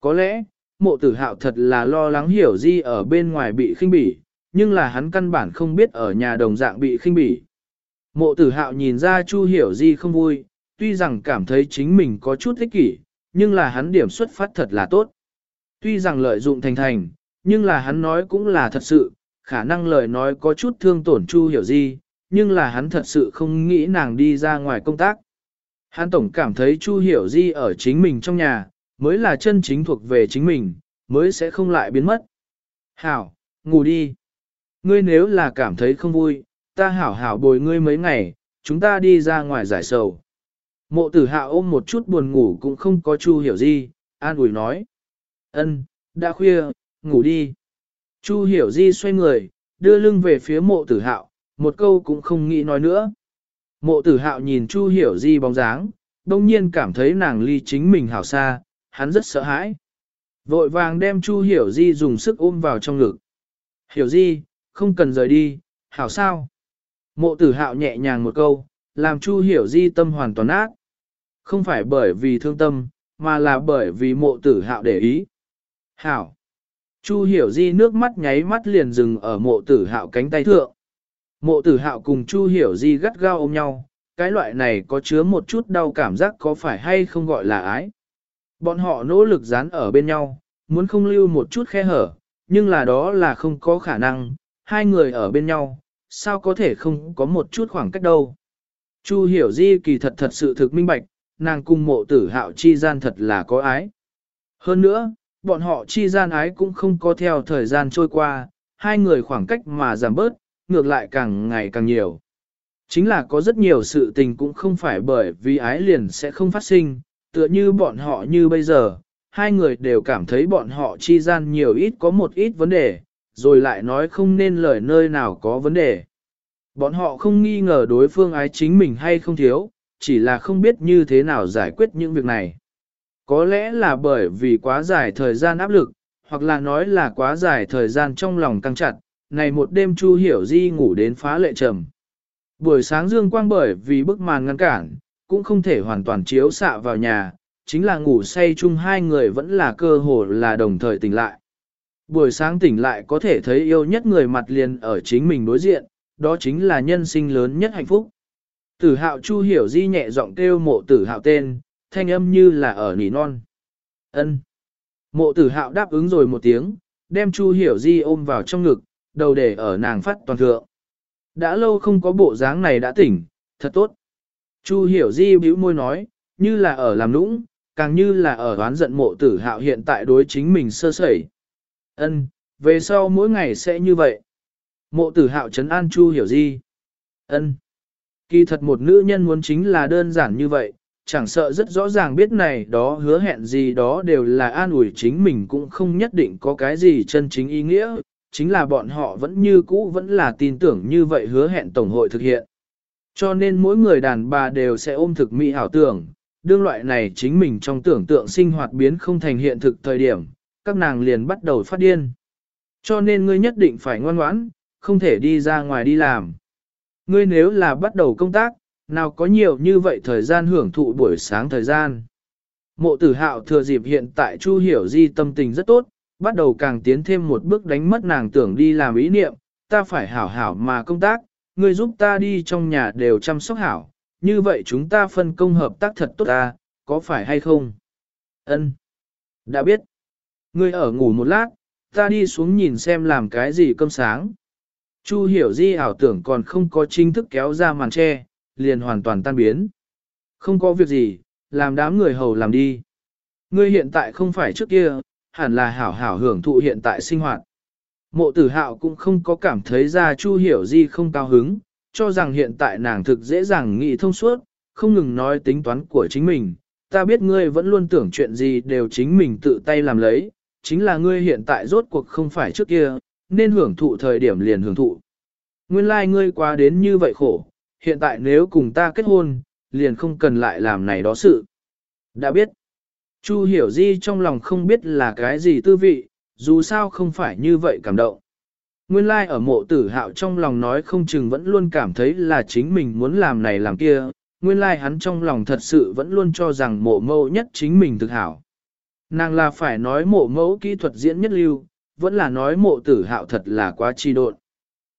Có lẽ, mộ tử hạo thật là lo lắng hiểu di ở bên ngoài bị khinh bỉ, nhưng là hắn căn bản không biết ở nhà đồng dạng bị khinh bỉ. Mộ tử hạo nhìn ra Chu hiểu di không vui, tuy rằng cảm thấy chính mình có chút ích kỷ, nhưng là hắn điểm xuất phát thật là tốt. Tuy rằng lợi dụng thành thành, nhưng là hắn nói cũng là thật sự, khả năng lời nói có chút thương tổn Chu Hiểu Di, nhưng là hắn thật sự không nghĩ nàng đi ra ngoài công tác. Hắn tổng cảm thấy Chu Hiểu Di ở chính mình trong nhà, mới là chân chính thuộc về chính mình, mới sẽ không lại biến mất. Hảo, ngủ đi. Ngươi nếu là cảm thấy không vui, ta hảo hảo bồi ngươi mấy ngày, chúng ta đi ra ngoài giải sầu. Mộ tử hạ ôm một chút buồn ngủ cũng không có Chu Hiểu Di, an ủi nói. ân, đã khuya, ngủ đi. Chu Hiểu Di xoay người, đưa lưng về phía mộ tử hạo, một câu cũng không nghĩ nói nữa. Mộ tử hạo nhìn Chu Hiểu Di bóng dáng, đông nhiên cảm thấy nàng ly chính mình hảo xa, hắn rất sợ hãi. Vội vàng đem Chu Hiểu Di dùng sức ôm vào trong ngực. Hiểu Di, không cần rời đi, hảo sao? Mộ tử hạo nhẹ nhàng một câu, làm Chu Hiểu Di tâm hoàn toàn ác. Không phải bởi vì thương tâm, mà là bởi vì mộ tử hạo để ý. Hảo. Chu Hiểu Di nước mắt nháy mắt liền dừng ở mộ tử hạo cánh tay thượng. Mộ tử hạo cùng Chu Hiểu Di gắt gao ôm nhau, cái loại này có chứa một chút đau cảm giác có phải hay không gọi là ái. Bọn họ nỗ lực dán ở bên nhau, muốn không lưu một chút khe hở, nhưng là đó là không có khả năng, hai người ở bên nhau, sao có thể không có một chút khoảng cách đâu. Chu Hiểu Di kỳ thật thật sự thực minh bạch, nàng cùng mộ tử hạo chi gian thật là có ái. Hơn nữa, bọn họ chi gian ái cũng không có theo thời gian trôi qua, hai người khoảng cách mà giảm bớt, ngược lại càng ngày càng nhiều. Chính là có rất nhiều sự tình cũng không phải bởi vì ái liền sẽ không phát sinh, tựa như bọn họ như bây giờ, hai người đều cảm thấy bọn họ chi gian nhiều ít có một ít vấn đề, rồi lại nói không nên lời nơi nào có vấn đề. Bọn họ không nghi ngờ đối phương ái chính mình hay không thiếu, chỉ là không biết như thế nào giải quyết những việc này. Có lẽ là bởi vì quá dài thời gian áp lực, hoặc là nói là quá dài thời gian trong lòng căng chặt, này một đêm Chu Hiểu Di ngủ đến phá lệ trầm. Buổi sáng dương quang bởi vì bức màn ngăn cản, cũng không thể hoàn toàn chiếu xạ vào nhà, chính là ngủ say chung hai người vẫn là cơ hồ là đồng thời tỉnh lại. Buổi sáng tỉnh lại có thể thấy yêu nhất người mặt liền ở chính mình đối diện, đó chính là nhân sinh lớn nhất hạnh phúc. Tử hạo Chu Hiểu Di nhẹ giọng kêu mộ tử hạo tên, thanh âm như là ở nỉ non. ân Mộ tử hạo đáp ứng rồi một tiếng, đem Chu Hiểu Di ôm vào trong ngực, đầu để ở nàng phát toàn thượng. Đã lâu không có bộ dáng này đã tỉnh, thật tốt. Chu Hiểu Di bĩu môi nói, như là ở làm nũng, càng như là ở đoán giận mộ tử hạo hiện tại đối chính mình sơ sẩy. Ân, về sau mỗi ngày sẽ như vậy. Mộ tử hạo trấn an Chu Hiểu gì? Ân. Kỳ thật một nữ nhân muốn chính là đơn giản như vậy, chẳng sợ rất rõ ràng biết này đó hứa hẹn gì đó đều là an ủi chính mình cũng không nhất định có cái gì chân chính ý nghĩa, chính là bọn họ vẫn như cũ vẫn là tin tưởng như vậy hứa hẹn Tổng hội thực hiện. Cho nên mỗi người đàn bà đều sẽ ôm thực mỹ ảo tưởng, đương loại này chính mình trong tưởng tượng sinh hoạt biến không thành hiện thực thời điểm, các nàng liền bắt đầu phát điên. Cho nên ngươi nhất định phải ngoan ngoãn, không thể đi ra ngoài đi làm. Ngươi nếu là bắt đầu công tác, nào có nhiều như vậy thời gian hưởng thụ buổi sáng thời gian. Mộ tử hạo thừa dịp hiện tại Chu Hiểu Di tâm tình rất tốt, bắt đầu càng tiến thêm một bước đánh mất nàng tưởng đi làm ý niệm, ta phải hảo hảo mà công tác, ngươi giúp ta đi trong nhà đều chăm sóc hảo, như vậy chúng ta phân công hợp tác thật tốt ta, có phải hay không? Ân, Đã biết. Ngươi ở ngủ một lát, ta đi xuống nhìn xem làm cái gì cơm sáng. Chu hiểu di ảo tưởng còn không có chính thức kéo ra màn tre, liền hoàn toàn tan biến. Không có việc gì, làm đám người hầu làm đi. Ngươi hiện tại không phải trước kia, hẳn là hảo hảo hưởng thụ hiện tại sinh hoạt. Mộ tử hạo cũng không có cảm thấy ra Chu hiểu di không cao hứng, cho rằng hiện tại nàng thực dễ dàng nghĩ thông suốt, không ngừng nói tính toán của chính mình. Ta biết ngươi vẫn luôn tưởng chuyện gì đều chính mình tự tay làm lấy, chính là ngươi hiện tại rốt cuộc không phải trước kia, nên hưởng thụ thời điểm liền hưởng thụ. Nguyên lai like ngươi quá đến như vậy khổ, hiện tại nếu cùng ta kết hôn, liền không cần lại làm này đó sự. Đã biết, Chu hiểu di trong lòng không biết là cái gì tư vị, dù sao không phải như vậy cảm động. Nguyên lai like ở mộ tử hạo trong lòng nói không chừng vẫn luôn cảm thấy là chính mình muốn làm này làm kia, nguyên lai like hắn trong lòng thật sự vẫn luôn cho rằng mộ mẫu nhất chính mình thực hảo. Nàng là phải nói mộ mẫu kỹ thuật diễn nhất lưu, vẫn là nói mộ tử hạo thật là quá chi độn.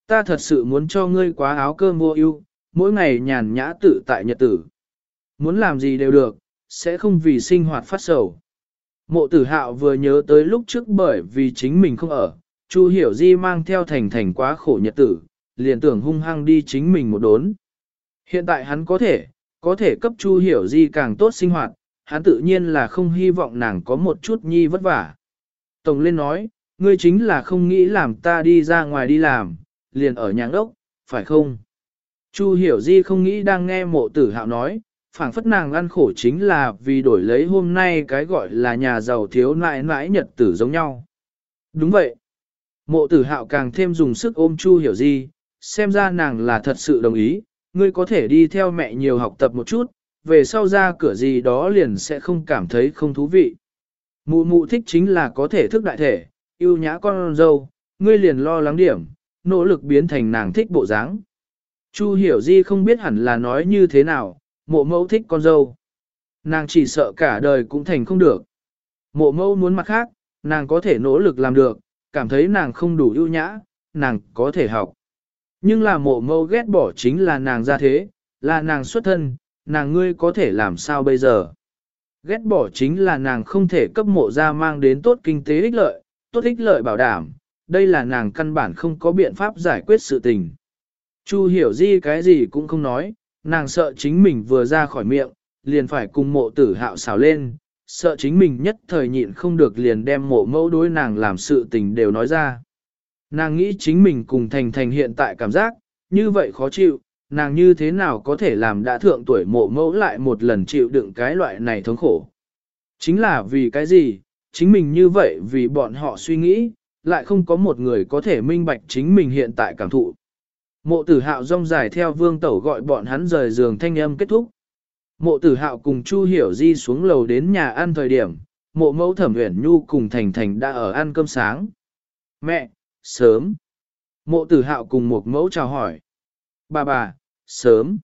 Ta thật sự muốn cho ngươi quá áo cơm mua ưu, mỗi ngày nhàn nhã tự tại nhật tử. muốn làm gì đều được, sẽ không vì sinh hoạt phát sầu. Mộ tử hạo vừa nhớ tới lúc trước bởi vì chính mình không ở, Chu Hiểu Di mang theo thành thành quá khổ nhật tử, liền tưởng hung hăng đi chính mình một đốn. Hiện tại hắn có thể, có thể cấp Chu Hiểu Di càng tốt sinh hoạt, hắn tự nhiên là không hy vọng nàng có một chút nhi vất vả. Tổng lên nói, ngươi chính là không nghĩ làm ta đi ra ngoài đi làm, liền ở nhà ốc, phải không? Chu Hiểu Di không nghĩ đang nghe mộ tử hạo nói, phảng phất nàng ăn khổ chính là vì đổi lấy hôm nay cái gọi là nhà giàu thiếu nãi nãi nhật tử giống nhau. Đúng vậy. Mộ tử hạo càng thêm dùng sức ôm Chu Hiểu Di, xem ra nàng là thật sự đồng ý, ngươi có thể đi theo mẹ nhiều học tập một chút, về sau ra cửa gì đó liền sẽ không cảm thấy không thú vị. Mụ mụ thích chính là có thể thức đại thể, yêu nhã con dâu, ngươi liền lo lắng điểm, nỗ lực biến thành nàng thích bộ dáng. Chu hiểu di không biết hẳn là nói như thế nào, mộ mẫu thích con dâu. Nàng chỉ sợ cả đời cũng thành không được. Mộ mẫu muốn mặt khác, nàng có thể nỗ lực làm được, cảm thấy nàng không đủ ưu nhã, nàng có thể học. Nhưng là mộ mẫu ghét bỏ chính là nàng ra thế, là nàng xuất thân, nàng ngươi có thể làm sao bây giờ. Ghét bỏ chính là nàng không thể cấp mộ ra mang đến tốt kinh tế ích lợi, tốt ích lợi bảo đảm, đây là nàng căn bản không có biện pháp giải quyết sự tình. Chu hiểu di cái gì cũng không nói, nàng sợ chính mình vừa ra khỏi miệng, liền phải cùng mộ tử hạo xào lên, sợ chính mình nhất thời nhịn không được liền đem mộ mẫu đối nàng làm sự tình đều nói ra. Nàng nghĩ chính mình cùng thành thành hiện tại cảm giác, như vậy khó chịu, nàng như thế nào có thể làm đã thượng tuổi mộ mẫu lại một lần chịu đựng cái loại này thống khổ. Chính là vì cái gì, chính mình như vậy vì bọn họ suy nghĩ, lại không có một người có thể minh bạch chính mình hiện tại cảm thụ. Mộ tử hạo rong dài theo vương tẩu gọi bọn hắn rời giường thanh âm kết thúc. Mộ tử hạo cùng Chu Hiểu Di xuống lầu đến nhà ăn thời điểm, mộ mẫu thẩm uyển nhu cùng Thành Thành đã ở ăn cơm sáng. Mẹ, sớm. Mộ tử hạo cùng một mẫu chào hỏi. Bà bà, sớm.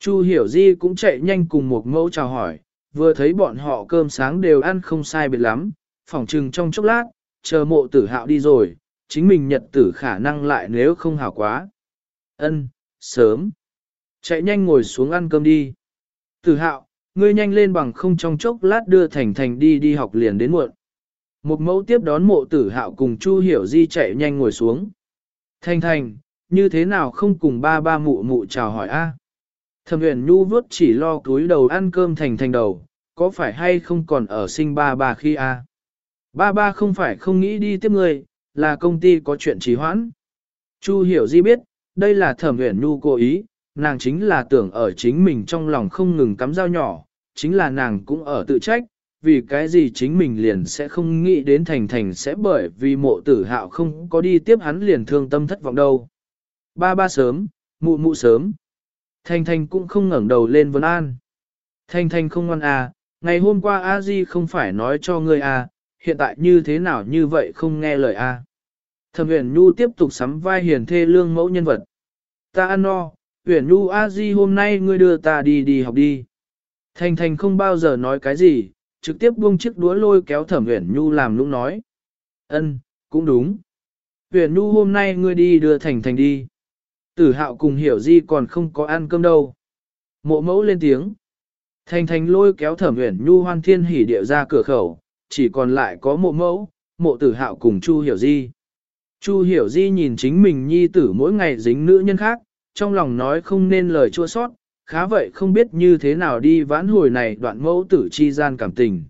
Chu Hiểu Di cũng chạy nhanh cùng một mẫu chào hỏi, vừa thấy bọn họ cơm sáng đều ăn không sai biệt lắm, phỏng trừng trong chốc lát, chờ mộ tử hạo đi rồi, chính mình nhật tử khả năng lại nếu không hảo quá. Ân, sớm. Chạy nhanh ngồi xuống ăn cơm đi. Tử hạo, ngươi nhanh lên bằng không trong chốc lát đưa Thành Thành đi đi học liền đến muộn. Một mẫu tiếp đón mộ tử hạo cùng Chu Hiểu Di chạy nhanh ngồi xuống. Thành Thành, như thế nào không cùng ba ba mụ mụ chào hỏi a? À? Thẩm Uyển nhu vuốt chỉ lo túi đầu ăn cơm Thành Thành đầu, có phải hay không còn ở sinh ba ba khi a? Ba ba không phải không nghĩ đi tiếp người, là công ty có chuyện trì hoãn. Chu Hiểu Di biết, đây là thẩm Uyển nhu cố ý, nàng chính là tưởng ở chính mình trong lòng không ngừng cắm dao nhỏ, chính là nàng cũng ở tự trách, vì cái gì chính mình liền sẽ không nghĩ đến thành thành sẽ bởi vì mộ tử hạo không có đi tiếp hắn liền thương tâm thất vọng đâu. Ba ba sớm, mụ mụ sớm. Thanh Thanh cũng không ngẩng đầu lên vấn an. Thanh Thanh không ngoan à, ngày hôm qua a di không phải nói cho ngươi à, hiện tại như thế nào như vậy không nghe lời. À. Thẩm huyền nhu tiếp tục sắm vai hiền thê lương mẫu nhân vật. Ta ăn no, huyền nhu a di hôm nay ngươi đưa ta đi đi học đi. Thanh Thanh không bao giờ nói cái gì, trực tiếp buông chiếc đũa lôi kéo thẩm huyền nhu làm lúc nói. Ân, cũng đúng. Huyền nhu hôm nay ngươi đi đưa thành thành đi. Tử hạo cùng hiểu di còn không có ăn cơm đâu. Mộ mẫu lên tiếng. Thành thành lôi kéo thẩm huyền nhu hoan thiên hỉ điệu ra cửa khẩu, chỉ còn lại có mộ mẫu, mộ tử hạo cùng chu hiểu di. Chu hiểu di nhìn chính mình nhi tử mỗi ngày dính nữ nhân khác, trong lòng nói không nên lời chua sót, khá vậy không biết như thế nào đi vãn hồi này đoạn mẫu tử chi gian cảm tình.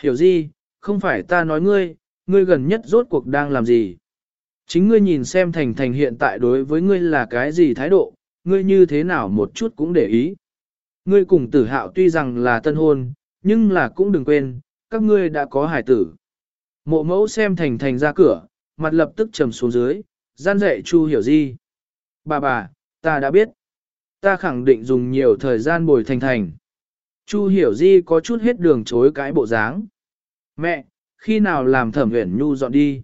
Hiểu di, không phải ta nói ngươi, ngươi gần nhất rốt cuộc đang làm gì. Chính ngươi nhìn xem thành thành hiện tại đối với ngươi là cái gì thái độ, ngươi như thế nào một chút cũng để ý. Ngươi cùng tử hạo tuy rằng là tân hôn, nhưng là cũng đừng quên, các ngươi đã có hải tử. Mộ mẫu xem thành thành ra cửa, mặt lập tức trầm xuống dưới, gian dạy Chu hiểu di. Bà bà, ta đã biết. Ta khẳng định dùng nhiều thời gian bồi thành thành. Chu hiểu di có chút hết đường chối cái bộ dáng. Mẹ, khi nào làm thẩm huyền nhu dọn đi?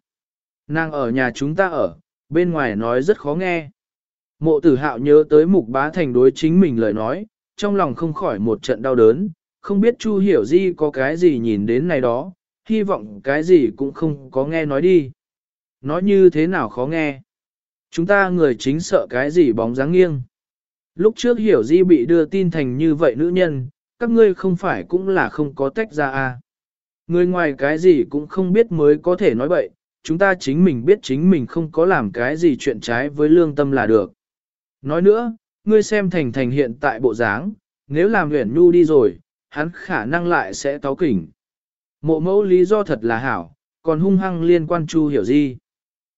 Nàng ở nhà chúng ta ở, bên ngoài nói rất khó nghe. Mộ tử hạo nhớ tới mục bá thành đối chính mình lời nói, trong lòng không khỏi một trận đau đớn, không biết Chu hiểu di có cái gì nhìn đến này đó, hy vọng cái gì cũng không có nghe nói đi. Nói như thế nào khó nghe. Chúng ta người chính sợ cái gì bóng dáng nghiêng. Lúc trước hiểu di bị đưa tin thành như vậy nữ nhân, các ngươi không phải cũng là không có tách ra à. Người ngoài cái gì cũng không biết mới có thể nói bậy, chúng ta chính mình biết chính mình không có làm cái gì chuyện trái với lương tâm là được. Nói nữa, ngươi xem thành thành hiện tại bộ dáng, nếu làm huyền nhu đi rồi, hắn khả năng lại sẽ táo kỉnh. Mộ mẫu lý do thật là hảo, còn hung hăng liên quan chu hiểu di.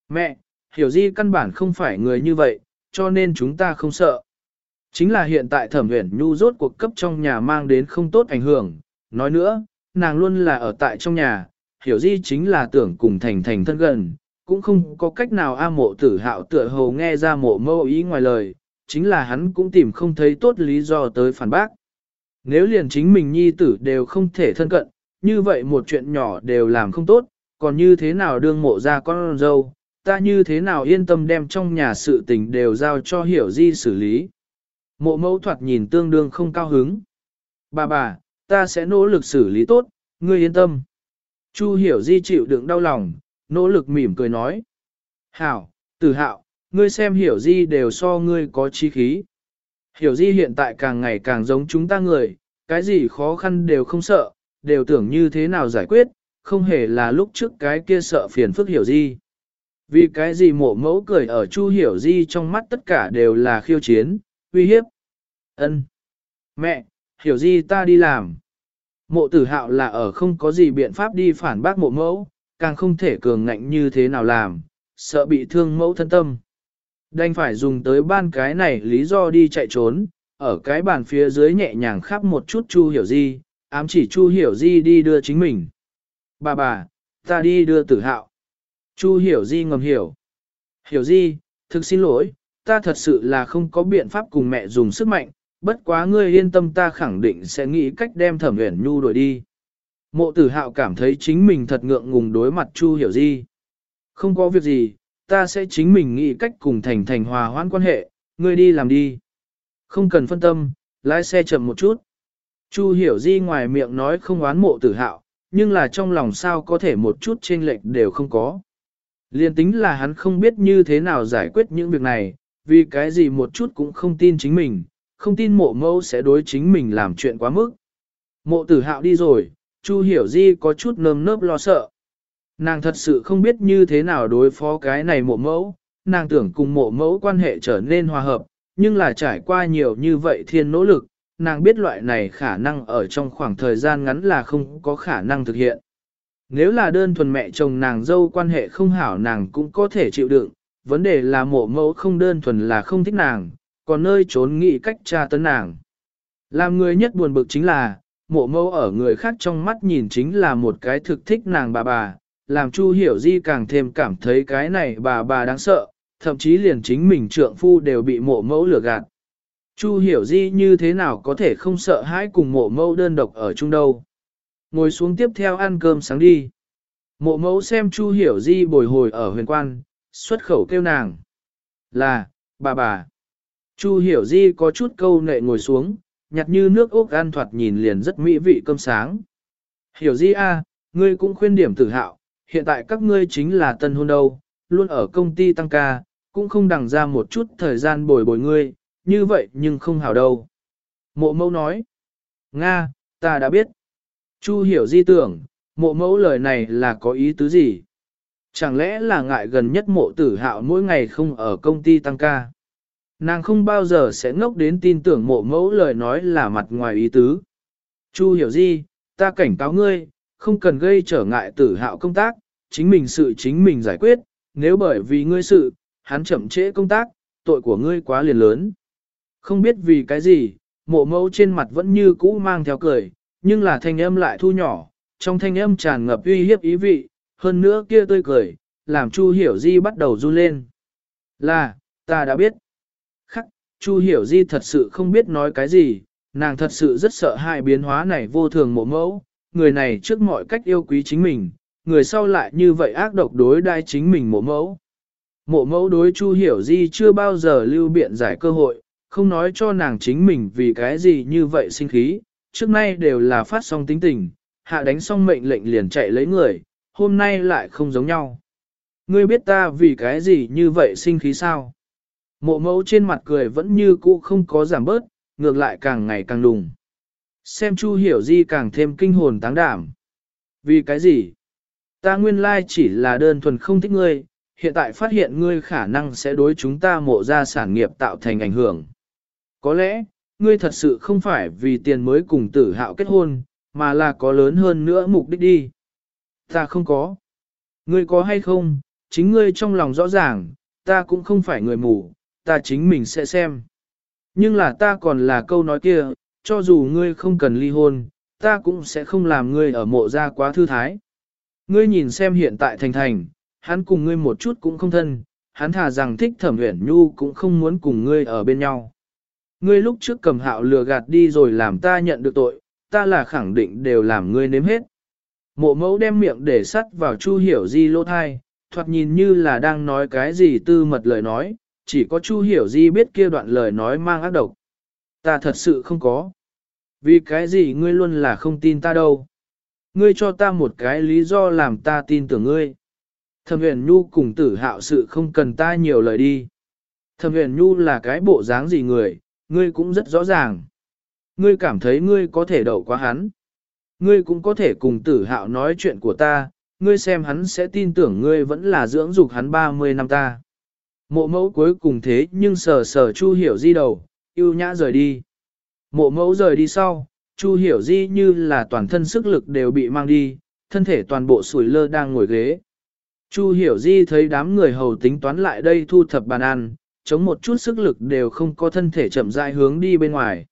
Mẹ, hiểu di căn bản không phải người như vậy, cho nên chúng ta không sợ. Chính là hiện tại thẩm huyền nhu rốt cuộc cấp trong nhà mang đến không tốt ảnh hưởng. Nói nữa, nàng luôn là ở tại trong nhà, hiểu di chính là tưởng cùng thành thành thân gần, cũng không có cách nào a mộ tử hạo tựa hồ nghe ra mộ mâu ý ngoài lời, chính là hắn cũng tìm không thấy tốt lý do tới phản bác. Nếu liền chính mình nhi tử đều không thể thân cận, như vậy một chuyện nhỏ đều làm không tốt, còn như thế nào đương mộ ra con dâu, ta như thế nào yên tâm đem trong nhà sự tình đều giao cho hiểu di xử lý. Mộ mẫu thoạt nhìn tương đương không cao hứng. Bà bà, ta sẽ nỗ lực xử lý tốt, ngươi yên tâm. Chu hiểu di chịu đựng đau lòng, nỗ lực mỉm cười nói. Hảo, tử hạo, ngươi xem hiểu di đều so ngươi có chi khí. Hiểu di hiện tại càng ngày càng giống chúng ta người, cái gì khó khăn đều không sợ, đều tưởng như thế nào giải quyết, không hề là lúc trước cái kia sợ phiền phức hiểu di. Vì cái gì mộ mẫu cười ở chu hiểu di trong mắt tất cả đều là khiêu chiến, uy hiếp. ân Mẹ, hiểu di ta đi làm. Mộ tử hạo là ở không có gì biện pháp đi phản bác mộ mẫu, càng không thể cường ngạnh như thế nào làm, sợ bị thương mẫu thân tâm. Đành phải dùng tới ban cái này lý do đi chạy trốn, ở cái bàn phía dưới nhẹ nhàng khắp một chút Chu Hiểu Di, ám chỉ Chu Hiểu Di đi đưa chính mình. Bà bà, ta đi đưa tử hạo. Chu Hiểu Di ngầm hiểu. Hiểu Di, thực xin lỗi, ta thật sự là không có biện pháp cùng mẹ dùng sức mạnh, bất quá ngươi yên tâm ta khẳng định sẽ nghĩ cách đem thẩm uyển nhu đuổi đi. Mộ tử hạo cảm thấy chính mình thật ngượng ngùng đối mặt Chu Hiểu Di. Không có việc gì, ta sẽ chính mình nghĩ cách cùng thành thành hòa hoãn quan hệ, ngươi đi làm đi. Không cần phân tâm, lái xe chậm một chút. Chu Hiểu Di ngoài miệng nói không oán mộ tử hạo, nhưng là trong lòng sao có thể một chút chênh lệch đều không có. Liên tính là hắn không biết như thế nào giải quyết những việc này, vì cái gì một chút cũng không tin chính mình, không tin mộ mẫu sẽ đối chính mình làm chuyện quá mức. Mộ tử hạo đi rồi, Chu hiểu di có chút nơm nớp lo sợ. Nàng thật sự không biết như thế nào đối phó cái này mộ mẫu, nàng tưởng cùng mộ mẫu quan hệ trở nên hòa hợp, nhưng là trải qua nhiều như vậy thiên nỗ lực, nàng biết loại này khả năng ở trong khoảng thời gian ngắn là không có khả năng thực hiện. Nếu là đơn thuần mẹ chồng nàng dâu quan hệ không hảo nàng cũng có thể chịu đựng, vấn đề là mộ mẫu không đơn thuần là không thích nàng, còn nơi trốn nghĩ cách tra tấn nàng. Làm người nhất buồn bực chính là, mộ mâu ở người khác trong mắt nhìn chính là một cái thực thích nàng bà bà, làm Chu Hiểu Di càng thêm cảm thấy cái này bà bà đáng sợ, thậm chí liền chính mình trượng phu đều bị mộ mẫu lừa gạt. Chu Hiểu Di như thế nào có thể không sợ hãi cùng mộ mẫu đơn độc ở chung đâu. Ngồi xuống tiếp theo ăn cơm sáng đi. Mộ mẫu xem Chu Hiểu Di bồi hồi ở huyền quan, xuất khẩu kêu nàng. Là, bà bà. Chu Hiểu Di có chút câu nệ ngồi xuống, nhặt như nước ốc ăn thoạt nhìn liền rất mỹ vị cơm sáng. Hiểu Di a, ngươi cũng khuyên điểm tử hạo, hiện tại các ngươi chính là tân hôn đâu, luôn ở công ty tăng ca, cũng không đằng ra một chút thời gian bồi bồi ngươi, như vậy nhưng không hảo đâu. Mộ mẫu nói, Nga, ta đã biết. Chu hiểu di tưởng, mộ mẫu lời này là có ý tứ gì? Chẳng lẽ là ngại gần nhất mộ tử hạo mỗi ngày không ở công ty tăng ca? Nàng không bao giờ sẽ ngốc đến tin tưởng mộ mẫu lời nói là mặt ngoài ý tứ. Chu hiểu gì, ta cảnh cáo ngươi, không cần gây trở ngại tử hạo công tác, chính mình sự chính mình giải quyết, nếu bởi vì ngươi sự, hắn chậm trễ công tác, tội của ngươi quá liền lớn. Không biết vì cái gì, mộ mẫu trên mặt vẫn như cũ mang theo cười, nhưng là thanh âm lại thu nhỏ, trong thanh âm tràn ngập uy hiếp ý vị, hơn nữa kia tươi cười, làm Chu Hiểu Di bắt đầu run lên. Là, ta đã biết. Chu hiểu di thật sự không biết nói cái gì, nàng thật sự rất sợ hai biến hóa này vô thường mộ mẫu, người này trước mọi cách yêu quý chính mình, người sau lại như vậy ác độc đối đai chính mình mộ mẫu. Mộ mẫu đối Chu hiểu di chưa bao giờ lưu biện giải cơ hội, không nói cho nàng chính mình vì cái gì như vậy sinh khí, trước nay đều là phát xong tính tình, hạ đánh xong mệnh lệnh liền chạy lấy người, hôm nay lại không giống nhau. Ngươi biết ta vì cái gì như vậy sinh khí sao? Mộ mẫu trên mặt cười vẫn như cũ không có giảm bớt, ngược lại càng ngày càng đùng. Xem Chu Hiểu Di càng thêm kinh hồn táng đảm. Vì cái gì? Ta nguyên lai chỉ là đơn thuần không thích ngươi, hiện tại phát hiện ngươi khả năng sẽ đối chúng ta mộ ra sản nghiệp tạo thành ảnh hưởng. Có lẽ, ngươi thật sự không phải vì tiền mới cùng tử hạo kết hôn, mà là có lớn hơn nữa mục đích đi. Ta không có. Ngươi có hay không, chính ngươi trong lòng rõ ràng, ta cũng không phải người mù, ta chính mình sẽ xem. Nhưng là ta còn là câu nói kia, cho dù ngươi không cần ly hôn, ta cũng sẽ không làm ngươi ở mộ ra quá thư thái. Ngươi nhìn xem hiện tại thành thành, hắn cùng ngươi một chút cũng không thân, hắn thà rằng thích thẩm huyển nhu cũng không muốn cùng ngươi ở bên nhau. Ngươi lúc trước cầm hạo lừa gạt đi rồi làm ta nhận được tội, ta là khẳng định đều làm ngươi nếm hết. Mộ mẫu đem miệng để sắt vào chu hiểu di lô thai, thoạt nhìn như là đang nói cái gì tư mật lời nói, chỉ có chu hiểu di biết kia đoạn lời nói mang ác độc. Ta thật sự không có. Vì cái gì ngươi luôn là không tin ta đâu. Ngươi cho ta một cái lý do làm ta tin tưởng ngươi. Thẩm huyền nhu cùng tử hạo sự không cần ta nhiều lời đi. Thẩm huyền nhu là cái bộ dáng gì người, ngươi cũng rất rõ ràng. Ngươi cảm thấy ngươi có thể đậu quá hắn. Ngươi cũng có thể cùng tử hạo nói chuyện của ta, ngươi xem hắn sẽ tin tưởng ngươi vẫn là dưỡng dục hắn 30 năm ta. Mộ mẫu cuối cùng thế nhưng sờ sờ chu hiểu di đầu, yêu nhã rời đi. Mộ mẫu rời đi sau, chu hiểu di như là toàn thân sức lực đều bị mang đi, thân thể toàn bộ sủi lơ đang ngồi ghế. Chu hiểu di thấy đám người hầu tính toán lại đây thu thập bàn ăn, chống một chút sức lực đều không có thân thể chậm rãi hướng đi bên ngoài.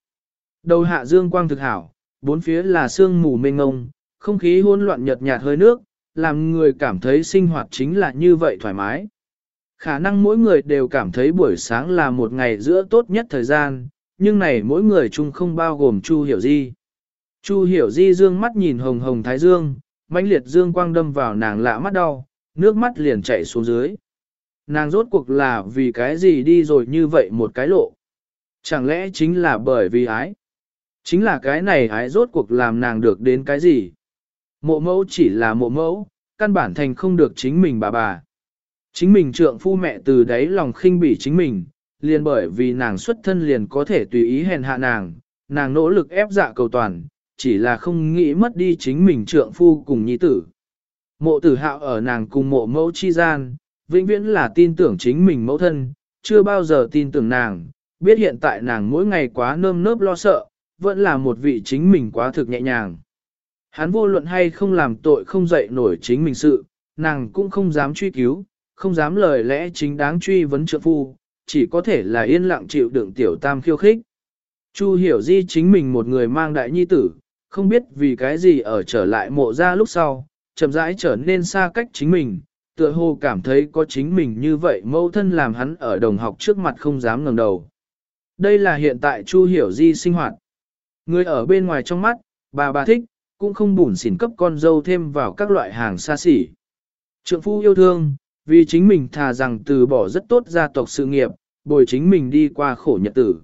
Đầu hạ dương quang thực hảo, bốn phía là sương mù mênh ngông, không khí hỗn loạn nhợt nhạt hơi nước, làm người cảm thấy sinh hoạt chính là như vậy thoải mái. Khả năng mỗi người đều cảm thấy buổi sáng là một ngày giữa tốt nhất thời gian, nhưng này mỗi người chung không bao gồm Chu Hiểu Di. Chu Hiểu Di dương mắt nhìn hồng hồng thái dương, mãnh liệt dương quang đâm vào nàng lạ mắt đau, nước mắt liền chảy xuống dưới. Nàng rốt cuộc là vì cái gì đi rồi như vậy một cái lộ. Chẳng lẽ chính là bởi vì ái? Chính là cái này ái rốt cuộc làm nàng được đến cái gì? Mộ mẫu chỉ là mộ mẫu, căn bản thành không được chính mình bà bà. Chính mình trượng phu mẹ từ đấy lòng khinh bỉ chính mình, liền bởi vì nàng xuất thân liền có thể tùy ý hèn hạ nàng, nàng nỗ lực ép dạ cầu toàn, chỉ là không nghĩ mất đi chính mình trượng phu cùng nhi tử. Mộ tử hạo ở nàng cùng mộ mẫu chi gian, vĩnh viễn là tin tưởng chính mình mẫu thân, chưa bao giờ tin tưởng nàng, biết hiện tại nàng mỗi ngày quá nơm nớp lo sợ, vẫn là một vị chính mình quá thực nhẹ nhàng. Hắn vô luận hay không làm tội không dậy nổi chính mình sự, nàng cũng không dám truy cứu, không dám lời lẽ chính đáng truy vấn trợ phu, chỉ có thể là yên lặng chịu đựng tiểu tam khiêu khích. Chu hiểu di chính mình một người mang đại nhi tử, không biết vì cái gì ở trở lại mộ ra lúc sau, chậm rãi trở nên xa cách chính mình, tựa hồ cảm thấy có chính mình như vậy mâu thân làm hắn ở đồng học trước mặt không dám ngẩng đầu. Đây là hiện tại Chu Hiểu Di sinh hoạt. Người ở bên ngoài trong mắt, bà bà thích, cũng không bùn xỉn cấp con dâu thêm vào các loại hàng xa xỉ. Trượng phu yêu thương, vì chính mình thà rằng từ bỏ rất tốt gia tộc sự nghiệp, bồi chính mình đi qua khổ nhật tử.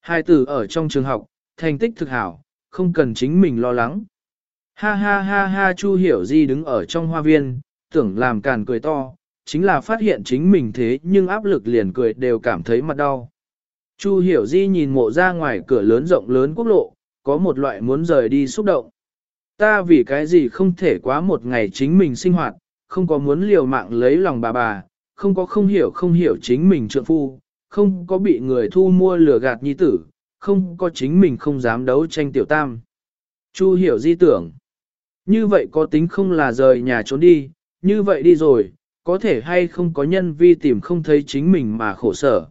Hai tử ở trong trường học, thành tích thực hảo, không cần chính mình lo lắng. Ha ha ha ha Chu Hiểu Di đứng ở trong hoa viên, tưởng làm càn cười to, chính là phát hiện chính mình thế nhưng áp lực liền cười đều cảm thấy mặt đau. Chu Hiểu Di nhìn mộ ra ngoài cửa lớn rộng lớn quốc lộ, có một loại muốn rời đi xúc động. Ta vì cái gì không thể quá một ngày chính mình sinh hoạt, không có muốn liều mạng lấy lòng bà bà, không có không hiểu không hiểu chính mình trượng phu, không có bị người thu mua lừa gạt nhi tử, không có chính mình không dám đấu tranh tiểu tam. Chu hiểu di tưởng. Như vậy có tính không là rời nhà trốn đi, như vậy đi rồi, có thể hay không có nhân vi tìm không thấy chính mình mà khổ sở.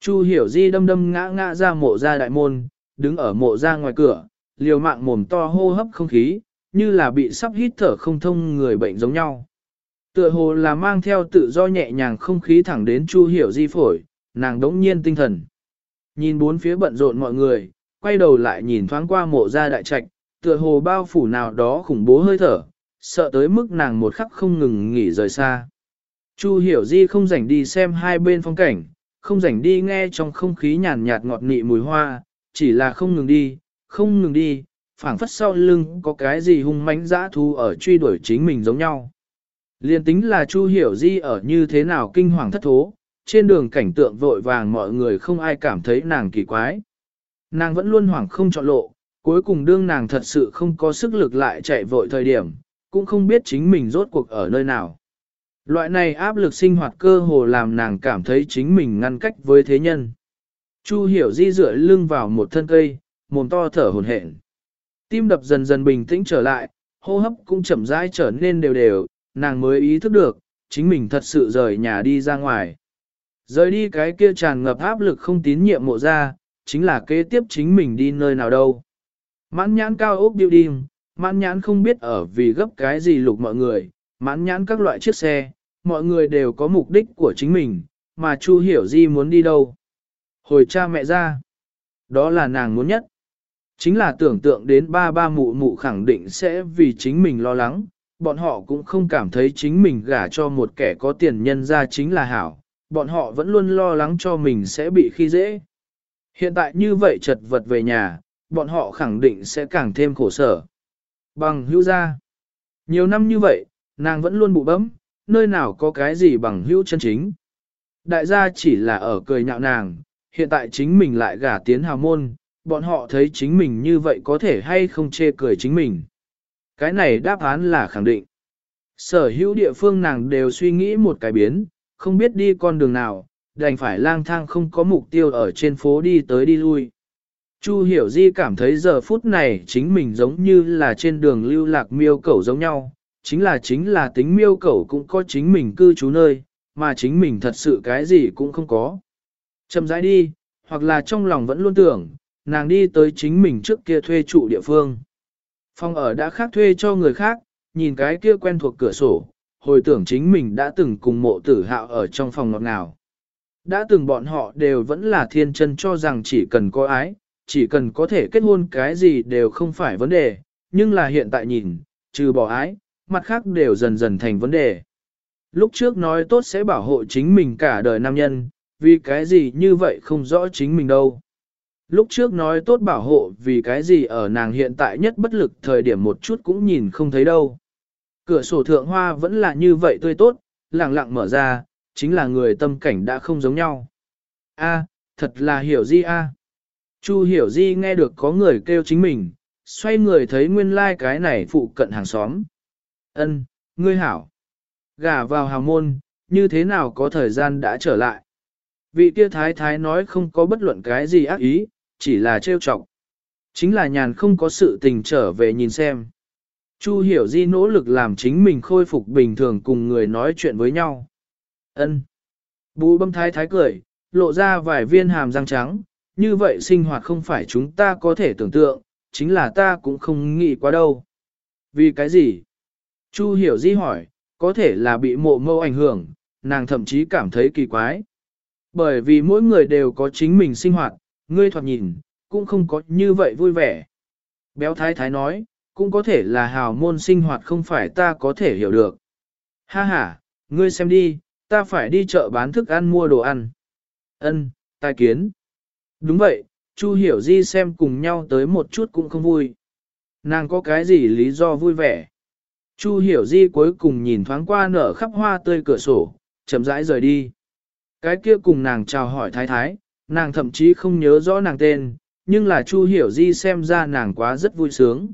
Chu hiểu di đâm đâm ngã ngã ra mộ ra đại môn, đứng ở mộ ra ngoài cửa, liều mạng mồm to hô hấp không khí, như là bị sắp hít thở không thông người bệnh giống nhau. Tựa hồ là mang theo tự do nhẹ nhàng không khí thẳng đến Chu Hiểu Di phổi, nàng đống nhiên tinh thần. Nhìn bốn phía bận rộn mọi người, quay đầu lại nhìn thoáng qua mộ ra đại trạch, tựa hồ bao phủ nào đó khủng bố hơi thở, sợ tới mức nàng một khắc không ngừng nghỉ rời xa. Chu Hiểu Di không rảnh đi xem hai bên phong cảnh, không rảnh đi nghe trong không khí nhàn nhạt ngọt nị mùi hoa, chỉ là không ngừng đi, không ngừng đi, phảng phất sau lưng có cái gì hung mãnh dã thú ở truy đuổi chính mình giống nhau. Liên tính là Chu Hiểu Di ở như thế nào kinh hoàng thất thố, trên đường cảnh tượng vội vàng mọi người không ai cảm thấy nàng kỳ quái. Nàng vẫn luôn hoảng không chọn lộ, cuối cùng đương nàng thật sự không có sức lực lại chạy vội thời điểm, cũng không biết chính mình rốt cuộc ở nơi nào. Loại này áp lực sinh hoạt cơ hồ làm nàng cảm thấy chính mình ngăn cách với thế nhân. Chu hiểu di dựa lưng vào một thân cây, mồm to thở hồn hển. Tim đập dần dần bình tĩnh trở lại, hô hấp cũng chậm rãi trở nên đều đều, nàng mới ý thức được, chính mình thật sự rời nhà đi ra ngoài. Rời đi cái kia tràn ngập áp lực không tín nhiệm mộ ra, chính là kế tiếp chính mình đi nơi nào đâu. Mãn nhãn cao ốc building, mãn nhãn không biết ở vì gấp cái gì lục mọi người, mãn nhãn các loại chiếc xe, mọi người đều có mục đích của chính mình, mà Chu Hiểu Di muốn đi đâu. Hồi cha mẹ ra, đó là nàng muốn nhất. Chính là tưởng tượng đến ba ba mụ mụ khẳng định sẽ vì chính mình lo lắng, bọn họ cũng không cảm thấy chính mình gả cho một kẻ có tiền nhân ra chính là hảo, bọn họ vẫn luôn lo lắng cho mình sẽ bị khi dễ. Hiện tại như vậy chật vật về nhà, bọn họ khẳng định sẽ càng thêm khổ sở. Bằng hữu ra. Nhiều năm như vậy, nàng vẫn luôn bụ bấm, nơi nào có cái gì bằng hữu chân chính. Đại gia chỉ là ở cười nhạo nàng, hiện tại chính mình lại gả tiến hào môn, bọn họ thấy chính mình như vậy có thể hay không chê cười chính mình. Cái này đáp án là khẳng định. Sở hữu địa phương nàng đều suy nghĩ một cái biến, không biết đi con đường nào, đành phải lang thang không có mục tiêu ở trên phố đi tới đi lui. Chu hiểu di cảm thấy giờ phút này chính mình giống như là trên đường lưu lạc miêu cẩu giống nhau, chính là chính là tính miêu cẩu cũng có chính mình cư trú nơi, mà chính mình thật sự cái gì cũng không có. Chậm rãi đi, hoặc là trong lòng vẫn luôn tưởng, nàng đi tới chính mình trước kia thuê trụ địa phương. Phòng ở đã khác thuê cho người khác, nhìn cái kia quen thuộc cửa sổ, hồi tưởng chính mình đã từng cùng mộ tử hạo ở trong phòng ngọt ngào. Đã từng bọn họ đều vẫn là thiên chân cho rằng chỉ cần có ái, chỉ cần có thể kết hôn cái gì đều không phải vấn đề, nhưng là hiện tại nhìn, trừ bỏ ái, mặt khác đều dần dần thành vấn đề. Lúc trước nói tốt sẽ bảo hộ chính mình cả đời nam nhân, vì cái gì như vậy không rõ chính mình đâu. Lúc trước nói tốt bảo hộ vì cái gì ở nàng hiện tại nhất bất lực thời điểm một chút cũng nhìn không thấy đâu. Cửa sổ thượng hoa vẫn là như vậy tươi tốt, lặng lặng mở ra, chính là người tâm cảnh đã không giống nhau. A, thật là hiểu di a. Chu hiểu di nghe được có người kêu chính mình, xoay người thấy nguyên lai like cái này phụ cận hàng xóm. Ân, ngươi hảo. Gả vào hào môn, như thế nào có thời gian đã trở lại. Vị kia thái thái nói không có bất luận cái gì ác ý, chỉ là trêu chọc. Chính là nhàn không có sự tình trở về nhìn xem. Chu hiểu di nỗ lực làm chính mình khôi phục bình thường cùng người nói chuyện với nhau. Ân. Bú bâm thái thái cười, lộ ra vài viên hàm răng trắng, như vậy sinh hoạt không phải chúng ta có thể tưởng tượng, chính là ta cũng không nghĩ quá đâu. Vì cái gì? Chu hiểu di hỏi, có thể là bị mộ mâu ảnh hưởng, nàng thậm chí cảm thấy kỳ quái. Bởi vì mỗi người đều có chính mình sinh hoạt, ngươi thoạt nhìn, cũng không có như vậy vui vẻ. Béo thái thái nói, cũng có thể là hào môn sinh hoạt không phải ta có thể hiểu được. Ha ha, ngươi xem đi, ta phải đi chợ bán thức ăn mua đồ ăn. Ân, tài kiến. Đúng vậy, Chu Hiểu Di xem cùng nhau tới một chút cũng không vui. Nàng có cái gì lý do vui vẻ? Chu Hiểu Di cuối cùng nhìn thoáng qua nở khắp hoa tươi cửa sổ, chậm rãi rời đi. Cái kia cùng nàng chào hỏi thái thái, nàng thậm chí không nhớ rõ nàng tên, nhưng là Chu Hiểu Di xem ra nàng quá rất vui sướng.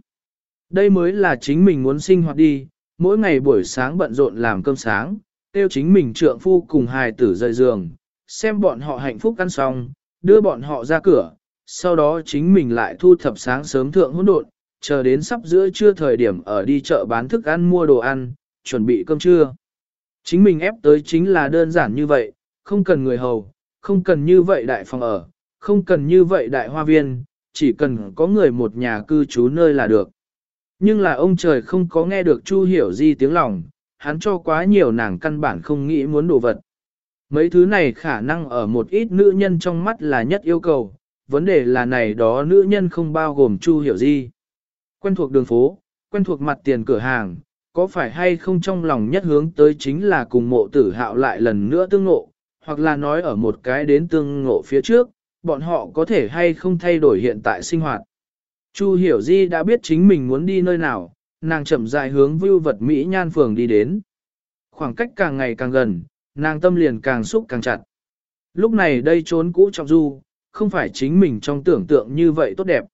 Đây mới là chính mình muốn sinh hoạt đi, mỗi ngày buổi sáng bận rộn làm cơm sáng, tiêu chính mình trượng phu cùng hài tử rời giường, xem bọn họ hạnh phúc ăn xong, đưa bọn họ ra cửa, sau đó chính mình lại thu thập sáng sớm thượng hỗn độn, chờ đến sắp giữa trưa thời điểm ở đi chợ bán thức ăn mua đồ ăn, chuẩn bị cơm trưa. Chính mình ép tới chính là đơn giản như vậy, không cần người hầu, không cần như vậy đại phòng ở, không cần như vậy đại hoa viên, chỉ cần có người một nhà cư trú nơi là được. Nhưng là ông trời không có nghe được Chu Hiểu Di tiếng lòng, hắn cho quá nhiều nàng căn bản không nghĩ muốn đồ vật. Mấy thứ này khả năng ở một ít nữ nhân trong mắt là nhất yêu cầu, vấn đề là này đó nữ nhân không bao gồm Chu Hiểu Di. Quen thuộc đường phố, quen thuộc mặt tiền cửa hàng, có phải hay không trong lòng nhất hướng tới chính là cùng mộ tử hạo lại lần nữa tương ngộ, hoặc là nói ở một cái đến tương ngộ phía trước, bọn họ có thể hay không thay đổi hiện tại sinh hoạt. Chu Hiểu Di đã biết chính mình muốn đi nơi nào, nàng chậm rãi hướng vưu vật Mỹ nhan phường đi đến. Khoảng cách càng ngày càng gần, nàng tâm liền càng xúc càng chặt. Lúc này đây trốn cũ trọng du, không phải chính mình trong tưởng tượng như vậy tốt đẹp.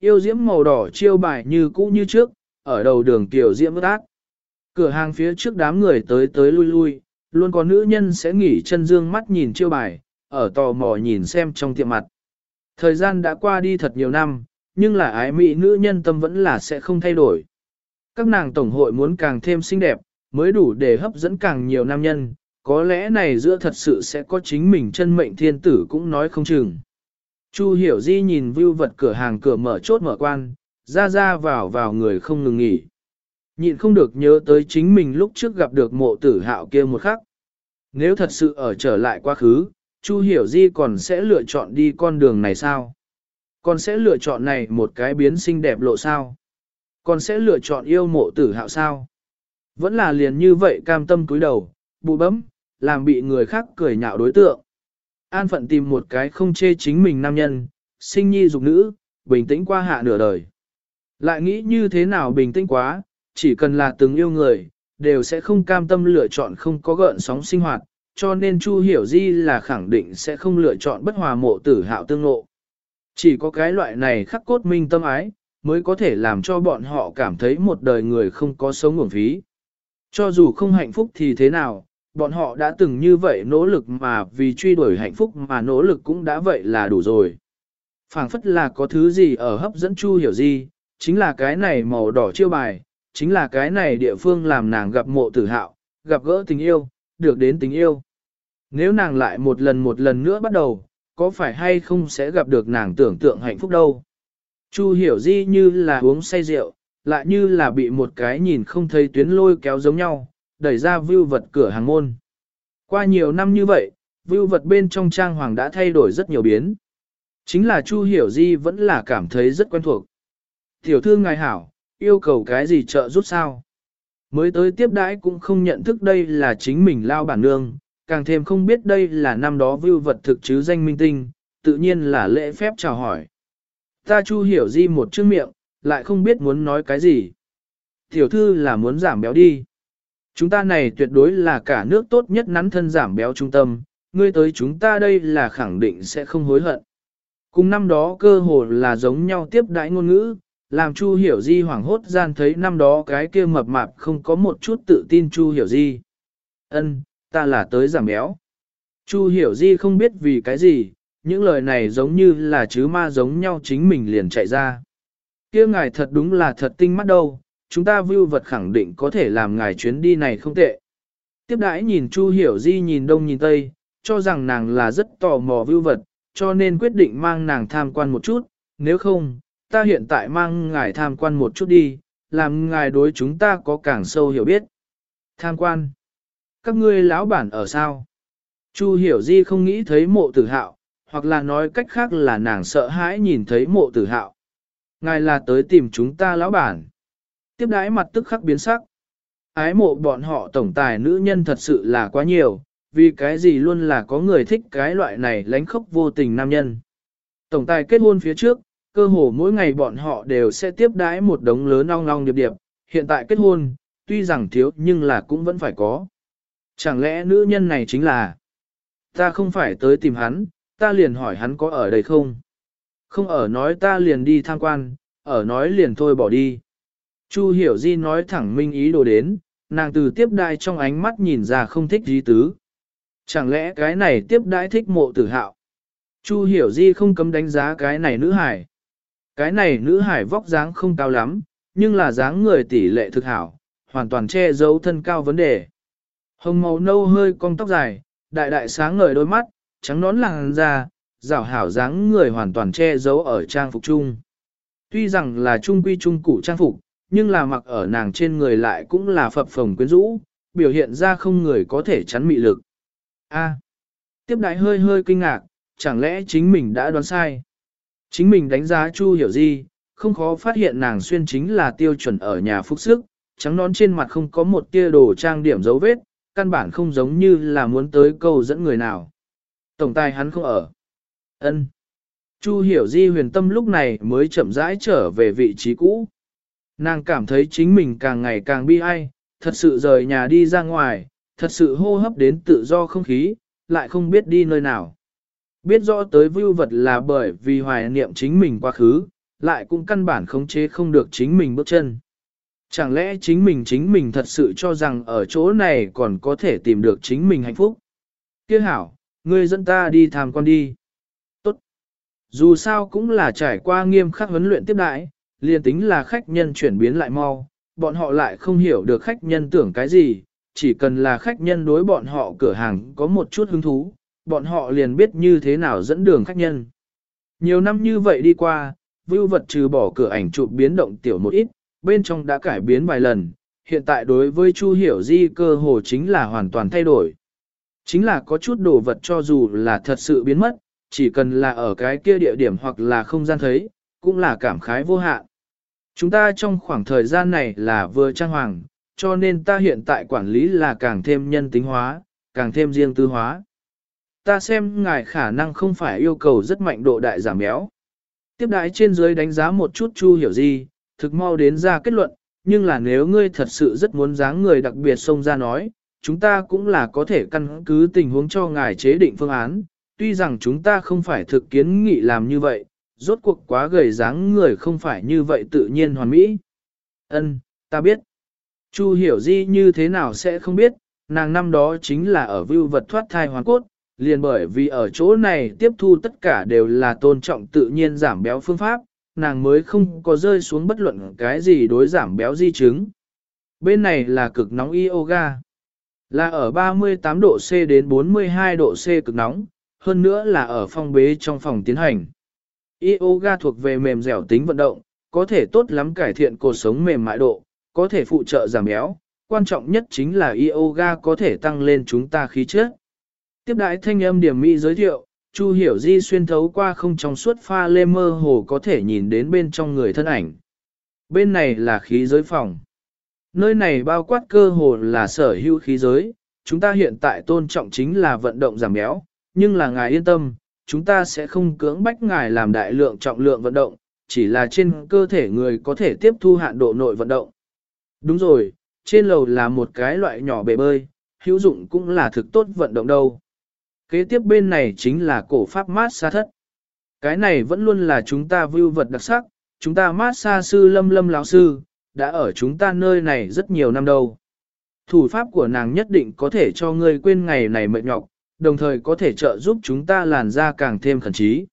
yêu diễm màu đỏ chiêu bài như cũ như trước, ở đầu đường tiểu diễm ước ác. Cửa hàng phía trước đám người tới tới lui lui, luôn có nữ nhân sẽ nghỉ chân dương mắt nhìn chiêu bài, ở tò mò nhìn xem trong tiệm mặt. Thời gian đã qua đi thật nhiều năm, nhưng là ái mỹ nữ nhân tâm vẫn là sẽ không thay đổi. Các nàng tổng hội muốn càng thêm xinh đẹp, mới đủ để hấp dẫn càng nhiều nam nhân, có lẽ này giữa thật sự sẽ có chính mình chân mệnh thiên tử cũng nói không chừng. Chu hiểu di nhìn view vật cửa hàng cửa mở chốt mở quan, ra ra vào vào người không ngừng nghỉ. Nhịn không được nhớ tới chính mình lúc trước gặp được mộ tử hạo kia một khắc. Nếu thật sự ở trở lại quá khứ, Chu hiểu di còn sẽ lựa chọn đi con đường này sao? Còn sẽ lựa chọn này một cái biến xinh đẹp lộ sao? Còn sẽ lựa chọn yêu mộ tử hạo sao? Vẫn là liền như vậy cam tâm cúi đầu, bụ bấm, làm bị người khác cười nhạo đối tượng. An phận tìm một cái không chê chính mình nam nhân, sinh nhi dục nữ, bình tĩnh qua hạ nửa đời. Lại nghĩ như thế nào bình tĩnh quá, chỉ cần là từng yêu người, đều sẽ không cam tâm lựa chọn không có gợn sóng sinh hoạt, cho nên Chu Hiểu Di là khẳng định sẽ không lựa chọn bất hòa mộ tử hạo tương ngộ. Chỉ có cái loại này khắc cốt minh tâm ái, mới có thể làm cho bọn họ cảm thấy một đời người không có sống nguồn phí. Cho dù không hạnh phúc thì thế nào, bọn họ đã từng như vậy nỗ lực mà vì truy đuổi hạnh phúc mà nỗ lực cũng đã vậy là đủ rồi. phảng phất là có thứ gì ở hấp dẫn Chu Hiểu Di, chính là cái này màu đỏ chiêu bài, chính là cái này địa phương làm nàng gặp mộ tử hạo, gặp gỡ tình yêu, được đến tình yêu. Nếu nàng lại một lần một lần nữa bắt đầu, có phải hay không sẽ gặp được nàng tưởng tượng hạnh phúc đâu. Chu hiểu di như là uống say rượu, lại như là bị một cái nhìn không thấy tuyến lôi kéo giống nhau, đẩy ra view vật cửa hàng môn. Qua nhiều năm như vậy, view vật bên trong trang hoàng đã thay đổi rất nhiều biến. Chính là Chu Hiểu Di vẫn là cảm thấy rất quen thuộc. Tiểu thư ngài hảo, yêu cầu cái gì trợ giúp sao? Mới tới tiếp đãi cũng không nhận thức đây là chính mình lao bản nương, càng thêm không biết đây là năm đó view vật thực chứ danh minh tinh, tự nhiên là lễ phép chào hỏi. Ta chu hiểu di một chữ miệng, lại không biết muốn nói cái gì. Tiểu thư là muốn giảm béo đi. Chúng ta này tuyệt đối là cả nước tốt nhất nắn thân giảm béo trung tâm, ngươi tới chúng ta đây là khẳng định sẽ không hối hận. Cùng năm đó cơ hồ là giống nhau tiếp đãi ngôn ngữ, làm Chu Hiểu Di hoảng hốt gian thấy năm đó cái kia mập mạp không có một chút tự tin Chu Hiểu Di. Ân, ta là tới giảm béo. Chu Hiểu Di không biết vì cái gì, những lời này giống như là chứ ma giống nhau chính mình liền chạy ra. Kia ngài thật đúng là thật tinh mắt đâu, chúng ta view vật khẳng định có thể làm ngài chuyến đi này không tệ. Tiếp đãi nhìn Chu Hiểu Di nhìn đông nhìn tây, cho rằng nàng là rất tò mò view vật, cho nên quyết định mang nàng tham quan một chút, nếu không, ta hiện tại mang ngài tham quan một chút đi, làm ngài đối chúng ta có càng sâu hiểu biết. Tham quan. Các ngươi lão bản ở sao? Chu hiểu di không nghĩ thấy mộ tử hạo, hoặc là nói cách khác là nàng sợ hãi nhìn thấy mộ tử hạo. Ngài là tới tìm chúng ta lão bản. Tiếp đãi mặt tức khắc biến sắc. Ái mộ bọn họ tổng tài nữ nhân thật sự là quá nhiều, vì cái gì luôn là có người thích cái loại này lánh khóc vô tình nam nhân. Tổng tài kết hôn phía trước, cơ hồ mỗi ngày bọn họ đều sẽ tiếp đái một đống lớn ong ong điệp điệp, hiện tại kết hôn, tuy rằng thiếu nhưng là cũng vẫn phải có. Chẳng lẽ nữ nhân này chính là, ta không phải tới tìm hắn, ta liền hỏi hắn có ở đây không? Không ở nói ta liền đi tham quan, ở nói liền thôi bỏ đi. Chu hiểu di nói thẳng minh ý đồ đến, nàng từ tiếp đai trong ánh mắt nhìn ra không thích gì tứ. Chẳng lẽ cái này tiếp đãi thích mộ tử hạo? Chu hiểu di không cấm đánh giá cái này nữ hải. Cái này nữ hải vóc dáng không cao lắm, nhưng là dáng người tỷ lệ thực hảo, hoàn toàn che giấu thân cao vấn đề. Hồng màu nâu hơi cong tóc dài, đại đại sáng ngời đôi mắt, trắng nón làng da, rảo hảo dáng người hoàn toàn che giấu ở trang phục chung. Tuy rằng là trung quy trung củ trang phục, nhưng là mặc ở nàng trên người lại cũng là phập phồng quyến rũ, biểu hiện ra không người có thể chắn mị lực. A. tiếp đại hơi hơi kinh ngạc, chẳng lẽ chính mình đã đoán sai? Chính mình đánh giá Chu Hiểu Di, không khó phát hiện nàng xuyên chính là tiêu chuẩn ở nhà phúc sức, trắng nón trên mặt không có một tia đồ trang điểm dấu vết, căn bản không giống như là muốn tới câu dẫn người nào. Tổng tài hắn không ở. ân Chu Hiểu Di huyền tâm lúc này mới chậm rãi trở về vị trí cũ. Nàng cảm thấy chính mình càng ngày càng bi ai, thật sự rời nhà đi ra ngoài, thật sự hô hấp đến tự do không khí, lại không biết đi nơi nào. Biết rõ tới vưu vật là bởi vì hoài niệm chính mình quá khứ, lại cũng căn bản khống chế không được chính mình bước chân. Chẳng lẽ chính mình chính mình thật sự cho rằng ở chỗ này còn có thể tìm được chính mình hạnh phúc? Kia hảo, ngươi dẫn ta đi tham quan đi. Tốt. Dù sao cũng là trải qua nghiêm khắc huấn luyện tiếp đại, liền tính là khách nhân chuyển biến lại mau, bọn họ lại không hiểu được khách nhân tưởng cái gì, chỉ cần là khách nhân đối bọn họ cửa hàng có một chút hứng thú, bọn họ liền biết như thế nào dẫn đường khách nhân. Nhiều năm như vậy đi qua, vưu vật trừ bỏ cửa ảnh chụp biến động tiểu một ít, bên trong đã cải biến vài lần, hiện tại đối với Chu Hiểu Di cơ hồ chính là hoàn toàn thay đổi. Chính là có chút đồ vật cho dù là thật sự biến mất, chỉ cần là ở cái kia địa điểm hoặc là không gian thấy, cũng là cảm khái vô hạn. Chúng ta trong khoảng thời gian này là vừa trang hoàng, cho nên ta hiện tại quản lý là càng thêm nhân tính hóa, càng thêm riêng tư hóa. Ta xem ngài khả năng không phải yêu cầu rất mạnh độ đại giảm béo. Tiếp đại trên dưới đánh giá một chút Chu Hiểu Di, thực mau đến ra kết luận, nhưng là nếu ngươi thật sự rất muốn dáng người đặc biệt xông ra nói, chúng ta cũng là có thể căn cứ tình huống cho ngài chế định phương án, tuy rằng chúng ta không phải thực kiến nghị làm như vậy, rốt cuộc quá gầy dáng người không phải như vậy tự nhiên hoàn mỹ. Ân, ta biết. Chu hiểu di như thế nào sẽ không biết, nàng năm đó chính là ở vưu vật thoát thai hoàn cốt, liền bởi vì ở chỗ này tiếp thu tất cả đều là tôn trọng tự nhiên giảm béo phương pháp, nàng mới không có rơi xuống bất luận cái gì đối giảm béo di chứng. Bên này là cực nóng yoga, là ở 38 độ C đến 42 độ C cực nóng, hơn nữa là ở phong bế trong phòng tiến hành. Yoga thuộc về mềm dẻo tính vận động, có thể tốt lắm cải thiện cuộc sống mềm mại độ, có thể phụ trợ giảm béo, quan trọng nhất chính là yoga có thể tăng lên chúng ta khí chất. Tiếp đại thanh âm điểm mỹ giới thiệu, Chu Hiểu Di xuyên thấu qua không trong suốt pha lê mơ hồ có thể nhìn đến bên trong người thân ảnh. Bên này là khí giới phòng. Nơi này bao quát cơ hồ là sở hữu khí giới, chúng ta hiện tại tôn trọng chính là vận động giảm béo, nhưng là ngài yên tâm, chúng ta sẽ không cưỡng bách ngài làm đại lượng trọng lượng vận động, chỉ là trên cơ thể người có thể tiếp thu hạn độ nội vận động. Đúng rồi, trên lầu là một cái loại nhỏ bể bơi, hữu dụng cũng là thực tốt vận động đâu. Kế tiếp bên này chính là cổ pháp mát xa thất. Cái này vẫn luôn là chúng ta vưu vật đặc sắc, chúng ta mát xa sư lâm lâm lão sư, đã ở chúng ta nơi này rất nhiều năm đâu. Thủ pháp của nàng nhất định có thể cho ngươi quên ngày này mệt nhọc, đồng thời có thể trợ giúp chúng ta làn da càng thêm khẩn trí.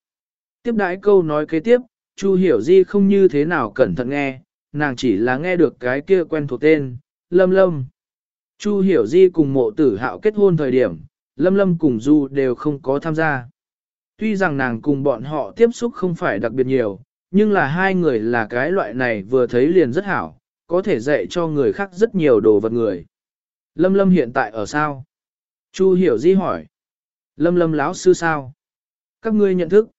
Tiếp đãi câu nói kế tiếp, Chu Hiểu Di không như thế nào cẩn thận nghe, nàng chỉ là nghe được cái kia quen thuộc tên, Lâm Lâm. Chu Hiểu Di cùng mộ tử hạo kết hôn thời điểm, Lâm Lâm cùng Du đều không có tham gia. Tuy rằng nàng cùng bọn họ tiếp xúc không phải đặc biệt nhiều, nhưng là hai người là cái loại này vừa thấy liền rất hảo, có thể dạy cho người khác rất nhiều đồ vật người. Lâm Lâm hiện tại ở sao? Chu Hiểu Di hỏi. Lâm Lâm lão sư sao? Các ngươi nhận thức.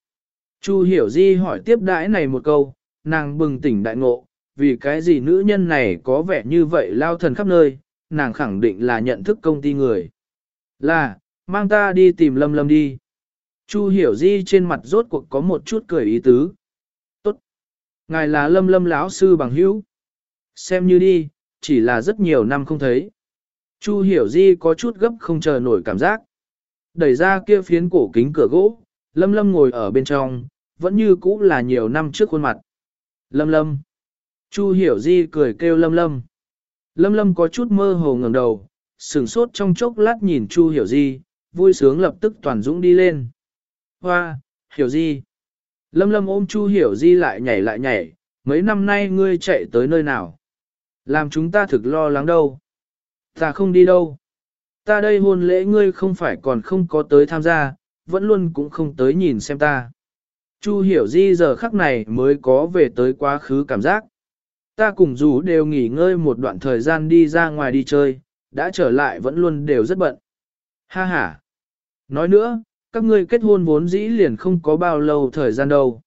Chu Hiểu Di hỏi tiếp đãi này một câu, nàng bừng tỉnh đại ngộ, vì cái gì nữ nhân này có vẻ như vậy lao thần khắp nơi, nàng khẳng định là nhận thức công ty người. Là, mang ta đi tìm Lâm Lâm đi. Chu Hiểu Di trên mặt rốt cuộc có một chút cười ý tứ. Tốt. Ngài là Lâm Lâm lão sư bằng hữu. Xem như đi, chỉ là rất nhiều năm không thấy. Chu Hiểu Di có chút gấp không chờ nổi cảm giác. Đẩy ra kia phiến cổ kính cửa gỗ, Lâm Lâm ngồi ở bên trong, vẫn như cũ là nhiều năm trước khuôn mặt. Lâm Lâm. Chu Hiểu Di cười kêu Lâm Lâm. Lâm Lâm có chút mơ hồ ngẩng đầu, sửng sốt trong chốc lát nhìn Chu Hiểu Di, vui sướng lập tức toàn dũng đi lên. Hoa, Hiểu Di. Lâm Lâm ôm Chu Hiểu Di lại nhảy lại nhảy, mấy năm nay ngươi chạy tới nơi nào? Làm chúng ta thực lo lắng đâu. Ta không đi đâu. Ta đây hôn lễ ngươi không phải còn không có tới tham gia, vẫn luôn cũng không tới nhìn xem ta. Chu hiểu di giờ khắc này mới có về tới quá khứ cảm giác. Ta cùng dù đều nghỉ ngơi một đoạn thời gian đi ra ngoài đi chơi, đã trở lại vẫn luôn đều rất bận. Ha ha. Nói nữa, các ngươi kết hôn vốn dĩ liền không có bao lâu thời gian đâu.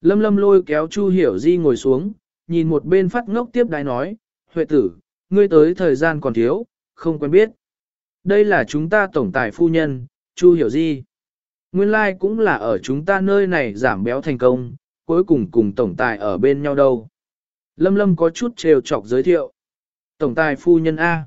Lâm lâm lôi kéo Chu hiểu di ngồi xuống, nhìn một bên phát ngốc tiếp đái nói, Huệ tử, ngươi tới thời gian còn thiếu, không quen biết. Đây là chúng ta tổng tài phu nhân, Chu hiểu di. Nguyên lai like cũng là ở chúng ta nơi này giảm béo thành công, cuối cùng cùng tổng tài ở bên nhau đâu. Lâm Lâm có chút trêu chọc giới thiệu. Tổng tài phu nhân A.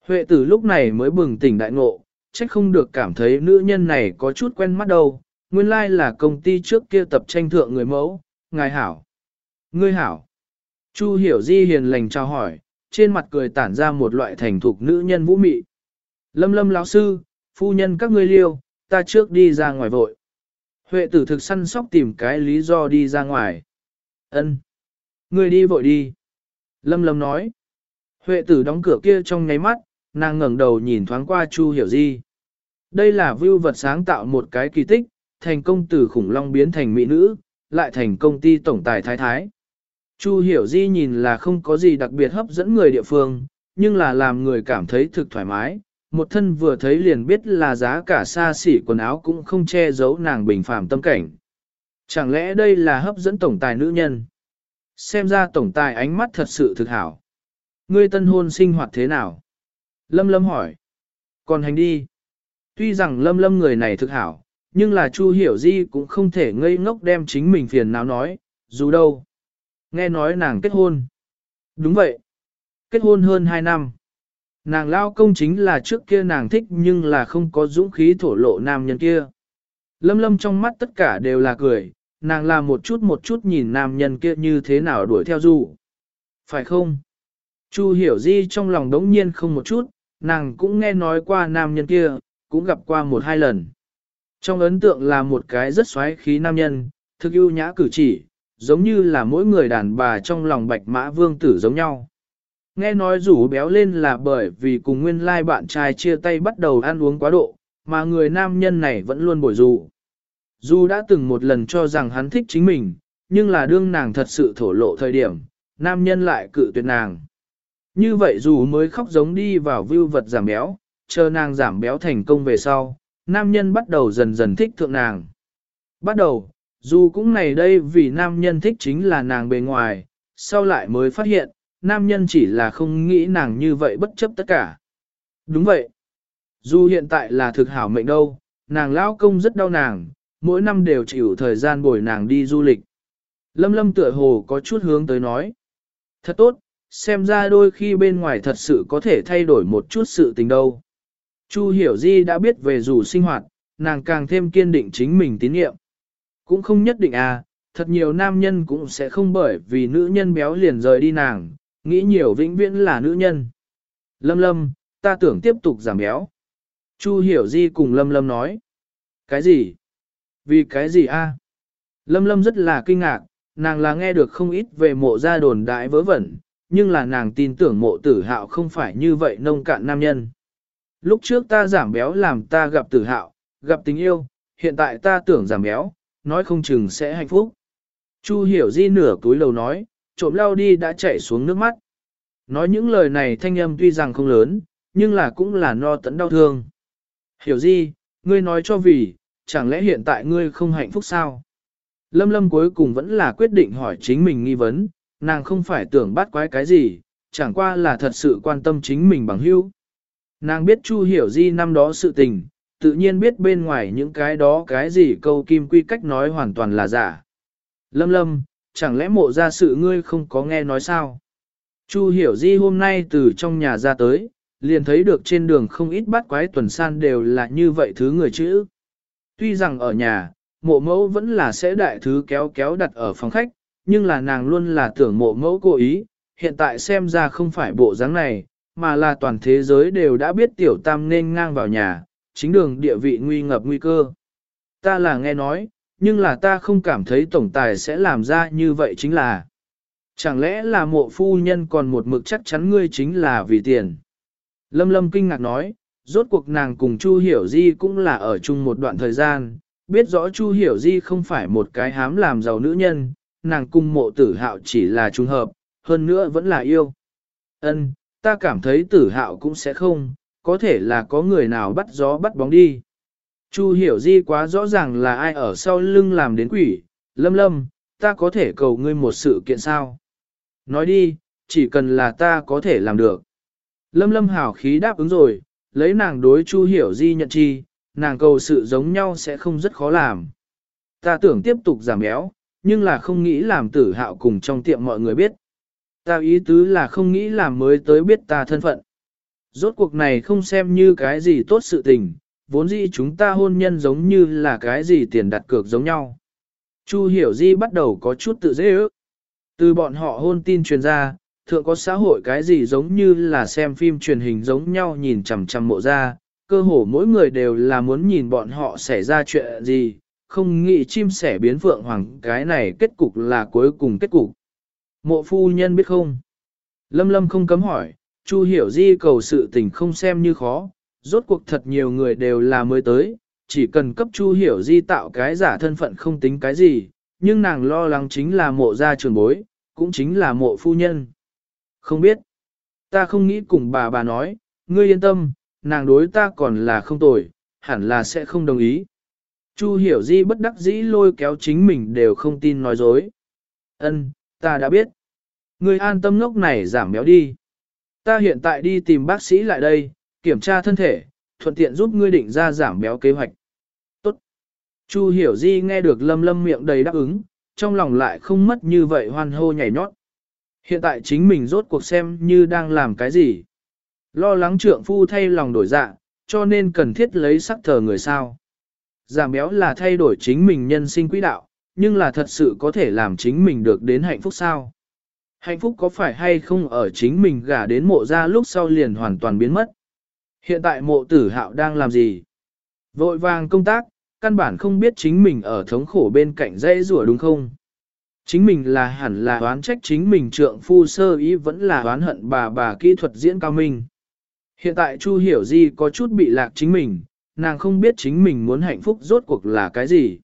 Huệ tử lúc này mới bừng tỉnh đại ngộ, trách không được cảm thấy nữ nhân này có chút quen mắt đâu. Nguyên lai like là công ty trước kia tập tranh thượng người mẫu, ngài hảo, Ngươi hảo. Chu hiểu di hiền lành chào hỏi, trên mặt cười tản ra một loại thành thục nữ nhân vũ mị. Lâm lâm lão sư, phu nhân các ngươi liêu, ta trước đi ra ngoài vội. Huệ tử thực săn sóc tìm cái lý do đi ra ngoài. Ân, Ngươi đi vội đi. Lâm lâm nói. Huệ tử đóng cửa kia trong ngáy mắt, nàng ngẩng đầu nhìn thoáng qua Chu Hiểu Di. Đây là view vật sáng tạo một cái kỳ tích, thành công từ khủng long biến thành mỹ nữ, lại thành công ty tổng tài thái thái. Chu Hiểu Di nhìn là không có gì đặc biệt hấp dẫn người địa phương, nhưng là làm người cảm thấy thực thoải mái, một thân vừa thấy liền biết là giá cả xa xỉ quần áo cũng không che giấu nàng bình phàm tâm cảnh. Chẳng lẽ đây là hấp dẫn tổng tài nữ nhân? Xem ra tổng tài ánh mắt thật sự thực hảo. Ngươi tân hôn sinh hoạt thế nào? Lâm Lâm hỏi. Còn hành đi. Tuy rằng Lâm Lâm người này thực hảo, nhưng là Chu Hiểu Di cũng không thể ngây ngốc đem chính mình phiền não nói, dù đâu. Nghe nói nàng kết hôn. Đúng vậy. Kết hôn hơn 2 năm. Nàng lao công chính là trước kia nàng thích nhưng là không có dũng khí thổ lộ nam nhân kia. Lâm lâm trong mắt tất cả đều là cười, nàng làm một chút một chút nhìn nam nhân kia như thế nào đuổi theo dù. Phải không? Chu hiểu di trong lòng đống nhiên không một chút, nàng cũng nghe nói qua nam nhân kia, cũng gặp qua một hai lần. Trong ấn tượng là một cái rất xoáy khí nam nhân, thực ưu nhã cử chỉ, giống như là mỗi người đàn bà trong lòng bạch mã vương tử giống nhau. Nghe nói rủ béo lên là bởi vì cùng nguyên lai bạn trai chia tay bắt đầu ăn uống quá độ, mà người nam nhân này vẫn luôn bồi rủ. Dù đã từng một lần cho rằng hắn thích chính mình, nhưng là đương nàng thật sự thổ lộ thời điểm, nam nhân lại cự tuyệt nàng. Như vậy dù mới khóc giống đi vào view vật giảm béo, chờ nàng giảm béo thành công về sau, nam nhân bắt đầu dần dần thích thượng nàng. Bắt đầu, dù cũng này đây vì nam nhân thích chính là nàng bề ngoài, sau lại mới phát hiện, nam nhân chỉ là không nghĩ nàng như vậy bất chấp tất cả. Đúng vậy. Dù hiện tại là thực hảo mệnh đâu, nàng lão công rất đau nàng, mỗi năm đều chịu thời gian bồi nàng đi du lịch. Lâm lâm tựa hồ có chút hướng tới nói. Thật tốt, xem ra đôi khi bên ngoài thật sự có thể thay đổi một chút sự tình đâu. Chu hiểu di đã biết về dù sinh hoạt, nàng càng thêm kiên định chính mình tín nhiệm. Cũng không nhất định à, thật nhiều nam nhân cũng sẽ không bởi vì nữ nhân béo liền rời đi nàng, nghĩ nhiều vĩnh viễn là nữ nhân. Lâm lâm, ta tưởng tiếp tục giảm béo. Chu hiểu di cùng lâm lâm nói. Cái gì? Vì cái gì a? Lâm lâm rất là kinh ngạc, nàng là nghe được không ít về mộ gia đồn đại vớ vẩn, nhưng là nàng tin tưởng mộ tử hạo không phải như vậy nông cạn nam nhân. Lúc trước ta giảm béo làm ta gặp tử hạo, gặp tình yêu, hiện tại ta tưởng giảm béo, nói không chừng sẽ hạnh phúc. Chu hiểu di nửa túi lầu nói, trộm lao đi đã chảy xuống nước mắt. Nói những lời này thanh âm tuy rằng không lớn, nhưng là cũng là no tẫn đau thương. Hiểu di, ngươi nói cho vì, chẳng lẽ hiện tại ngươi không hạnh phúc sao? Lâm lâm cuối cùng vẫn là quyết định hỏi chính mình nghi vấn, nàng không phải tưởng bắt quái cái gì, chẳng qua là thật sự quan tâm chính mình bằng hữu. Nàng biết Chu hiểu di năm đó sự tình, tự nhiên biết bên ngoài những cái đó cái gì câu kim quy cách nói hoàn toàn là giả. Lâm lâm, chẳng lẽ mộ ra sự ngươi không có nghe nói sao? Chu hiểu di hôm nay từ trong nhà ra tới, liền thấy được trên đường không ít bắt quái tuần san đều là như vậy thứ người chữ. Tuy rằng ở nhà, mộ mẫu vẫn là sẽ đại thứ kéo kéo đặt ở phòng khách, nhưng là nàng luôn là tưởng mộ mẫu cố ý, hiện tại xem ra không phải bộ dáng này, mà là toàn thế giới đều đã biết tiểu tam nên ngang vào nhà, chính đường địa vị nguy ngập nguy cơ. Ta là nghe nói, nhưng là ta không cảm thấy tổng tài sẽ làm ra như vậy chính là. Chẳng lẽ là mộ phu nhân còn một mực chắc chắn ngươi chính là vì tiền. Lâm lâm kinh ngạc nói, rốt cuộc nàng cùng Chu Hiểu Di cũng là ở chung một đoạn thời gian, biết rõ Chu Hiểu Di không phải một cái hám làm giàu nữ nhân, nàng cùng mộ tử hạo chỉ là trùng hợp, hơn nữa vẫn là yêu. Ân, ta cảm thấy tử hạo cũng sẽ không, có thể là có người nào bắt gió bắt bóng đi. Chu hiểu di quá rõ ràng là ai ở sau lưng làm đến quỷ, lâm lâm, ta có thể cầu ngươi một sự kiện sao. Nói đi, chỉ cần là ta có thể làm được. Lâm lâm hảo khí đáp ứng rồi, lấy nàng đối chu hiểu di nhận chi, nàng cầu sự giống nhau sẽ không rất khó làm. Ta tưởng tiếp tục giảm béo, nhưng là không nghĩ làm tử hạo cùng trong tiệm mọi người biết. Ta ý tứ là không nghĩ làm mới tới biết ta thân phận. Rốt cuộc này không xem như cái gì tốt sự tình, vốn dĩ chúng ta hôn nhân giống như là cái gì tiền đặt cược giống nhau. Chu hiểu di bắt đầu có chút tự dễ ước. Từ bọn họ hôn tin truyền ra, thượng có xã hội cái gì giống như là xem phim truyền hình giống nhau nhìn chằm chằm mộ ra, cơ hồ mỗi người đều là muốn nhìn bọn họ xảy ra chuyện gì, không nghĩ chim sẻ biến phượng hoàng cái này kết cục là cuối cùng kết cục. Mộ phu nhân biết không? Lâm lâm không cấm hỏi, Chu hiểu di cầu sự tình không xem như khó, rốt cuộc thật nhiều người đều là mới tới, chỉ cần cấp Chu hiểu di tạo cái giả thân phận không tính cái gì, nhưng nàng lo lắng chính là mộ gia trường bối, cũng chính là mộ phu nhân. Không biết, ta không nghĩ cùng bà bà nói, ngươi yên tâm, nàng đối ta còn là không tồi, hẳn là sẽ không đồng ý. Chu hiểu di bất đắc dĩ lôi kéo chính mình đều không tin nói dối. Ân, ta đã biết. Ngươi an tâm ngốc này giảm béo đi. Ta hiện tại đi tìm bác sĩ lại đây, kiểm tra thân thể, thuận tiện giúp ngươi định ra giảm béo kế hoạch. Tốt. Chu hiểu di nghe được lâm lâm miệng đầy đáp ứng, trong lòng lại không mất như vậy hoan hô nhảy nhót. Hiện tại chính mình rốt cuộc xem như đang làm cái gì. Lo lắng trượng phu thay lòng đổi dạ, cho nên cần thiết lấy sắc thờ người sao. Giảm béo là thay đổi chính mình nhân sinh quỹ đạo, nhưng là thật sự có thể làm chính mình được đến hạnh phúc sao. Hạnh phúc có phải hay không ở chính mình gả đến mộ ra lúc sau liền hoàn toàn biến mất. Hiện tại mộ tử hạo đang làm gì? Vội vàng công tác, căn bản không biết chính mình ở thống khổ bên cạnh dây rủa đúng không? Chính mình là hẳn là đoán trách chính mình trượng phu sơ ý vẫn là đoán hận bà bà kỹ thuật diễn cao minh. Hiện tại Chu Hiểu Di có chút bị lạc chính mình, nàng không biết chính mình muốn hạnh phúc rốt cuộc là cái gì.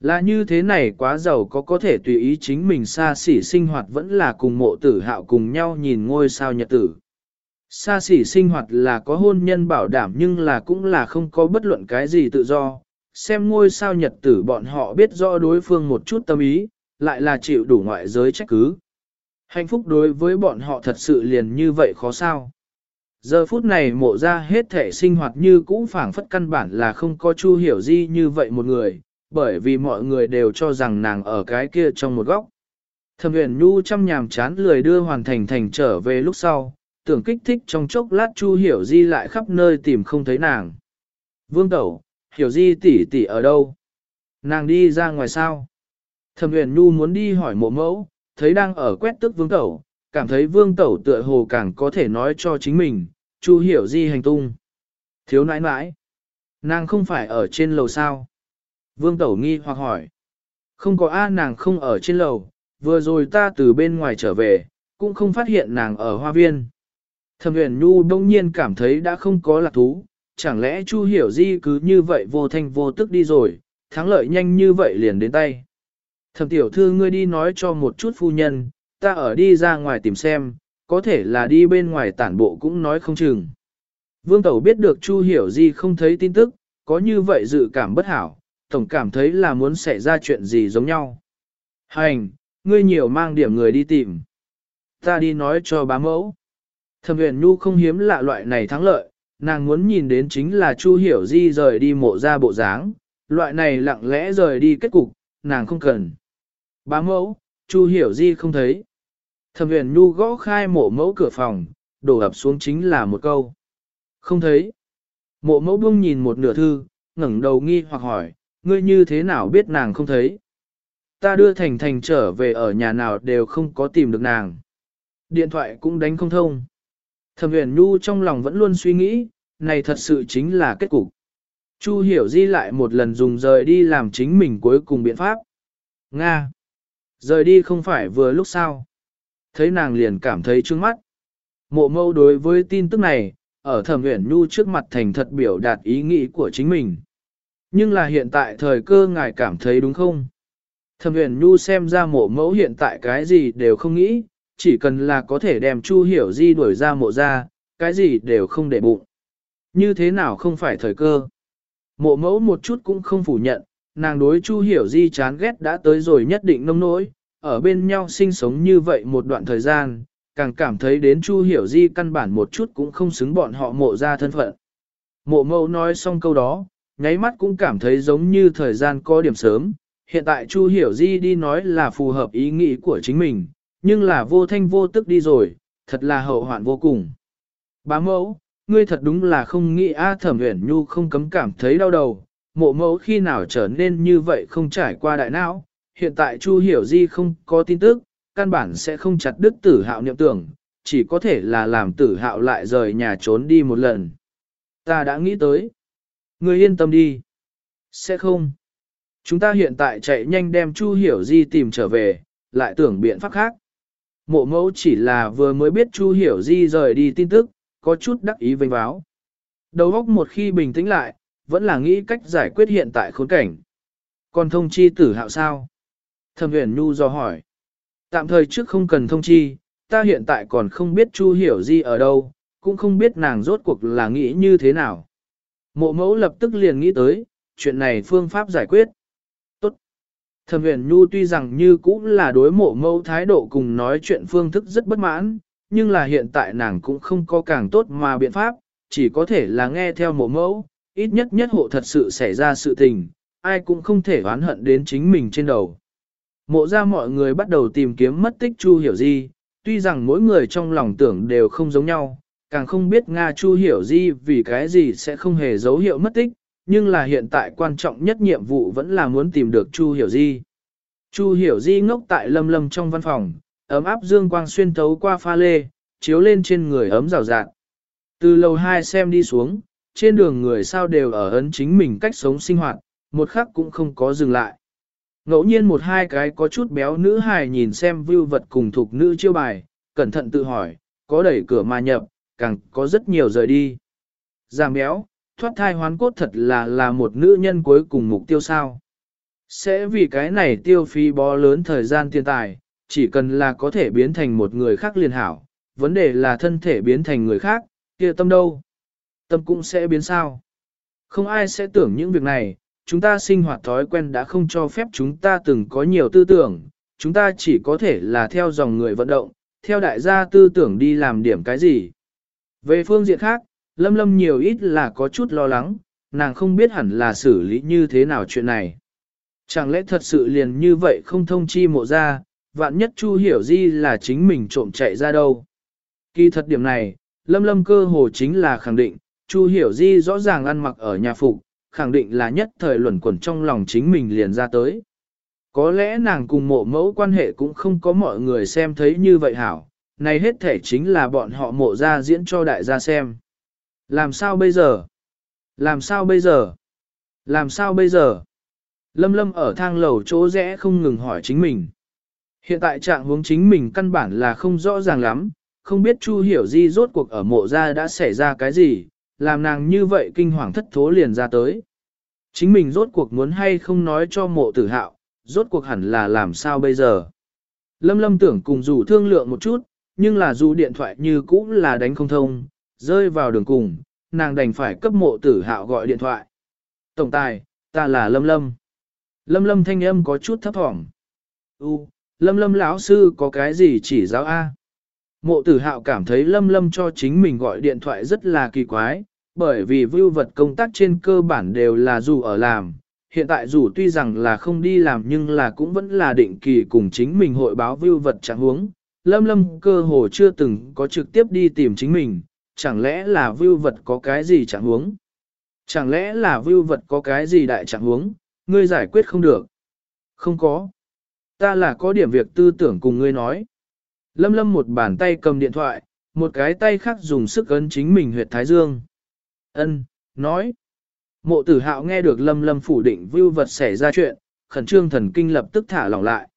Là như thế này quá giàu có có thể tùy ý chính mình xa xỉ sinh hoạt vẫn là cùng mộ tử hạo cùng nhau nhìn ngôi sao nhật tử. Xa xỉ sinh hoạt là có hôn nhân bảo đảm nhưng là cũng là không có bất luận cái gì tự do. Xem ngôi sao nhật tử bọn họ biết rõ đối phương một chút tâm ý, lại là chịu đủ ngoại giới trách cứ. Hạnh phúc đối với bọn họ thật sự liền như vậy khó sao. Giờ phút này mộ ra hết thể sinh hoạt như cũ phảng phất căn bản là không có chu hiểu di như vậy một người, bởi vì mọi người đều cho rằng nàng ở cái kia trong một góc. Thẩm huyền nhu chăm nhàm chán lười đưa hoàn thành thành trở về lúc sau, tưởng kích thích trong chốc lát chu hiểu di lại khắp nơi tìm không thấy nàng. Vương tẩu, hiểu di tỷ tỷ ở đâu? Nàng đi ra ngoài sao? Thẩm huyền nhu muốn đi hỏi mộ mẫu, thấy đang ở quét tức vương tẩu, cảm thấy vương tẩu tựa hồ càng có thể nói cho chính mình, chu hiểu di hành tung. Thiếu nãi nãi, nàng không phải ở trên lầu sao? Vương tẩu nghi hoặc hỏi. Không có A nàng không ở trên lầu, vừa rồi ta từ bên ngoài trở về, cũng không phát hiện nàng ở hoa viên. Thẩm huyền nhu đông nhiên cảm thấy đã không có lạc thú, chẳng lẽ Chu hiểu di cứ như vậy vô thanh vô tức đi rồi, thắng lợi nhanh như vậy liền đến tay. Thẩm tiểu thư ngươi đi nói cho một chút phu nhân, ta ở đi ra ngoài tìm xem, có thể là đi bên ngoài tản bộ cũng nói không chừng. Vương Tẩu biết được Chu Hiểu Di không thấy tin tức, có như vậy dự cảm bất hảo, tổng cảm thấy là muốn xảy ra chuyện gì giống nhau. Hành, ngươi nhiều mang điểm người đi tìm. Ta đi nói cho bá mẫu. Thẩm huyền nhu không hiếm lạ loại này thắng lợi, nàng muốn nhìn đến chính là Chu Hiểu Di rời đi mộ ra bộ dáng, loại này lặng lẽ rời đi kết cục, nàng không cần. Bá mẫu, Chu Hiểu Di không thấy. Thẩm huyền nhu gõ khai mộ mẫu cửa phòng, đổ ập xuống chính là một câu. Không thấy. Mộ mẫu buông nhìn một nửa thư, ngẩng đầu nghi hoặc hỏi, ngươi như thế nào biết nàng không thấy? Ta đưa Thành Thành trở về ở nhà nào đều không có tìm được nàng. Điện thoại cũng đánh không thông. Thẩm huyền nhu trong lòng vẫn luôn suy nghĩ, này thật sự chính là kết cục. Chu hiểu di lại một lần dùng rời đi làm chính mình cuối cùng biện pháp. Nga! Rời đi không phải vừa lúc sao. Thấy nàng liền cảm thấy trương mắt. Mộ mâu đối với tin tức này, ở thẩm huyền nhu trước mặt thành thật biểu đạt ý nghĩ của chính mình. Nhưng là hiện tại thời cơ ngài cảm thấy đúng không? Thẩm huyền nhu xem ra mộ mẫu hiện tại cái gì đều không nghĩ, chỉ cần là có thể đem chu hiểu di đuổi ra mộ ra, cái gì đều không để bụng. Như thế nào không phải thời cơ? Mộ mẫu một chút cũng không phủ nhận, nàng đối chu hiểu di chán ghét đã tới rồi nhất định nông nỗi, ở bên nhau sinh sống như vậy một đoạn thời gian, càng cảm thấy đến chu hiểu di căn bản một chút cũng không xứng bọn họ mộ ra thân phận. Mộ mẫu nói xong câu đó, nháy mắt cũng cảm thấy giống như thời gian có điểm sớm. Hiện tại Chu Hiểu Di đi nói là phù hợp ý nghĩ của chính mình, nhưng là vô thanh vô tức đi rồi, thật là hậu hoạn vô cùng. Bá mẫu, ngươi thật đúng là không nghĩ A thẩm uyển nhu không cấm cảm thấy đau đầu, mộ mẫu khi nào trở nên như vậy không trải qua đại não, hiện tại Chu Hiểu Di không có tin tức, căn bản sẽ không chặt đứt tử hạo niệm tưởng, chỉ có thể là làm tử hạo lại rời nhà trốn đi một lần. Ta đã nghĩ tới. Người yên tâm đi. Sẽ không. Chúng ta hiện tại chạy nhanh đem Chu Hiểu Di tìm trở về, lại tưởng biện pháp khác. Mộ mẫu chỉ là vừa mới biết Chu Hiểu Di rời đi tin tức, có chút đắc ý vênh báo. Đầu óc một khi bình tĩnh lại, vẫn là nghĩ cách giải quyết hiện tại khốn cảnh. Còn thông chi tử hạo sao? Thẩm huyền nhu do hỏi. Tạm thời trước không cần thông chi, ta hiện tại còn không biết Chu Hiểu Di ở đâu, cũng không biết nàng rốt cuộc là nghĩ như thế nào. Mộ mẫu lập tức liền nghĩ tới, chuyện này phương pháp giải quyết. Tốt. Thẩm huyền nhu tuy rằng như cũng là đối mộ mẫu thái độ cùng nói chuyện phương thức rất bất mãn, nhưng là hiện tại nàng cũng không có càng tốt mà biện pháp, chỉ có thể là nghe theo mộ mẫu, ít nhất nhất hộ thật sự xảy ra sự tình, ai cũng không thể oán hận đến chính mình trên đầu. Mộ ra mọi người bắt đầu tìm kiếm mất tích Chu Hiểu Di, tuy rằng mỗi người trong lòng tưởng đều không giống nhau, càng không biết Nga Chu Hiểu Di vì cái gì sẽ không hề dấu hiệu mất tích, nhưng là hiện tại quan trọng nhất nhiệm vụ vẫn là muốn tìm được Chu Hiểu Di. Chu Hiểu Di ngốc tại lâm lâm trong văn phòng, ấm áp dương quang xuyên thấu qua pha lê, chiếu lên trên người ấm rào rạt. Từ lầu 2 xem đi xuống, trên đường người sao đều ở ấn chính mình cách sống sinh hoạt, một khắc cũng không có dừng lại. Ngẫu nhiên một hai cái có chút béo nữ hài nhìn xem view vật cùng thuộc nữ chiêu bài, cẩn thận tự hỏi, có đẩy cửa mà nhập, càng có rất nhiều rời đi. Giảm béo, thoát thai hoán cốt thật là là một nữ nhân cuối cùng mục tiêu sao. Sẽ vì cái này tiêu phí bó lớn thời gian tiền tài, chỉ cần là có thể biến thành một người khác liền hảo, vấn đề là thân thể biến thành người khác, kia tâm đâu? Tâm cũng sẽ biến sao? Không ai sẽ tưởng những việc này, chúng ta sinh hoạt thói quen đã không cho phép chúng ta từng có nhiều tư tưởng, chúng ta chỉ có thể là theo dòng người vận động, theo đại gia tư tưởng đi làm điểm cái gì. Về phương diện khác, Lâm Lâm nhiều ít là có chút lo lắng, nàng không biết hẳn là xử lý như thế nào chuyện này. Chẳng lẽ thật sự liền như vậy không thông chi mộ ra, vạn nhất Chu hiểu di là chính mình trộm chạy ra đâu. Kỳ thật điểm này, Lâm Lâm cơ hồ chính là khẳng định, Chu hiểu di rõ ràng ăn mặc ở nhà phục, khẳng định là nhất thời luẩn quẩn trong lòng chính mình liền ra tới. Có lẽ nàng cùng mộ mẫu quan hệ cũng không có mọi người xem thấy như vậy hảo, này hết thể chính là bọn họ mộ ra diễn cho đại gia xem. Làm sao bây giờ? Làm sao bây giờ? Làm sao bây giờ? Lâm lâm ở thang lầu chỗ rẽ không ngừng hỏi chính mình. Hiện tại trạng huống chính mình căn bản là không rõ ràng lắm, không biết Chu hiểu di rốt cuộc ở mộ ra đã xảy ra cái gì, làm nàng như vậy kinh hoàng thất thố liền ra tới. Chính mình rốt cuộc muốn hay không nói cho mộ tử hạo, rốt cuộc hẳn là làm sao bây giờ. Lâm lâm tưởng cùng dù thương lượng một chút, nhưng là dù điện thoại như cũ là đánh không thông, rơi vào đường cùng, nàng đành phải cấp mộ tử hạo gọi điện thoại. Tổng tài, ta là Lâm Lâm. Lâm Lâm thanh âm có chút thấp thỏm. U, Lâm Lâm lão sư có cái gì chỉ giáo A? Mộ tử hạo cảm thấy Lâm Lâm cho chính mình gọi điện thoại rất là kỳ quái, bởi vì vưu vật công tác trên cơ bản đều là dù ở làm. Hiện tại dù tuy rằng là không đi làm nhưng là cũng vẫn là định kỳ cùng chính mình hội báo vưu vật trạng huống. Lâm Lâm cơ hồ chưa từng có trực tiếp đi tìm chính mình, chẳng lẽ là vưu vật có cái gì chẳng huống? Chẳng lẽ là vưu vật có cái gì đại chẳng huống, ngươi giải quyết không được? Không có. Ta là có điểm việc tư tưởng cùng ngươi nói. Lâm lâm một bàn tay cầm điện thoại, một cái tay khác dùng sức ấn chính mình huyệt thái dương. Ân, nói. Mộ tử hạo nghe được lâm lâm phủ định vưu vật xảy ra chuyện, khẩn trương thần kinh lập tức thả lỏng lại.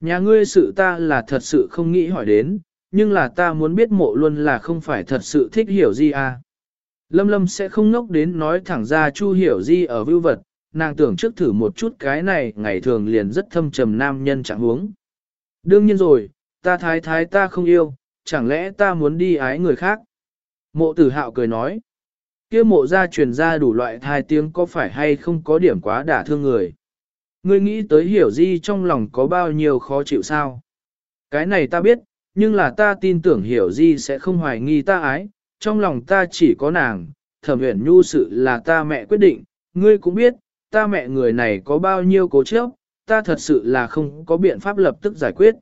Nhà ngươi sự ta là thật sự không nghĩ hỏi đến, nhưng là ta muốn biết mộ luôn là không phải thật sự thích hiểu gì à. Lâm lâm sẽ không ngốc đến nói thẳng ra chu hiểu gì ở vưu vật, nàng tưởng trước thử một chút cái này ngày thường liền rất thâm trầm nam nhân chẳng huống. Đương nhiên rồi, ta thái thái ta không yêu, chẳng lẽ ta muốn đi ái người khác? Mộ tử hạo cười nói, kia mộ ra truyền ra đủ loại thai tiếng có phải hay không có điểm quá đả thương người. Ngươi nghĩ tới hiểu Di trong lòng có bao nhiêu khó chịu sao? Cái này ta biết, nhưng là ta tin tưởng hiểu Di sẽ không hoài nghi ta ái, trong lòng ta chỉ có nàng, thẩm huyền nhu sự là ta mẹ quyết định, ngươi cũng biết, ta mẹ người này có bao nhiêu cố chấp, ta thật sự là không có biện pháp lập tức giải quyết.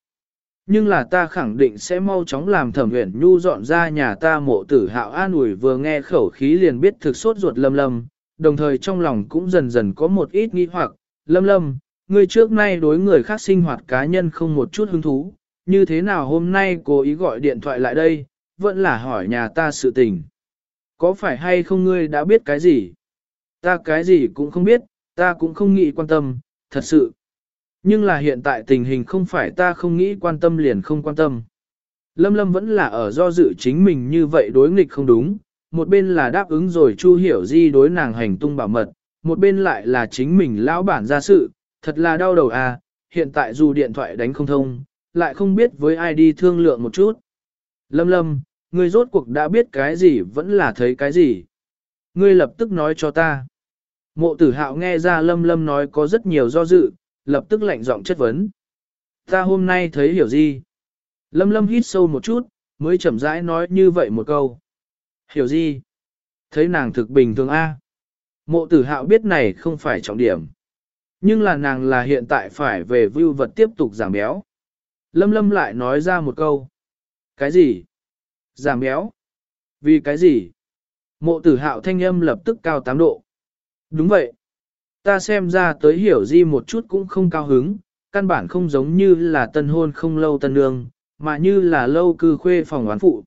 Nhưng là ta khẳng định sẽ mau chóng làm thẩm huyền nhu dọn ra nhà ta mộ tử hạo an ủi vừa nghe khẩu khí liền biết thực sốt ruột lâm lâm, đồng thời trong lòng cũng dần dần có một ít nghi hoặc, lâm lâm, ngươi trước nay đối người khác sinh hoạt cá nhân không một chút hứng thú, như thế nào hôm nay cố ý gọi điện thoại lại đây, vẫn là hỏi nhà ta sự tình. Có phải hay không ngươi đã biết cái gì? Ta cái gì cũng không biết, ta cũng không nghĩ quan tâm, thật sự. Nhưng là hiện tại tình hình không phải ta không nghĩ quan tâm liền không quan tâm. Lâm Lâm vẫn là ở do dự chính mình như vậy đối nghịch không đúng, một bên là đáp ứng rồi Chu Hiểu Di đối nàng hành tung bảo mật, một bên lại là chính mình lão bản ra sự, thật là đau đầu à, hiện tại dù điện thoại đánh không thông, lại không biết với ai đi thương lượng một chút. Lâm Lâm, ngươi rốt cuộc đã biết cái gì vẫn là thấy cái gì. Ngươi lập tức nói cho ta. Mộ tử hạo nghe ra Lâm Lâm nói có rất nhiều do dự, lập tức lạnh giọng chất vấn. Ta hôm nay thấy hiểu gì? Lâm Lâm hít sâu một chút, mới chậm rãi nói như vậy một câu. Hiểu gì? Thấy nàng thực bình thường A. Mộ tử hạo biết này không phải trọng điểm. Nhưng là nàng là hiện tại phải về vưu vật tiếp tục giảm béo. Lâm lâm lại nói ra một câu. Cái gì? Giảm béo? Vì cái gì? Mộ tử hạo thanh âm lập tức cao 8 độ. Đúng vậy. Ta xem ra tới hiểu di một chút cũng không cao hứng, căn bản không giống như là tân hôn không lâu tân nương, mà như là lâu cư khuê phòng oán phụ.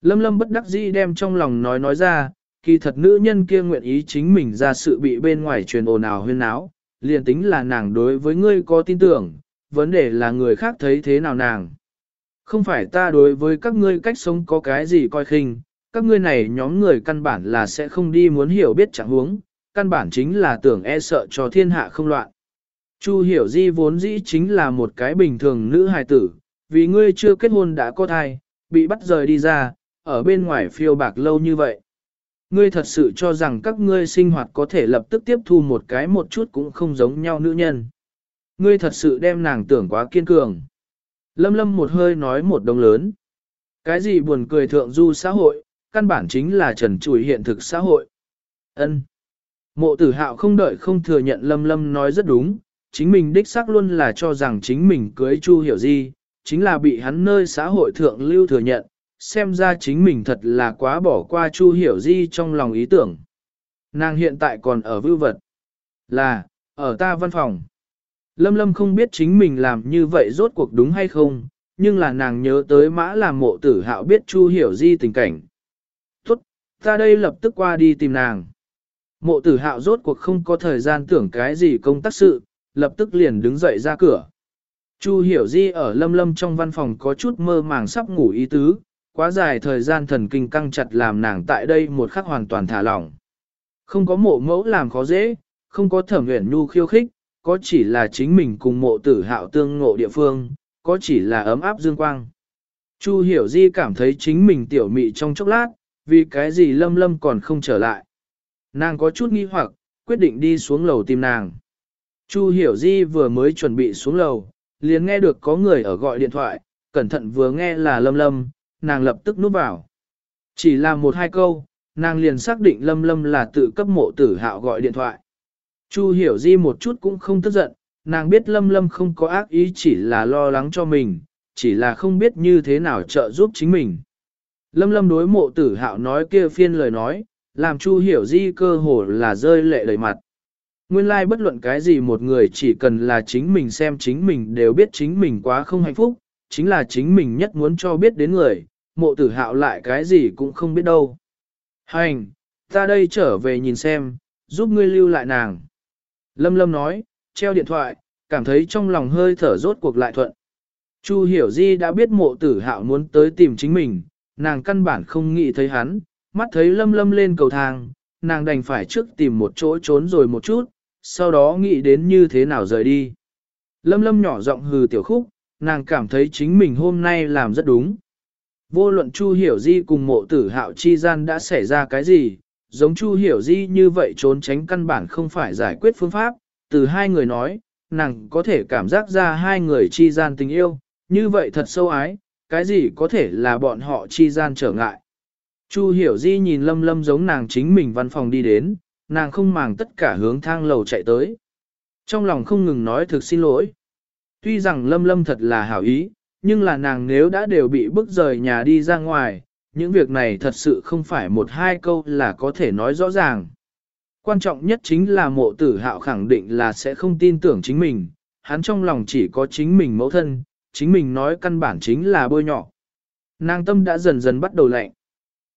Lâm lâm bất đắc dĩ đem trong lòng nói nói ra, kỳ thật nữ nhân kia nguyện ý chính mình ra sự bị bên ngoài truyền ồn ào huyên náo, liền tính là nàng đối với ngươi có tin tưởng, vấn đề là người khác thấy thế nào nàng. Không phải ta đối với các ngươi cách sống có cái gì coi khinh, các ngươi này nhóm người căn bản là sẽ không đi muốn hiểu biết trạng huống, căn bản chính là tưởng e sợ cho thiên hạ không loạn. Chu hiểu di vốn dĩ chính là một cái bình thường nữ hài tử, vì ngươi chưa kết hôn đã có thai, bị bắt rời đi ra, ở bên ngoài phiêu bạc lâu như vậy. Ngươi thật sự cho rằng các ngươi sinh hoạt có thể lập tức tiếp thu một cái một chút cũng không giống nhau nữ nhân. Ngươi thật sự đem nàng tưởng quá kiên cường. Lâm lâm một hơi nói một đồng lớn. Cái gì buồn cười thượng du xã hội, căn bản chính là trần trùi hiện thực xã hội. Ân. Mộ tử hạo không đợi không thừa nhận lâm lâm nói rất đúng, chính mình đích xác luôn là cho rằng chính mình cưới chu hiểu gì, chính là bị hắn nơi xã hội thượng lưu thừa nhận, xem ra chính mình thật là quá bỏ qua Chu Hiểu Di trong lòng ý tưởng. Nàng hiện tại còn ở vưu vật. Là, ở ta văn phòng. Lâm Lâm không biết chính mình làm như vậy rốt cuộc đúng hay không, nhưng là nàng nhớ tới mã làm mộ tử hạo biết Chu Hiểu Di tình cảnh. Tốt, ta đây lập tức qua đi tìm nàng. Mộ tử hạo rốt cuộc không có thời gian tưởng cái gì công tác sự, lập tức liền đứng dậy ra cửa. Chu Hiểu Di ở Lâm Lâm trong văn phòng có chút mơ màng sắp ngủ ý tứ, quá dài thời gian thần kinh căng chặt làm nàng tại đây một khắc hoàn toàn thả lỏng. Không có mộ mẫu làm khó dễ, không có thẩm huyền nhu khiêu khích, có chỉ là chính mình cùng mộ tử hạo tương ngộ địa phương, có chỉ là ấm áp dương quang. Chu hiểu di cảm thấy chính mình tiểu mị trong chốc lát, vì cái gì lâm lâm còn không trở lại. Nàng có chút nghi hoặc, quyết định đi xuống lầu tìm nàng. Chu hiểu di vừa mới chuẩn bị xuống lầu, liền nghe được có người ở gọi điện thoại, cẩn thận vừa nghe là lâm lâm, nàng lập tức núp vào. Chỉ là một hai câu, nàng liền xác định lâm lâm là tự cấp mộ tử hạo gọi điện thoại. Chu hiểu di một chút cũng không tức giận, nàng biết lâm lâm không có ác ý chỉ là lo lắng cho mình, chỉ là không biết như thế nào trợ giúp chính mình. Lâm lâm đối mộ tử hạo nói kia phiên lời nói, làm chu hiểu di cơ hồ là rơi lệ đầy mặt. Nguyên lai like bất luận cái gì một người chỉ cần là chính mình xem chính mình đều biết chính mình quá không hạnh phúc, chính là chính mình nhất muốn cho biết đến người, mộ tử hạo lại cái gì cũng không biết đâu. Hành, ta đây trở về nhìn xem, giúp ngươi lưu lại nàng. Lâm Lâm nói, treo điện thoại, cảm thấy trong lòng hơi thở rốt cuộc lại thuận. Chu hiểu di đã biết mộ tử hạo muốn tới tìm chính mình, nàng căn bản không nghĩ thấy hắn, mắt thấy Lâm Lâm lên cầu thang, nàng đành phải trước tìm một chỗ trốn rồi một chút, sau đó nghĩ đến như thế nào rời đi. Lâm Lâm nhỏ giọng hừ tiểu khúc, nàng cảm thấy chính mình hôm nay làm rất đúng. Vô luận Chu Hiểu Di cùng mộ tử hạo chi gian đã xảy ra cái gì, giống Chu Hiểu Di như vậy trốn tránh căn bản không phải giải quyết phương pháp, từ hai người nói, nàng có thể cảm giác ra hai người chi gian tình yêu, như vậy thật sâu ái, cái gì có thể là bọn họ chi gian trở ngại. Chu Hiểu Di nhìn lâm lâm giống nàng chính mình văn phòng đi đến, nàng không màng tất cả hướng thang lầu chạy tới. Trong lòng không ngừng nói thực xin lỗi. Tuy rằng lâm lâm thật là hảo ý, nhưng là nàng nếu đã đều bị bức rời nhà đi ra ngoài, những việc này thật sự không phải một hai câu là có thể nói rõ ràng. Quan trọng nhất chính là mộ tử hạo khẳng định là sẽ không tin tưởng chính mình, hắn trong lòng chỉ có chính mình mẫu thân, chính mình nói căn bản chính là bôi nhỏ. Nàng tâm đã dần dần bắt đầu lạnh.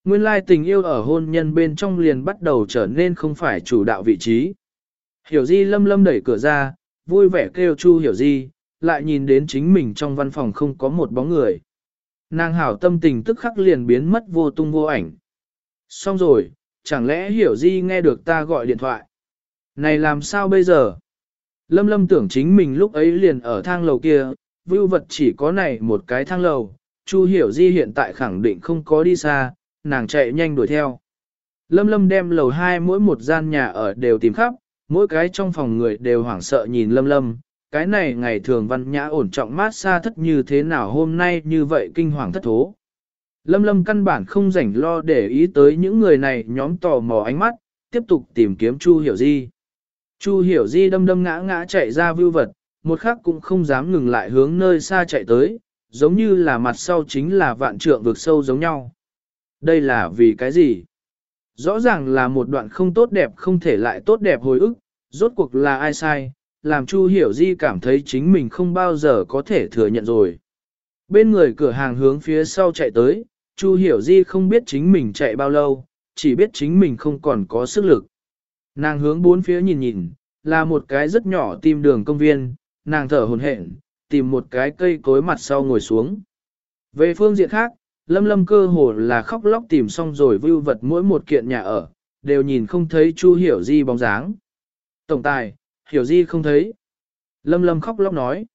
Nguyên lai tình yêu ở hôn nhân bên trong liền bắt đầu trở nên không phải chủ đạo vị trí. Hiểu Di lâm lâm đẩy cửa ra, vui vẻ kêu Chu Hiểu Di, lại nhìn đến chính mình trong văn phòng không có một bóng người. Nàng hảo tâm tình tức khắc liền biến mất vô tung vô ảnh. Xong rồi, chẳng lẽ Hiểu Di nghe được ta gọi điện thoại? Này làm sao bây giờ? Lâm lâm tưởng chính mình lúc ấy liền ở thang lầu kia, vưu vật chỉ có này một cái thang lầu, Chu Hiểu Di hiện tại khẳng định không có đi xa, nàng chạy nhanh đuổi theo. Lâm lâm đem lầu hai mỗi một gian nhà ở đều tìm khắp, mỗi cái trong phòng người đều hoảng sợ nhìn lâm lâm. Cái này ngày thường văn nhã ổn trọng mát xa thất như thế nào hôm nay như vậy kinh hoàng thất thố. Lâm lâm căn bản không rảnh lo để ý tới những người này nhóm tò mò ánh mắt, tiếp tục tìm kiếm Chu Hiểu Di. Chu Hiểu Di đâm đâm ngã ngã chạy ra vưu vật, một khắc cũng không dám ngừng lại hướng nơi xa chạy tới, giống như là mặt sau chính là vạn trượng vực sâu giống nhau. Đây là vì cái gì? Rõ ràng là một đoạn không tốt đẹp không thể lại tốt đẹp hồi ức, rốt cuộc là ai sai, làm Chu Hiểu Di cảm thấy chính mình không bao giờ có thể thừa nhận rồi. Bên người cửa hàng hướng phía sau chạy tới, Chu Hiểu Di không biết chính mình chạy bao lâu, chỉ biết chính mình không còn có sức lực. Nàng hướng bốn phía nhìn nhìn, là một cái rất nhỏ tìm đường công viên, nàng thở hồn hển, tìm một cái cây cối mặt sau ngồi xuống. Về phương diện khác, lâm lâm cơ hồ là khóc lóc tìm xong rồi vưu vật mỗi một kiện nhà ở, đều nhìn không thấy Chu Hiểu Di bóng dáng. Tổng tài, Hiểu Di không thấy. Lâm lâm khóc lóc nói.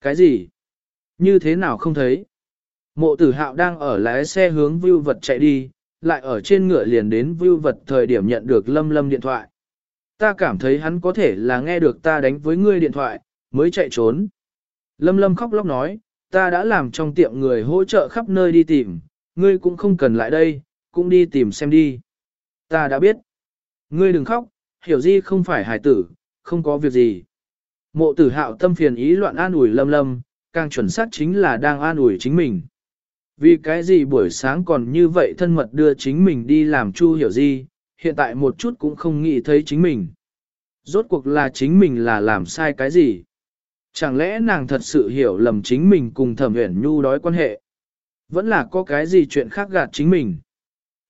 Cái gì? Như thế nào không thấy? Mộ tử hạo đang ở lái xe hướng vưu vật chạy đi, lại ở trên ngựa liền đến vưu vật thời điểm nhận được lâm lâm điện thoại. Ta cảm thấy hắn có thể là nghe được ta đánh với ngươi điện thoại, mới chạy trốn. Lâm lâm khóc lóc nói, ta đã làm trong tiệm người hỗ trợ khắp nơi đi tìm, ngươi cũng không cần lại đây, cũng đi tìm xem đi. Ta đã biết. Ngươi đừng khóc, hiểu gì không phải hài tử, không có việc gì. Mộ tử hạo tâm phiền ý loạn an ủi lâm lâm, càng chuẩn xác chính là đang an ủi chính mình. Vì cái gì buổi sáng còn như vậy thân mật đưa chính mình đi làm chu hiểu gì, hiện tại một chút cũng không nghĩ thấy chính mình. Rốt cuộc là chính mình là làm sai cái gì? Chẳng lẽ nàng thật sự hiểu lầm chính mình cùng thẩm uyển nhu đói quan hệ? Vẫn là có cái gì chuyện khác gạt chính mình?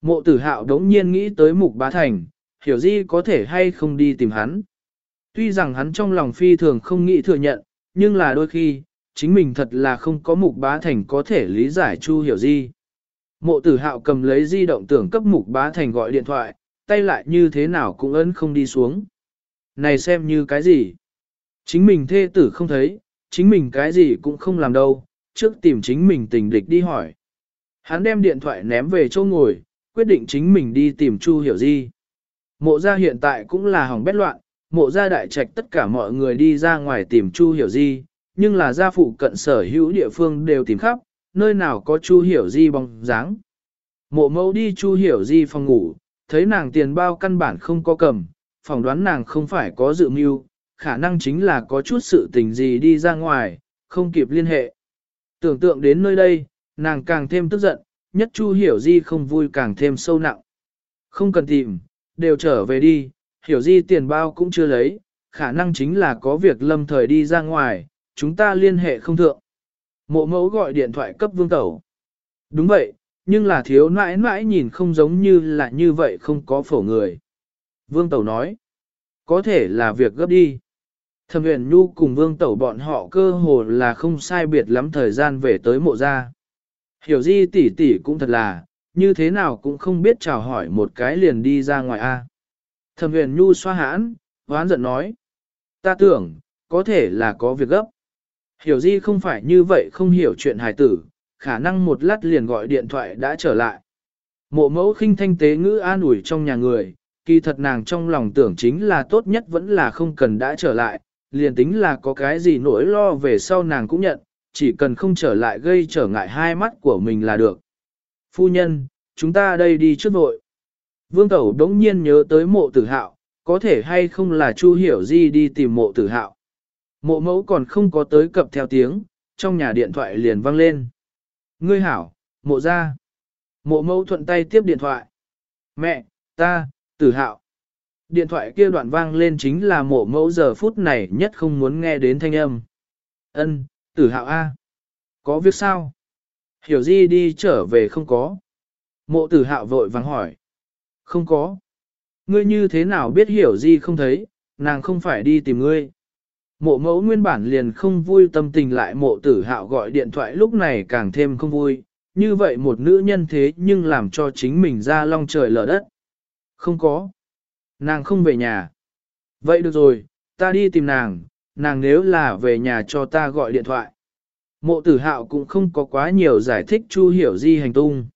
Mộ tử hạo đống nhiên nghĩ tới mục bá thành, hiểu gì có thể hay không đi tìm hắn. Tuy rằng hắn trong lòng phi thường không nghĩ thừa nhận, nhưng là đôi khi, chính mình thật là không có mục bá thành có thể lý giải chu hiểu gì. Mộ tử hạo cầm lấy di động tưởng cấp mục bá thành gọi điện thoại, tay lại như thế nào cũng ấn không đi xuống. Này xem như cái gì? Chính mình thê tử không thấy, chính mình cái gì cũng không làm đâu, trước tìm chính mình tình địch đi hỏi. Hắn đem điện thoại ném về chỗ ngồi, quyết định chính mình đi tìm Chu Hiểu Di. Mộ gia hiện tại cũng là hỏng bét loạn, mộ gia đại trạch tất cả mọi người đi ra ngoài tìm Chu Hiểu Di, nhưng là gia phụ cận sở hữu địa phương đều tìm khắp, nơi nào có Chu Hiểu Di bóng dáng. Mộ mẫu đi Chu Hiểu Di phòng ngủ, thấy nàng tiền bao căn bản không có cầm, phỏng đoán nàng không phải có dự mưu, khả năng chính là có chút sự tình gì đi ra ngoài, không kịp liên hệ. Tưởng tượng đến nơi đây, nàng càng thêm tức giận, nhất Chu Hiểu Di không vui càng thêm sâu nặng. Không cần tìm, đều trở về đi, Hiểu Di tiền bao cũng chưa lấy, khả năng chính là có việc lâm thời đi ra ngoài, chúng ta liên hệ không thượng. Mộ mẫu gọi điện thoại cấp vương tẩu. Đúng vậy, nhưng là thiếu nãi nãi nhìn không giống như là như vậy không có phổ người. Vương tẩu nói, có thể là việc gấp đi. Thẩm huyền nhu cùng vương tẩu bọn họ cơ hồ là không sai biệt lắm thời gian về tới mộ gia. Hiểu di tỷ tỷ cũng thật là, như thế nào cũng không biết chào hỏi một cái liền đi ra ngoài a. Thẩm huyền nhu xoa hãn, hoán giận nói. Ta tưởng, có thể là có việc gấp. Hiểu di không phải như vậy không hiểu chuyện hài tử, khả năng một lát liền gọi điện thoại đã trở lại. Mộ mẫu khinh thanh tế ngữ an ủi trong nhà người, kỳ thật nàng trong lòng tưởng chính là tốt nhất vẫn là không cần đã trở lại, liền tính là có cái gì nỗi lo về sau nàng cũng nhận, chỉ cần không trở lại gây trở ngại hai mắt của mình là được. Phu nhân, chúng ta đây đi trước vội. Vương Tẩu đống nhiên nhớ tới mộ tử hạo, có thể hay không là Chu Hiểu Di đi tìm mộ tử hạo. Mộ mẫu còn không có tới cập theo tiếng, trong nhà điện thoại liền vang lên. Ngươi hảo, mộ ra. Mộ mẫu thuận tay tiếp điện thoại. Mẹ, ta, tử hạo. Điện thoại kia đoạn vang lên chính là mộ mẫu giờ phút này nhất không muốn nghe đến thanh âm. Ân, tử hạo A. Có việc sao? Hiểu di đi trở về không có. Mộ tử hạo vội vàng hỏi. Không có. Ngươi như thế nào biết hiểu di không thấy, nàng không phải đi tìm ngươi. Mộ mẫu nguyên bản liền không vui tâm tình lại mộ tử hạo gọi điện thoại lúc này càng thêm không vui. Như vậy một nữ nhân thế nhưng làm cho chính mình ra long trời lở đất. Không có. Nàng không về nhà. Vậy được rồi, ta đi tìm nàng, nàng nếu là về nhà cho ta gọi điện thoại. Mộ tử hạo cũng không có quá nhiều giải thích Chu Hiểu Di hành tung.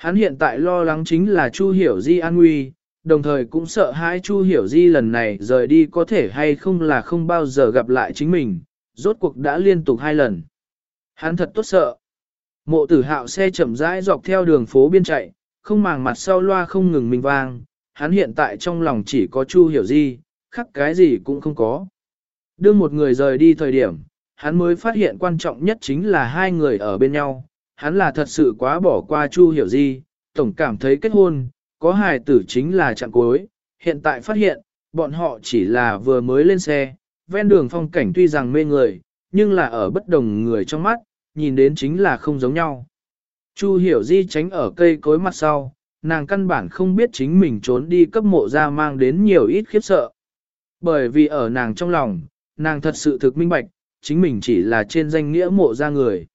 Hắn hiện tại lo lắng chính là Chu Hiểu Di an nguy, đồng thời cũng sợ hãi Chu Hiểu Di lần này rời đi có thể hay không là không bao giờ gặp lại chính mình, rốt cuộc đã liên tục hai lần. Hắn thật tốt sợ. Mộ tử hạo xe chậm rãi dọc theo đường phố biên chạy, không màng mặt sau loa không ngừng mình vang, hắn hiện tại trong lòng chỉ có Chu Hiểu Di, khắc cái gì cũng không có. Đưa một người rời đi thời điểm, hắn mới phát hiện quan trọng nhất chính là hai người ở bên nhau, hắn là thật sự quá bỏ qua Chu Hiểu Di, tổng cảm thấy kết hôn, có hài tử chính là chặng cuối, hiện tại phát hiện, bọn họ chỉ là vừa mới lên xe, ven đường phong cảnh tuy rằng mê người, nhưng là ở bất đồng người trong mắt, nhìn đến chính là không giống nhau. Chu Hiểu Di tránh ở cây cối mặt sau, nàng căn bản không biết chính mình trốn đi cấp mộ ra mang đến nhiều ít khiếp sợ. Bởi vì ở nàng trong lòng, nàng thật sự thực minh bạch, chính mình chỉ là trên danh nghĩa mộ ra người.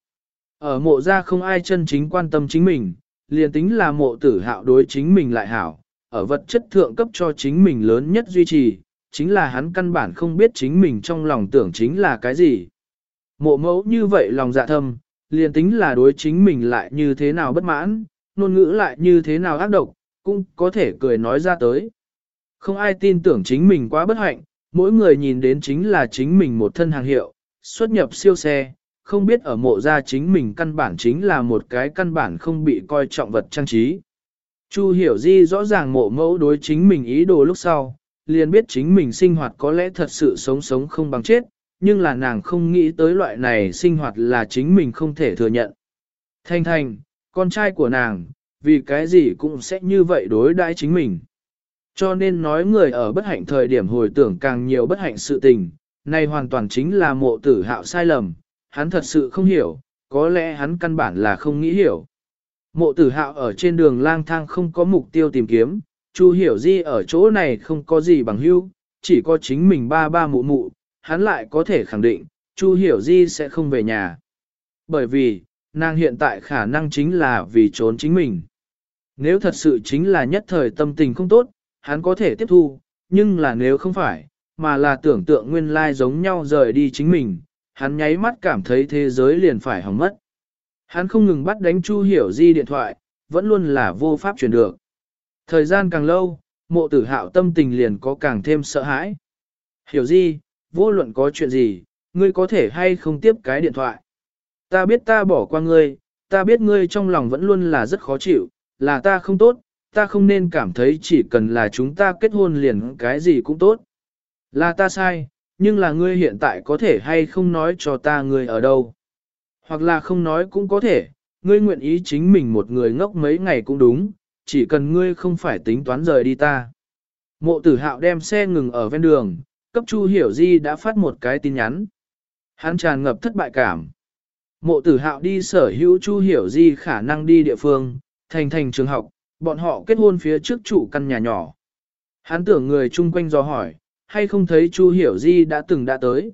Ở mộ ra không ai chân chính quan tâm chính mình, liền tính là mộ tử hạo đối chính mình lại hảo, ở vật chất thượng cấp cho chính mình lớn nhất duy trì, chính là hắn căn bản không biết chính mình trong lòng tưởng chính là cái gì. Mộ mẫu như vậy lòng dạ thâm, liền tính là đối chính mình lại như thế nào bất mãn, ngôn ngữ lại như thế nào ác độc, cũng có thể cười nói ra tới. Không ai tin tưởng chính mình quá bất hạnh, mỗi người nhìn đến chính là chính mình một thân hàng hiệu, xuất nhập siêu xe, không biết ở mộ gia chính mình căn bản chính là một cái căn bản không bị coi trọng vật trang trí. Chu hiểu di rõ ràng mộ mẫu đối chính mình ý đồ lúc sau, liền biết chính mình sinh hoạt có lẽ thật sự sống sống không bằng chết, nhưng là nàng không nghĩ tới loại này sinh hoạt là chính mình không thể thừa nhận. Thanh thanh, con trai của nàng, vì cái gì cũng sẽ như vậy đối đãi chính mình. Cho nên nói người ở bất hạnh thời điểm hồi tưởng càng nhiều bất hạnh sự tình, này hoàn toàn chính là mộ tử hạo sai lầm, hắn thật sự không hiểu, có lẽ hắn căn bản là không nghĩ hiểu. Mộ tử hạo ở trên đường lang thang không có mục tiêu tìm kiếm, Chu hiểu di ở chỗ này không có gì bằng hưu, chỉ có chính mình ba ba mụ mụ, hắn lại có thể khẳng định, Chu hiểu di sẽ không về nhà. Bởi vì, nàng hiện tại khả năng chính là vì trốn chính mình. Nếu thật sự chính là nhất thời tâm tình không tốt, hắn có thể tiếp thu, nhưng là nếu không phải, mà là tưởng tượng nguyên lai giống nhau rời đi chính mình, hắn nháy mắt cảm thấy thế giới liền phải hỏng mất. Hắn không ngừng bắt đánh Chu Hiểu Di điện thoại, vẫn luôn là vô pháp chuyển được. Thời gian càng lâu, mộ tử hạo tâm tình liền có càng thêm sợ hãi. Hiểu Di, vô luận có chuyện gì, ngươi có thể hay không tiếp cái điện thoại. Ta biết ta bỏ qua ngươi, ta biết ngươi trong lòng vẫn luôn là rất khó chịu, là ta không tốt, ta không nên cảm thấy chỉ cần là chúng ta kết hôn liền cái gì cũng tốt. Là ta sai, nhưng là ngươi hiện tại có thể hay không nói cho ta ngươi ở đâu. Hoặc là không nói cũng có thể, ngươi nguyện ý chính mình một người ngốc mấy ngày cũng đúng, chỉ cần ngươi không phải tính toán rời đi ta. Mộ tử hạo đem xe ngừng ở ven đường, cấp Chu Hiểu Di đã phát một cái tin nhắn. Hắn tràn ngập thất bại cảm. Mộ tử hạo đi sở hữu Chu Hiểu Di khả năng đi địa phương, thành thành trường học, bọn họ kết hôn phía trước trụ căn nhà nhỏ. Hắn tưởng người chung quanh do hỏi, hay không thấy Chu Hiểu Di đã từng đã tới.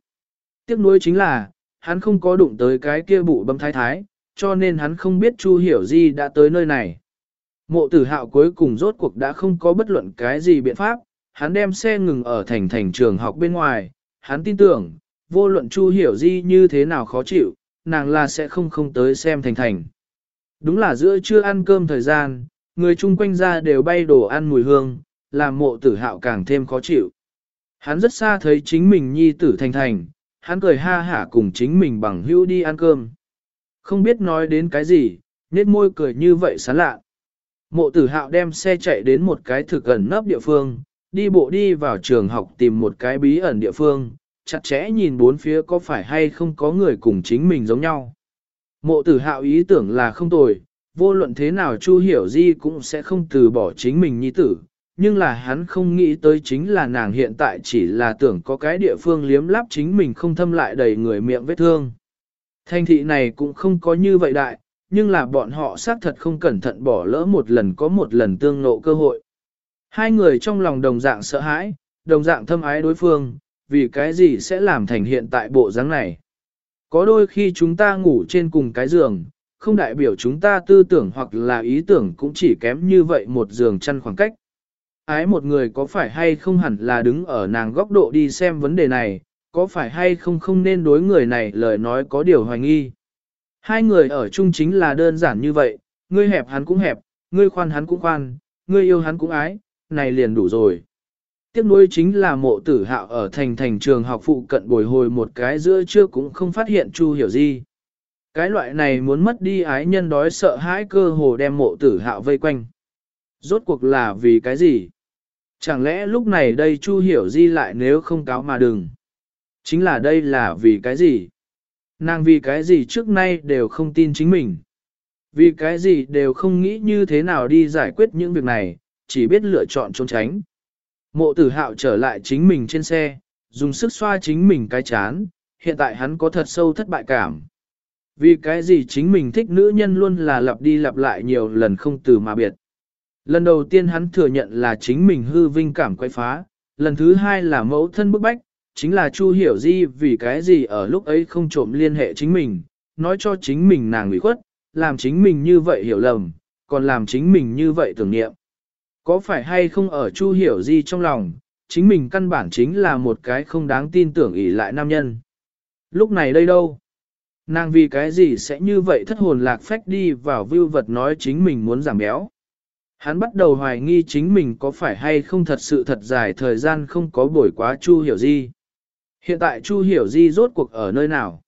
Tiếc nuối chính là, hắn không có đụng tới cái kia bụ bấm thái thái, cho nên hắn không biết Chu Hiểu Di đã tới nơi này. Mộ tử hạo cuối cùng rốt cuộc đã không có bất luận cái gì biện pháp, hắn đem xe ngừng ở thành thành trường học bên ngoài, hắn tin tưởng, vô luận Chu Hiểu Di như thế nào khó chịu, nàng là sẽ không không tới xem thành thành. Đúng là giữa trưa ăn cơm thời gian, người chung quanh ra đều bay đồ ăn mùi hương, làm mộ tử hạo càng thêm khó chịu. Hắn rất xa thấy chính mình nhi tử thành thành, hắn cười ha hả cùng chính mình bằng hữu đi ăn cơm. Không biết nói đến cái gì, nét môi cười như vậy sán lạ. Mộ tử hạo đem xe chạy đến một cái thực ẩn nấp địa phương, đi bộ đi vào trường học tìm một cái bí ẩn địa phương, chặt chẽ nhìn bốn phía có phải hay không có người cùng chính mình giống nhau. Mộ tử hạo ý tưởng là không tồi, vô luận thế nào Chu Hiểu Di cũng sẽ không từ bỏ chính mình nhi tử, nhưng là hắn không nghĩ tới chính là nàng hiện tại chỉ là tưởng có cái địa phương liếm láp chính mình không thâm lại đầy người miệng vết thương. Thành thị này cũng không có như vậy đại, nhưng là bọn họ xác thật không cẩn thận bỏ lỡ một lần có một lần tương nộ cơ hội. Hai người trong lòng đồng dạng sợ hãi, đồng dạng thâm ái đối phương, vì cái gì sẽ làm thành hiện tại bộ dáng này. Có đôi khi chúng ta ngủ trên cùng cái giường, không đại biểu chúng ta tư tưởng hoặc là ý tưởng cũng chỉ kém như vậy một giường chăn khoảng cách. Ái một người có phải hay không hẳn là đứng ở nàng góc độ đi xem vấn đề này, có phải hay không không nên đối người này lời nói có điều hoài nghi. Hai người ở chung chính là đơn giản như vậy, ngươi hẹp hắn cũng hẹp, ngươi khoan hắn cũng khoan, ngươi yêu hắn cũng ái, này liền đủ rồi. Tiếp nối chính là mộ tử hạo ở thành thành trường học phụ cận bồi hồi một cái giữa trưa cũng không phát hiện Chu hiểu gì. Cái loại này muốn mất đi ái nhân đói sợ hãi cơ hồ đem mộ tử hạo vây quanh. Rốt cuộc là vì cái gì? Chẳng lẽ lúc này đây Chu hiểu di lại nếu không cáo mà đừng. Chính là đây là vì cái gì? Nàng vì cái gì trước nay đều không tin chính mình. Vì cái gì đều không nghĩ như thế nào đi giải quyết những việc này, chỉ biết lựa chọn trốn tránh. Mộ tử hạo trở lại chính mình trên xe, dùng sức xoa chính mình cái chán, hiện tại hắn có thật sâu thất bại cảm. Vì cái gì chính mình thích nữ nhân luôn là lặp đi lặp lại nhiều lần không từ mà biệt. Lần đầu tiên hắn thừa nhận là chính mình hư vinh cảm quay phá, lần thứ hai là mẫu thân bức bách, chính là Chu hiểu di vì cái gì ở lúc ấy không trộm liên hệ chính mình, nói cho chính mình nàng ủy khuất, làm chính mình như vậy hiểu lầm, còn làm chính mình như vậy tưởng niệm. Có phải hay không ở Chu hiểu di trong lòng, chính mình căn bản chính là một cái không đáng tin tưởng ỷ lại nam nhân. Lúc này đây đâu? Nàng vì cái gì sẽ như vậy thất hồn lạc phách đi vào vưu vật nói chính mình muốn giảm béo. Hắn bắt đầu hoài nghi chính mình có phải hay không thật sự thật dài thời gian không có buổi quá Chu Hiểu Di. Hiện tại Chu Hiểu Di rốt cuộc ở nơi nào?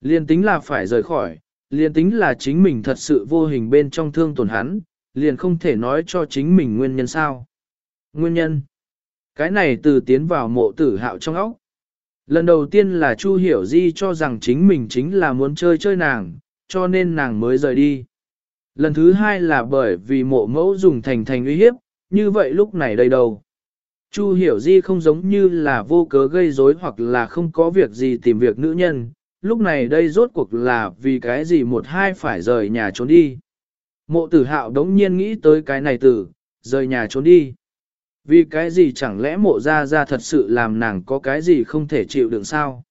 Liên tính là phải rời khỏi, liên tính là chính mình thật sự vô hình bên trong thương tổn hắn, liền không thể nói cho chính mình nguyên nhân sao. Nguyên nhân? Cái này từ tiến vào mộ tử hạo trong óc. Lần đầu tiên là Chu Hiểu Di cho rằng chính mình chính là muốn chơi chơi nàng, cho nên nàng mới rời đi. Lần thứ hai là bởi vì mộ mẫu dùng thành thành uy hiếp, như vậy lúc này đây đâu. Chu Hiểu Di không giống như là vô cớ gây rối hoặc là không có việc gì tìm việc nữ nhân, lúc này đây rốt cuộc là vì cái gì một hai phải rời nhà trốn đi. Mộ tử hạo đống nhiên nghĩ tới cái này từ, rời nhà trốn đi. Vì cái gì chẳng lẽ mộ ra ra thật sự làm nàng có cái gì không thể chịu đựng sao?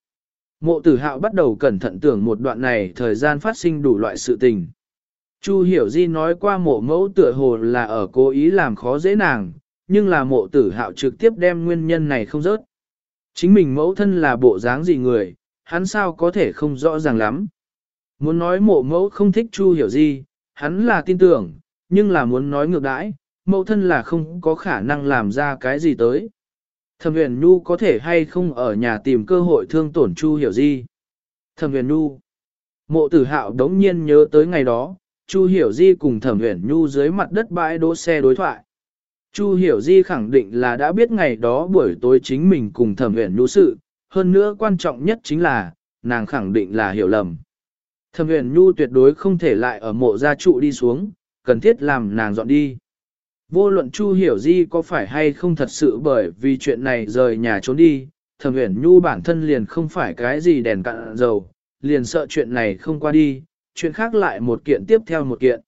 Mộ tử hạo bắt đầu cẩn thận tưởng một đoạn này thời gian phát sinh đủ loại sự tình. Chu hiểu di nói qua mộ mẫu tựa hồ là ở cố ý làm khó dễ nàng, nhưng là mộ tử hạo trực tiếp đem nguyên nhân này không rớt. Chính mình mẫu thân là bộ dáng gì người, hắn sao có thể không rõ ràng lắm. Muốn nói mộ mẫu không thích Chu hiểu Di, hắn là tin tưởng, nhưng là muốn nói ngược đãi, mẫu thân là không có khả năng làm ra cái gì tới. Thẩm huyền nhu có thể hay không ở nhà tìm cơ hội thương tổn Chu hiểu Di, Thẩm huyền nhu. Mộ tử hạo đống nhiên nhớ tới ngày đó, Chu hiểu di cùng thẩm huyền nhu dưới mặt đất bãi đỗ xe đối thoại. Chu hiểu di khẳng định là đã biết ngày đó buổi tối chính mình cùng thẩm huyền nhu sự, hơn nữa quan trọng nhất chính là, nàng khẳng định là hiểu lầm. Thẩm huyền nhu tuyệt đối không thể lại ở mộ gia trụ đi xuống, cần thiết làm nàng dọn đi. Vô luận Chu hiểu di có phải hay không thật sự bởi vì chuyện này rời nhà trốn đi, thẩm huyền nhu bản thân liền không phải cái gì đèn cạn dầu, liền sợ chuyện này không qua đi, chuyện khác lại một kiện tiếp theo một kiện.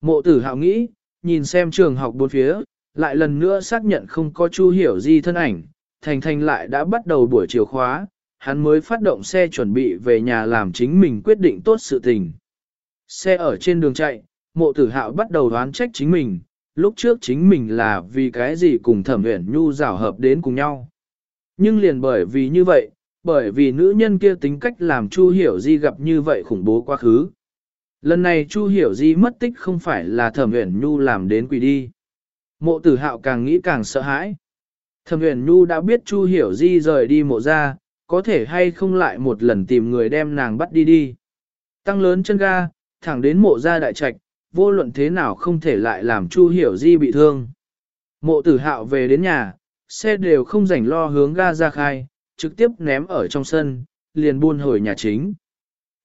Mộ tử hạo nghĩ, nhìn xem trường học bốn phía, lại lần nữa xác nhận không có Chu hiểu di thân ảnh, thành thành lại đã bắt đầu buổi chiều khóa, hắn mới phát động xe chuẩn bị về nhà làm chính mình quyết định tốt sự tình. Xe ở trên đường chạy, mộ tử hạo bắt đầu đoán trách chính mình, lúc trước chính mình là vì cái gì cùng thẩm uyển nhu rảo hợp đến cùng nhau. Nhưng liền bởi vì như vậy, bởi vì nữ nhân kia tính cách làm Chu Hiểu Di gặp như vậy khủng bố quá khứ. Lần này Chu Hiểu Di mất tích không phải là thẩm uyển nhu làm đến quỷ đi. Mộ tử hạo càng nghĩ càng sợ hãi. Thẩm uyển nhu đã biết Chu Hiểu Di rời đi mộ ra, có thể hay không lại một lần tìm người đem nàng bắt đi đi. Tăng lớn chân ga, thẳng đến mộ ra đại trạch, vô luận thế nào không thể lại làm Chu Hiểu Di bị thương. Mộ tử hạo về đến nhà, xe đều không rảnh lo hướng ga ra khai, trực tiếp ném ở trong sân, liền buôn hồi nhà chính.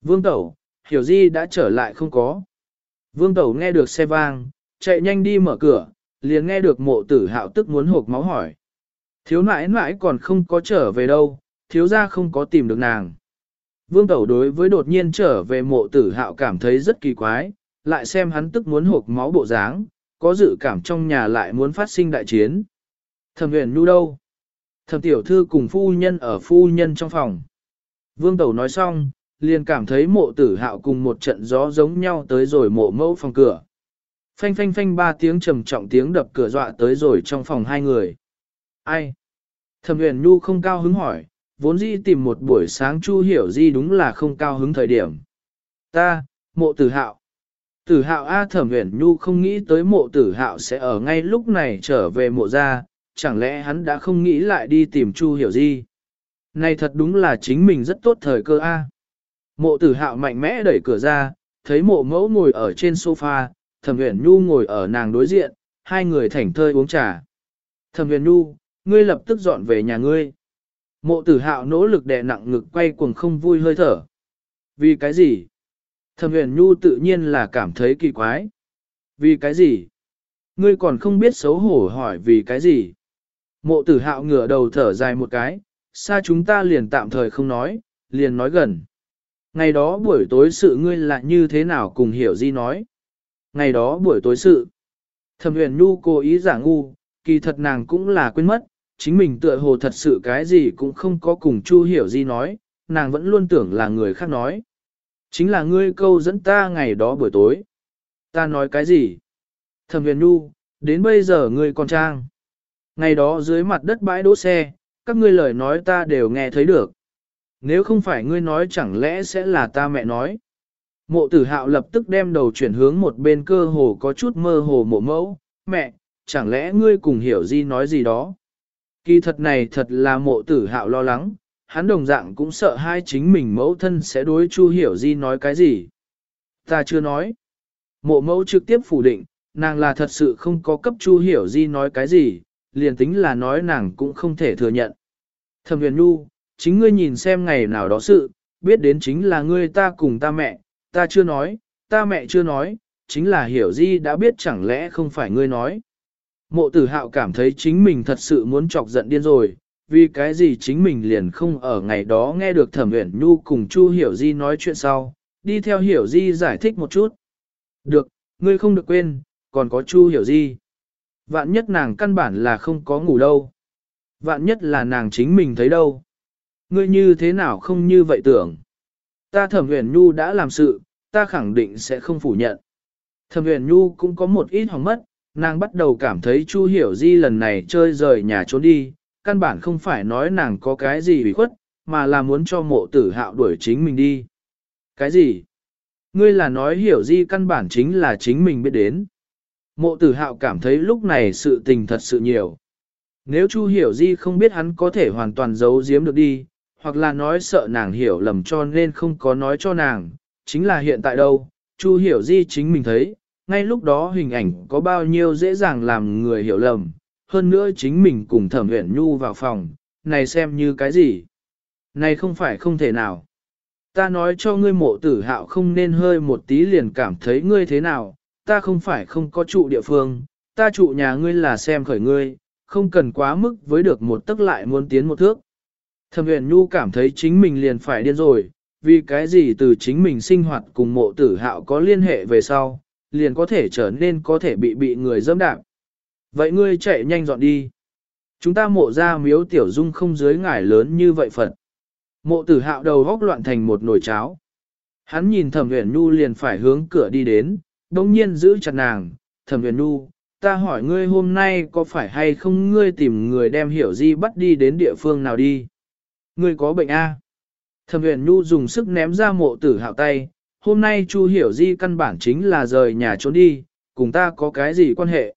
Vương Tẩu, Hiểu Di đã trở lại không có. Vương Tẩu nghe được xe vang, chạy nhanh đi mở cửa, liền nghe được mộ tử hạo tức muốn hộp máu hỏi. Thiếu nãi nãi còn không có trở về đâu, thiếu ra không có tìm được nàng. Vương Tẩu đối với đột nhiên trở về mộ tử hạo cảm thấy rất kỳ quái, lại xem hắn tức muốn hộp máu bộ dáng, có dự cảm trong nhà lại muốn phát sinh đại chiến. Thẩm huyền nu đâu? Thẩm tiểu thư cùng phu nhân ở phu nhân trong phòng. Vương Tẩu nói xong, liền cảm thấy mộ tử hạo cùng một trận gió giống nhau tới rồi mộ mẫu phòng cửa. Phanh phanh phanh ba tiếng trầm trọng tiếng đập cửa dọa tới rồi trong phòng hai người. Ai? Thẩm huyền nu không cao hứng hỏi, vốn dĩ tìm một buổi sáng chu hiểu di đúng là không cao hứng thời điểm. Ta, mộ tử hạo. Tử hạo A thẩm huyền nhu không nghĩ tới mộ tử hạo sẽ ở ngay lúc này trở về mộ ra, chẳng lẽ hắn đã không nghĩ lại đi tìm chu hiểu di. Này thật đúng là chính mình rất tốt thời cơ A. Mộ tử hạo mạnh mẽ đẩy cửa ra, thấy mộ mẫu ngồi ở trên sofa, thẩm huyền nhu ngồi ở nàng đối diện, hai người thảnh thơi uống trà. Thẩm huyền nhu, ngươi lập tức dọn về nhà ngươi. Mộ tử hạo nỗ lực đè nặng ngực quay cuồng không vui hơi thở. Vì cái gì? Thẩm huyền nhu tự nhiên là cảm thấy kỳ quái. Vì cái gì? Ngươi còn không biết xấu hổ hỏi vì cái gì? Mộ tử hạo ngửa đầu thở dài một cái, xa chúng ta liền tạm thời không nói, liền nói gần. Ngày đó buổi tối sự ngươi là như thế nào cùng hiểu di nói. Ngày đó buổi tối sự. Thẩm huyền nhu cố ý giả ngu, kỳ thật nàng cũng là quên mất, chính mình tựa hồ thật sự cái gì cũng không có cùng Chu Hiểu Di nói, nàng vẫn luôn tưởng là người khác nói. Chính là ngươi câu dẫn ta ngày đó buổi tối. Ta nói cái gì? Thẩm huyền nu, đến bây giờ ngươi còn trang. Ngày đó dưới mặt đất bãi đỗ xe, các ngươi lời nói ta đều nghe thấy được. Nếu không phải ngươi nói chẳng lẽ sẽ là ta mẹ nói. Mộ tử hạo lập tức đem đầu chuyển hướng một bên cơ hồ có chút mơ hồ mộ mẫu. Mẹ, chẳng lẽ ngươi cùng hiểu di nói gì đó? Kỳ thật này thật là mộ tử hạo lo lắng, hắn đồng dạng cũng sợ hai chính mình mẫu thân sẽ đối Chu Hiểu Di nói cái gì. Ta chưa nói. Mộ mẫu trực tiếp phủ định, nàng là thật sự không có cấp Chu Hiểu Di nói cái gì, liền tính là nói nàng cũng không thể thừa nhận. Thẩm huyền nu, chính ngươi nhìn xem ngày nào đó sự, biết đến chính là ngươi ta cùng ta mẹ, ta chưa nói, ta mẹ chưa nói, chính là Hiểu Di đã biết chẳng lẽ không phải ngươi nói. Mộ tử hạo cảm thấy chính mình thật sự muốn chọc giận điên rồi, vì cái gì chính mình liền không ở ngày đó nghe được thẩm uyển nhu cùng Chu Hiểu Di nói chuyện sau, đi theo Hiểu Di giải thích một chút. Được, ngươi không được quên, còn có Chu Hiểu Di. Vạn nhất nàng căn bản là không có ngủ đâu. Vạn nhất là nàng chính mình thấy đâu. Ngươi như thế nào không như vậy tưởng. Ta thẩm uyển nhu đã làm sự, ta khẳng định sẽ không phủ nhận. Thẩm uyển nhu cũng có một ít hỏng mất, nàng bắt đầu cảm thấy Chu Hiểu Di lần này chơi rời nhà trốn đi, căn bản không phải nói nàng có cái gì bị khuất, mà là muốn cho mộ tử hạo đuổi chính mình đi. Cái gì? Ngươi là nói Hiểu Di căn bản chính là chính mình biết đến. Mộ tử hạo cảm thấy lúc này sự tình thật sự nhiều. Nếu Chu Hiểu Di không biết hắn có thể hoàn toàn giấu giếm được đi, hoặc là nói sợ nàng hiểu lầm cho nên không có nói cho nàng, chính là hiện tại đâu, Chu Hiểu Di chính mình thấy, ngay lúc đó hình ảnh có bao nhiêu dễ dàng làm người hiểu lầm, hơn nữa chính mình cùng thẩm huyện nhu vào phòng, này xem như cái gì? Này không phải không thể nào. Ta nói cho ngươi mộ tử hạo không nên hơi một tí liền cảm thấy ngươi thế nào, ta không phải không có trụ địa phương, ta trụ nhà ngươi là xem khởi ngươi, không cần quá mức với được một tức lại muốn tiến một thước. Thẩm huyền nhu cảm thấy chính mình liền phải điên rồi, vì cái gì từ chính mình sinh hoạt cùng mộ tử hạo có liên hệ về sau, liền có thể trở nên có thể bị bị người dẫm đạp. Vậy ngươi chạy nhanh dọn đi. Chúng ta mộ ra miếu tiểu dung không dưới ngải lớn như vậy phận. Mộ tử hạo đầu góc loạn thành một nồi cháo. Hắn nhìn thẩm huyền Nhu liền phải hướng cửa đi đến, đồng nhiên giữ chặt nàng, thẩm huyền nu, ta hỏi ngươi hôm nay có phải hay không ngươi tìm người đem hiểu di bắt đi đến địa phương nào đi? Ngươi có bệnh A. Thẩm huyền nu dùng sức ném ra mộ tử hạo tay, hôm nay Chu Hiểu Di căn bản chính là rời nhà trốn đi, cùng ta có cái gì quan hệ.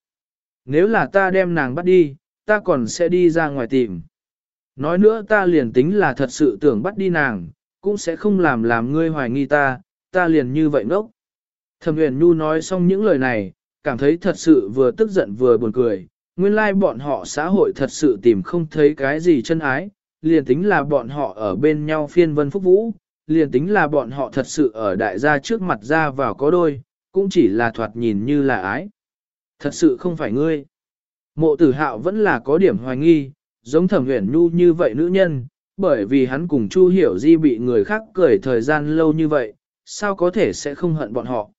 Nếu là ta đem nàng bắt đi, ta còn sẽ đi ra ngoài tìm. Nói nữa ta liền tính là thật sự tưởng bắt đi nàng, cũng sẽ không làm làm ngươi hoài nghi ta, ta liền như vậy ngốc. Thẩm huyền Nhu nói xong những lời này, cảm thấy thật sự vừa tức giận vừa buồn cười, nguyên lai like bọn họ xã hội thật sự tìm không thấy cái gì chân ái, liền tính là bọn họ ở bên nhau phiên vân phúc vũ, liền tính là bọn họ thật sự ở đại gia trước mặt ra vào có đôi, cũng chỉ là thoạt nhìn như là ái. Thật sự không phải ngươi. Mộ tử hạo vẫn là có điểm hoài nghi, giống thẩm huyền nhu như vậy nữ nhân, bởi vì hắn cùng Chu Hiểu Di bị người khác cười thời gian lâu như vậy, sao có thể sẽ không hận bọn họ.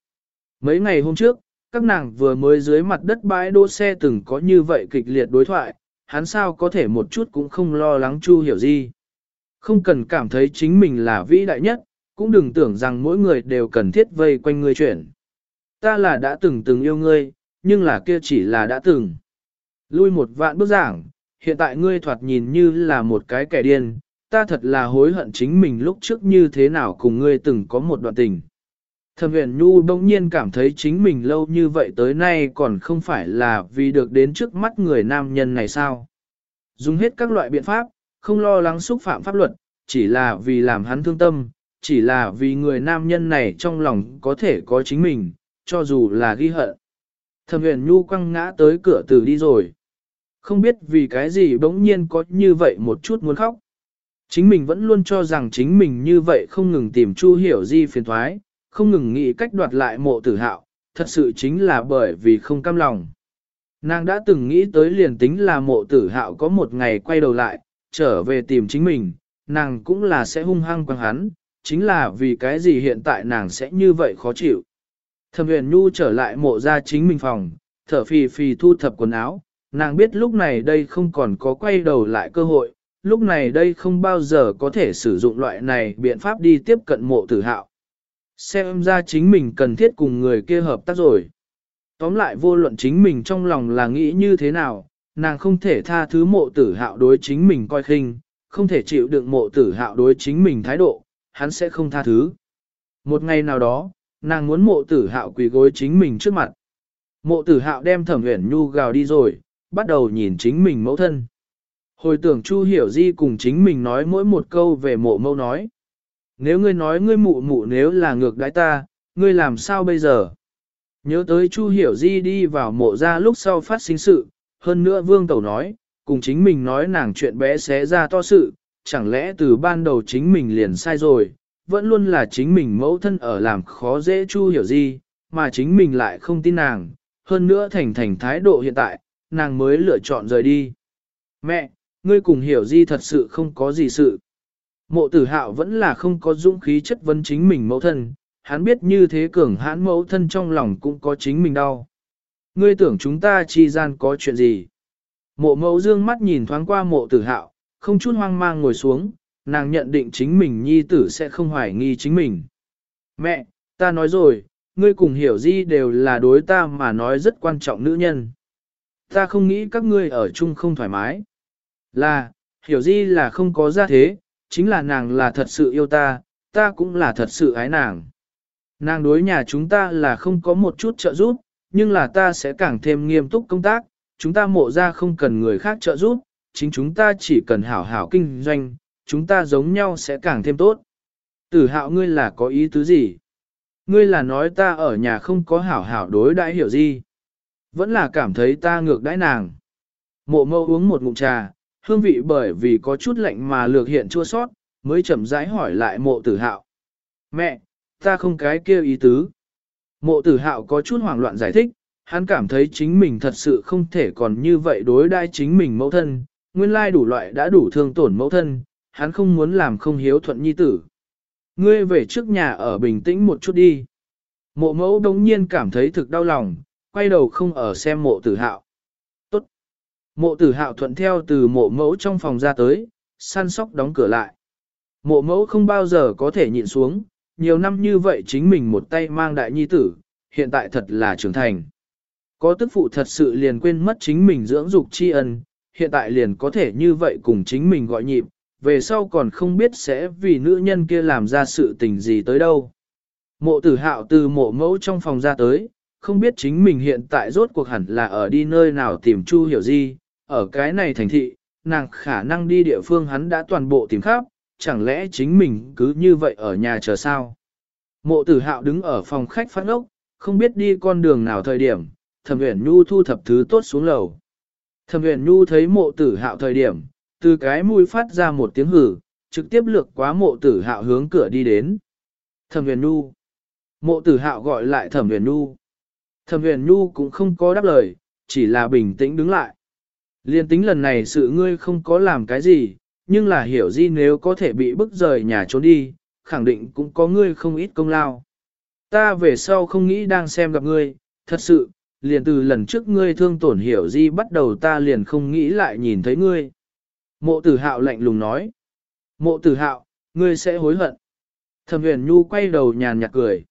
Mấy ngày hôm trước, các nàng vừa mới dưới mặt đất bãi đỗ xe từng có như vậy kịch liệt đối thoại, hắn sao có thể một chút cũng không lo lắng Chu Hiểu gì? Không cần cảm thấy chính mình là vĩ đại nhất, cũng đừng tưởng rằng mỗi người đều cần thiết vây quanh ngươi chuyển. Ta là đã từng từng yêu ngươi, nhưng là kia chỉ là đã từng. Lui một vạn bước giảng, hiện tại ngươi thoạt nhìn như là một cái kẻ điên, ta thật là hối hận chính mình lúc trước như thế nào cùng ngươi từng có một đoạn tình. Thẩm Uyển nhu bỗng nhiên cảm thấy chính mình lâu như vậy tới nay còn không phải là vì được đến trước mắt người nam nhân này sao. Dùng hết các loại biện pháp, không lo lắng xúc phạm pháp luật, chỉ là vì làm hắn thương tâm, chỉ là vì người nam nhân này trong lòng có thể có chính mình, cho dù là ghi hận. Thẩm Uyển nhu quăng ngã tới cửa tử đi rồi. Không biết vì cái gì bỗng nhiên có như vậy một chút muốn khóc. Chính mình vẫn luôn cho rằng chính mình như vậy không ngừng tìm Chu Hiểu Di phiền thoái, không ngừng nghĩ cách đoạt lại mộ tử hạo, thật sự chính là bởi vì không cam lòng. Nàng đã từng nghĩ tới liền tính là mộ tử hạo có một ngày quay đầu lại, trở về tìm chính mình, nàng cũng là sẽ hung hăng quăng hắn, chính là vì cái gì hiện tại nàng sẽ như vậy khó chịu. Thẩm huyền nhu trở lại mộ ra chính mình phòng, thở phì phì thu thập quần áo, nàng biết lúc này đây không còn có quay đầu lại cơ hội, lúc này đây không bao giờ có thể sử dụng loại này biện pháp đi tiếp cận mộ tử hạo. Xem ra chính mình cần thiết cùng người kia hợp tác rồi. Tóm lại vô luận chính mình trong lòng là nghĩ như thế nào, nàng không thể tha thứ mộ tử hạo đối chính mình coi khinh, không thể chịu đựng mộ tử hạo đối chính mình thái độ, hắn sẽ không tha thứ. Một ngày nào đó, nàng muốn mộ tử hạo quỳ gối chính mình trước mặt. Mộ tử hạo đem thẩm huyền nhu gào đi rồi, bắt đầu nhìn chính mình mẫu thân. Hồi tưởng Chu Hiểu Di cùng chính mình nói mỗi một câu về mộ mẫu nói. Nếu ngươi nói ngươi mụ mụ nếu là ngược đãi ta, ngươi làm sao bây giờ? Nhớ tới Chu Hiểu Di đi vào mộ ra lúc sau phát sinh sự, hơn nữa Vương Tẩu nói, cùng chính mình nói nàng chuyện bé xé ra to sự, chẳng lẽ từ ban đầu chính mình liền sai rồi, vẫn luôn là chính mình mẫu thân ở làm khó dễ Chu Hiểu Di, mà chính mình lại không tin nàng, hơn nữa thành thành thái độ hiện tại, nàng mới lựa chọn rời đi. Mẹ, ngươi cùng Hiểu Di thật sự không có gì sự. Mộ tử hạo vẫn là không có dũng khí chất vấn chính mình mẫu thân, hắn biết như thế cường hãn mẫu thân trong lòng cũng có chính mình đau. Ngươi tưởng chúng ta chi gian có chuyện gì? Mộ mẫu dương mắt nhìn thoáng qua mộ tử hạo, không chút hoang mang ngồi xuống, nàng nhận định chính mình nhi tử sẽ không hoài nghi chính mình. Mẹ, ta nói rồi, ngươi cùng hiểu di đều là đối ta mà nói rất quan trọng nữ nhân. Ta không nghĩ các ngươi ở chung không thoải mái. Là, hiểu di là không có ra thế, chính là nàng là thật sự yêu ta, ta cũng là thật sự ái nàng. Nàng đối nhà chúng ta là không có một chút trợ giúp, nhưng là ta sẽ càng thêm nghiêm túc công tác, chúng ta mộ ra không cần người khác trợ giúp, chính chúng ta chỉ cần hảo hảo kinh doanh, chúng ta giống nhau sẽ càng thêm tốt. Tử hạo ngươi là có ý tứ gì? Ngươi là nói ta ở nhà không có hảo hảo đối đãi hiểu gì? Vẫn là cảm thấy ta ngược đãi nàng. Mộ mâu uống một ngụm trà, hương vị bởi vì có chút lạnh mà lược hiện chua sót, mới chậm rãi hỏi lại mộ tử hạo. Mẹ, ta không cái kia ý tứ. Mộ tử hạo có chút hoảng loạn giải thích, hắn cảm thấy chính mình thật sự không thể còn như vậy đối đai chính mình mẫu thân, nguyên lai đủ loại đã đủ thương tổn mẫu thân, hắn không muốn làm không hiếu thuận nhi tử. Ngươi về trước nhà ở bình tĩnh một chút đi. Mộ mẫu đống nhiên cảm thấy thực đau lòng, quay đầu không ở xem mộ tử hạo. Mộ tử hạo thuận theo từ mộ mẫu trong phòng ra tới, săn sóc đóng cửa lại. Mộ mẫu không bao giờ có thể nhịn xuống, nhiều năm như vậy chính mình một tay mang đại nhi tử, hiện tại thật là trưởng thành. Có tức phụ thật sự liền quên mất chính mình dưỡng dục tri ân, hiện tại liền có thể như vậy cùng chính mình gọi nhịp, về sau còn không biết sẽ vì nữ nhân kia làm ra sự tình gì tới đâu. Mộ tử hạo từ mộ mẫu trong phòng ra tới, không biết chính mình hiện tại rốt cuộc hẳn là ở đi nơi nào tìm Chu hiểu gì, ở cái này thành thị, nàng khả năng đi địa phương hắn đã toàn bộ tìm khắp, chẳng lẽ chính mình cứ như vậy ở nhà chờ sao? Mộ tử hạo đứng ở phòng khách phát ốc, không biết đi con đường nào thời điểm, thẩm uyển nhu thu thập thứ tốt xuống lầu. Thẩm uyển nhu thấy mộ tử hạo thời điểm, từ cái mũi phát ra một tiếng hử, trực tiếp lược quá mộ tử hạo hướng cửa đi đến. Thẩm uyển nhu. Mộ tử hạo gọi lại thẩm uyển nhu. Thẩm uyển nhu cũng không có đáp lời, chỉ là bình tĩnh đứng lại. Liên tính lần này sự ngươi không có làm cái gì, nhưng là hiểu di nếu có thể bị bức rời nhà trốn đi, khẳng định cũng có ngươi không ít công lao. Ta về sau không nghĩ đang xem gặp ngươi, thật sự, liền từ lần trước ngươi thương tổn hiểu di bắt đầu ta liền không nghĩ lại nhìn thấy ngươi. Mộ tử hạo lạnh lùng nói. Mộ tử hạo, ngươi sẽ hối hận. Thẩm huyền nhu quay đầu nhàn nhạt cười.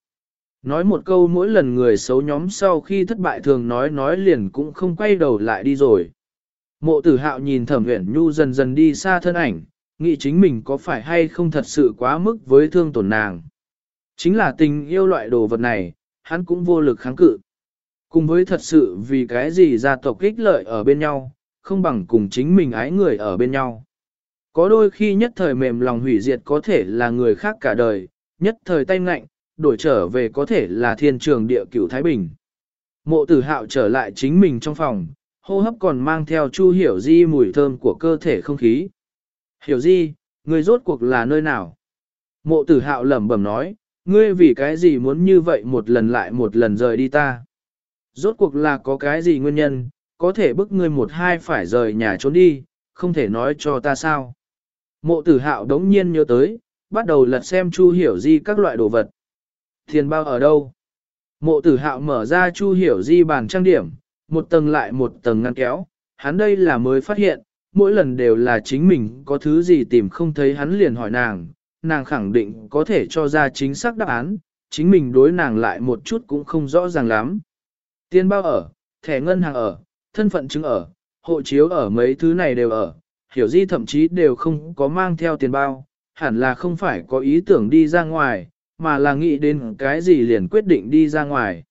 Nói một câu mỗi lần người xấu nhóm sau khi thất bại thường nói nói liền cũng không quay đầu lại đi rồi. Mộ tử hạo nhìn thẩm huyền nhu dần dần đi xa thân ảnh, nghĩ chính mình có phải hay không thật sự quá mức với thương tổn nàng. Chính là tình yêu loại đồ vật này, hắn cũng vô lực kháng cự. Cùng với thật sự vì cái gì gia tộc kích lợi ở bên nhau, không bằng cùng chính mình ái người ở bên nhau. Có đôi khi nhất thời mềm lòng hủy diệt có thể là người khác cả đời, nhất thời tay ngạnh, đổi trở về có thể là thiên trường địa cửu Thái Bình. Mộ tử hạo trở lại chính mình trong phòng, hô hấp còn mang theo chu hiểu di mùi thơm của cơ thể không khí. Hiểu di, người rốt cuộc là nơi nào? Mộ tử hạo lẩm bẩm nói, ngươi vì cái gì muốn như vậy một lần lại một lần rời đi ta? Rốt cuộc là có cái gì nguyên nhân, có thể bức ngươi một hai phải rời nhà trốn đi, không thể nói cho ta sao? Mộ tử hạo đống nhiên nhớ tới, bắt đầu lật xem Chu Hiểu Di các loại đồ vật. Tiền bao ở đâu? Mộ tử hạo mở ra Chu Hiểu Di bàn trang điểm, một tầng lại một tầng ngăn kéo, hắn đây là mới phát hiện, mỗi lần đều là chính mình có thứ gì tìm không thấy hắn liền hỏi nàng, nàng khẳng định có thể cho ra chính xác đáp án, chính mình đối nàng lại một chút cũng không rõ ràng lắm. Tiền bao ở, thẻ ngân hàng ở, thân phận chứng ở, hộ chiếu ở mấy thứ này đều ở, hiểu di thậm chí đều không có mang theo tiền bao, hẳn là không phải có ý tưởng đi ra ngoài, mà là nghĩ đến cái gì liền quyết định đi ra ngoài.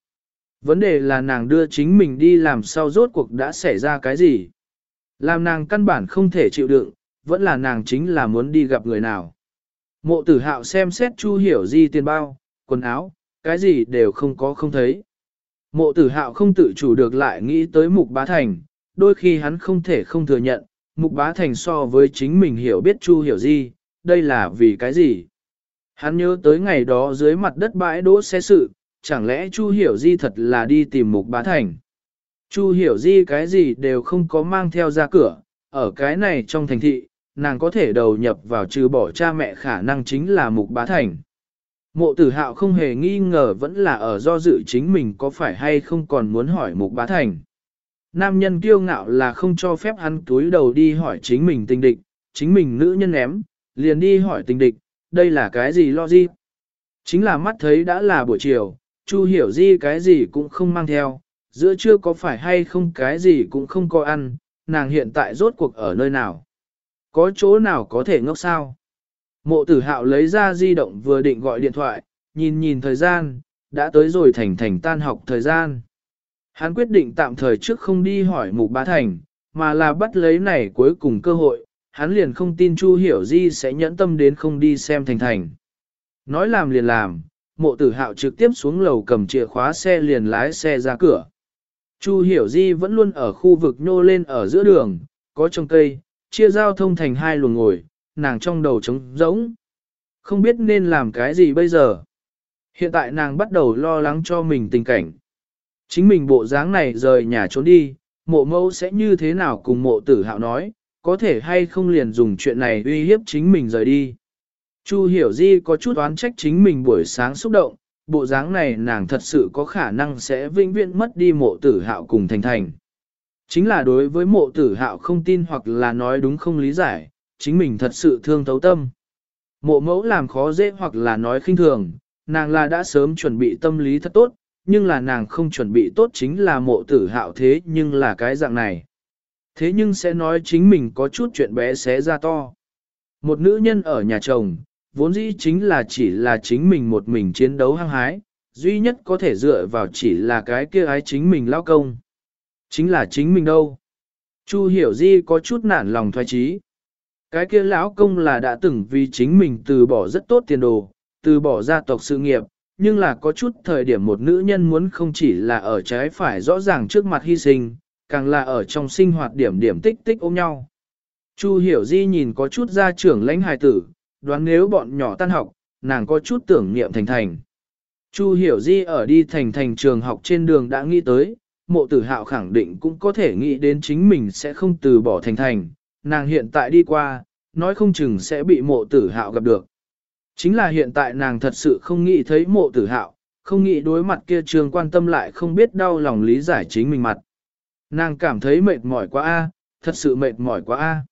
Vấn đề là nàng đưa chính mình đi làm sao rốt cuộc đã xảy ra cái gì. Làm nàng căn bản không thể chịu đựng, vẫn là nàng chính là muốn đi gặp người nào. Mộ tử hạo xem xét chu hiểu di tiền bao, quần áo, cái gì đều không có không thấy. Mộ tử hạo không tự chủ được lại nghĩ tới mục bá thành, đôi khi hắn không thể không thừa nhận, mục bá thành so với chính mình hiểu biết chu hiểu di, đây là vì cái gì. Hắn nhớ tới ngày đó dưới mặt đất bãi đỗ xe sự, chẳng lẽ chu hiểu di thật là đi tìm mục bá thành. Chu hiểu di cái gì đều không có mang theo ra cửa, ở cái này trong thành thị, nàng có thể đầu nhập vào trừ bỏ cha mẹ khả năng chính là mục bá thành. Mộ tử hạo không hề nghi ngờ vẫn là ở do dự chính mình có phải hay không còn muốn hỏi mục bá thành. Nam nhân kiêu ngạo là không cho phép hắn túi đầu đi hỏi chính mình tình địch, chính mình nữ nhân ném, liền đi hỏi tình địch, đây là cái gì lo gì? Chính là mắt thấy đã là buổi chiều, Chu hiểu di cái gì cũng không mang theo, giữa trưa có phải hay không cái gì cũng không có ăn, nàng hiện tại rốt cuộc ở nơi nào? Có chỗ nào có thể ngốc sao? Mộ tử hạo lấy ra di động vừa định gọi điện thoại, nhìn nhìn thời gian, đã tới rồi thành thành tan học thời gian. Hắn quyết định tạm thời trước không đi hỏi mục bá thành, mà là bắt lấy này cuối cùng cơ hội, hắn liền không tin Chu Hiểu Di sẽ nhẫn tâm đến không đi xem thành thành. Nói làm liền làm, mộ tử hạo trực tiếp xuống lầu cầm chìa khóa xe liền lái xe ra cửa. Chu Hiểu Di vẫn luôn ở khu vực nhô lên ở giữa đường, có trồng cây, chia giao thông thành hai luồng ngồi, nàng trong đầu trống rỗng. Không biết nên làm cái gì bây giờ. Hiện tại nàng bắt đầu lo lắng cho mình tình cảnh. Chính mình bộ dáng này rời nhà trốn đi, mộ mẫu sẽ như thế nào cùng mộ tử hạo nói, có thể hay không liền dùng chuyện này uy hiếp chính mình rời đi. Chu hiểu di có chút oán trách chính mình buổi sáng xúc động, bộ dáng này nàng thật sự có khả năng sẽ vĩnh viễn mất đi mộ tử hạo cùng thành thành. Chính là đối với mộ tử hạo không tin hoặc là nói đúng không lý giải, chính mình thật sự thương thấu tâm. Mộ mẫu làm khó dễ hoặc là nói khinh thường, nàng là đã sớm chuẩn bị tâm lý thật tốt, nhưng là nàng không chuẩn bị tốt chính là mộ tử hạo thế nhưng là cái dạng này. Thế nhưng sẽ nói chính mình có chút chuyện bé xé ra to. Một nữ nhân ở nhà chồng, vốn dĩ chính là chỉ là chính mình một mình chiến đấu hăng hái, duy nhất có thể dựa vào chỉ là cái kia ái chính mình lao công. Chính là chính mình đâu. Chu hiểu di có chút nản lòng thoái trí. Cái kia lão công là đã từng vì chính mình từ bỏ rất tốt tiền đồ, từ bỏ gia tộc sự nghiệp, nhưng là có chút thời điểm một nữ nhân muốn không chỉ là ở trái phải rõ ràng trước mặt hy sinh, càng là ở trong sinh hoạt điểm điểm tích tích ôm nhau. Chu hiểu di nhìn có chút gia trưởng lãnh hài tử, đoán nếu bọn nhỏ tan học, nàng có chút tưởng niệm thành thành. Chu hiểu di ở đi thành thành trường học trên đường đã nghĩ tới, mộ tử hạo khẳng định cũng có thể nghĩ đến chính mình sẽ không từ bỏ thành thành, nàng hiện tại đi qua, nói không chừng sẽ bị mộ tử hạo gặp được. Chính là hiện tại nàng thật sự không nghĩ thấy mộ tử hạo, không nghĩ đối mặt kia trường quan tâm lại không biết đau lòng lý giải chính mình mặt. Nàng cảm thấy mệt mỏi quá a, thật sự mệt mỏi quá a.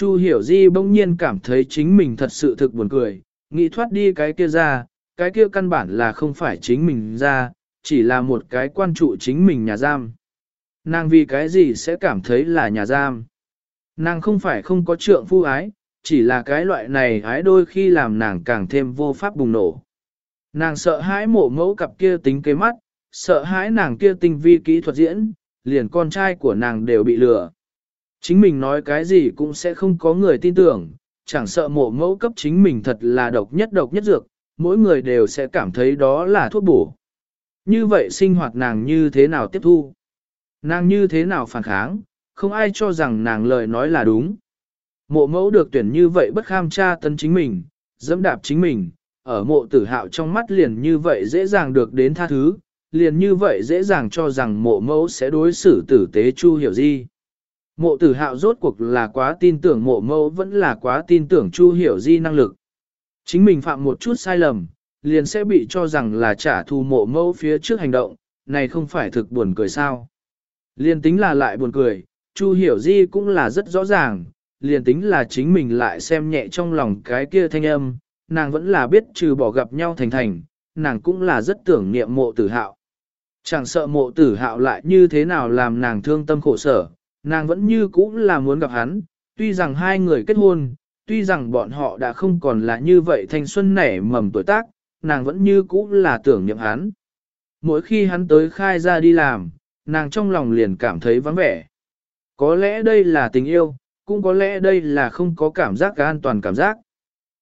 Chu hiểu di bỗng nhiên cảm thấy chính mình thật sự thực buồn cười, nghĩ thoát đi cái kia ra, cái kia căn bản là không phải chính mình ra, chỉ là một cái quan trụ chính mình nhà giam. Nàng vì cái gì sẽ cảm thấy là nhà giam? Nàng không phải không có trượng phu ái, chỉ là cái loại này ái đôi khi làm nàng càng thêm vô pháp bùng nổ. Nàng sợ hãi mộ mẫu cặp kia tính kế mắt, sợ hãi nàng kia tinh vi kỹ thuật diễn, liền con trai của nàng đều bị lừa. Chính mình nói cái gì cũng sẽ không có người tin tưởng, chẳng sợ mộ mẫu cấp chính mình thật là độc nhất độc nhất dược, mỗi người đều sẽ cảm thấy đó là thuốc bổ. Như vậy sinh hoạt nàng như thế nào tiếp thu? Nàng như thế nào phản kháng? Không ai cho rằng nàng lời nói là đúng. Mộ mẫu được tuyển như vậy bất kham tra tấn chính mình, dẫm đạp chính mình, ở mộ tử hạo trong mắt liền như vậy dễ dàng được đến tha thứ, liền như vậy dễ dàng cho rằng mộ mẫu sẽ đối xử tử tế chu hiểu di. Mộ tử hạo rốt cuộc là quá tin tưởng mộ mẫu vẫn là quá tin tưởng chu hiểu di năng lực. Chính mình phạm một chút sai lầm, liền sẽ bị cho rằng là trả thù mộ mẫu phía trước hành động, này không phải thực buồn cười sao. Liền tính là lại buồn cười, Chu hiểu di cũng là rất rõ ràng, liền tính là chính mình lại xem nhẹ trong lòng cái kia thanh âm, nàng vẫn là biết trừ bỏ gặp nhau thành thành, nàng cũng là rất tưởng niệm mộ tử hạo. Chẳng sợ mộ tử hạo lại như thế nào làm nàng thương tâm khổ sở, nàng vẫn như cũ là muốn gặp hắn, tuy rằng hai người kết hôn, tuy rằng bọn họ đã không còn là như vậy thanh xuân nảy mầm tuổi tác, nàng vẫn như cũ là tưởng niệm hắn. Mỗi khi hắn tới khai ra đi làm, nàng trong lòng liền cảm thấy vắng vẻ. Có lẽ đây là tình yêu, cũng có lẽ đây là không có cảm giác cả an toàn cảm giác.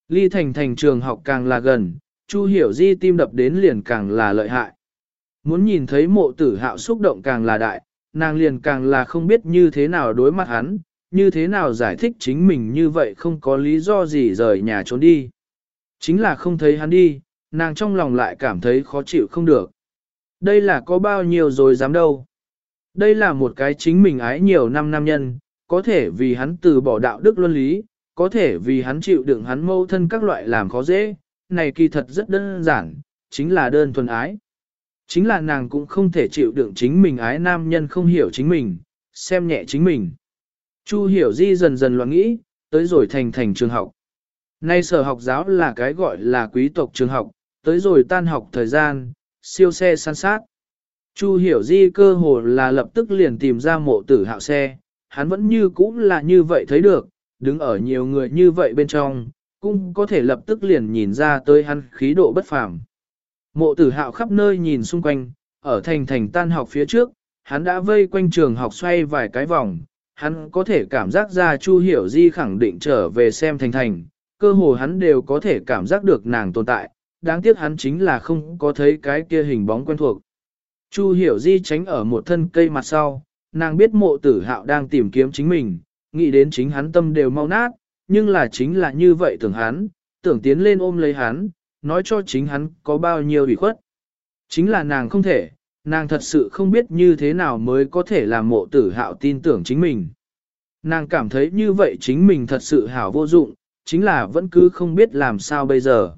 Ly thành thành trường học càng là gần, Chu hiểu di tim đập đến liền càng là lợi hại. Muốn nhìn thấy mộ tử hạo xúc động càng là đại, nàng liền càng là không biết như thế nào đối mặt hắn, như thế nào giải thích chính mình như vậy không có lý do gì rời nhà trốn đi. Chính là không thấy hắn đi, nàng trong lòng lại cảm thấy khó chịu không được. Đây là có bao nhiêu rồi dám đâu. Đây là một cái chính mình ái nhiều năm nam nhân, có thể vì hắn từ bỏ đạo đức luân lý, có thể vì hắn chịu đựng hắn mâu thân các loại làm khó dễ, này kỳ thật rất đơn giản, chính là đơn thuần ái. Chính là nàng cũng không thể chịu đựng chính mình ái nam nhân không hiểu chính mình, xem nhẹ chính mình. Chu hiểu di dần dần loạn nghĩ, tới rồi thành thành trường học. Nay sở học giáo là cái gọi là quý tộc trường học, tới rồi tan học thời gian, siêu xe san sát. Chu hiểu di cơ hồ là lập tức liền tìm ra mộ tử hạo xe, hắn vẫn như cũ là như vậy thấy được, đứng ở nhiều người như vậy bên trong, cũng có thể lập tức liền nhìn ra tới hắn khí độ bất phàm. Mộ tử hạo khắp nơi nhìn xung quanh, ở thành thành tan học phía trước, hắn đã vây quanh trường học xoay vài cái vòng, hắn có thể cảm giác ra Chu Hiểu Di khẳng định trở về xem thành thành, cơ hồ hắn đều có thể cảm giác được nàng tồn tại, đáng tiếc hắn chính là không có thấy cái kia hình bóng quen thuộc. Chu Hiểu Di tránh ở một thân cây mặt sau, nàng biết mộ tử hạo đang tìm kiếm chính mình, nghĩ đến chính hắn tâm đều mau nát, nhưng là chính là như vậy tưởng hắn, tưởng tiến lên ôm lấy hắn, nói cho chính hắn có bao nhiêu ủy khuất. Chính là nàng không thể, nàng thật sự không biết như thế nào mới có thể làm mộ tử hạo tin tưởng chính mình. Nàng cảm thấy như vậy chính mình thật sự hảo vô dụng, chính là vẫn cứ không biết làm sao bây giờ.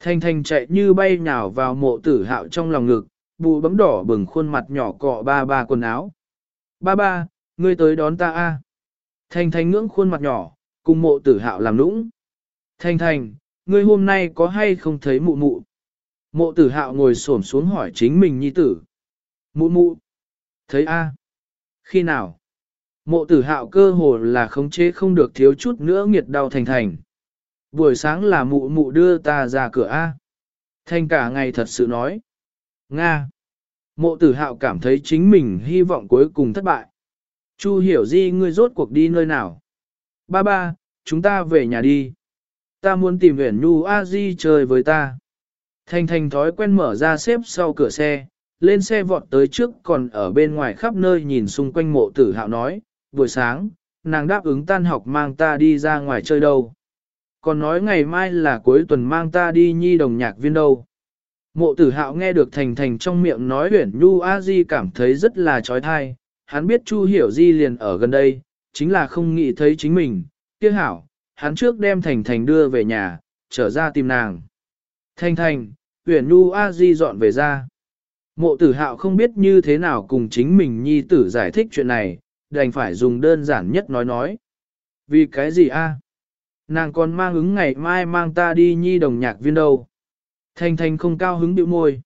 Thanh thanh chạy như bay nhào vào mộ tử hạo trong lòng ngực, bù bấm đỏ bừng khuôn mặt nhỏ cọ ba ba quần áo. Ba ba, ngươi tới đón ta a. Thanh thanh ngưỡng khuôn mặt nhỏ, cùng mộ tử hạo làm nũng. Thanh thanh, ngươi hôm nay có hay không thấy mụ mụ? Mộ tử hạo ngồi xổm xuống hỏi chính mình nhi tử. Mụ mụ. Thấy a? Khi nào? Mộ tử hạo cơ hồ là khống chế không được thiếu chút nữa nghiệt đau thành thành. Buổi sáng là mụ mụ đưa ta ra cửa A. Thành cả ngày thật sự nói. Nga. Mộ tử hạo cảm thấy chính mình hy vọng cuối cùng thất bại. Chu hiểu di ngươi rốt cuộc đi nơi nào? Ba ba, chúng ta về nhà đi. Ta muốn tìm Uyển Nhu A Di chơi với ta. Thành Thành thói quen mở ra xếp sau cửa xe, lên xe vọt tới trước còn ở bên ngoài khắp nơi nhìn xung quanh mộ tử hạo nói, buổi sáng, nàng đáp ứng tan học mang ta đi ra ngoài chơi đâu. Còn nói ngày mai là cuối tuần mang ta đi nhi đồng nhạc viên đâu. Mộ tử hạo nghe được Thành Thành trong miệng nói huyển Nhu A Di cảm thấy rất là trói thai, hắn biết Chu Hiểu Di liền ở gần đây, chính là không nghĩ thấy chính mình, kia hảo, hắn trước đem Thành Thành đưa về nhà, trở ra tìm nàng. Thành Thành, Uyển Nhu A Di dọn về ra. Mộ tử hạo không biết như thế nào cùng chính mình nhi tử giải thích chuyện này, đành phải dùng đơn giản nhất nói nói. Vì cái gì a? Nàng còn mang ứng ngày mai mang ta đi nhi đồng nhạc viên đâu. Thanh thanh không cao hứng bĩu môi.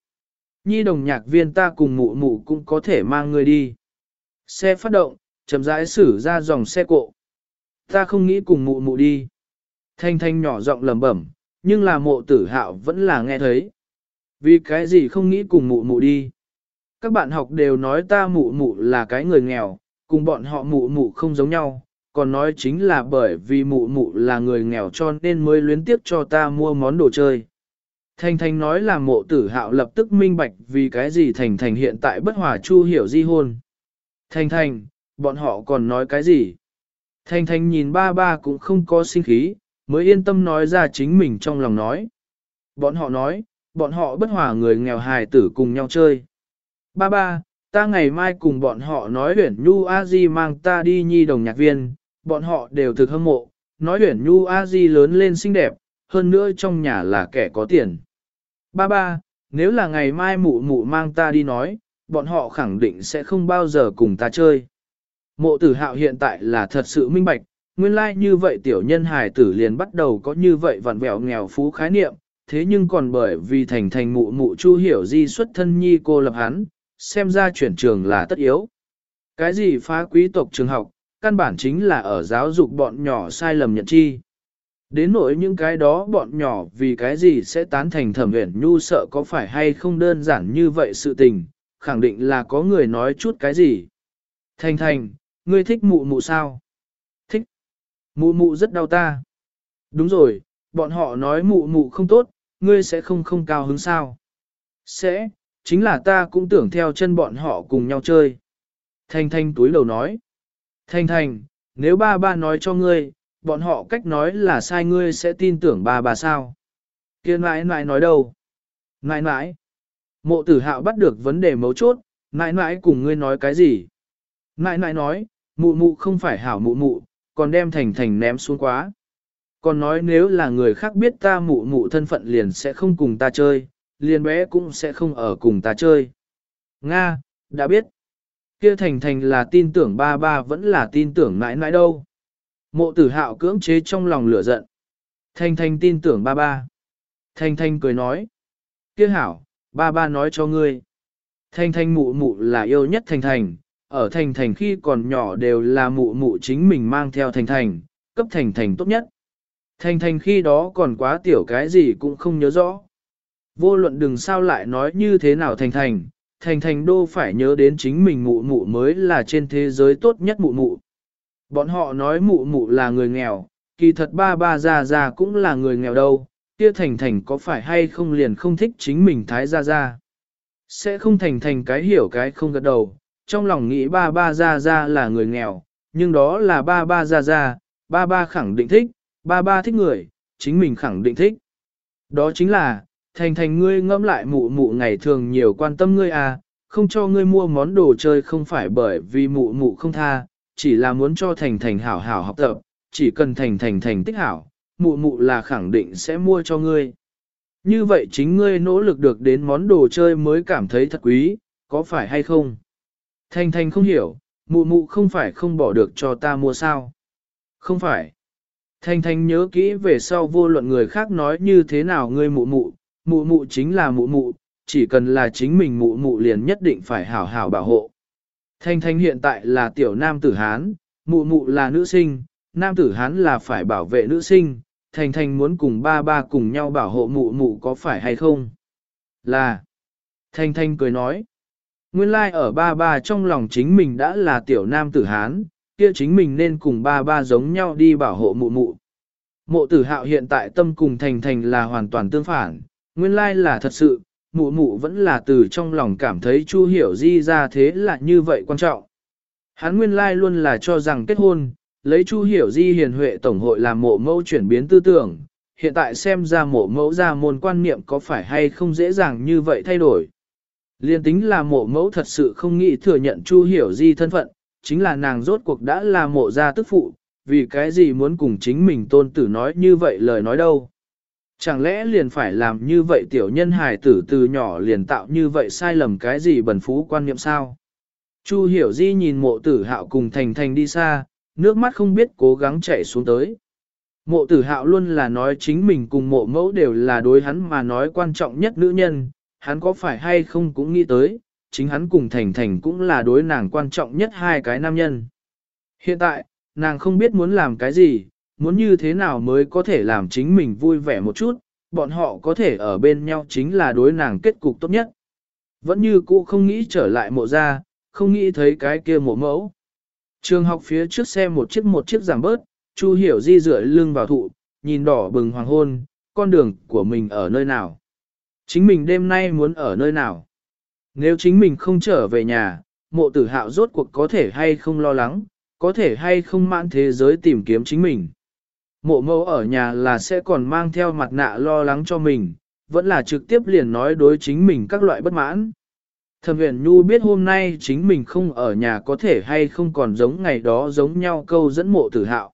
Nhi đồng nhạc viên ta cùng mụ mụ cũng có thể mang người đi. Xe phát động, chậm rãi xử ra dòng xe cộ. Ta không nghĩ cùng mụ mụ đi. Thanh thanh nhỏ giọng lẩm bẩm, nhưng là mộ tử hạo vẫn là nghe thấy. Vì cái gì không nghĩ cùng mụ mụ đi. Các bạn học đều nói ta mụ mụ là cái người nghèo, cùng bọn họ mụ mụ không giống nhau, còn nói chính là bởi vì mụ mụ là người nghèo cho nên mới luyến tiếc cho ta mua món đồ chơi. Thành Thành nói là mộ tử hạo lập tức minh bạch vì cái gì Thành Thành hiện tại bất hòa chu hiểu di hôn. Thành Thành, bọn họ còn nói cái gì? Thành Thành nhìn ba ba cũng không có sinh khí, mới yên tâm nói ra chính mình trong lòng nói. Bọn họ nói, bọn họ bất hòa người nghèo hài tử cùng nhau chơi. Ba ba, ta ngày mai cùng bọn họ nói huyển nhu a di mang ta đi nhi đồng nhạc viên, bọn họ đều thực hâm mộ, nói huyển nhu a di lớn lên xinh đẹp, hơn nữa trong nhà là kẻ có tiền. Ba ba, nếu là ngày mai mụ mụ mang ta đi nói, bọn họ khẳng định sẽ không bao giờ cùng ta chơi. Mộ tử hạo hiện tại là thật sự minh bạch, nguyên lai like như vậy tiểu nhân hài tử liền bắt đầu có như vậy vặn vẹo nghèo phú khái niệm, thế nhưng còn bởi vì thành thành mụ mụ chu hiểu di xuất thân nhi cô lập hắn, xem ra chuyển trường là tất yếu. Cái gì phá quý tộc trường học, căn bản chính là ở giáo dục bọn nhỏ sai lầm nhận chi. Đến nỗi những cái đó bọn nhỏ vì cái gì sẽ tán thành thẩm huyền nhu sợ có phải hay không đơn giản như vậy sự tình, khẳng định là có người nói chút cái gì. Thành thành, ngươi thích mụ mụ sao? Thích. Mụ mụ rất đau ta. Đúng rồi, bọn họ nói mụ mụ không tốt, ngươi sẽ không không cao hứng sao? Sẽ, chính là ta cũng tưởng theo chân bọn họ cùng nhau chơi. Thanh thanh túi đầu nói. Thanh thanh, nếu ba ba nói cho ngươi, bọn họ cách nói là sai ngươi sẽ tin tưởng ba bà sao? Kiên mãi mãi nói đâu? Mãi mãi. Mộ tử hạo bắt được vấn đề mấu chốt, mãi mãi cùng ngươi nói cái gì? Mãi mãi nói, mụ mụ không phải hảo mụ mụ, còn đem thành thành ném xuống quá. Còn nói nếu là người khác biết ta mụ mụ thân phận liền sẽ không cùng ta chơi, liền bé cũng sẽ không ở cùng ta chơi. Nga, đã biết. Kia thành thành là tin tưởng ba ba vẫn là tin tưởng mãi mãi đâu. Mộ tử hạo cưỡng chế trong lòng lửa giận. Thành thành tin tưởng ba ba. Thành thành cười nói. Kia hảo, ba ba nói cho ngươi. Thành thành mụ mụ là yêu nhất thành thành. Ở thành thành khi còn nhỏ đều là mụ mụ chính mình mang theo thành thành, cấp thành thành tốt nhất. Thành thành khi đó còn quá tiểu cái gì cũng không nhớ rõ. Vô luận đừng sao lại nói như thế nào thành thành, thành thành đô phải nhớ đến chính mình mụ mụ mới là trên thế giới tốt nhất mụ mụ. Bọn họ nói mụ mụ là người nghèo, kỳ thật ba ba già già cũng là người nghèo đâu, kia thành thành có phải hay không liền không thích chính mình thái gia gia Sẽ không thành thành cái hiểu cái không gật đầu, trong lòng nghĩ ba ba ra ra là người nghèo, nhưng đó là ba ba ra ra, ba ba khẳng định thích, ba ba thích người, chính mình khẳng định thích. Đó chính là, thành thành ngươi ngẫm lại mụ mụ ngày thường nhiều quan tâm ngươi à, không cho ngươi mua món đồ chơi không phải bởi vì mụ mụ không tha, chỉ là muốn cho thành thành hảo hảo học tập, chỉ cần thành thành thành tích hảo, mụ mụ là khẳng định sẽ mua cho ngươi. Như vậy chính ngươi nỗ lực được đến món đồ chơi mới cảm thấy thật quý, có phải hay không? Thanh Thanh không hiểu, mụ mụ không phải không bỏ được cho ta mua sao? Không phải. Thanh Thanh nhớ kỹ về sau vô luận người khác nói như thế nào ngươi mụ mụ, mụ mụ chính là mụ mụ, chỉ cần là chính mình mụ mụ liền nhất định phải hảo hảo bảo hộ. Thanh Thanh hiện tại là tiểu nam tử Hán, mụ mụ là nữ sinh, nam tử Hán là phải bảo vệ nữ sinh, Thanh Thanh muốn cùng ba ba cùng nhau bảo hộ mụ mụ có phải hay không? Là. Thanh Thanh cười nói. Nguyên lai like ở ba ba trong lòng chính mình đã là tiểu nam tử Hán, kia chính mình nên cùng ba ba giống nhau đi bảo hộ mụ mụ. Mộ tử hạo hiện tại tâm cùng Thành Thành là hoàn toàn tương phản, nguyên lai là thật sự, mụ mụ vẫn là từ trong lòng cảm thấy Chu Hiểu Di ra thế là như vậy quan trọng. Hắn nguyên lai luôn là cho rằng kết hôn, lấy Chu Hiểu Di hiền huệ tổng hội làm mộ mẫu chuyển biến tư tưởng, hiện tại xem ra mộ mẫu ra môn quan niệm có phải hay không dễ dàng như vậy thay đổi. Liên tính là mộ mẫu thật sự không nghĩ thừa nhận Chu Hiểu Di thân phận, chính là nàng rốt cuộc đã là mộ gia tức phụ, vì cái gì muốn cùng chính mình tôn tử nói như vậy lời nói đâu. Chẳng lẽ liền phải làm như vậy tiểu nhân hài tử từ nhỏ liền tạo như vậy sai lầm cái gì bẩn phú quan niệm sao? Chu hiểu di nhìn mộ tử hạo cùng thành thành đi xa, nước mắt không biết cố gắng chảy xuống tới. Mộ tử hạo luôn là nói chính mình cùng mộ mẫu đều là đối hắn mà nói quan trọng nhất nữ nhân, hắn có phải hay không cũng nghĩ tới, chính hắn cùng thành thành cũng là đối nàng quan trọng nhất hai cái nam nhân. Hiện tại, nàng không biết muốn làm cái gì, muốn như thế nào mới có thể làm chính mình vui vẻ một chút, bọn họ có thể ở bên nhau chính là đối nàng kết cục tốt nhất. Vẫn như cũ không nghĩ trở lại mộ ra, không nghĩ thấy cái kia mộ mẫu. Trường học phía trước xe một chiếc một chiếc giảm bớt, Chu Hiểu Di rửa lưng vào thụ, nhìn đỏ bừng hoàng hôn, con đường của mình ở nơi nào. Chính mình đêm nay muốn ở nơi nào. Nếu chính mình không trở về nhà, mộ tử hạo rốt cuộc có thể hay không lo lắng, có thể hay không mãn thế giới tìm kiếm chính mình. Mộ mẫu ở nhà là sẽ còn mang theo mặt nạ lo lắng cho mình, vẫn là trực tiếp liền nói đối chính mình các loại bất mãn. Thẩm huyền nhu biết hôm nay chính mình không ở nhà có thể hay không còn giống ngày đó giống nhau câu dẫn mộ tử hạo.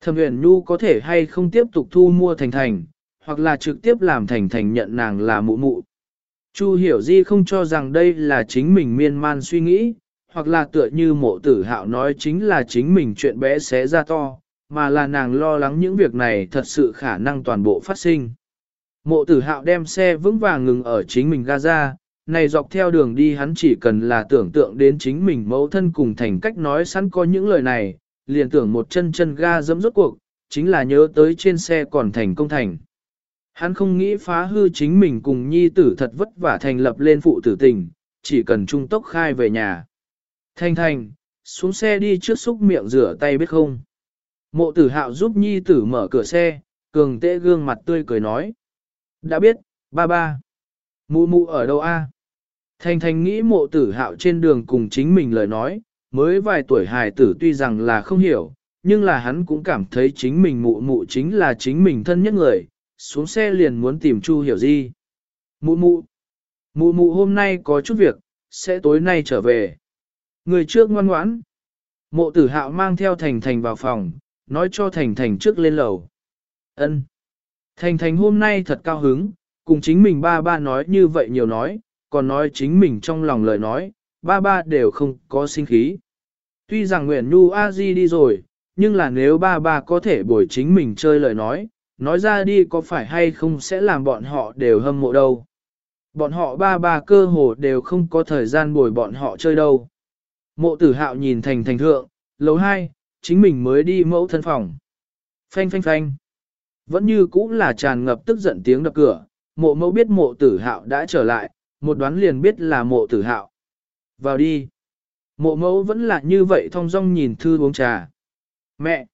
Thẩm huyền nhu có thể hay không tiếp tục thu mua thành thành, hoặc là trực tiếp làm thành thành nhận nàng là mụ mụ. Chu hiểu di không cho rằng đây là chính mình miên man suy nghĩ, hoặc là tựa như mộ tử hạo nói chính là chính mình chuyện bé xé ra to, mà là nàng lo lắng những việc này thật sự khả năng toàn bộ phát sinh. Mộ tử hạo đem xe vững vàng ngừng ở chính mình Gaza, này dọc theo đường đi hắn chỉ cần là tưởng tượng đến chính mình mẫu thân cùng thành cách nói sẵn có những lời này, liền tưởng một chân chân ga dẫm rốt cuộc, chính là nhớ tới trên xe còn thành công thành. Hắn không nghĩ phá hư chính mình cùng nhi tử thật vất vả thành lập lên phụ tử tình, chỉ cần trung tốc khai về nhà. Thanh thành, xuống xe đi trước xúc miệng rửa tay biết không. Mộ tử hạo giúp nhi tử mở cửa xe, cường tễ gương mặt tươi cười nói. Đã biết, ba ba. Mụ mụ ở đâu a? Thanh thanh nghĩ mộ tử hạo trên đường cùng chính mình lời nói, mới vài tuổi hài tử tuy rằng là không hiểu, nhưng là hắn cũng cảm thấy chính mình mụ mụ chính là chính mình thân nhất người, xuống xe liền muốn tìm Chu hiểu gì. Mụ mụ, mụ mụ hôm nay có chút việc, sẽ tối nay trở về. Người trước ngoan ngoãn. Mộ tử hạo mang theo Thành Thành vào phòng, nói cho Thành Thành trước lên lầu. Ân. Thành Thành hôm nay thật cao hứng, cùng chính mình ba ba nói như vậy nhiều nói, còn nói chính mình trong lòng lời nói, ba ba đều không có sinh khí. Tuy rằng Nguyễn Nhu A Di đi rồi, nhưng là nếu ba ba có thể bồi chính mình chơi lời nói, nói ra đi có phải hay không sẽ làm bọn họ đều hâm mộ đâu. Bọn họ ba ba cơ hồ đều không có thời gian bồi bọn họ chơi đâu. Mộ tử hạo nhìn thành thành thượng, lầu hai, chính mình mới đi mẫu thân phòng. Phanh phanh phanh. Vẫn như cũng là tràn ngập tức giận tiếng đập cửa, mộ mẫu biết mộ tử hạo đã trở lại, một đoán liền biết là mộ tử hạo. Vào đi. Mộ mẫu vẫn là như vậy thong dong nhìn thư uống trà. Mẹ!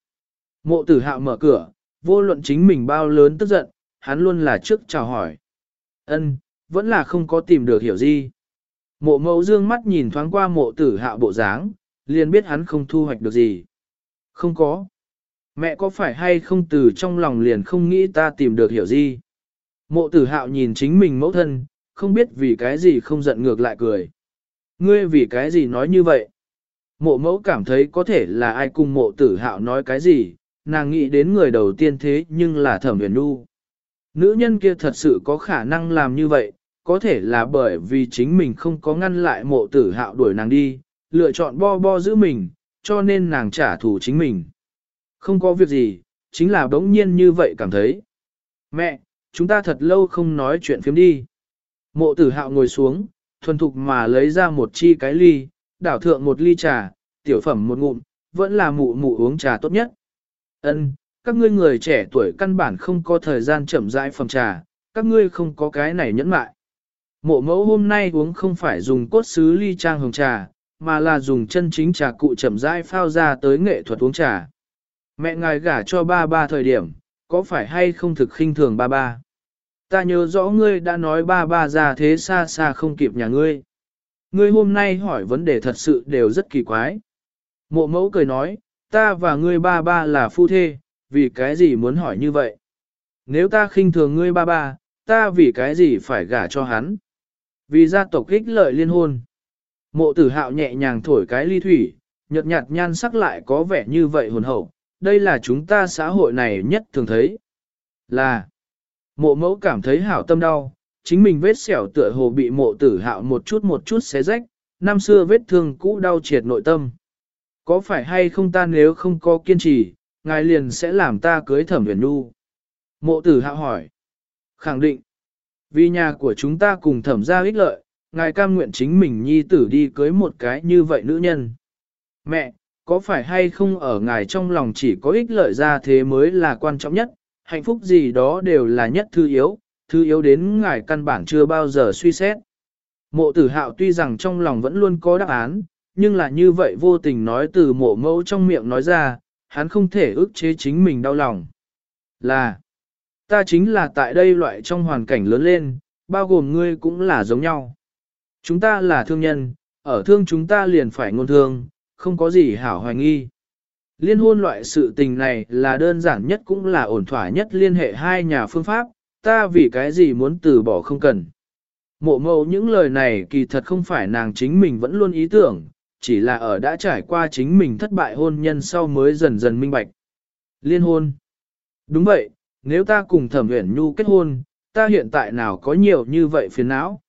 Mộ tử hạo mở cửa, vô luận chính mình bao lớn tức giận, hắn luôn là trước chào hỏi. Ân, vẫn là không có tìm được hiểu gì. Mộ mẫu dương mắt nhìn thoáng qua mộ tử hạo bộ dáng, liền biết hắn không thu hoạch được gì. Không có. Mẹ có phải hay không từ trong lòng liền không nghĩ ta tìm được hiểu gì. Mộ tử hạo nhìn chính mình mẫu thân, không biết vì cái gì không giận ngược lại cười. Ngươi vì cái gì nói như vậy? Mộ mẫu cảm thấy có thể là ai cùng mộ tử hạo nói cái gì, nàng nghĩ đến người đầu tiên thế nhưng là thẩm huyền nu. Nữ nhân kia thật sự có khả năng làm như vậy, có thể là bởi vì chính mình không có ngăn lại mộ tử hạo đuổi nàng đi, lựa chọn bo bo giữ mình, cho nên nàng trả thù chính mình. Không có việc gì, chính là bỗng nhiên như vậy cảm thấy. Mẹ, chúng ta thật lâu không nói chuyện phiếm đi. Mộ tử hạo ngồi xuống, thuần thục mà lấy ra một chi cái ly, đảo thượng một ly trà, tiểu phẩm một ngụm, vẫn là mụ mụ uống trà tốt nhất. Ân, các ngươi người trẻ tuổi căn bản không có thời gian chậm rãi phòng trà, các ngươi không có cái này nhẫn mại. Mộ mẫu hôm nay uống không phải dùng cốt sứ ly trang hồng trà, mà là dùng chân chính trà cụ chậm rãi phao ra tới nghệ thuật uống trà. Mẹ ngài gả cho ba ba thời điểm, có phải hay không thực khinh thường ba ba? Ta nhớ rõ ngươi đã nói ba ba ra thế xa xa không kịp nhà ngươi. Ngươi hôm nay hỏi vấn đề thật sự đều rất kỳ quái. Mộ mẫu cười nói, ta và ngươi ba ba là phu thê, vì cái gì muốn hỏi như vậy? Nếu ta khinh thường ngươi ba ba, ta vì cái gì phải gả cho hắn? Vì gia tộc ích lợi liên hôn. Mộ tử hạo nhẹ nhàng thổi cái ly thủy, nhợt nhạt nhan sắc lại có vẻ như vậy hồn hậu, đây là chúng ta xã hội này nhất thường thấy. Là, mộ mẫu cảm thấy hảo tâm đau, chính mình vết sẹo tựa hồ bị mộ tử hạo một chút một chút xé rách, năm xưa vết thương cũ đau triệt nội tâm. Có phải hay không ta nếu không có kiên trì, ngài liền sẽ làm ta cưới thẩm huyền nu? Mộ tử hạo hỏi. Khẳng định. Vì nhà của chúng ta cùng thẩm ra ích lợi, ngài cam nguyện chính mình nhi tử đi cưới một cái như vậy nữ nhân. Mẹ, có phải hay không ở ngài trong lòng chỉ có ích lợi ra thế mới là quan trọng nhất, hạnh phúc gì đó đều là nhất thư yếu, thư yếu đến ngài căn bản chưa bao giờ suy xét. Mộ tử hạo tuy rằng trong lòng vẫn luôn có đáp án, nhưng là như vậy vô tình nói từ mộ mẫu trong miệng nói ra, hắn không thể ức chế chính mình đau lòng. Là, ta chính là tại đây loại trong hoàn cảnh lớn lên, bao gồm ngươi cũng là giống nhau. Chúng ta là thương nhân, ở thương chúng ta liền phải ngôn thương, không có gì hảo hoài nghi. Liên hôn loại sự tình này là đơn giản nhất cũng là ổn thỏa nhất liên hệ hai nhà phương pháp, ta vì cái gì muốn từ bỏ không cần. Mộ mẫu những lời này kỳ thật không phải nàng chính mình vẫn luôn ý tưởng, chỉ là ở đã trải qua chính mình thất bại hôn nhân sau mới dần dần minh bạch. Liên hôn. Đúng vậy, nếu ta cùng thẩm uyển nhu kết hôn, ta hiện tại nào có nhiều như vậy phiền não.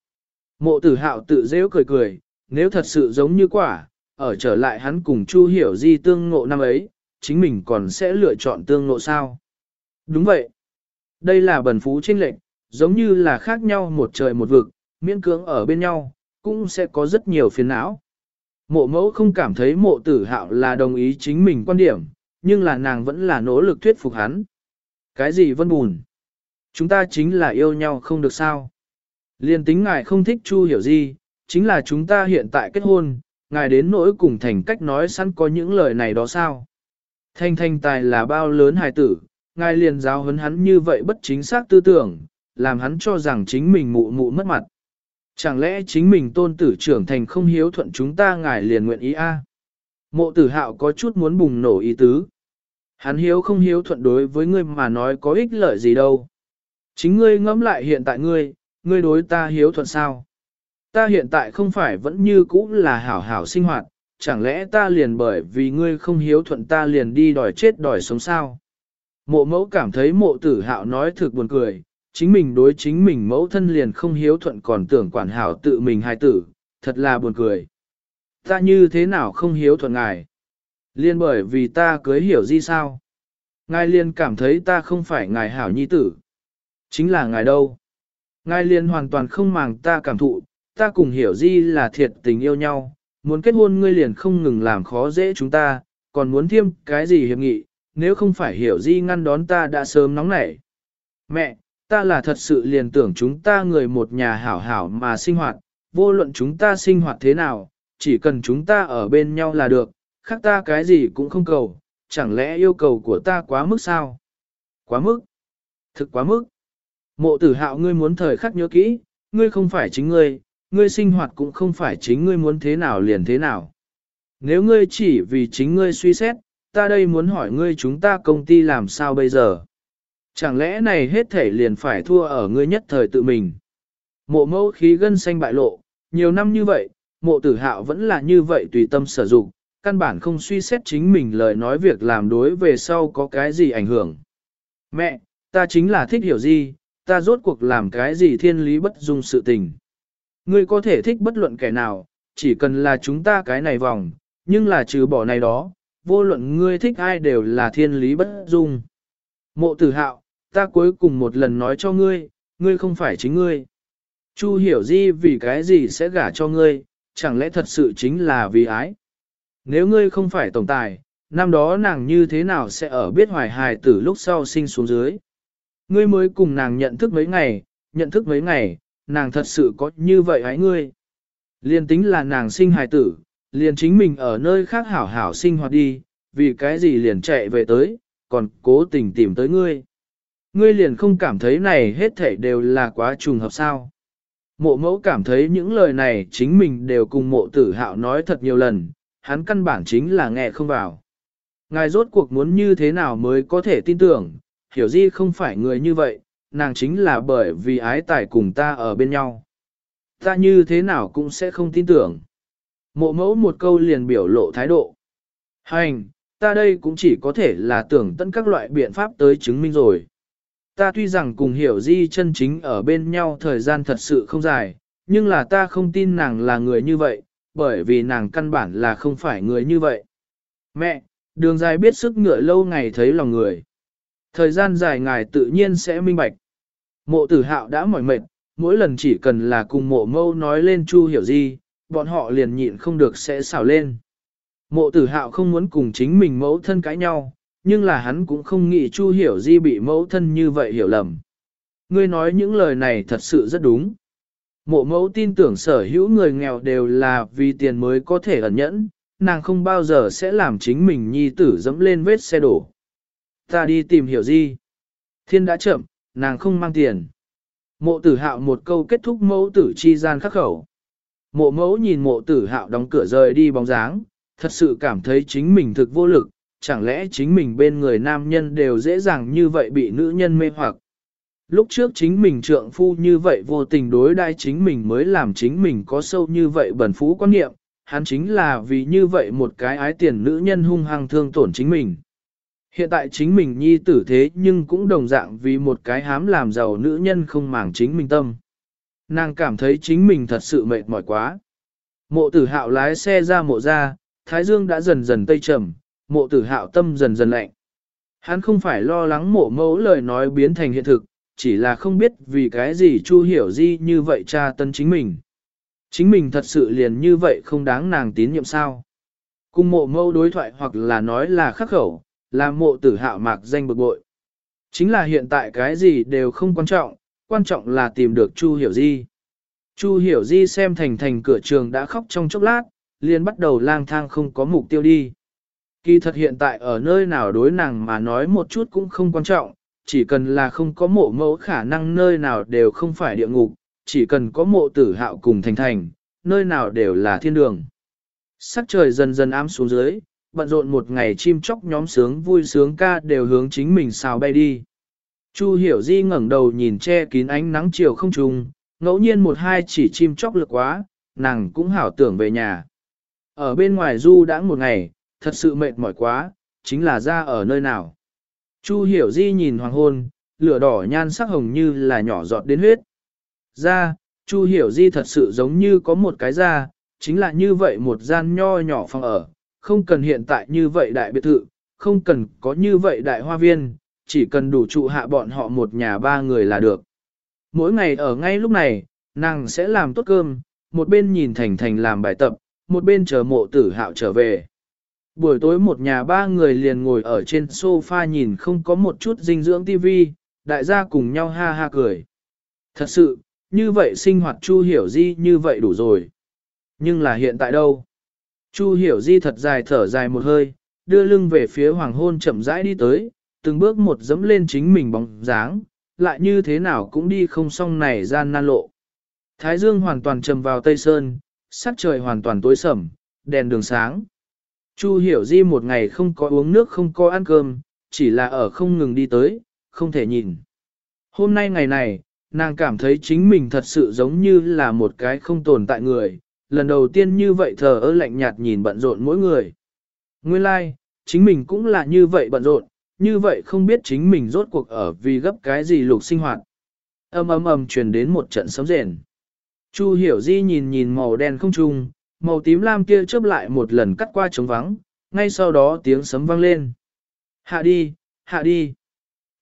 Mộ tử hạo tự dễ cười cười, nếu thật sự giống như quả, ở trở lại hắn cùng Chu hiểu di tương ngộ năm ấy, chính mình còn sẽ lựa chọn tương ngộ sao. Đúng vậy. Đây là bần phú trinh lệnh, giống như là khác nhau một trời một vực, miễn cưỡng ở bên nhau, cũng sẽ có rất nhiều phiền não. Mộ mẫu không cảm thấy mộ tử hạo là đồng ý chính mình quan điểm, nhưng là nàng vẫn là nỗ lực thuyết phục hắn. Cái gì vân bùn? Chúng ta chính là yêu nhau không được sao? Liên tính ngài không thích Chu hiểu gì, chính là chúng ta hiện tại kết hôn, ngài đến nỗi cùng thành cách nói sẵn có những lời này đó sao? Thanh thanh tài là bao lớn hài tử, ngài liền giáo huấn hắn như vậy bất chính xác tư tưởng, làm hắn cho rằng chính mình mụ mụ mất mặt. Chẳng lẽ chính mình tôn tử trưởng thành không hiếu thuận chúng ta ngài liền nguyện ý a? Mộ tử hạo có chút muốn bùng nổ ý tứ. Hắn hiếu không hiếu thuận đối với ngươi mà nói có ích lợi gì đâu. Chính ngươi ngẫm lại hiện tại ngươi, ngươi đối ta hiếu thuận sao? Ta hiện tại không phải vẫn như cũ là hảo hảo sinh hoạt, chẳng lẽ ta liền bởi vì ngươi không hiếu thuận ta liền đi đòi chết đòi sống sao? Mộ mẫu cảm thấy mộ tử hạo nói thực buồn cười, chính mình đối chính mình mẫu thân liền không hiếu thuận còn tưởng quản hảo tự mình hài tử, thật là buồn cười. Ta như thế nào không hiếu thuận ngài? Liên bởi vì ta cưới hiểu gì sao? Ngài liên cảm thấy ta không phải ngài hảo nhi tử. Chính là ngài đâu? Ngài liên hoàn toàn không màng ta cảm thụ, ta cùng hiểu di là thiệt tình yêu nhau, muốn kết hôn ngươi liền không ngừng làm khó dễ chúng ta, còn muốn thêm cái gì hiệp nghị, nếu không phải hiểu di ngăn đón ta đã sớm nóng nảy. Mẹ, ta là thật sự liền tưởng chúng ta người một nhà hảo hảo mà sinh hoạt, vô luận chúng ta sinh hoạt thế nào, chỉ cần chúng ta ở bên nhau là được, khác ta cái gì cũng không cầu, chẳng lẽ yêu cầu của ta quá mức sao? Quá mức? Thực quá mức? Mộ tử hạo ngươi muốn thời khắc nhớ kỹ, ngươi không phải chính ngươi, ngươi sinh hoạt cũng không phải chính ngươi muốn thế nào liền thế nào. Nếu ngươi chỉ vì chính ngươi suy xét, ta đây muốn hỏi ngươi chúng ta công ty làm sao bây giờ? Chẳng lẽ này hết thể liền phải thua ở ngươi nhất thời tự mình? Mộ mẫu khí gân xanh bại lộ, nhiều năm như vậy, mộ tử hạo vẫn là như vậy tùy tâm sử dụng, căn bản không suy xét chính mình lời nói việc làm đối về sau có cái gì ảnh hưởng. Mẹ, ta chính là thích hiểu gì, ta rốt cuộc làm cái gì thiên lý bất dung sự tình. Ngươi có thể thích bất luận kẻ nào, chỉ cần là chúng ta cái này vòng, nhưng là trừ bỏ này đó, vô luận ngươi thích ai đều là thiên lý bất dung. Mộ tử hạo, ta cuối cùng một lần nói cho ngươi, ngươi không phải chính ngươi. Chu hiểu di vì cái gì sẽ gả cho ngươi, chẳng lẽ thật sự chính là vì ái. Nếu ngươi không phải tổng tài, năm đó nàng như thế nào sẽ ở biết hoài hài tử lúc sau sinh xuống dưới. Ngươi mới cùng nàng nhận thức mấy ngày, nhận thức mấy ngày, nàng thật sự có như vậy hãy ngươi. Liên tính là nàng sinh hài tử, liền chính mình ở nơi khác hảo hảo sinh hoạt đi, vì cái gì liền chạy về tới, còn cố tình tìm tới ngươi. Ngươi liền không cảm thấy này hết thảy đều là quá trùng hợp sao. Mộ mẫu cảm thấy những lời này chính mình đều cùng mộ tử hạo nói thật nhiều lần, hắn căn bản chính là nghe không vào. Ngài rốt cuộc muốn như thế nào mới có thể tin tưởng, hiểu di không phải người như vậy, nàng chính là bởi vì ái tài cùng ta ở bên nhau. Ta như thế nào cũng sẽ không tin tưởng. Mộ mẫu một câu liền biểu lộ thái độ. Hành, ta đây cũng chỉ có thể là tưởng tận các loại biện pháp tới chứng minh rồi. Ta tuy rằng cùng hiểu di chân chính ở bên nhau thời gian thật sự không dài, nhưng là ta không tin nàng là người như vậy, bởi vì nàng căn bản là không phải người như vậy. Mẹ, đường dài biết sức ngựa lâu ngày thấy lòng người. Thời gian dài ngài tự nhiên sẽ minh bạch. Mộ tử hạo đã mỏi mệt, mỗi lần chỉ cần là cùng mộ mâu nói lên chu hiểu di, bọn họ liền nhịn không được sẽ xảo lên. Mộ tử hạo không muốn cùng chính mình mẫu thân cãi nhau, nhưng là hắn cũng không nghĩ chu hiểu di bị mẫu thân như vậy hiểu lầm. Ngươi nói những lời này thật sự rất đúng. Mộ mẫu tin tưởng sở hữu người nghèo đều là vì tiền mới có thể ẩn nhẫn, nàng không bao giờ sẽ làm chính mình nhi tử dẫm lên vết xe đổ. Ta đi tìm hiểu gì? Thiên đã chậm, nàng không mang tiền. Mộ tử hạo một câu kết thúc mẫu tử chi gian khắc khẩu. Mộ mẫu nhìn mộ tử hạo đóng cửa rời đi bóng dáng, thật sự cảm thấy chính mình thực vô lực, chẳng lẽ chính mình bên người nam nhân đều dễ dàng như vậy bị nữ nhân mê hoặc. Lúc trước chính mình trượng phu như vậy vô tình đối đai chính mình mới làm chính mình có sâu như vậy bẩn phú quan niệm, hắn chính là vì như vậy một cái ái tiền nữ nhân hung hăng thương tổn chính mình. Hiện tại chính mình nhi tử thế nhưng cũng đồng dạng vì một cái hám làm giàu nữ nhân không màng chính mình tâm. Nàng cảm thấy chính mình thật sự mệt mỏi quá. Mộ tử hạo lái xe ra mộ ra, thái dương đã dần dần tây trầm, mộ tử hạo tâm dần dần lạnh. Hắn không phải lo lắng mộ mẫu lời nói biến thành hiện thực, chỉ là không biết vì cái gì Chu hiểu di như vậy cha tân chính mình. Chính mình thật sự liền như vậy không đáng nàng tín nhiệm sao. Cùng mộ mẫu đối thoại hoặc là nói là khắc khẩu, là mộ tử hạo mạc danh bực bội. Chính là hiện tại cái gì đều không quan trọng, quan trọng là tìm được Chu Hiểu Di. Chu Hiểu Di xem thành thành cửa trường đã khóc trong chốc lát, liền bắt đầu lang thang không có mục tiêu đi. Kỳ thật hiện tại ở nơi nào đối nàng mà nói một chút cũng không quan trọng, chỉ cần là không có mộ mẫu khả năng nơi nào đều không phải địa ngục, chỉ cần có mộ tử hạo cùng thành thành, nơi nào đều là thiên đường. Sắc trời dần dần ám xuống dưới, bận rộn một ngày chim chóc nhóm sướng vui sướng ca đều hướng chính mình xào bay đi. Chu hiểu di ngẩng đầu nhìn che kín ánh nắng chiều không trùng, ngẫu nhiên một hai chỉ chim chóc lực quá, nàng cũng hảo tưởng về nhà. Ở bên ngoài du đã một ngày, thật sự mệt mỏi quá, chính là ra ở nơi nào. Chu hiểu di nhìn hoàng hôn, lửa đỏ nhan sắc hồng như là nhỏ giọt đến huyết. Ra, Chu hiểu di thật sự giống như có một cái ra, chính là như vậy một gian nho nhỏ phòng ở, không cần hiện tại như vậy đại biệt thự, không cần có như vậy đại hoa viên, chỉ cần đủ trụ hạ bọn họ một nhà ba người là được. Mỗi ngày ở ngay lúc này, nàng sẽ làm tốt cơm, một bên nhìn Thành Thành làm bài tập, một bên chờ mộ tử hạo trở về. Buổi tối một nhà ba người liền ngồi ở trên sofa nhìn không có một chút dinh dưỡng tivi, đại gia cùng nhau ha ha cười. Thật sự, như vậy sinh hoạt Chu Hiểu Di như vậy đủ rồi. Nhưng là hiện tại đâu? Chu Hiểu Di thật dài thở dài một hơi, đưa lưng về phía hoàng hôn chậm rãi đi tới, từng bước một dẫm lên chính mình bóng dáng, lại như thế nào cũng đi không xong này gian nan lộ. Thái dương hoàn toàn trầm vào tây sơn, sắc trời hoàn toàn tối sầm, đèn đường sáng. Chu hiểu di một ngày không có uống nước không có ăn cơm, chỉ là ở không ngừng đi tới, không thể nhìn. Hôm nay ngày này, nàng cảm thấy chính mình thật sự giống như là một cái không tồn tại người, lần đầu tiên như vậy thờ ơ lạnh nhạt nhìn bận rộn mỗi người. Nguyên lai, like, chính mình cũng là như vậy bận rộn, như vậy không biết chính mình rốt cuộc ở vì gấp cái gì lục sinh hoạt. Âm ầm ầm truyền đến một trận sấm rền. Chu hiểu di nhìn nhìn màu đen không trung, màu tím lam kia chớp lại một lần cắt qua trống vắng, ngay sau đó tiếng sấm vang lên. Hạ đi, hạ đi.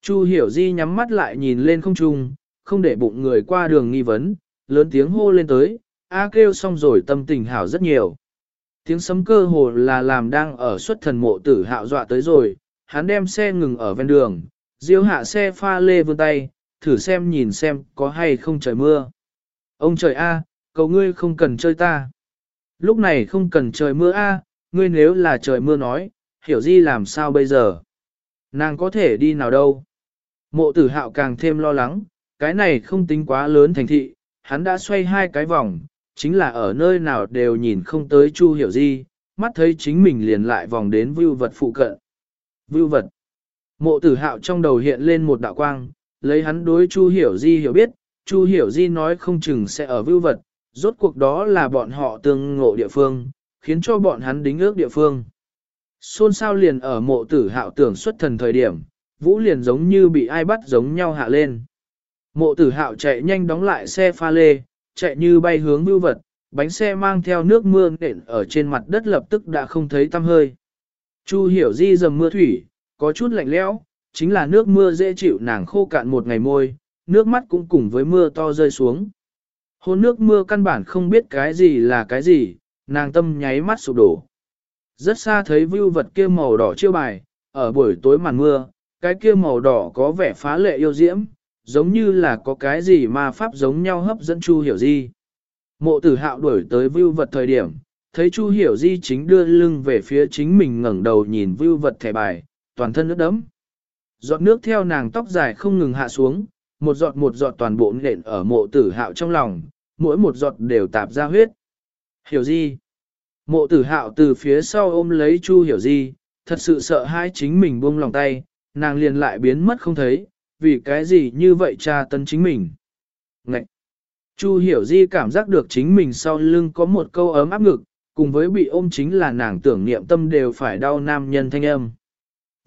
Chu hiểu di nhắm mắt lại nhìn lên không trung, không để bụng người qua đường nghi vấn, lớn tiếng hô lên tới, A kêu xong rồi tâm tình hảo rất nhiều. Tiếng sấm cơ hồ là làm đang ở xuất thần mộ tử hạo dọa tới rồi, hắn đem xe ngừng ở ven đường, diêu hạ xe pha lê vươn tay, thử xem nhìn xem có hay không trời mưa. Ông trời A, cầu ngươi không cần chơi ta. Lúc này không cần trời mưa A, ngươi nếu là trời mưa nói, hiểu di làm sao bây giờ? Nàng có thể đi nào đâu? Mộ tử hạo càng thêm lo lắng, cái này không tính quá lớn thành thị, hắn đã xoay hai cái vòng, chính là ở nơi nào đều nhìn không tới Chu Hiểu Di, mắt thấy chính mình liền lại vòng đến vưu vật phụ cận. Vưu vật. Mộ tử hạo trong đầu hiện lên một đạo quang, lấy hắn đối Chu Hiểu Di hiểu biết, Chu Hiểu Di nói không chừng sẽ ở vưu vật, rốt cuộc đó là bọn họ tương ngộ địa phương, khiến cho bọn hắn đính ước địa phương. Xôn sao liền ở mộ tử hạo tưởng xuất thần thời điểm, vũ liền giống như bị ai bắt giống nhau hạ lên. Mộ tử hạo chạy nhanh đóng lại xe pha lê, chạy như bay hướng bưu vật, bánh xe mang theo nước mưa nện ở trên mặt đất lập tức đã không thấy tăm hơi. Chu hiểu di dầm mưa thủy, có chút lạnh lẽo, chính là nước mưa dễ chịu nàng khô cạn một ngày môi, nước mắt cũng cùng với mưa to rơi xuống. Hôn nước mưa căn bản không biết cái gì là cái gì, nàng tâm nháy mắt sụp đổ. Rất xa thấy vưu vật kia màu đỏ chiêu bài, ở buổi tối màn mưa, cái kia màu đỏ có vẻ phá lệ yêu diễm, giống như là có cái gì mà pháp giống nhau hấp dẫn Chu Hiểu Di. Mộ tử hạo đuổi tới vưu vật thời điểm, thấy Chu Hiểu Di chính đưa lưng về phía chính mình ngẩng đầu nhìn vưu vật thẻ bài, toàn thân nước đấm. Giọt nước theo nàng tóc dài không ngừng hạ xuống, một giọt một giọt toàn bộ nện ở mộ tử hạo trong lòng, mỗi một giọt đều tạp ra huyết. Hiểu gì? Mộ tử hạo từ phía sau ôm lấy Chu Hiểu gì? thật sự sợ hai chính mình buông lòng tay, nàng liền lại biến mất không thấy, vì cái gì như vậy cha tấn chính mình. Ngậy! Chu Hiểu Di cảm giác được chính mình sau lưng có một câu ấm áp ngực, cùng với bị ôm chính là nàng tưởng niệm tâm đều phải đau nam nhân thanh âm.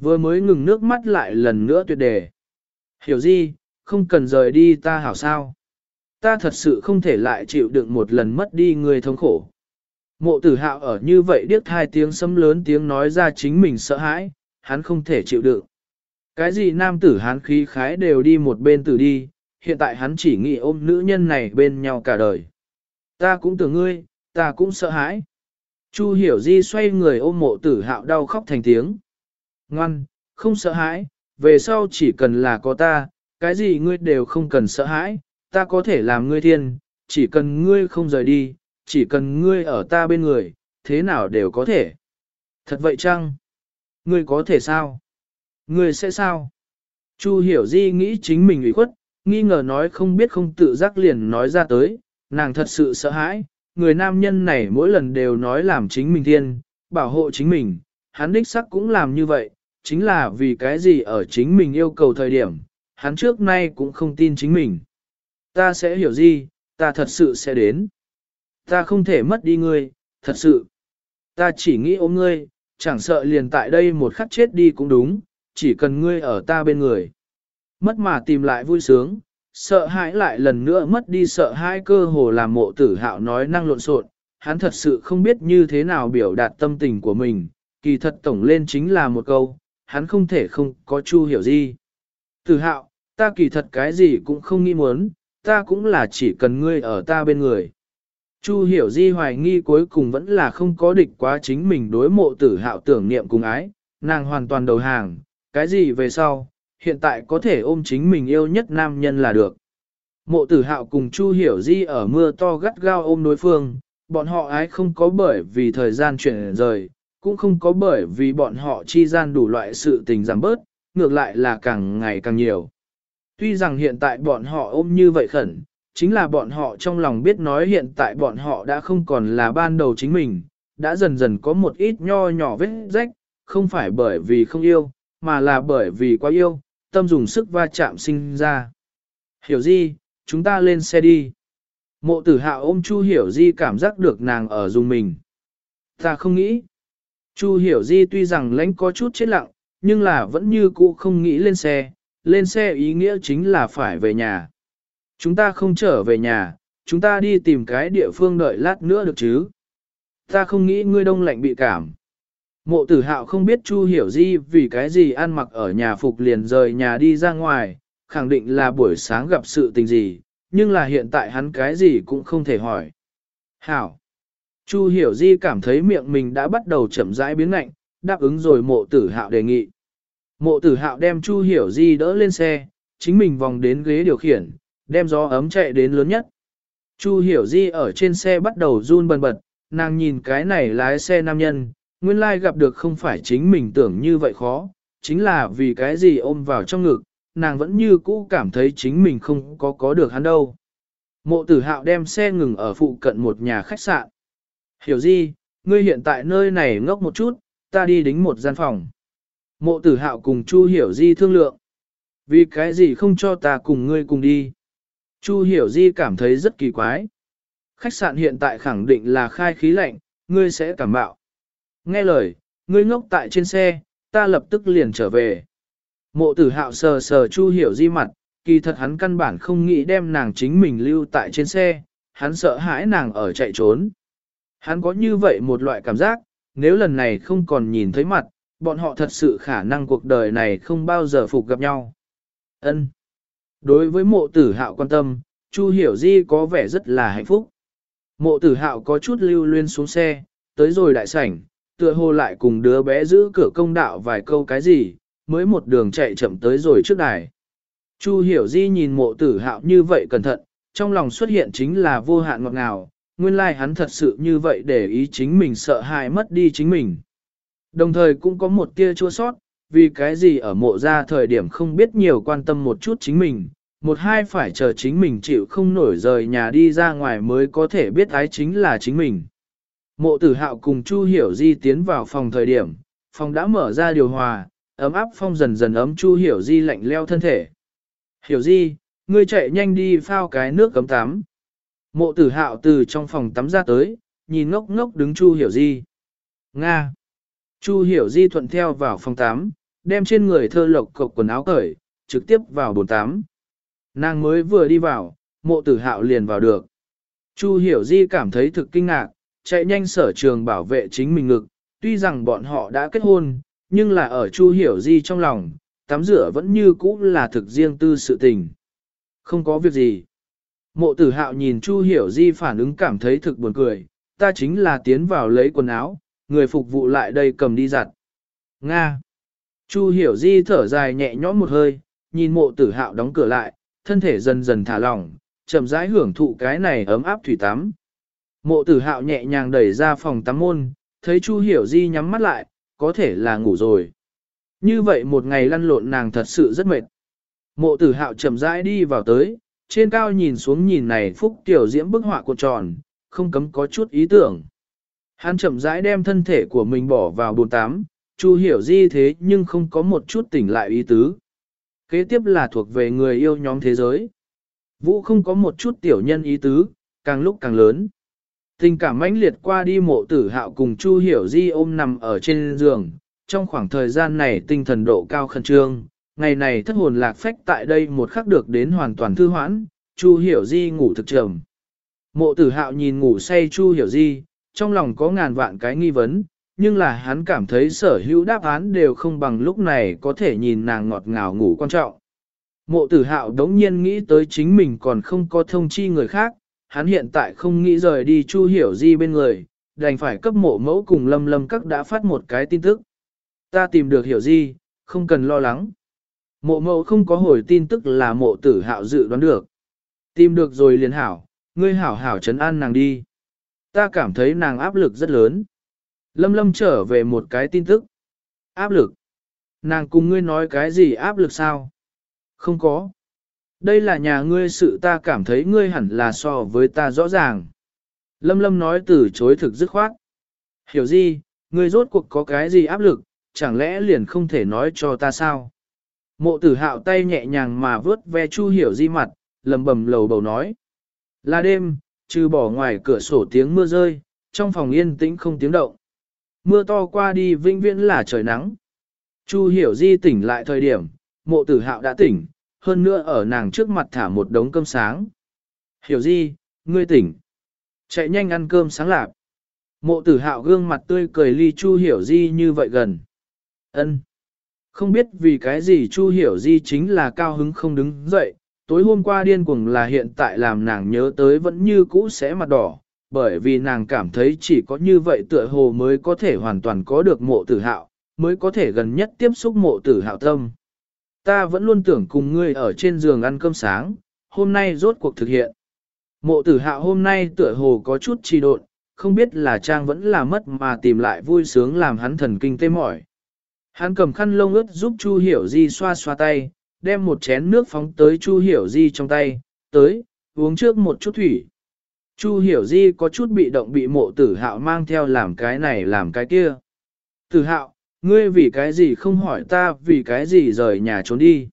Vừa mới ngừng nước mắt lại lần nữa tuyệt đề. Hiểu Di, không cần rời đi ta hảo sao. Ta thật sự không thể lại chịu đựng một lần mất đi người thống khổ. Mộ tử hạo ở như vậy điếc hai tiếng sấm lớn tiếng nói ra chính mình sợ hãi, hắn không thể chịu đựng. Cái gì nam tử hắn khí khái đều đi một bên tử đi, hiện tại hắn chỉ nghĩ ôm nữ nhân này bên nhau cả đời. Ta cũng tưởng ngươi, ta cũng sợ hãi. Chu hiểu di xoay người ôm mộ tử hạo đau khóc thành tiếng. Ngoan, không sợ hãi, về sau chỉ cần là có ta, cái gì ngươi đều không cần sợ hãi, ta có thể làm ngươi thiên, chỉ cần ngươi không rời đi, chỉ cần ngươi ở ta bên người, thế nào đều có thể. Thật vậy chăng? Ngươi có thể sao? Ngươi sẽ sao? Chu hiểu di nghĩ chính mình ủy khuất, nghi ngờ nói không biết không tự giác liền nói ra tới, nàng thật sự sợ hãi, người nam nhân này mỗi lần đều nói làm chính mình thiên, bảo hộ chính mình, hắn đích sắc cũng làm như vậy, chính là vì cái gì ở chính mình yêu cầu thời điểm, hắn trước nay cũng không tin chính mình. Ta sẽ hiểu gì, ta thật sự sẽ đến. Ta không thể mất đi ngươi, thật sự. Ta chỉ nghĩ ôm ngươi, chẳng sợ liền tại đây một khắc chết đi cũng đúng, chỉ cần ngươi ở ta bên người. Mất mà tìm lại vui sướng, sợ hãi lại lần nữa mất đi sợ hãi cơ hồ làm mộ tử hạo nói năng lộn xộn, hắn thật sự không biết như thế nào biểu đạt tâm tình của mình, kỳ thật tổng lên chính là một câu, hắn không thể không có chu hiểu gì. Tử hạo, ta kỳ thật cái gì cũng không nghĩ muốn, ta cũng là chỉ cần ngươi ở ta bên người. Chu hiểu di hoài nghi cuối cùng vẫn là không có địch quá chính mình đối mộ tử hạo tưởng niệm cùng ái, nàng hoàn toàn đầu hàng, cái gì về sau, hiện tại có thể ôm chính mình yêu nhất nam nhân là được. Mộ tử hạo cùng Chu hiểu di ở mưa to gắt gao ôm đối phương, bọn họ ái không có bởi vì thời gian chuyển rời, cũng không có bởi vì bọn họ chi gian đủ loại sự tình giảm bớt, ngược lại là càng ngày càng nhiều. Tuy rằng hiện tại bọn họ ôm như vậy khẩn, chính là bọn họ trong lòng biết nói hiện tại bọn họ đã không còn là ban đầu chính mình, đã dần dần có một ít nho nhỏ vết rách, không phải bởi vì không yêu, mà là bởi vì quá yêu, tâm dùng sức va chạm sinh ra. Hiểu gì, chúng ta lên xe đi. Mộ tử hạ ôm Chu Hiểu Di cảm giác được nàng ở dùng mình. Ta không nghĩ. Chu Hiểu Di tuy rằng lãnh có chút chết lặng, nhưng là vẫn như cũ không nghĩ lên xe. Lên xe ý nghĩa chính là phải về nhà. Chúng ta không trở về nhà, chúng ta đi tìm cái địa phương đợi lát nữa được chứ. Ta không nghĩ ngươi đông lạnh bị cảm. Mộ tử hạo không biết Chu hiểu di vì cái gì ăn mặc ở nhà phục liền rời nhà đi ra ngoài, khẳng định là buổi sáng gặp sự tình gì, nhưng là hiện tại hắn cái gì cũng không thể hỏi. Hảo! Chu hiểu di cảm thấy miệng mình đã bắt đầu chậm rãi biến lạnh, đáp ứng rồi mộ tử hạo đề nghị. Mộ tử hạo đem Chu hiểu di đỡ lên xe, chính mình vòng đến ghế điều khiển, đem gió ấm chạy đến lớn nhất. Chu hiểu di ở trên xe bắt đầu run bần bật, nàng nhìn cái này lái xe nam nhân, nguyên lai gặp được không phải chính mình tưởng như vậy khó, chính là vì cái gì ôm vào trong ngực, nàng vẫn như cũ cảm thấy chính mình không có có được hắn đâu. Mộ tử hạo đem xe ngừng ở phụ cận một nhà khách sạn. Hiểu gì, ngươi hiện tại nơi này ngốc một chút, ta đi đính một gian phòng. Mộ tử hạo cùng Chu hiểu di thương lượng. Vì cái gì không cho ta cùng ngươi cùng đi. Chu hiểu di cảm thấy rất kỳ quái. Khách sạn hiện tại khẳng định là khai khí lạnh, ngươi sẽ cảm bạo. Nghe lời, ngươi ngốc tại trên xe, ta lập tức liền trở về. Mộ tử hạo sờ sờ Chu Hiểu Di mặt, kỳ thật hắn căn bản không nghĩ đem nàng chính mình lưu tại trên xe, hắn sợ hãi nàng ở chạy trốn. Hắn có như vậy một loại cảm giác, nếu lần này không còn nhìn thấy mặt, bọn họ thật sự khả năng cuộc đời này không bao giờ phục gặp nhau. Ân. Đối với mộ tử hạo quan tâm, Chu Hiểu Di có vẻ rất là hạnh phúc. Mộ tử hạo có chút lưu luyên xuống xe, tới rồi đại sảnh, tựa hồ lại cùng đứa bé giữ cửa công đạo vài câu cái gì, mới một đường chạy chậm tới rồi trước đài. Chu hiểu di nhìn mộ tử hạo như vậy cẩn thận, trong lòng xuất hiện chính là vô hạn ngọt ngào, nguyên lai like hắn thật sự như vậy để ý chính mình sợ hãi mất đi chính mình. Đồng thời cũng có một tia chua sót, vì cái gì ở mộ ra thời điểm không biết nhiều quan tâm một chút chính mình, một hai phải chờ chính mình chịu không nổi rời nhà đi ra ngoài mới có thể biết ái chính là chính mình. Mộ tử hạo cùng Chu Hiểu Di tiến vào phòng thời điểm, phòng đã mở ra điều hòa, ấm áp phong dần dần ấm Chu Hiểu Di lạnh leo thân thể. Hiểu Di, ngươi chạy nhanh đi phao cái nước cấm tắm. Mộ tử hạo từ trong phòng tắm ra tới, nhìn ngốc ngốc đứng Chu Hiểu Di. Nga. Chu Hiểu Di thuận theo vào phòng tắm, đem trên người thơ lộc cộc quần áo cởi, trực tiếp vào bồn tắm. Nàng mới vừa đi vào, mộ tử hạo liền vào được. Chu Hiểu Di cảm thấy thực kinh ngạc, chạy nhanh sở trường bảo vệ chính mình ngực, tuy rằng bọn họ đã kết hôn, nhưng là ở Chu Hiểu Di trong lòng, tắm rửa vẫn như cũ là thực riêng tư sự tình. Không có việc gì. Mộ tử hạo nhìn Chu Hiểu Di phản ứng cảm thấy thực buồn cười, ta chính là tiến vào lấy quần áo, người phục vụ lại đây cầm đi giặt. Nga. Chu Hiểu Di thở dài nhẹ nhõm một hơi, nhìn mộ tử hạo đóng cửa lại, thân thể dần dần thả lỏng, chậm rãi hưởng thụ cái này ấm áp thủy tắm. Mộ tử hạo nhẹ nhàng đẩy ra phòng tắm môn, thấy Chu Hiểu Di nhắm mắt lại, có thể là ngủ rồi. Như vậy một ngày lăn lộn nàng thật sự rất mệt. Mộ tử hạo chậm rãi đi vào tới, trên cao nhìn xuống nhìn này phúc tiểu diễm bức họa của tròn, không cấm có chút ý tưởng. Hắn chậm rãi đem thân thể của mình bỏ vào bồn tắm, Chu hiểu di thế nhưng không có một chút tỉnh lại ý tứ. Kế tiếp là thuộc về người yêu nhóm thế giới. Vũ không có một chút tiểu nhân ý tứ, càng lúc càng lớn. Tình cảm mãnh liệt qua đi mộ tử hạo cùng Chu Hiểu Di ôm nằm ở trên giường, trong khoảng thời gian này tinh thần độ cao khẩn trương, ngày này thất hồn lạc phách tại đây một khắc được đến hoàn toàn thư hoãn, Chu Hiểu Di ngủ thực trầm. Mộ tử hạo nhìn ngủ say Chu Hiểu Di, trong lòng có ngàn vạn cái nghi vấn, nhưng là hắn cảm thấy sở hữu đáp án đều không bằng lúc này có thể nhìn nàng ngọt ngào ngủ quan trọng. Mộ tử hạo đống nhiên nghĩ tới chính mình còn không có thông chi người khác, hắn hiện tại không nghĩ rời đi Chu Hiểu Di bên người, đành phải cấp mộ mẫu cùng lâm lâm các đã phát một cái tin tức. Ta tìm được Hiểu Di, không cần lo lắng. Mộ mẫu không có hồi tin tức là mộ tử hạo dự đoán được. Tìm được rồi liền hảo, ngươi hảo hảo chấn an nàng đi. Ta cảm thấy nàng áp lực rất lớn. Lâm lâm trở về một cái tin tức. Áp lực. Nàng cùng ngươi nói cái gì áp lực sao? Không có. Đây là nhà ngươi sự ta cảm thấy ngươi hẳn là so với ta rõ ràng. Lâm lâm nói từ chối thực dứt khoát. Hiểu gì, ngươi rốt cuộc có cái gì áp lực, chẳng lẽ liền không thể nói cho ta sao? Mộ tử hạo tay nhẹ nhàng mà vớt ve chu hiểu di mặt, lầm bầm lầu bầu nói. Là đêm, trừ bỏ ngoài cửa sổ tiếng mưa rơi, trong phòng yên tĩnh không tiếng động. Mưa to qua đi vinh viễn là trời nắng. Chu hiểu di tỉnh lại thời điểm, mộ tử hạo đã tỉnh, hơn nữa ở nàng trước mặt thả một đống cơm sáng. Hiểu di, ngươi tỉnh. Chạy nhanh ăn cơm sáng lạp. Mộ tử hạo gương mặt tươi cười ly Chu hiểu di như vậy gần. ân Không biết vì cái gì Chu hiểu di chính là cao hứng không đứng dậy, tối hôm qua điên cuồng là hiện tại làm nàng nhớ tới vẫn như cũ sẽ mặt đỏ, bởi vì nàng cảm thấy chỉ có như vậy tựa hồ mới có thể hoàn toàn có được mộ tử hạo, mới có thể gần nhất tiếp xúc mộ tử hạo tâm. Ta vẫn luôn tưởng cùng ngươi ở trên giường ăn cơm sáng, hôm nay rốt cuộc thực hiện. Mộ tử hạo hôm nay tựa hồ có chút trì độn, không biết là trang vẫn là mất mà tìm lại vui sướng làm hắn thần kinh tê mỏi. Hắn cầm khăn lông ướt giúp Chu Hiểu Di xoa xoa tay, đem một chén nước phóng tới Chu Hiểu Di trong tay, tới, uống trước một chút thủy. Chu Hiểu Di có chút bị động bị mộ tử hạo mang theo làm cái này làm cái kia. Tử hạo, ngươi vì cái gì không hỏi ta vì cái gì rời nhà trốn đi.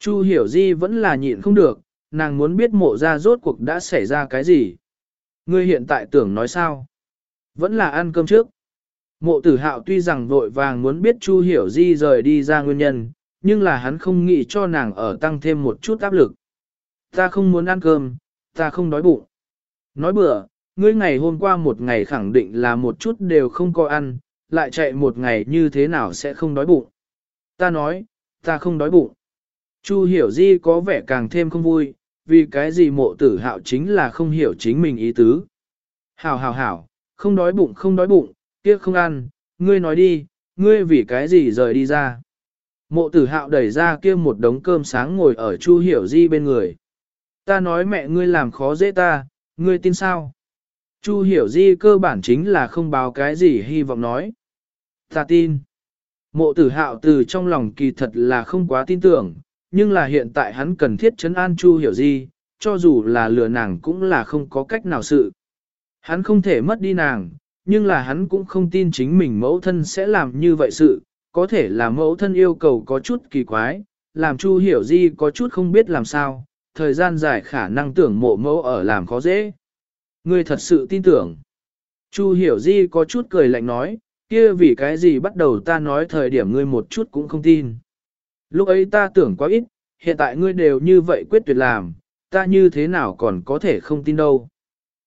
Chu Hiểu Di vẫn là nhịn không được, nàng muốn biết mộ ra rốt cuộc đã xảy ra cái gì. Ngươi hiện tại tưởng nói sao? Vẫn là ăn cơm trước. Mộ tử hạo tuy rằng vội vàng muốn biết Chu Hiểu Di rời đi ra nguyên nhân, nhưng là hắn không nghĩ cho nàng ở tăng thêm một chút áp lực. Ta không muốn ăn cơm, ta không đói bụng. Nói bừa, ngươi ngày hôm qua một ngày khẳng định là một chút đều không có ăn, lại chạy một ngày như thế nào sẽ không đói bụng. Ta nói, ta không đói bụng. Chu hiểu di có vẻ càng thêm không vui, vì cái gì mộ tử hạo chính là không hiểu chính mình ý tứ. Hảo hảo hảo, không đói bụng không đói bụng, kia không ăn, ngươi nói đi, ngươi vì cái gì rời đi ra. Mộ tử hạo đẩy ra kia một đống cơm sáng ngồi ở Chu Hiểu Di bên người. Ta nói mẹ ngươi làm khó dễ ta, ngươi tin sao? Chu Hiểu Di cơ bản chính là không báo cái gì hy vọng nói. Ta tin. Mộ tử hạo từ trong lòng kỳ thật là không quá tin tưởng, nhưng là hiện tại hắn cần thiết chấn an Chu Hiểu Di, cho dù là lừa nàng cũng là không có cách nào sự. Hắn không thể mất đi nàng, nhưng là hắn cũng không tin chính mình mẫu thân sẽ làm như vậy sự, có thể là mẫu thân yêu cầu có chút kỳ quái, làm Chu Hiểu Di có chút không biết làm sao, thời gian dài khả năng tưởng mộ mẫu ở làm khó dễ. Ngươi thật sự tin tưởng. Chu Hiểu Di có chút cười lạnh nói, kia vì cái gì bắt đầu ta nói thời điểm ngươi một chút cũng không tin. Lúc ấy ta tưởng quá ít, hiện tại ngươi đều như vậy quyết tuyệt làm, ta như thế nào còn có thể không tin đâu.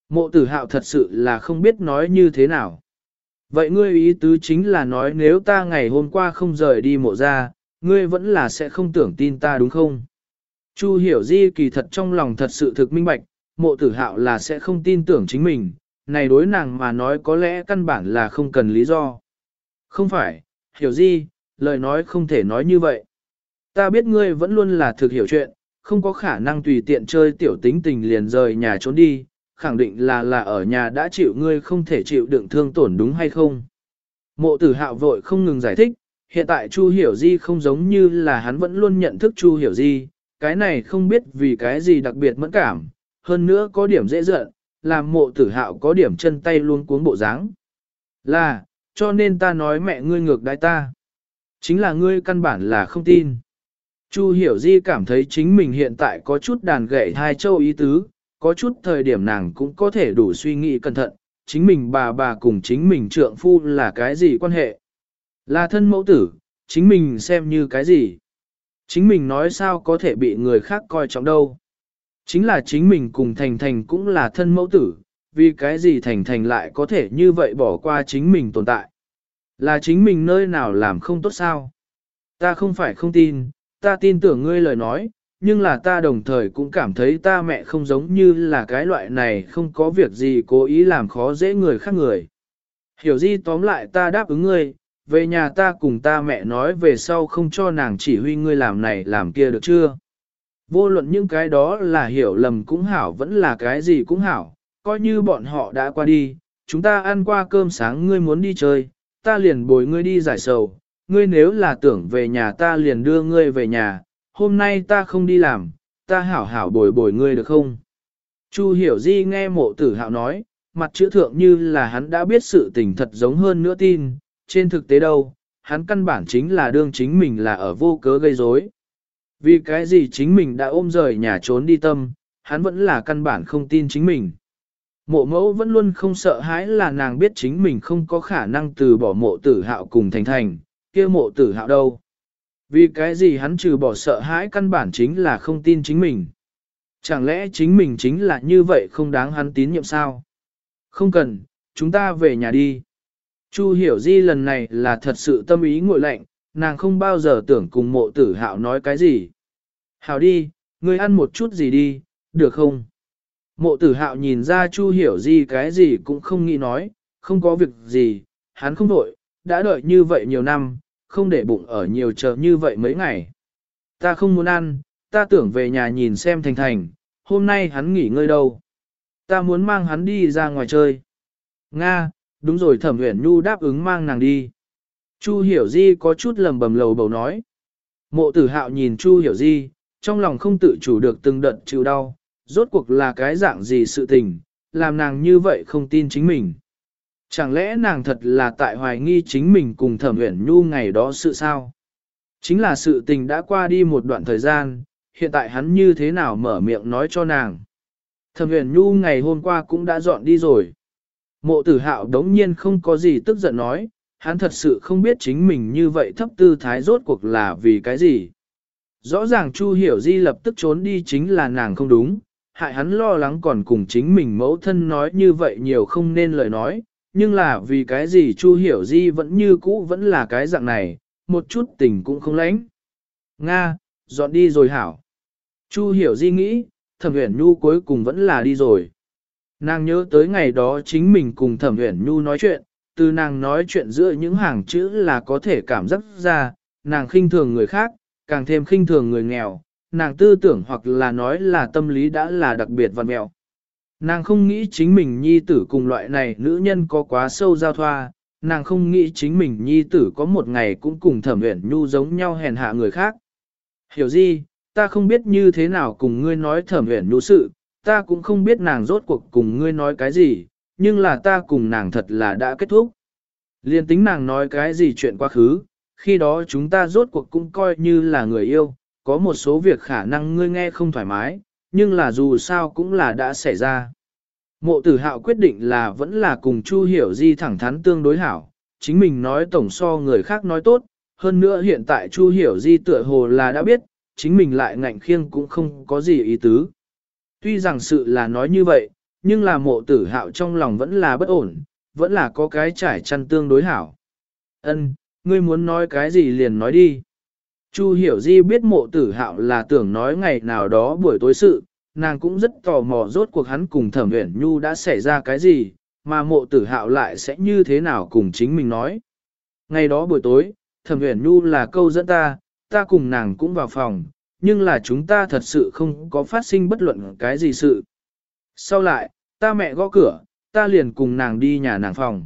Mộ tử hạo thật sự là không biết nói như thế nào. Vậy ngươi ý tứ chính là nói nếu ta ngày hôm qua không rời đi mộ ra, ngươi vẫn là sẽ không tưởng tin ta đúng không? Chu hiểu di kỳ thật trong lòng thật sự thực minh bạch, mộ tử hạo là sẽ không tin tưởng chính mình, này đối nàng mà nói có lẽ căn bản là không cần lý do. Không phải, hiểu di, lời nói không thể nói như vậy. Ta biết ngươi vẫn luôn là thực hiểu chuyện, không có khả năng tùy tiện chơi tiểu tính tình liền rời nhà trốn đi, khẳng định là là ở nhà đã chịu ngươi không thể chịu đựng thương tổn đúng hay không. Mộ tử hạo vội không ngừng giải thích, hiện tại Chu Hiểu Di không giống như là hắn vẫn luôn nhận thức Chu Hiểu Di, cái này không biết vì cái gì đặc biệt mẫn cảm, hơn nữa có điểm dễ giận, làm mộ tử hạo có điểm chân tay luôn cuống bộ dáng. Là, cho nên ta nói mẹ ngươi ngược đái ta. Chính là ngươi căn bản là không tin. Chu Hiểu Di cảm thấy chính mình hiện tại có chút đàn gậy hai châu ý tứ, có chút thời điểm nàng cũng có thể đủ suy nghĩ cẩn thận, chính mình bà bà cùng chính mình trượng phu là cái gì quan hệ. Là thân mẫu tử, chính mình xem như cái gì. Chính mình nói sao có thể bị người khác coi trọng đâu. Chính là chính mình cùng Thành Thành cũng là thân mẫu tử, vì cái gì Thành Thành lại có thể như vậy bỏ qua chính mình tồn tại. Là chính mình nơi nào làm không tốt sao? Ta không phải không tin, ta tin tưởng ngươi lời nói, nhưng là ta đồng thời cũng cảm thấy ta mẹ không giống như là cái loại này không có việc gì cố ý làm khó dễ người khác người. Hiểu di tóm lại ta đáp ứng ngươi, về nhà ta cùng ta mẹ nói về sau không cho nàng chỉ huy ngươi làm này làm kia được chưa? Vô luận những cái đó là hiểu lầm cũng hảo vẫn là cái gì cũng hảo, coi như bọn họ đã qua đi, chúng ta ăn qua cơm sáng ngươi muốn đi chơi, ta liền bồi ngươi đi giải sầu, ngươi nếu là tưởng về nhà ta liền đưa ngươi về nhà, hôm nay ta không đi làm, ta hảo hảo bồi bồi ngươi được không? Chu hiểu di nghe mộ tử hạo nói, mặt chữ thượng như là hắn đã biết sự tình thật giống hơn nữa tin, trên thực tế đâu, hắn căn bản chính là đương chính mình là ở vô cớ gây rối. Vì cái gì chính mình đã ôm rời nhà trốn đi tâm, hắn vẫn là căn bản không tin chính mình. Mộ mẫu vẫn luôn không sợ hãi là nàng biết chính mình không có khả năng từ bỏ mộ tử hạo cùng thành thành, kia mộ tử hạo đâu. Vì cái gì hắn trừ bỏ sợ hãi căn bản chính là không tin chính mình. Chẳng lẽ chính mình chính là như vậy không đáng hắn tín nhiệm sao? Không cần, chúng ta về nhà đi. Chu hiểu di lần này là thật sự tâm ý ngội lạnh, nàng không bao giờ tưởng cùng mộ tử hạo nói cái gì. Hảo đi, ngươi ăn một chút gì đi, được không? Mộ tử hạo nhìn ra chu hiểu di cái gì cũng không nghĩ nói, không có việc gì, hắn không đổi, đã đợi như vậy nhiều năm, không để bụng ở nhiều chờ như vậy mấy ngày. Ta không muốn ăn, ta tưởng về nhà nhìn xem thành thành, hôm nay hắn nghỉ ngơi đâu. Ta muốn mang hắn đi ra ngoài chơi. Nga, đúng rồi thẩm uyển nhu đáp ứng mang nàng đi. Chu hiểu di có chút lầm bầm lầu bầu nói. Mộ tử hạo nhìn Chu hiểu di, trong lòng không tự chủ được từng đợt chịu đau, rốt cuộc là cái dạng gì sự tình, làm nàng như vậy không tin chính mình. Chẳng lẽ nàng thật là tại hoài nghi chính mình cùng thẩm uyển nhu ngày đó sự sao? Chính là sự tình đã qua đi một đoạn thời gian, hiện tại hắn như thế nào mở miệng nói cho nàng. Thẩm uyển nhu ngày hôm qua cũng đã dọn đi rồi. Mộ tử hạo đống nhiên không có gì tức giận nói, hắn thật sự không biết chính mình như vậy thấp tư thái rốt cuộc là vì cái gì. Rõ ràng Chu Hiểu Di lập tức trốn đi chính là nàng không đúng, hại hắn lo lắng còn cùng chính mình mẫu thân nói như vậy nhiều không nên lời nói, nhưng là vì cái gì Chu Hiểu Di vẫn như cũ vẫn là cái dạng này, một chút tình cũng không lãnh. Nga, dọn đi rồi hảo. Chu Hiểu Di nghĩ, Thẩm Uyển Nhu cuối cùng vẫn là đi rồi. Nàng nhớ tới ngày đó chính mình cùng Thẩm Uyển Nhu nói chuyện, từ nàng nói chuyện giữa những hàng chữ là có thể cảm giác ra, nàng khinh thường người khác, càng thêm khinh thường người nghèo, nàng tư tưởng hoặc là nói là tâm lý đã là đặc biệt văn mẹo. Nàng không nghĩ chính mình nhi tử cùng loại này nữ nhân có quá sâu giao thoa, nàng không nghĩ chính mình nhi tử có một ngày cũng cùng thẩm uyển nhu giống nhau hèn hạ người khác. Hiểu gì, ta không biết như thế nào cùng ngươi nói thẩm uyển nhu sự, ta cũng không biết nàng rốt cuộc cùng ngươi nói cái gì, nhưng là ta cùng nàng thật là đã kết thúc. Liên tính nàng nói cái gì chuyện quá khứ, khi đó chúng ta rốt cuộc cũng coi như là người yêu, có một số việc khả năng ngươi nghe không thoải mái, nhưng là dù sao cũng là đã xảy ra. Mộ tử hạo quyết định là vẫn là cùng Chu Hiểu Di thẳng thắn tương đối hảo, chính mình nói tổng so người khác nói tốt, hơn nữa hiện tại Chu Hiểu Di tựa hồ là đã biết, chính mình lại ngạnh khiêng cũng không có gì ý tứ. Tuy rằng sự là nói như vậy, nhưng là mộ tử hạo trong lòng vẫn là bất ổn, vẫn là có cái trải chăn tương đối hảo. Ân, ngươi muốn nói cái gì liền nói đi. Chu hiểu di biết mộ tử hạo là tưởng nói ngày nào đó buổi tối sự, nàng cũng rất tò mò rốt cuộc hắn cùng thẩm uyển nhu đã xảy ra cái gì, mà mộ tử hạo lại sẽ như thế nào cùng chính mình nói. Ngày đó buổi tối, thẩm uyển nhu là câu dẫn ta, ta cùng nàng cũng vào phòng, nhưng là chúng ta thật sự không có phát sinh bất luận cái gì sự. Sau lại, ta mẹ gõ cửa, ta liền cùng nàng đi nhà nàng phòng.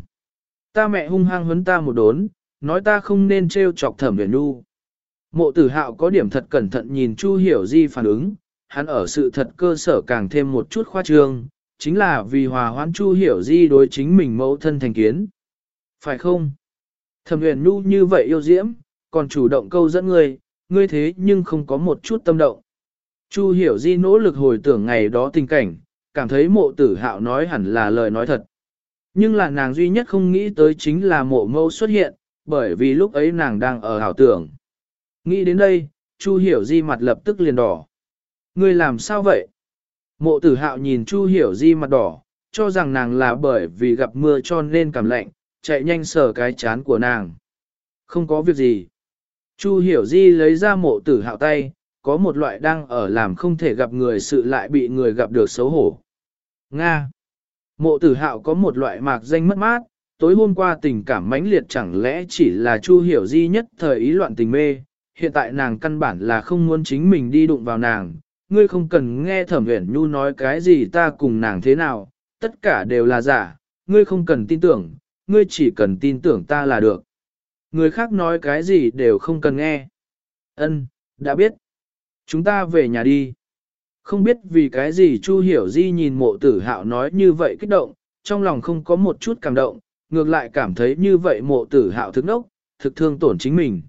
Ta mẹ hung hăng huấn ta một đốn, nói ta không nên trêu chọc thẩm uyển nhu. Mộ tử hạo có điểm thật cẩn thận nhìn Chu Hiểu Di phản ứng, hắn ở sự thật cơ sở càng thêm một chút khoa trương, chính là vì hòa hoãn Chu Hiểu Di đối chính mình mẫu thân thành kiến. Phải không? Thẩm huyền nu như vậy yêu diễm, còn chủ động câu dẫn ngươi, ngươi thế nhưng không có một chút tâm động. Chu Hiểu Di nỗ lực hồi tưởng ngày đó tình cảnh, cảm thấy mộ tử hạo nói hẳn là lời nói thật. Nhưng là nàng duy nhất không nghĩ tới chính là mộ mẫu xuất hiện, bởi vì lúc ấy nàng đang ở hảo tưởng. Nghĩ đến đây, Chu Hiểu Di mặt lập tức liền đỏ. Ngươi làm sao vậy? Mộ tử hạo nhìn Chu Hiểu Di mặt đỏ, cho rằng nàng là bởi vì gặp mưa cho nên cảm lạnh, chạy nhanh sờ cái chán của nàng. Không có việc gì. Chu Hiểu Di lấy ra mộ tử hạo tay, có một loại đang ở làm không thể gặp người sự lại bị người gặp được xấu hổ. Nga. Mộ tử hạo có một loại mạc danh mất mát, tối hôm qua tình cảm mãnh liệt chẳng lẽ chỉ là Chu Hiểu Di nhất thời ý loạn tình mê, hiện tại nàng căn bản là không muốn chính mình đi đụng vào nàng, ngươi không cần nghe thẩm uyển nhu nói cái gì ta cùng nàng thế nào, tất cả đều là giả, ngươi không cần tin tưởng, ngươi chỉ cần tin tưởng ta là được. Người khác nói cái gì đều không cần nghe. Ân, đã biết. Chúng ta về nhà đi. Không biết vì cái gì Chu Hiểu Di nhìn mộ tử hạo nói như vậy kích động, trong lòng không có một chút cảm động, ngược lại cảm thấy như vậy mộ tử hạo thức nốc, thực thương tổn chính mình.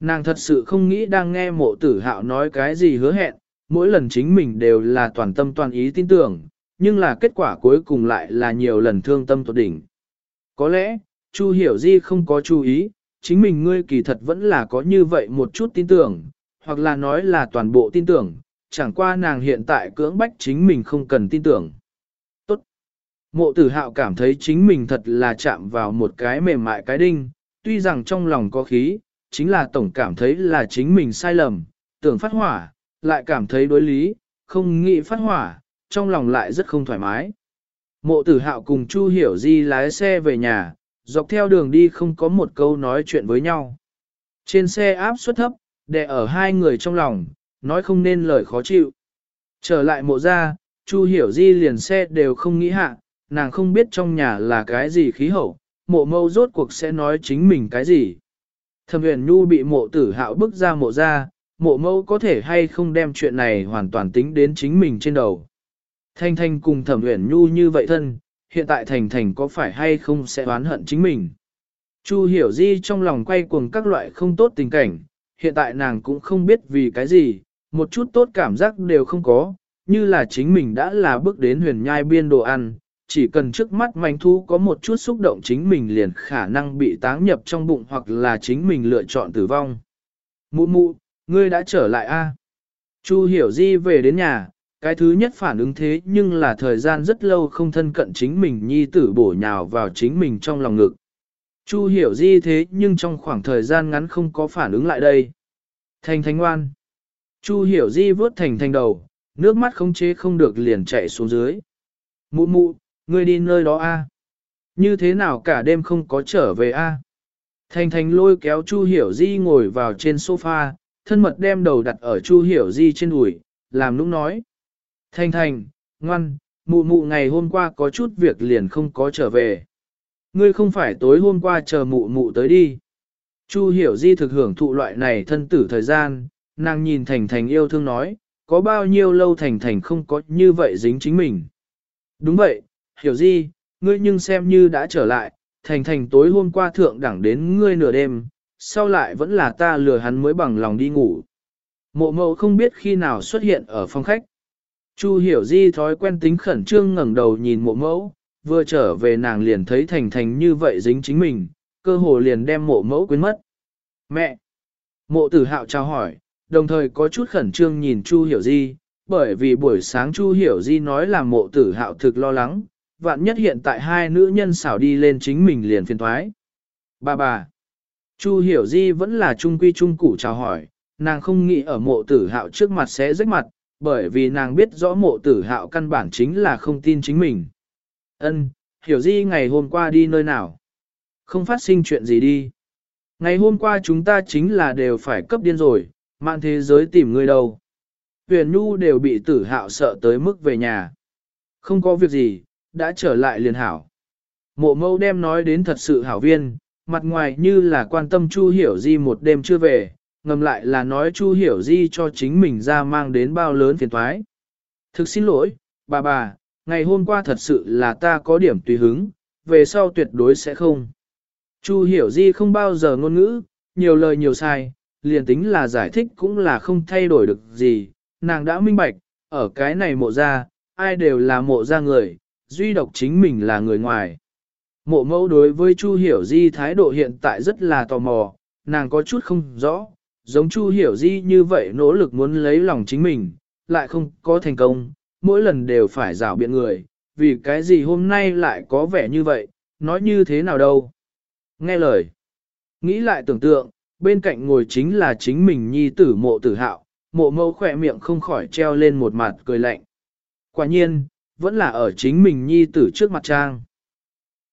Nàng thật sự không nghĩ đang nghe mộ tử hạo nói cái gì hứa hẹn, mỗi lần chính mình đều là toàn tâm toàn ý tin tưởng, nhưng là kết quả cuối cùng lại là nhiều lần thương tâm tột đỉnh. Có lẽ, Chu Hiểu Di không có chú ý, chính mình ngươi kỳ thật vẫn là có như vậy một chút tin tưởng, hoặc là nói là toàn bộ tin tưởng, chẳng qua nàng hiện tại cưỡng bách chính mình không cần tin tưởng. Tốt. Mộ tử hạo cảm thấy chính mình thật là chạm vào một cái mềm mại cái đinh, tuy rằng trong lòng có khí, chính là tổng cảm thấy là chính mình sai lầm, tưởng phát hỏa, lại cảm thấy đối lý, không nghĩ phát hỏa, trong lòng lại rất không thoải mái. Mộ tử hạo cùng Chu Hiểu Di lái xe về nhà, dọc theo đường đi không có một câu nói chuyện với nhau. Trên xe áp suất thấp, đè ở hai người trong lòng, nói không nên lời khó chịu. Trở lại mộ ra, Chu Hiểu Di liền xe đều không nghĩ hạ, nàng không biết trong nhà là cái gì khí hậu, mộ mâu rốt cuộc sẽ nói chính mình cái gì. Thẩm huyền nhu bị mộ tử hạo bức ra mộ ra, mộ mẫu có thể hay không đem chuyện này hoàn toàn tính đến chính mình trên đầu. Thanh Thanh cùng thẩm huyền nhu như vậy thân, hiện tại Thành Thành có phải hay không sẽ oán hận chính mình. Chu hiểu di trong lòng quay cuồng các loại không tốt tình cảnh, hiện tại nàng cũng không biết vì cái gì, một chút tốt cảm giác đều không có, như là chính mình đã là bước đến huyền nhai biên đồ ăn, chỉ cần trước mắt manh thu có một chút xúc động chính mình liền khả năng bị táng nhập trong bụng hoặc là chính mình lựa chọn tử vong. Mụ mụ, ngươi đã trở lại a? Chu hiểu di về đến nhà, cái thứ nhất phản ứng thế nhưng là thời gian rất lâu không thân cận chính mình nhi tử bổ nhào vào chính mình trong lòng ngực. Chu hiểu di thế nhưng trong khoảng thời gian ngắn không có phản ứng lại đây. Thành thanh ngoan. Chu hiểu di vớt thành thành đầu, nước mắt không chế không được liền chạy xuống dưới. Mụ mụ, ngươi đi nơi đó a? Như thế nào cả đêm không có trở về a? Thành thành lôi kéo Chu hiểu di ngồi vào trên sofa, thân mật đem đầu đặt ở Chu hiểu di trên đùi, làm nũng nói. Thành thành, ngoan, mụ mụ ngày hôm qua có chút việc liền không có trở về. Ngươi không phải tối hôm qua chờ mụ mụ tới đi. Chu hiểu di thực hưởng thụ loại này thân tử thời gian, nàng nhìn Thành Thành yêu thương nói, có bao nhiêu lâu Thành Thành không có như vậy dính chính mình. Đúng vậy, hiểu di, ngươi nhưng xem như đã trở lại, Thành Thành tối hôm qua thượng đẳng đến ngươi nửa đêm, sau lại vẫn là ta lừa hắn mới bằng lòng đi ngủ. Mộ mộ không biết khi nào xuất hiện ở phòng khách. Chu hiểu di thói quen tính khẩn trương ngẩng đầu nhìn mộ mẫu, vừa trở về nàng liền thấy thành thành như vậy dính chính mình, cơ hồ liền đem mộ mẫu quên mất. Mẹ! Mộ tử hạo chào hỏi, đồng thời có chút khẩn trương nhìn Chu hiểu di, bởi vì buổi sáng Chu hiểu di nói là mộ tử hạo thực lo lắng, vạn nhất hiện tại hai nữ nhân xảo đi lên chính mình liền phiền thoái. Bà bà! Chu hiểu di vẫn là trung quy trung củ chào hỏi, nàng không nghĩ ở mộ tử hạo trước mặt sẽ rách mặt, bởi vì nàng biết rõ mộ tử hạo căn bản chính là không tin chính mình. Ân, hiểu di ngày hôm qua đi nơi nào? Không phát sinh chuyện gì đi. Ngày hôm qua chúng ta chính là đều phải cấp điên rồi, mạng thế giới tìm người đâu. Huyền Nhu đều bị tử hạo sợ tới mức về nhà. Không có việc gì, đã trở lại liền hảo. Mộ mâu đem nói đến thật sự hảo viên, mặt ngoài như là quan tâm Chu Hiểu Di một đêm chưa về, ngầm lại là nói Chu Hiểu Di cho chính mình ra mang đến bao lớn phiền toái. Thực xin lỗi, bà bà, ngày hôm qua thật sự là ta có điểm tùy hứng, về sau tuyệt đối sẽ không. Chu Hiểu Di không bao giờ ngôn ngữ, nhiều lời nhiều sai, liền tính là giải thích cũng là không thay đổi được gì, nàng đã minh bạch, ở cái này mộ ra, ai đều là mộ ra người, duy độc chính mình là người ngoài. Mộ mẫu đối với Chu Hiểu Di thái độ hiện tại rất là tò mò, nàng có chút không rõ, giống Chu Hiểu Di như vậy nỗ lực muốn lấy lòng chính mình, lại không có thành công, mỗi lần đều phải rảo biện người, vì cái gì hôm nay lại có vẻ như vậy, nói như thế nào đâu. Nghe lời, nghĩ lại tưởng tượng, bên cạnh ngồi chính là chính mình nhi tử mộ tử hạo, mộ mẫu khỏe miệng không khỏi treo lên một mặt cười lạnh. Quả nhiên, vẫn là ở chính mình nhi tử trước mặt trang.